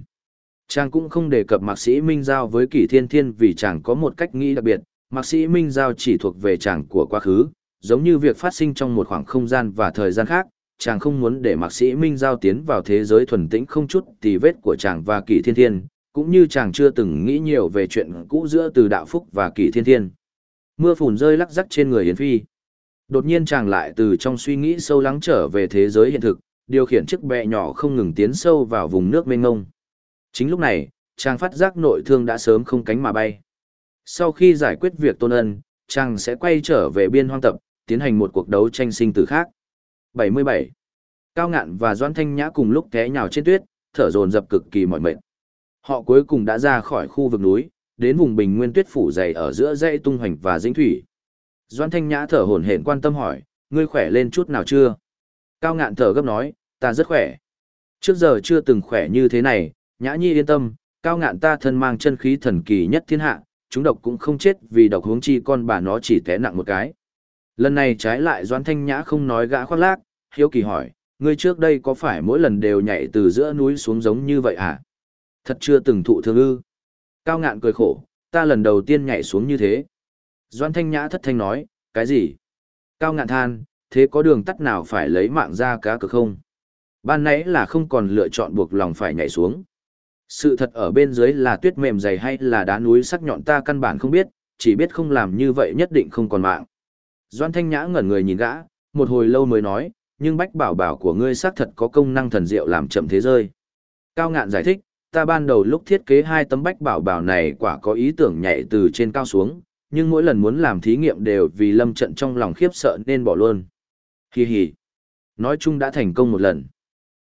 Chàng cũng không đề cập mạc sĩ Minh Giao với Kỷ Thiên Thiên vì chàng có một cách nghĩ đặc biệt, mạc sĩ Minh Giao chỉ thuộc về chàng của quá khứ, giống như việc phát sinh trong một khoảng không gian và thời gian khác, chàng không muốn để mạc sĩ Minh Giao tiến vào thế giới thuần tĩnh không chút tì vết của chàng và Kỷ Thiên Thiên, cũng như chàng chưa từng nghĩ nhiều về chuyện cũ giữa từ đạo phúc và kỷ thiên thiên. Mưa phùn rơi lắc rắc trên người Yến Phi. Đột nhiên chàng lại từ trong suy nghĩ sâu lắng trở về thế giới hiện thực, điều khiển chiếc bè nhỏ không ngừng tiến sâu vào vùng nước mênh ngông. Chính lúc này, chàng phát giác nội thương đã sớm không cánh mà bay. Sau khi giải quyết việc tôn ân, chàng sẽ quay trở về biên hoang tập, tiến hành một cuộc đấu tranh sinh tử khác. 77. Cao ngạn và Doan Thanh Nhã cùng lúc té nhào trên tuyết, thở dồn dập cực kỳ mỏi mệt. Họ cuối cùng đã ra khỏi khu vực núi, đến vùng bình nguyên tuyết phủ dày ở giữa dãy tung hoành và dĩnh thủy. Doan Thanh Nhã thở hổn hển quan tâm hỏi, ngươi khỏe lên chút nào chưa? Cao ngạn thở gấp nói, ta rất khỏe. Trước giờ chưa từng khỏe như thế này, Nhã Nhi yên tâm, cao ngạn ta thân mang chân khí thần kỳ nhất thiên hạ, chúng độc cũng không chết vì độc hướng chi con bà nó chỉ té nặng một cái. Lần này trái lại Doan Thanh Nhã không nói gã khoác lác, hiếu kỳ hỏi, ngươi trước đây có phải mỗi lần đều nhảy từ giữa núi xuống giống như vậy à? Thật chưa từng thụ thương ư. Cao ngạn cười khổ, ta lần đầu tiên nhảy xuống như thế. Doan Thanh Nhã thất thanh nói, cái gì? Cao ngạn than, thế có đường tắt nào phải lấy mạng ra cá cực không? Ban nãy là không còn lựa chọn buộc lòng phải nhảy xuống. Sự thật ở bên dưới là tuyết mềm dày hay là đá núi sắc nhọn ta căn bản không biết, chỉ biết không làm như vậy nhất định không còn mạng. Doan Thanh Nhã ngẩn người nhìn gã, một hồi lâu mới nói, nhưng bách bảo bảo của ngươi xác thật có công năng thần diệu làm chậm thế rơi. Cao ngạn giải thích, ta ban đầu lúc thiết kế hai tấm bách bảo bảo này quả có ý tưởng nhảy từ trên cao xuống, nhưng mỗi lần muốn làm thí nghiệm đều vì lâm trận trong lòng khiếp sợ nên bỏ luôn. Hi hi. Nói chung đã thành công một lần.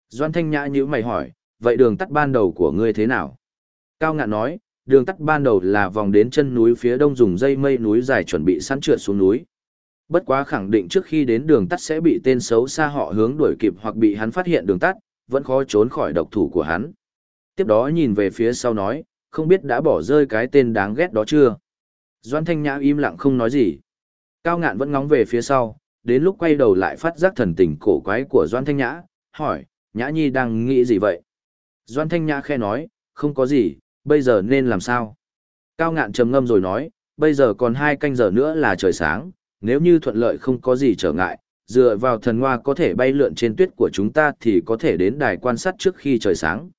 Doan Thanh Nhã như mày hỏi, vậy đường tắt ban đầu của ngươi thế nào? Cao ngạn nói, đường tắt ban đầu là vòng đến chân núi phía đông dùng dây mây núi dài chuẩn bị sẵn trượt xuống núi. Bất quá khẳng định trước khi đến đường tắt sẽ bị tên xấu xa họ hướng đuổi kịp hoặc bị hắn phát hiện đường tắt, vẫn khó trốn khỏi độc thủ của hắn. Tiếp đó nhìn về phía sau nói, không biết đã bỏ rơi cái tên đáng ghét đó chưa? Doan Thanh Nhã im lặng không nói gì. Cao ngạn vẫn ngóng về phía sau, đến lúc quay đầu lại phát giác thần tình cổ quái của Doan Thanh Nhã, hỏi, Nhã Nhi đang nghĩ gì vậy? Doan Thanh Nhã khe nói, không có gì, bây giờ nên làm sao? Cao ngạn trầm ngâm rồi nói, bây giờ còn hai canh giờ nữa là trời sáng, nếu như thuận lợi không có gì trở ngại, dựa vào thần hoa có thể bay lượn trên tuyết của chúng ta thì có thể đến đài quan sát trước khi trời sáng.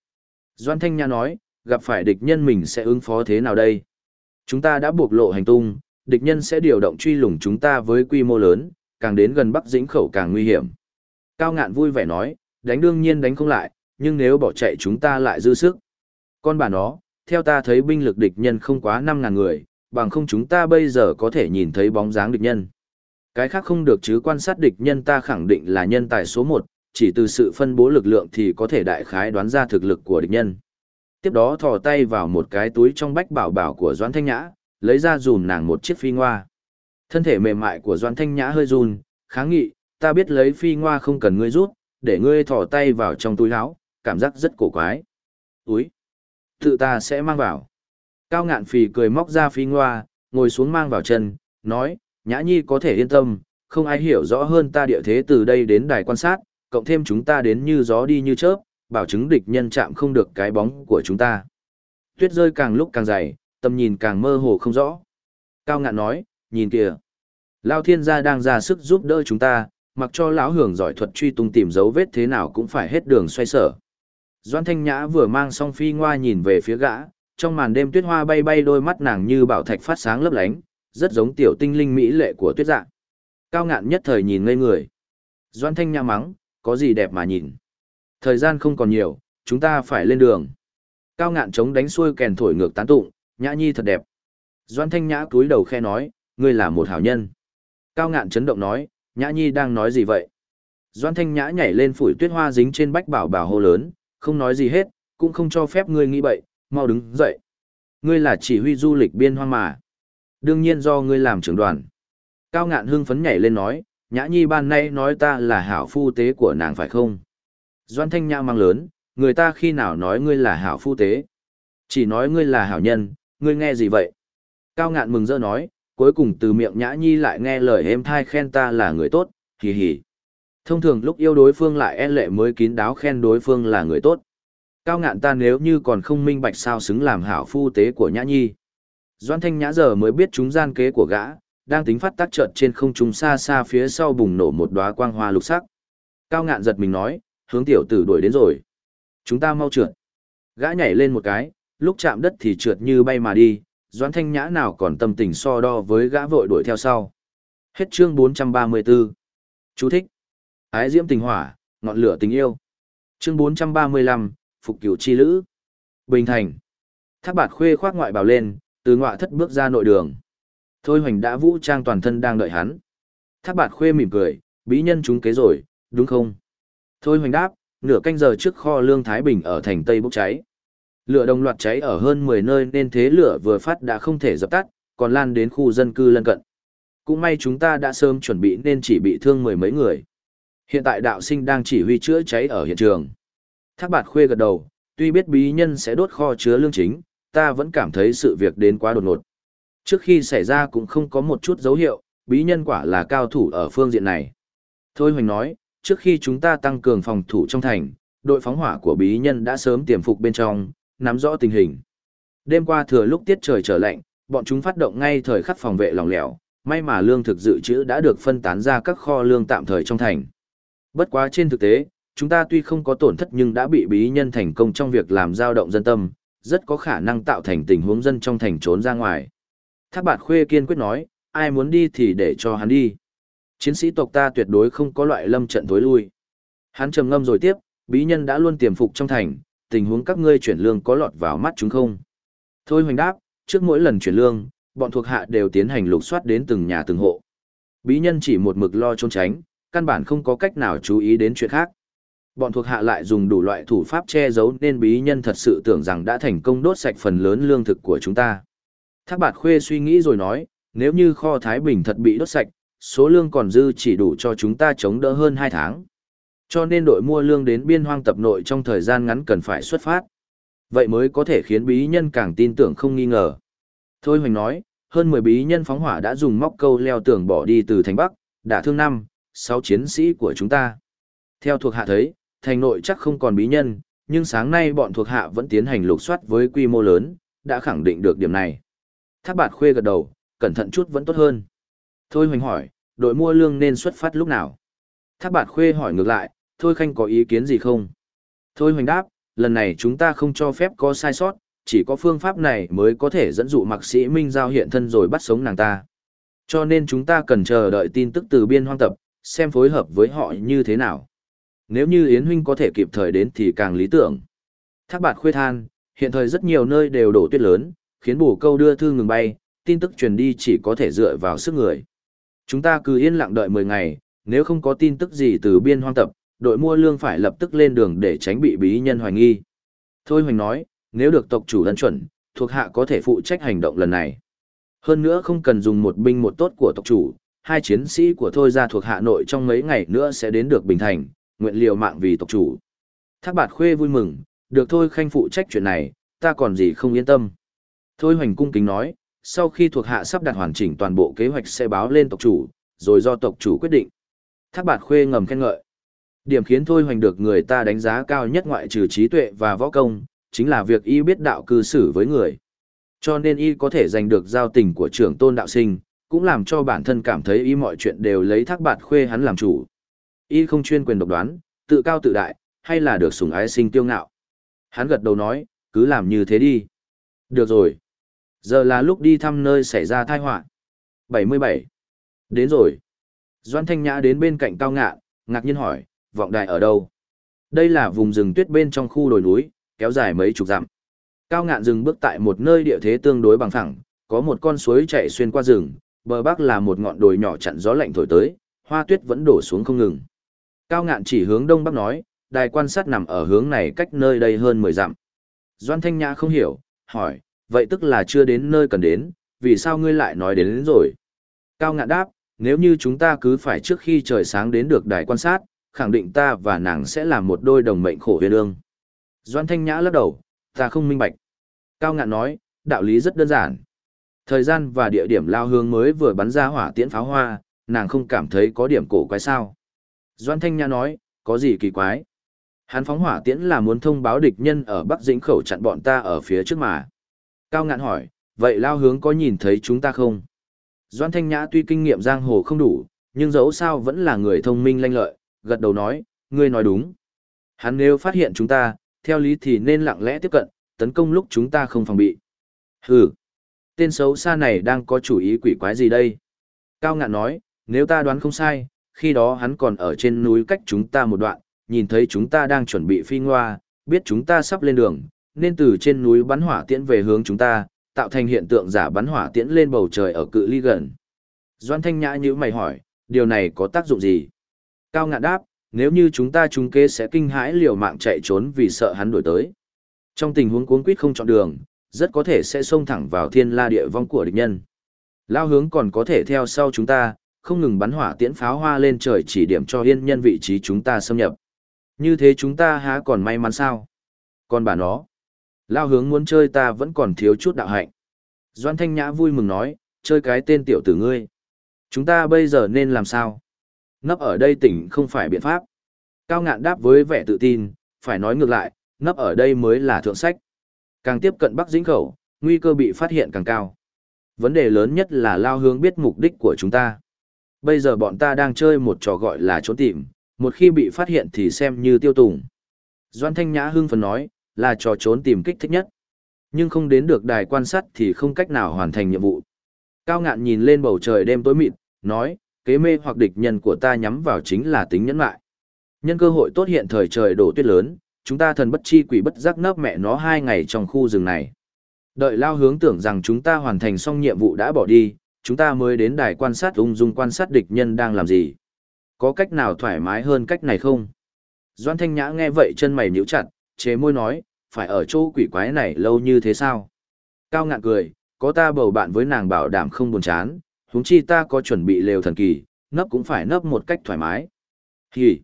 Doan Thanh Nha nói, gặp phải địch nhân mình sẽ ứng phó thế nào đây? Chúng ta đã buộc lộ hành tung, địch nhân sẽ điều động truy lùng chúng ta với quy mô lớn, càng đến gần Bắc Dĩnh khẩu càng nguy hiểm. Cao ngạn vui vẻ nói, đánh đương nhiên đánh không lại, nhưng nếu bỏ chạy chúng ta lại dư sức. Con bà nó, theo ta thấy binh lực địch nhân không quá 5.000 người, bằng không chúng ta bây giờ có thể nhìn thấy bóng dáng địch nhân. Cái khác không được chứ quan sát địch nhân ta khẳng định là nhân tài số 1, chỉ từ sự phân bố lực lượng thì có thể đại khái đoán ra thực lực của địch nhân. Tiếp đó thò tay vào một cái túi trong bách bảo bảo của Doãn Thanh Nhã, lấy ra dùm nàng một chiếc phi ngoa. Thân thể mềm mại của Doãn Thanh Nhã hơi run, kháng nghị, ta biết lấy phi ngoa không cần ngươi rút, để ngươi thò tay vào trong túi áo, cảm giác rất cổ quái. Túi, tự ta sẽ mang vào. Cao ngạn phì cười móc ra phi ngoa, ngồi xuống mang vào chân, nói, Nhã Nhi có thể yên tâm, không ai hiểu rõ hơn ta địa thế từ đây đến đài quan sát, cộng thêm chúng ta đến như gió đi như chớp, bảo chứng địch nhân chạm không được cái bóng của chúng ta. Tuyết rơi càng lúc càng dày, tầm nhìn càng mơ hồ không rõ. Cao ngạn nói, nhìn kìa. Lao thiên gia đang ra sức giúp đỡ chúng ta, mặc cho lão hưởng giỏi thuật truy tung tìm dấu vết thế nào cũng phải hết đường xoay sở. Doan Thanh Nhã vừa mang song phi ngoa nhìn về phía gã, trong màn đêm tuyết hoa bay bay đôi mắt nàng như bảo thạch phát sáng lấp lánh, rất giống tiểu tinh linh mỹ lệ của tuyết dạng. Cao ngạn nhất thời nhìn ngây người. Doan Thanh Nhã mắng, có gì đẹp mà nhìn. Thời gian không còn nhiều, chúng ta phải lên đường. Cao ngạn chống đánh xuôi kèn thổi ngược tán tụng, nhã nhi thật đẹp. Doan thanh nhã cúi đầu khe nói, ngươi là một hảo nhân. Cao ngạn chấn động nói, nhã nhi đang nói gì vậy? Doan thanh nhã nhảy lên phủi tuyết hoa dính trên bách bảo bảo hô lớn, không nói gì hết, cũng không cho phép ngươi nghĩ bậy, mau đứng dậy. Ngươi là chỉ huy du lịch biên hoang mà. Đương nhiên do ngươi làm trưởng đoàn. Cao ngạn hưng phấn nhảy lên nói, nhã nhi ban nay nói ta là hảo phu tế của nàng phải không? Doan Thanh Nhã mang lớn, người ta khi nào nói ngươi là hảo phu tế? Chỉ nói ngươi là hảo nhân, ngươi nghe gì vậy? Cao ngạn mừng rỡ nói, cuối cùng từ miệng Nhã Nhi lại nghe lời êm thai khen ta là người tốt, hì hì. Thông thường lúc yêu đối phương lại e lệ mới kín đáo khen đối phương là người tốt. Cao ngạn ta nếu như còn không minh bạch sao xứng làm hảo phu tế của Nhã Nhi. Doan Thanh Nhã giờ mới biết chúng gian kế của gã, đang tính phát tác trợt trên không trung xa xa phía sau bùng nổ một đóa quang hoa lục sắc. Cao ngạn giật mình nói, hướng tiểu tử đuổi đến rồi. Chúng ta mau trượt. Gã nhảy lên một cái, lúc chạm đất thì trượt như bay mà đi, Doãn Thanh Nhã nào còn tâm tình so đo với gã vội đuổi theo sau. Hết chương 434. Chú thích. Ái diễm tình hỏa, ngọn lửa tình yêu. Chương 435, Phục cửu chi lữ. Bình Thành. Thác bạt khuê khoác ngoại bào lên, từ ngoại thất bước ra nội đường. Thôi hoành đã vũ trang toàn thân đang đợi hắn. Thác bạt khuê mỉm cười, bí nhân chúng kế rồi, đúng không? Thôi hoành đáp, nửa canh giờ trước kho lương Thái Bình ở thành Tây bốc cháy. Lửa đồng loạt cháy ở hơn 10 nơi nên thế lửa vừa phát đã không thể dập tắt, còn lan đến khu dân cư lân cận. Cũng may chúng ta đã sớm chuẩn bị nên chỉ bị thương mười mấy người. Hiện tại đạo sinh đang chỉ huy chữa cháy ở hiện trường. Thác bạt khuê gật đầu, tuy biết bí nhân sẽ đốt kho chứa lương chính, ta vẫn cảm thấy sự việc đến quá đột ngột. Trước khi xảy ra cũng không có một chút dấu hiệu, bí nhân quả là cao thủ ở phương diện này. Thôi Hoành nói, trước khi chúng ta tăng cường phòng thủ trong thành, đội phóng hỏa của bí nhân đã sớm tiềm phục bên trong, nắm rõ tình hình. Đêm qua thừa lúc tiết trời trở lạnh, bọn chúng phát động ngay thời khắc phòng vệ lòng lẻo, may mà lương thực dự trữ đã được phân tán ra các kho lương tạm thời trong thành. Bất quá trên thực tế, chúng ta tuy không có tổn thất nhưng đã bị bí nhân thành công trong việc làm dao động dân tâm, rất có khả năng tạo thành tình huống dân trong thành trốn ra ngoài. Thác bạt khuê kiên quyết nói, ai muốn đi thì để cho hắn đi. Chiến sĩ tộc ta tuyệt đối không có loại lâm trận tối lui. Hắn trầm ngâm rồi tiếp, bí nhân đã luôn tiềm phục trong thành, tình huống các ngươi chuyển lương có lọt vào mắt chúng không? Thôi hoành đáp, trước mỗi lần chuyển lương, bọn thuộc hạ đều tiến hành lục soát đến từng nhà từng hộ. Bí nhân chỉ một mực lo trốn tránh, căn bản không có cách nào chú ý đến chuyện khác. Bọn thuộc hạ lại dùng đủ loại thủ pháp che giấu nên bí nhân thật sự tưởng rằng đã thành công đốt sạch phần lớn lương thực của chúng ta. Thác bạt khuê suy nghĩ rồi nói, nếu như kho Thái Bình thật bị đốt sạch, số lương còn dư chỉ đủ cho chúng ta chống đỡ hơn 2 tháng. Cho nên đội mua lương đến biên hoang tập nội trong thời gian ngắn cần phải xuất phát. Vậy mới có thể khiến bí nhân càng tin tưởng không nghi ngờ. Thôi Hoành nói, hơn 10 bí nhân phóng hỏa đã dùng móc câu leo tường bỏ đi từ thành Bắc, đã thương năm, sáu chiến sĩ của chúng ta. Theo thuộc hạ thấy, thành nội chắc không còn bí nhân, nhưng sáng nay bọn thuộc hạ vẫn tiến hành lục soát với quy mô lớn, đã khẳng định được điểm này. Thác bạt khuê gật đầu, cẩn thận chút vẫn tốt hơn. Thôi hoành hỏi, đội mua lương nên xuất phát lúc nào? Thác bạt khuê hỏi ngược lại, Thôi Khanh có ý kiến gì không? Thôi hoành đáp, lần này chúng ta không cho phép có sai sót, chỉ có phương pháp này mới có thể dẫn dụ mạc sĩ Minh Giao hiện thân rồi bắt sống nàng ta. Cho nên chúng ta cần chờ đợi tin tức từ biên hoang tập, xem phối hợp với họ như thế nào. Nếu như Yến Huynh có thể kịp thời đến thì càng lý tưởng. Thác bạt khuê than, hiện thời rất nhiều nơi đều đổ tuyết lớn, khiến bổ câu đưa thư ngừng bay, tin tức truyền đi chỉ có thể dựa vào sức người. Chúng ta cứ yên lặng đợi 10 ngày, nếu không có tin tức gì từ biên hoang tập, đội mua lương phải lập tức lên đường để tránh bị bí nhân hoài nghi. Thôi Hoành nói, nếu được tộc chủ ấn chuẩn, thuộc hạ có thể phụ trách hành động lần này. Hơn nữa không cần dùng một binh một tốt của tộc chủ, hai chiến sĩ của Thôi ra thuộc hạ nội trong mấy ngày nữa sẽ đến được Bình Thành, nguyện liều mạng vì tộc chủ. Thác bạt khuê vui mừng, được Thôi Khanh phụ trách chuyện này, ta còn gì không yên tâm. Thôi Hoành cung kính nói, sau khi thuộc hạ sắp đặt hoàn chỉnh toàn bộ kế hoạch sẽ báo lên tộc chủ, rồi do tộc chủ quyết định. Thác bạt khuê ngầm khen ngợi. Điểm khiến Thôi Hoành được người ta đánh giá cao nhất ngoại trừ trí tuệ và võ công, chính là việc y biết đạo cư xử với người. Cho nên y có thể giành được giao tình của trưởng tôn đạo sinh, cũng làm cho bản thân cảm thấy y mọi chuyện đều lấy thác bạt khuê hắn làm chủ. Y không chuyên quyền độc đoán, tự cao tự đại, hay là được sủng ái sinh tiêu ngạo. Hắn gật đầu nói, cứ làm như thế đi. Được rồi. Giờ là lúc đi thăm nơi xảy ra tai họa. 77. Đến rồi. Doan Thanh Nhã đến bên cạnh cao Ngạn, ngạc nhiên hỏi, vọng đài ở đâu? Đây là vùng rừng tuyết bên trong khu đồi núi, kéo dài mấy chục dặm. Cao ngạn dừng bước tại một nơi địa thế tương đối bằng phẳng, có một con suối chạy xuyên qua rừng, bờ bắc là một ngọn đồi nhỏ chặn gió lạnh thổi tới, hoa tuyết vẫn đổ xuống không ngừng. Cao ngạn chỉ hướng đông bắc nói, đài quan sát nằm ở hướng này cách nơi đây hơn 10 dặm. Doan Thanh Nhã không hiểu, hỏi, vậy tức là chưa đến nơi cần đến, vì sao ngươi lại nói đến, đến rồi? Cao ngạn đáp, nếu như chúng ta cứ phải trước khi trời sáng đến được đài quan sát, khẳng định ta và nàng sẽ là một đôi đồng mệnh khổ huyền ương. Doan Thanh Nhã lắc đầu, ta không minh bạch. Cao ngạn nói, đạo lý rất đơn giản. Thời gian và địa điểm lao hướng mới vừa bắn ra hỏa tiễn pháo hoa, nàng không cảm thấy có điểm cổ quái sao. Doan Thanh Nhã nói, có gì kỳ quái. Hắn phóng hỏa tiễn là muốn thông báo địch nhân ở Bắc Dĩnh khẩu chặn bọn ta ở phía trước mà. Cao ngạn hỏi, vậy lao hướng có nhìn thấy chúng ta không? Doan Thanh Nhã tuy kinh nghiệm giang hồ không đủ, nhưng dẫu sao vẫn là người thông minh lanh lợi, gật đầu nói, ngươi nói đúng. Hắn nếu phát hiện chúng ta, theo lý thì nên lặng lẽ tiếp cận, tấn công lúc chúng ta không phòng bị. Hừ, tên xấu xa này đang có chủ ý quỷ quái gì đây? Cao ngạn nói, nếu ta đoán không sai, khi đó hắn còn ở trên núi cách chúng ta một đoạn, nhìn thấy chúng ta đang chuẩn bị phi ngoa, biết chúng ta sắp lên đường, nên từ trên núi bắn hỏa tiễn về hướng chúng ta, tạo thành hiện tượng giả bắn hỏa tiễn lên bầu trời ở cự ly gần. Doan Thanh Nhã như mày hỏi, điều này có tác dụng gì? Cao ngạn đáp, nếu như chúng ta trúng kế sẽ kinh hãi liều mạng chạy trốn vì sợ hắn đuổi tới. Trong tình huống cuốn quýt không chọn đường, rất có thể sẽ xông thẳng vào thiên la địa vong của địch nhân. Lao hướng còn có thể theo sau chúng ta, không ngừng bắn hỏa tiễn pháo hoa lên trời chỉ điểm cho yên nhân vị trí chúng ta xâm nhập. Như thế chúng ta há còn may mắn sao? Còn bà nó, Lao hướng muốn chơi ta vẫn còn thiếu chút đạo hạnh. Doan Thanh Nhã vui mừng nói, chơi cái tên tiểu tử ngươi. Chúng ta bây giờ nên làm sao? Nấp ở đây tỉnh không phải biện pháp. Cao ngạn đáp với vẻ tự tin, phải nói ngược lại, nấp ở đây mới là thượng sách. Càng tiếp cận Bắc Dĩnh Khẩu, nguy cơ bị phát hiện càng cao. Vấn đề lớn nhất là lao hướng biết mục đích của chúng ta. Bây giờ bọn ta đang chơi một trò gọi là trốn tìm, một khi bị phát hiện thì xem như tiêu tùng. Doan Thanh Nhã hưng phấn nói, là trò trốn tìm kích thích nhất. Nhưng không đến được đài quan sát thì không cách nào hoàn thành nhiệm vụ. Cao ngạn nhìn lên bầu trời đêm tối mịt, nói, kế mê hoặc địch nhân của ta nhắm vào chính là tính nhẫn lại. Nhân cơ hội tốt hiện thời trời đổ tuyết lớn, chúng ta thần bất chi quỷ bất giác nấp mẹ nó hai ngày trong khu rừng này. Đợi lao hướng tưởng rằng chúng ta hoàn thành xong nhiệm vụ đã bỏ đi, chúng ta mới đến đài quan sát ung dung quan sát địch nhân đang làm gì. Có cách nào thoải mái hơn cách này không? Doan Thanh Nhã nghe vậy chân mày nhíu chặt, chế môi nói, phải ở chỗ quỷ quái này lâu như thế sao? Cao ngạn cười, có ta bầu bạn với nàng bảo đảm không buồn chán, huống chi ta có chuẩn bị lều thần kỳ, nấp cũng phải nấp một cách thoải mái. Hì,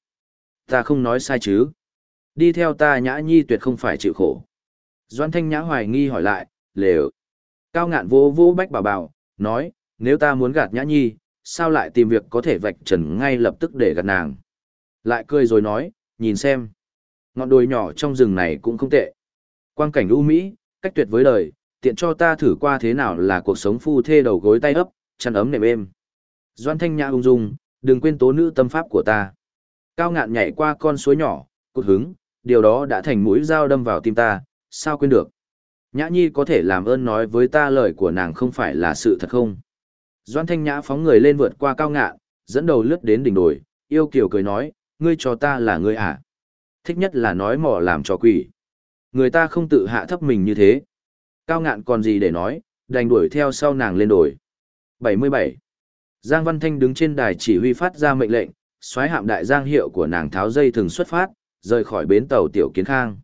ta không nói sai chứ. Đi theo ta nhã nhi tuyệt không phải chịu khổ. Doan thanh nhã hoài nghi hỏi lại, lều. Cao ngạn vô vô bách bảo bảo, nói, nếu ta muốn gạt nhã nhi, sao lại tìm việc có thể vạch trần ngay lập tức để gạt nàng. Lại cười rồi nói, nhìn xem. Ngọn đồi nhỏ trong rừng này cũng không tệ. Quang cảnh u mỹ, cách tuyệt với đời, tiện cho ta thử qua thế nào là cuộc sống phu thê đầu gối tay ấp, chăn ấm nệm êm. Doan thanh nhã ung dung, đừng quên tố nữ tâm pháp của ta. Cao ngạn nhảy qua con suối nhỏ, cột hứng, điều đó đã thành mũi dao đâm vào tim ta, sao quên được. Nhã nhi có thể làm ơn nói với ta lời của nàng không phải là sự thật không. Doan thanh nhã phóng người lên vượt qua cao ngạ, dẫn đầu lướt đến đỉnh đồi, yêu kiều cười nói, ngươi cho ta là ngươi à. Thích nhất là nói mỏ làm cho quỷ. Người ta không tự hạ thấp mình như thế. Cao ngạn còn gì để nói, đành đuổi theo sau nàng lên đồi. 77. Giang Văn Thanh đứng trên đài chỉ huy phát ra mệnh lệnh, xoáy hạm đại giang hiệu của nàng tháo dây thường xuất phát, rời khỏi bến tàu Tiểu Kiến Khang.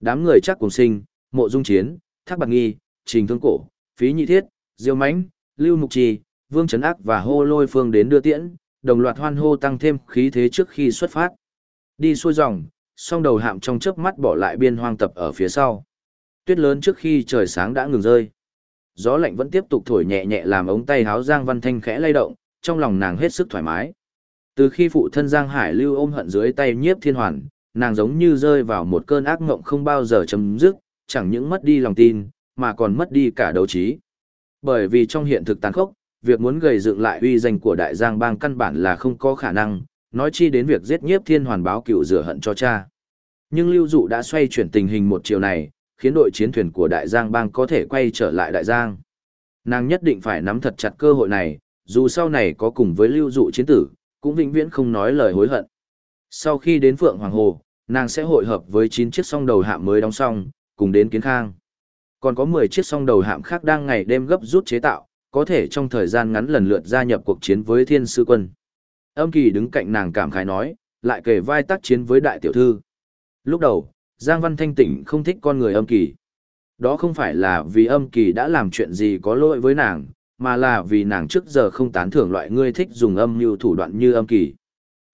Đám người chắc cùng sinh, mộ dung chiến, thác bạc nghi, trình thương cổ, phí nhị thiết, diêu mãnh, lưu mục trì, vương trấn ác và hô lôi phương đến đưa tiễn, đồng loạt hoan hô tăng thêm khí thế trước khi xuất phát. Đi xuôi dòng, song đầu hạm trong chớp mắt bỏ lại biên hoang tập ở phía sau. Tuyết lớn trước khi trời sáng đã ngừng rơi. Gió lạnh vẫn tiếp tục thổi nhẹ nhẹ làm ống tay háo Giang Văn Thanh khẽ lay động, trong lòng nàng hết sức thoải mái. Từ khi phụ thân Giang Hải Lưu ôm hận dưới tay nhiếp thiên hoàn, nàng giống như rơi vào một cơn ác mộng không bao giờ chấm dứt, chẳng những mất đi lòng tin, mà còn mất đi cả đấu trí. Bởi vì trong hiện thực tàn khốc, việc muốn gầy dựng lại uy danh của đại giang bang căn bản là không có khả năng, nói chi đến việc giết nhiếp thiên hoàn báo cựu rửa hận cho cha. Nhưng lưu dụ đã xoay chuyển tình hình một chiều này, khiến đội chiến thuyền của đại giang bang có thể quay trở lại đại giang. Nàng nhất định phải nắm thật chặt cơ hội này, dù sau này có cùng với lưu dụ chiến tử, cũng vĩnh viễn không nói lời hối hận. Sau khi đến Phượng Hoàng Hồ, nàng sẽ hội hợp với 9 chiếc song đầu hạm mới đóng xong, cùng đến Kiến Khang. Còn có 10 chiếc song đầu hạm khác đang ngày đêm gấp rút chế tạo, có thể trong thời gian ngắn lần lượt gia nhập cuộc chiến với Thiên Sư Quân. Âm Kỳ đứng cạnh nàng cảm khái nói, lại kể vai tác chiến với đại tiểu thư. Lúc đầu, Giang Văn Thanh tỉnh không thích con người âm kỳ. Đó không phải là vì âm kỳ đã làm chuyện gì có lỗi với nàng, mà là vì nàng trước giờ không tán thưởng loại người thích dùng âm như thủ đoạn như âm kỳ.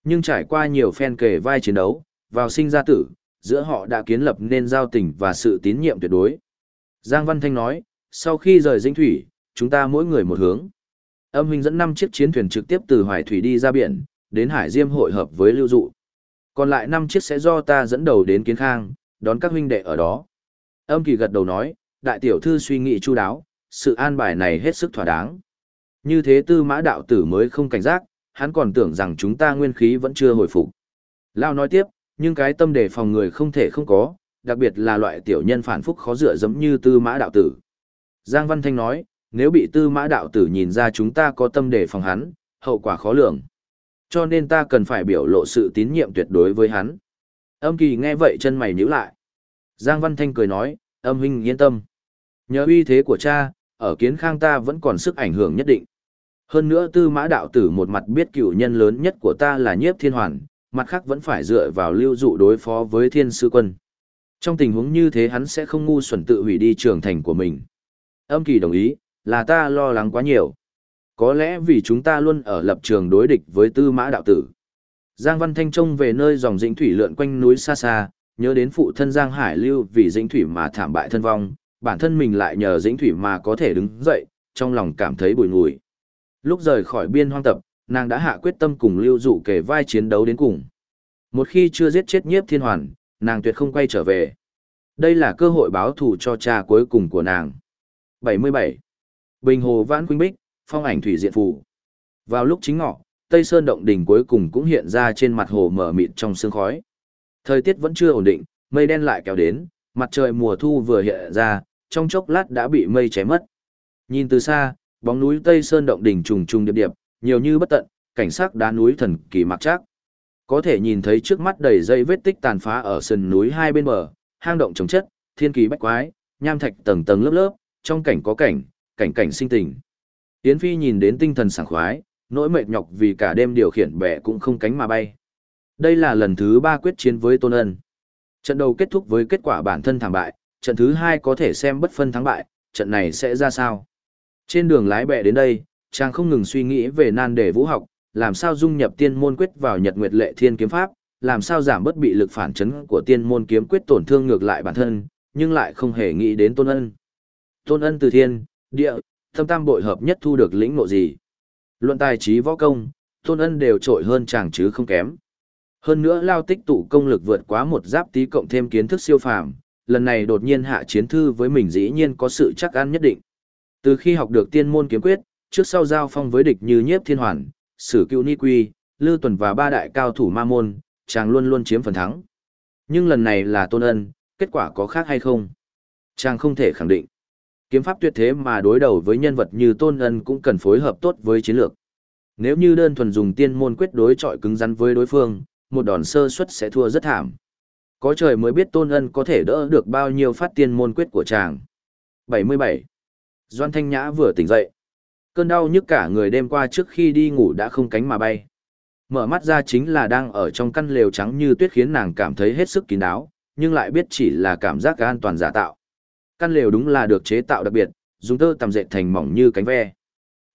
Nhưng trải qua nhiều phen kể vai chiến đấu, vào sinh ra tử, giữa họ đã kiến lập nên giao tình và sự tín nhiệm tuyệt đối. Giang Văn Thanh nói, sau khi rời dinh thủy, chúng ta mỗi người một hướng. Âm huynh dẫn 5 chiếc chiến thuyền trực tiếp từ Hoài Thủy đi ra biển, đến Hải Diêm hội hợp với Lưu Dụ. Còn lại 5 chiếc sẽ do ta dẫn đầu đến Kiến Khang, đón các huynh đệ ở đó. Âm kỳ gật đầu nói, đại tiểu thư suy nghĩ chu đáo, sự an bài này hết sức thỏa đáng. Như thế tư mã đạo tử mới không cảnh giác, hắn còn tưởng rằng chúng ta nguyên khí vẫn chưa hồi phục. Lao nói tiếp, nhưng cái tâm đề phòng người không thể không có, đặc biệt là loại tiểu nhân phản phúc khó dựa giống như tư mã đạo tử. Giang Văn Thanh nói, nếu bị tư mã đạo tử nhìn ra chúng ta có tâm để phòng hắn, hậu quả khó lường. Cho nên ta cần phải biểu lộ sự tín nhiệm tuyệt đối với hắn. Âm kỳ nghe vậy chân mày nhíu lại. Giang Văn Thanh cười nói, âm huynh yên tâm. Nhờ uy thế của cha, ở kiến khang ta vẫn còn sức ảnh hưởng nhất định. Hơn nữa tư mã đạo tử một mặt biết cựu nhân lớn nhất của ta là nhiếp thiên hoàn, mặt khác vẫn phải dựa vào lưu dụ đối phó với thiên sư quân. Trong tình huống như thế hắn sẽ không ngu xuẩn tự hủy đi trường thành của mình. Âm kỳ đồng ý, là ta lo lắng quá nhiều. Có lẽ vì chúng ta luôn ở lập trường đối địch với tư mã đạo tử. Giang Văn Thanh trông về nơi dòng dĩnh thủy lượn quanh núi xa xa, nhớ đến phụ thân Giang Hải Lưu vì dĩnh thủy mà thảm bại thân vong, bản thân mình lại nhờ dĩnh thủy mà có thể đứng dậy, trong lòng cảm thấy bùi ngùi. Lúc rời khỏi biên hoang tập, nàng đã hạ quyết tâm cùng Lưu Dụ kể vai chiến đấu đến cùng. Một khi chưa giết chết nhiếp thiên hoàn, nàng tuyệt không quay trở về. Đây là cơ hội báo thù cho cha cuối cùng của nàng. 77. Bình hồ vãn khuynh bích, phong ảnh thủy diện phù. Vào lúc chính ngọ, Tây Sơn động đỉnh cuối cùng cũng hiện ra trên mặt hồ mở mịt trong sương khói. Thời tiết vẫn chưa ổn định, mây đen lại kéo đến, mặt trời mùa thu vừa hiện ra, trong chốc lát đã bị mây cháy mất. Nhìn từ xa, bóng núi Tây Sơn động đỉnh trùng trùng điệp điệp, nhiều như bất tận, cảnh sắc đá núi thần kỳ mặc chắc. Có thể nhìn thấy trước mắt đầy dây vết tích tàn phá ở sườn núi hai bên bờ, hang động trồng chất, thiên kỳ bách quái, nham thạch tầng tầng lớp lớp, trong cảnh có cảnh, cảnh cảnh sinh tình. Yến Phi nhìn đến tinh thần sảng khoái, nỗi mệt nhọc vì cả đêm điều khiển bè cũng không cánh mà bay. Đây là lần thứ ba quyết chiến với Tôn Ân. Trận đầu kết thúc với kết quả bản thân thảm bại, trận thứ hai có thể xem bất phân thắng bại, trận này sẽ ra sao. Trên đường lái bè đến đây, chàng không ngừng suy nghĩ về nan đề vũ học, làm sao dung nhập tiên môn quyết vào nhật nguyệt lệ thiên kiếm pháp, làm sao giảm bất bị lực phản chấn của tiên môn kiếm quyết tổn thương ngược lại bản thân, nhưng lại không hề nghĩ đến tôn ân. Tôn ân từ thiên, địa, thâm tam bội hợp nhất thu được lĩnh ngộ gì. Luận tài trí võ công, tôn ân đều trội hơn chàng chứ không kém. Hơn nữa lao tích tụ công lực vượt quá một giáp tí cộng thêm kiến thức siêu phàm, lần này đột nhiên hạ chiến thư với mình dĩ nhiên có sự chắc ăn nhất định. Từ khi học được tiên môn kiếm quyết, trước sau giao phong với địch như nhiếp thiên hoàn, sử cựu ni quy, lư tuần và ba đại cao thủ ma môn, chàng luôn luôn chiếm phần thắng. Nhưng lần này là tôn ân, kết quả có khác hay không? Chàng không thể khẳng định. Kiếm pháp tuyệt thế mà đối đầu với nhân vật như tôn ân cũng cần phối hợp tốt với chiến lược. Nếu như đơn thuần dùng tiên môn quyết đối chọi cứng rắn với đối phương, một đòn sơ suất sẽ thua rất thảm. Có trời mới biết tôn ân có thể đỡ được bao nhiêu phát tiên môn quyết của chàng. 77. Doan Thanh Nhã vừa tỉnh dậy. Cơn đau nhức cả người đêm qua trước khi đi ngủ đã không cánh mà bay. Mở mắt ra chính là đang ở trong căn lều trắng như tuyết khiến nàng cảm thấy hết sức kín đáo, nhưng lại biết chỉ là cảm giác an toàn giả tạo. Căn lều đúng là được chế tạo đặc biệt, dùng tơ tằm dệt thành mỏng như cánh ve.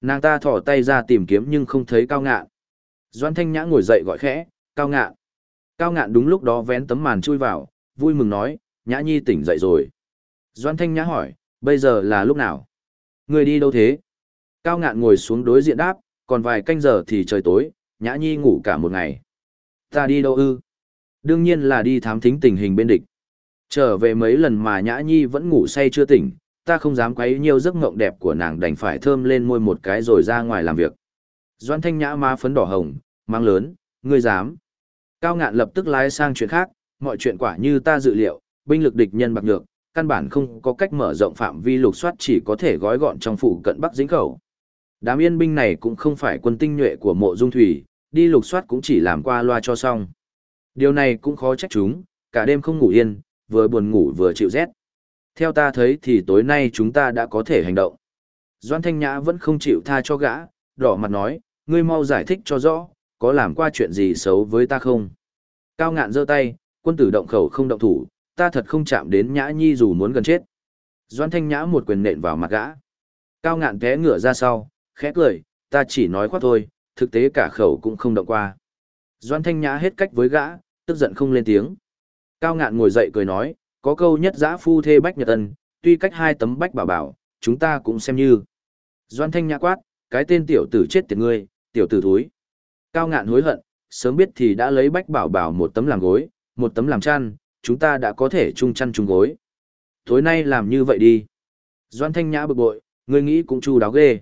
Nàng ta thỏ tay ra tìm kiếm nhưng không thấy cao ngạn. Doan Thanh Nhã ngồi dậy gọi khẽ, cao ngạn. Cao ngạn đúng lúc đó vén tấm màn chui vào, vui mừng nói, Nhã Nhi tỉnh dậy rồi. Doan Thanh Nhã hỏi, bây giờ là lúc nào? Người đi đâu thế? Cao ngạn ngồi xuống đối diện đáp, còn vài canh giờ thì trời tối, Nhã Nhi ngủ cả một ngày. Ta đi đâu ư? Đương nhiên là đi thám thính tình hình bên địch. Trở về mấy lần mà Nhã Nhi vẫn ngủ say chưa tỉnh, ta không dám quấy nhiều giấc mộng đẹp của nàng đành phải thơm lên môi một cái rồi ra ngoài làm việc. Doan Thanh Nhã má phấn đỏ hồng, mang lớn, ngươi dám. Cao ngạn lập tức lái sang chuyện khác, mọi chuyện quả như ta dự liệu, binh lực địch nhân bạc nhược, căn bản không có cách mở rộng phạm vi lục soát chỉ có thể gói gọn trong phủ cận Bắc Dĩnh Khẩu. Đám yên binh này cũng không phải quân tinh nhuệ của mộ dung thủy, đi lục soát cũng chỉ làm qua loa cho xong. Điều này cũng khó trách chúng, cả đêm không ngủ yên, vừa buồn ngủ vừa chịu rét. Theo ta thấy thì tối nay chúng ta đã có thể hành động. Doan Thanh Nhã vẫn không chịu tha cho gã, đỏ mặt nói, ngươi mau giải thích cho rõ, có làm qua chuyện gì xấu với ta không? Cao ngạn giơ tay, quân tử động khẩu không động thủ, ta thật không chạm đến Nhã Nhi dù muốn gần chết. Doan Thanh Nhã một quyền nện vào mặt gã. Cao ngạn té ngửa ra sau, khẽ cười, ta chỉ nói khoác thôi, thực tế cả khẩu cũng không động qua. Doan Thanh Nhã hết cách với gã, tức giận không lên tiếng. Cao ngạn ngồi dậy cười nói, có câu nhất giã phu thê bách nhật ân, tuy cách hai tấm bách bảo bảo, chúng ta cũng xem như. Doan Thanh Nhã quát, cái tên tiểu tử chết tiệt ngươi, tiểu tử thúi. Cao ngạn hối hận, sớm biết thì đã lấy bách bảo bảo một tấm làm gối, một tấm làm chăn, chúng ta đã có thể chung chăn chung gối. Tối nay làm như vậy đi. Doan Thanh Nhã bực bội, ngươi nghĩ cũng chu đáo ghê.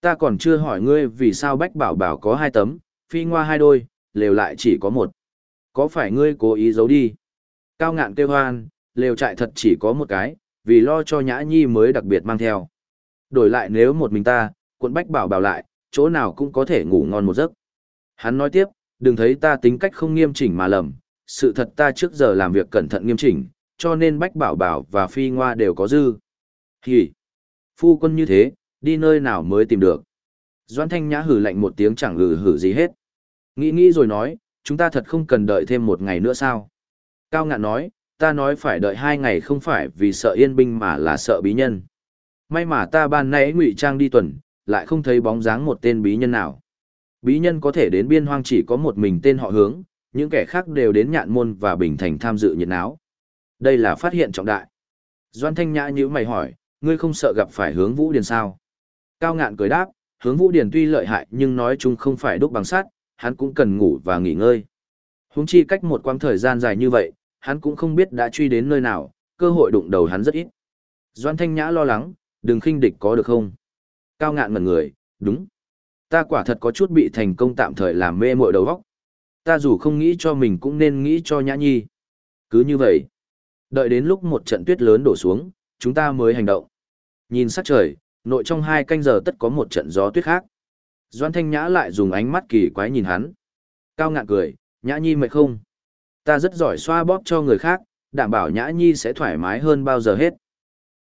Ta còn chưa hỏi ngươi vì sao bách bảo bảo có hai tấm, phi ngoa hai đôi, lều lại chỉ có một. Có phải ngươi cố ý giấu đi? Cao ngạn kêu hoan, lều trại thật chỉ có một cái, vì lo cho Nhã Nhi mới đặc biệt mang theo. Đổi lại nếu một mình ta, quận bách bảo bảo lại, chỗ nào cũng có thể ngủ ngon một giấc. Hắn nói tiếp, đừng thấy ta tính cách không nghiêm chỉnh mà lầm, sự thật ta trước giờ làm việc cẩn thận nghiêm chỉnh, cho nên bách bảo bảo và phi ngoa đều có dư. Hỉ! Phu quân như thế, đi nơi nào mới tìm được. Doan Thanh Nhã hử lạnh một tiếng chẳng hử hử gì hết. Nghĩ nghĩ rồi nói, chúng ta thật không cần đợi thêm một ngày nữa sao? Cao ngạn nói, ta nói phải đợi hai ngày không phải vì sợ yên binh mà là sợ bí nhân. May mà ta ban nãy ngụy trang đi tuần, lại không thấy bóng dáng một tên bí nhân nào. Bí nhân có thể đến biên hoang chỉ có một mình tên họ hướng, những kẻ khác đều đến nhạn môn và bình thành tham dự nhiệt náo. Đây là phát hiện trọng đại. Doan Thanh Nhã như mày hỏi, ngươi không sợ gặp phải hướng vũ điền sao? Cao ngạn cười đáp, hướng vũ điền tuy lợi hại nhưng nói chung không phải đúc bằng sắt, hắn cũng cần ngủ và nghỉ ngơi. Huống chi cách một quãng thời gian dài như vậy, hắn cũng không biết đã truy đến nơi nào, cơ hội đụng đầu hắn rất ít. Doan Thanh Nhã lo lắng, đừng khinh địch có được không? Cao ngạn ngần người, đúng. Ta quả thật có chút bị thành công tạm thời làm mê mội đầu óc. Ta dù không nghĩ cho mình cũng nên nghĩ cho Nhã Nhi. Cứ như vậy. Đợi đến lúc một trận tuyết lớn đổ xuống, chúng ta mới hành động. Nhìn sắc trời, nội trong hai canh giờ tất có một trận gió tuyết khác. Doan Thanh Nhã lại dùng ánh mắt kỳ quái nhìn hắn. Cao ngạn cười, Nhã Nhi mệt không? Ta rất giỏi xoa bóp cho người khác, đảm bảo Nhã Nhi sẽ thoải mái hơn bao giờ hết.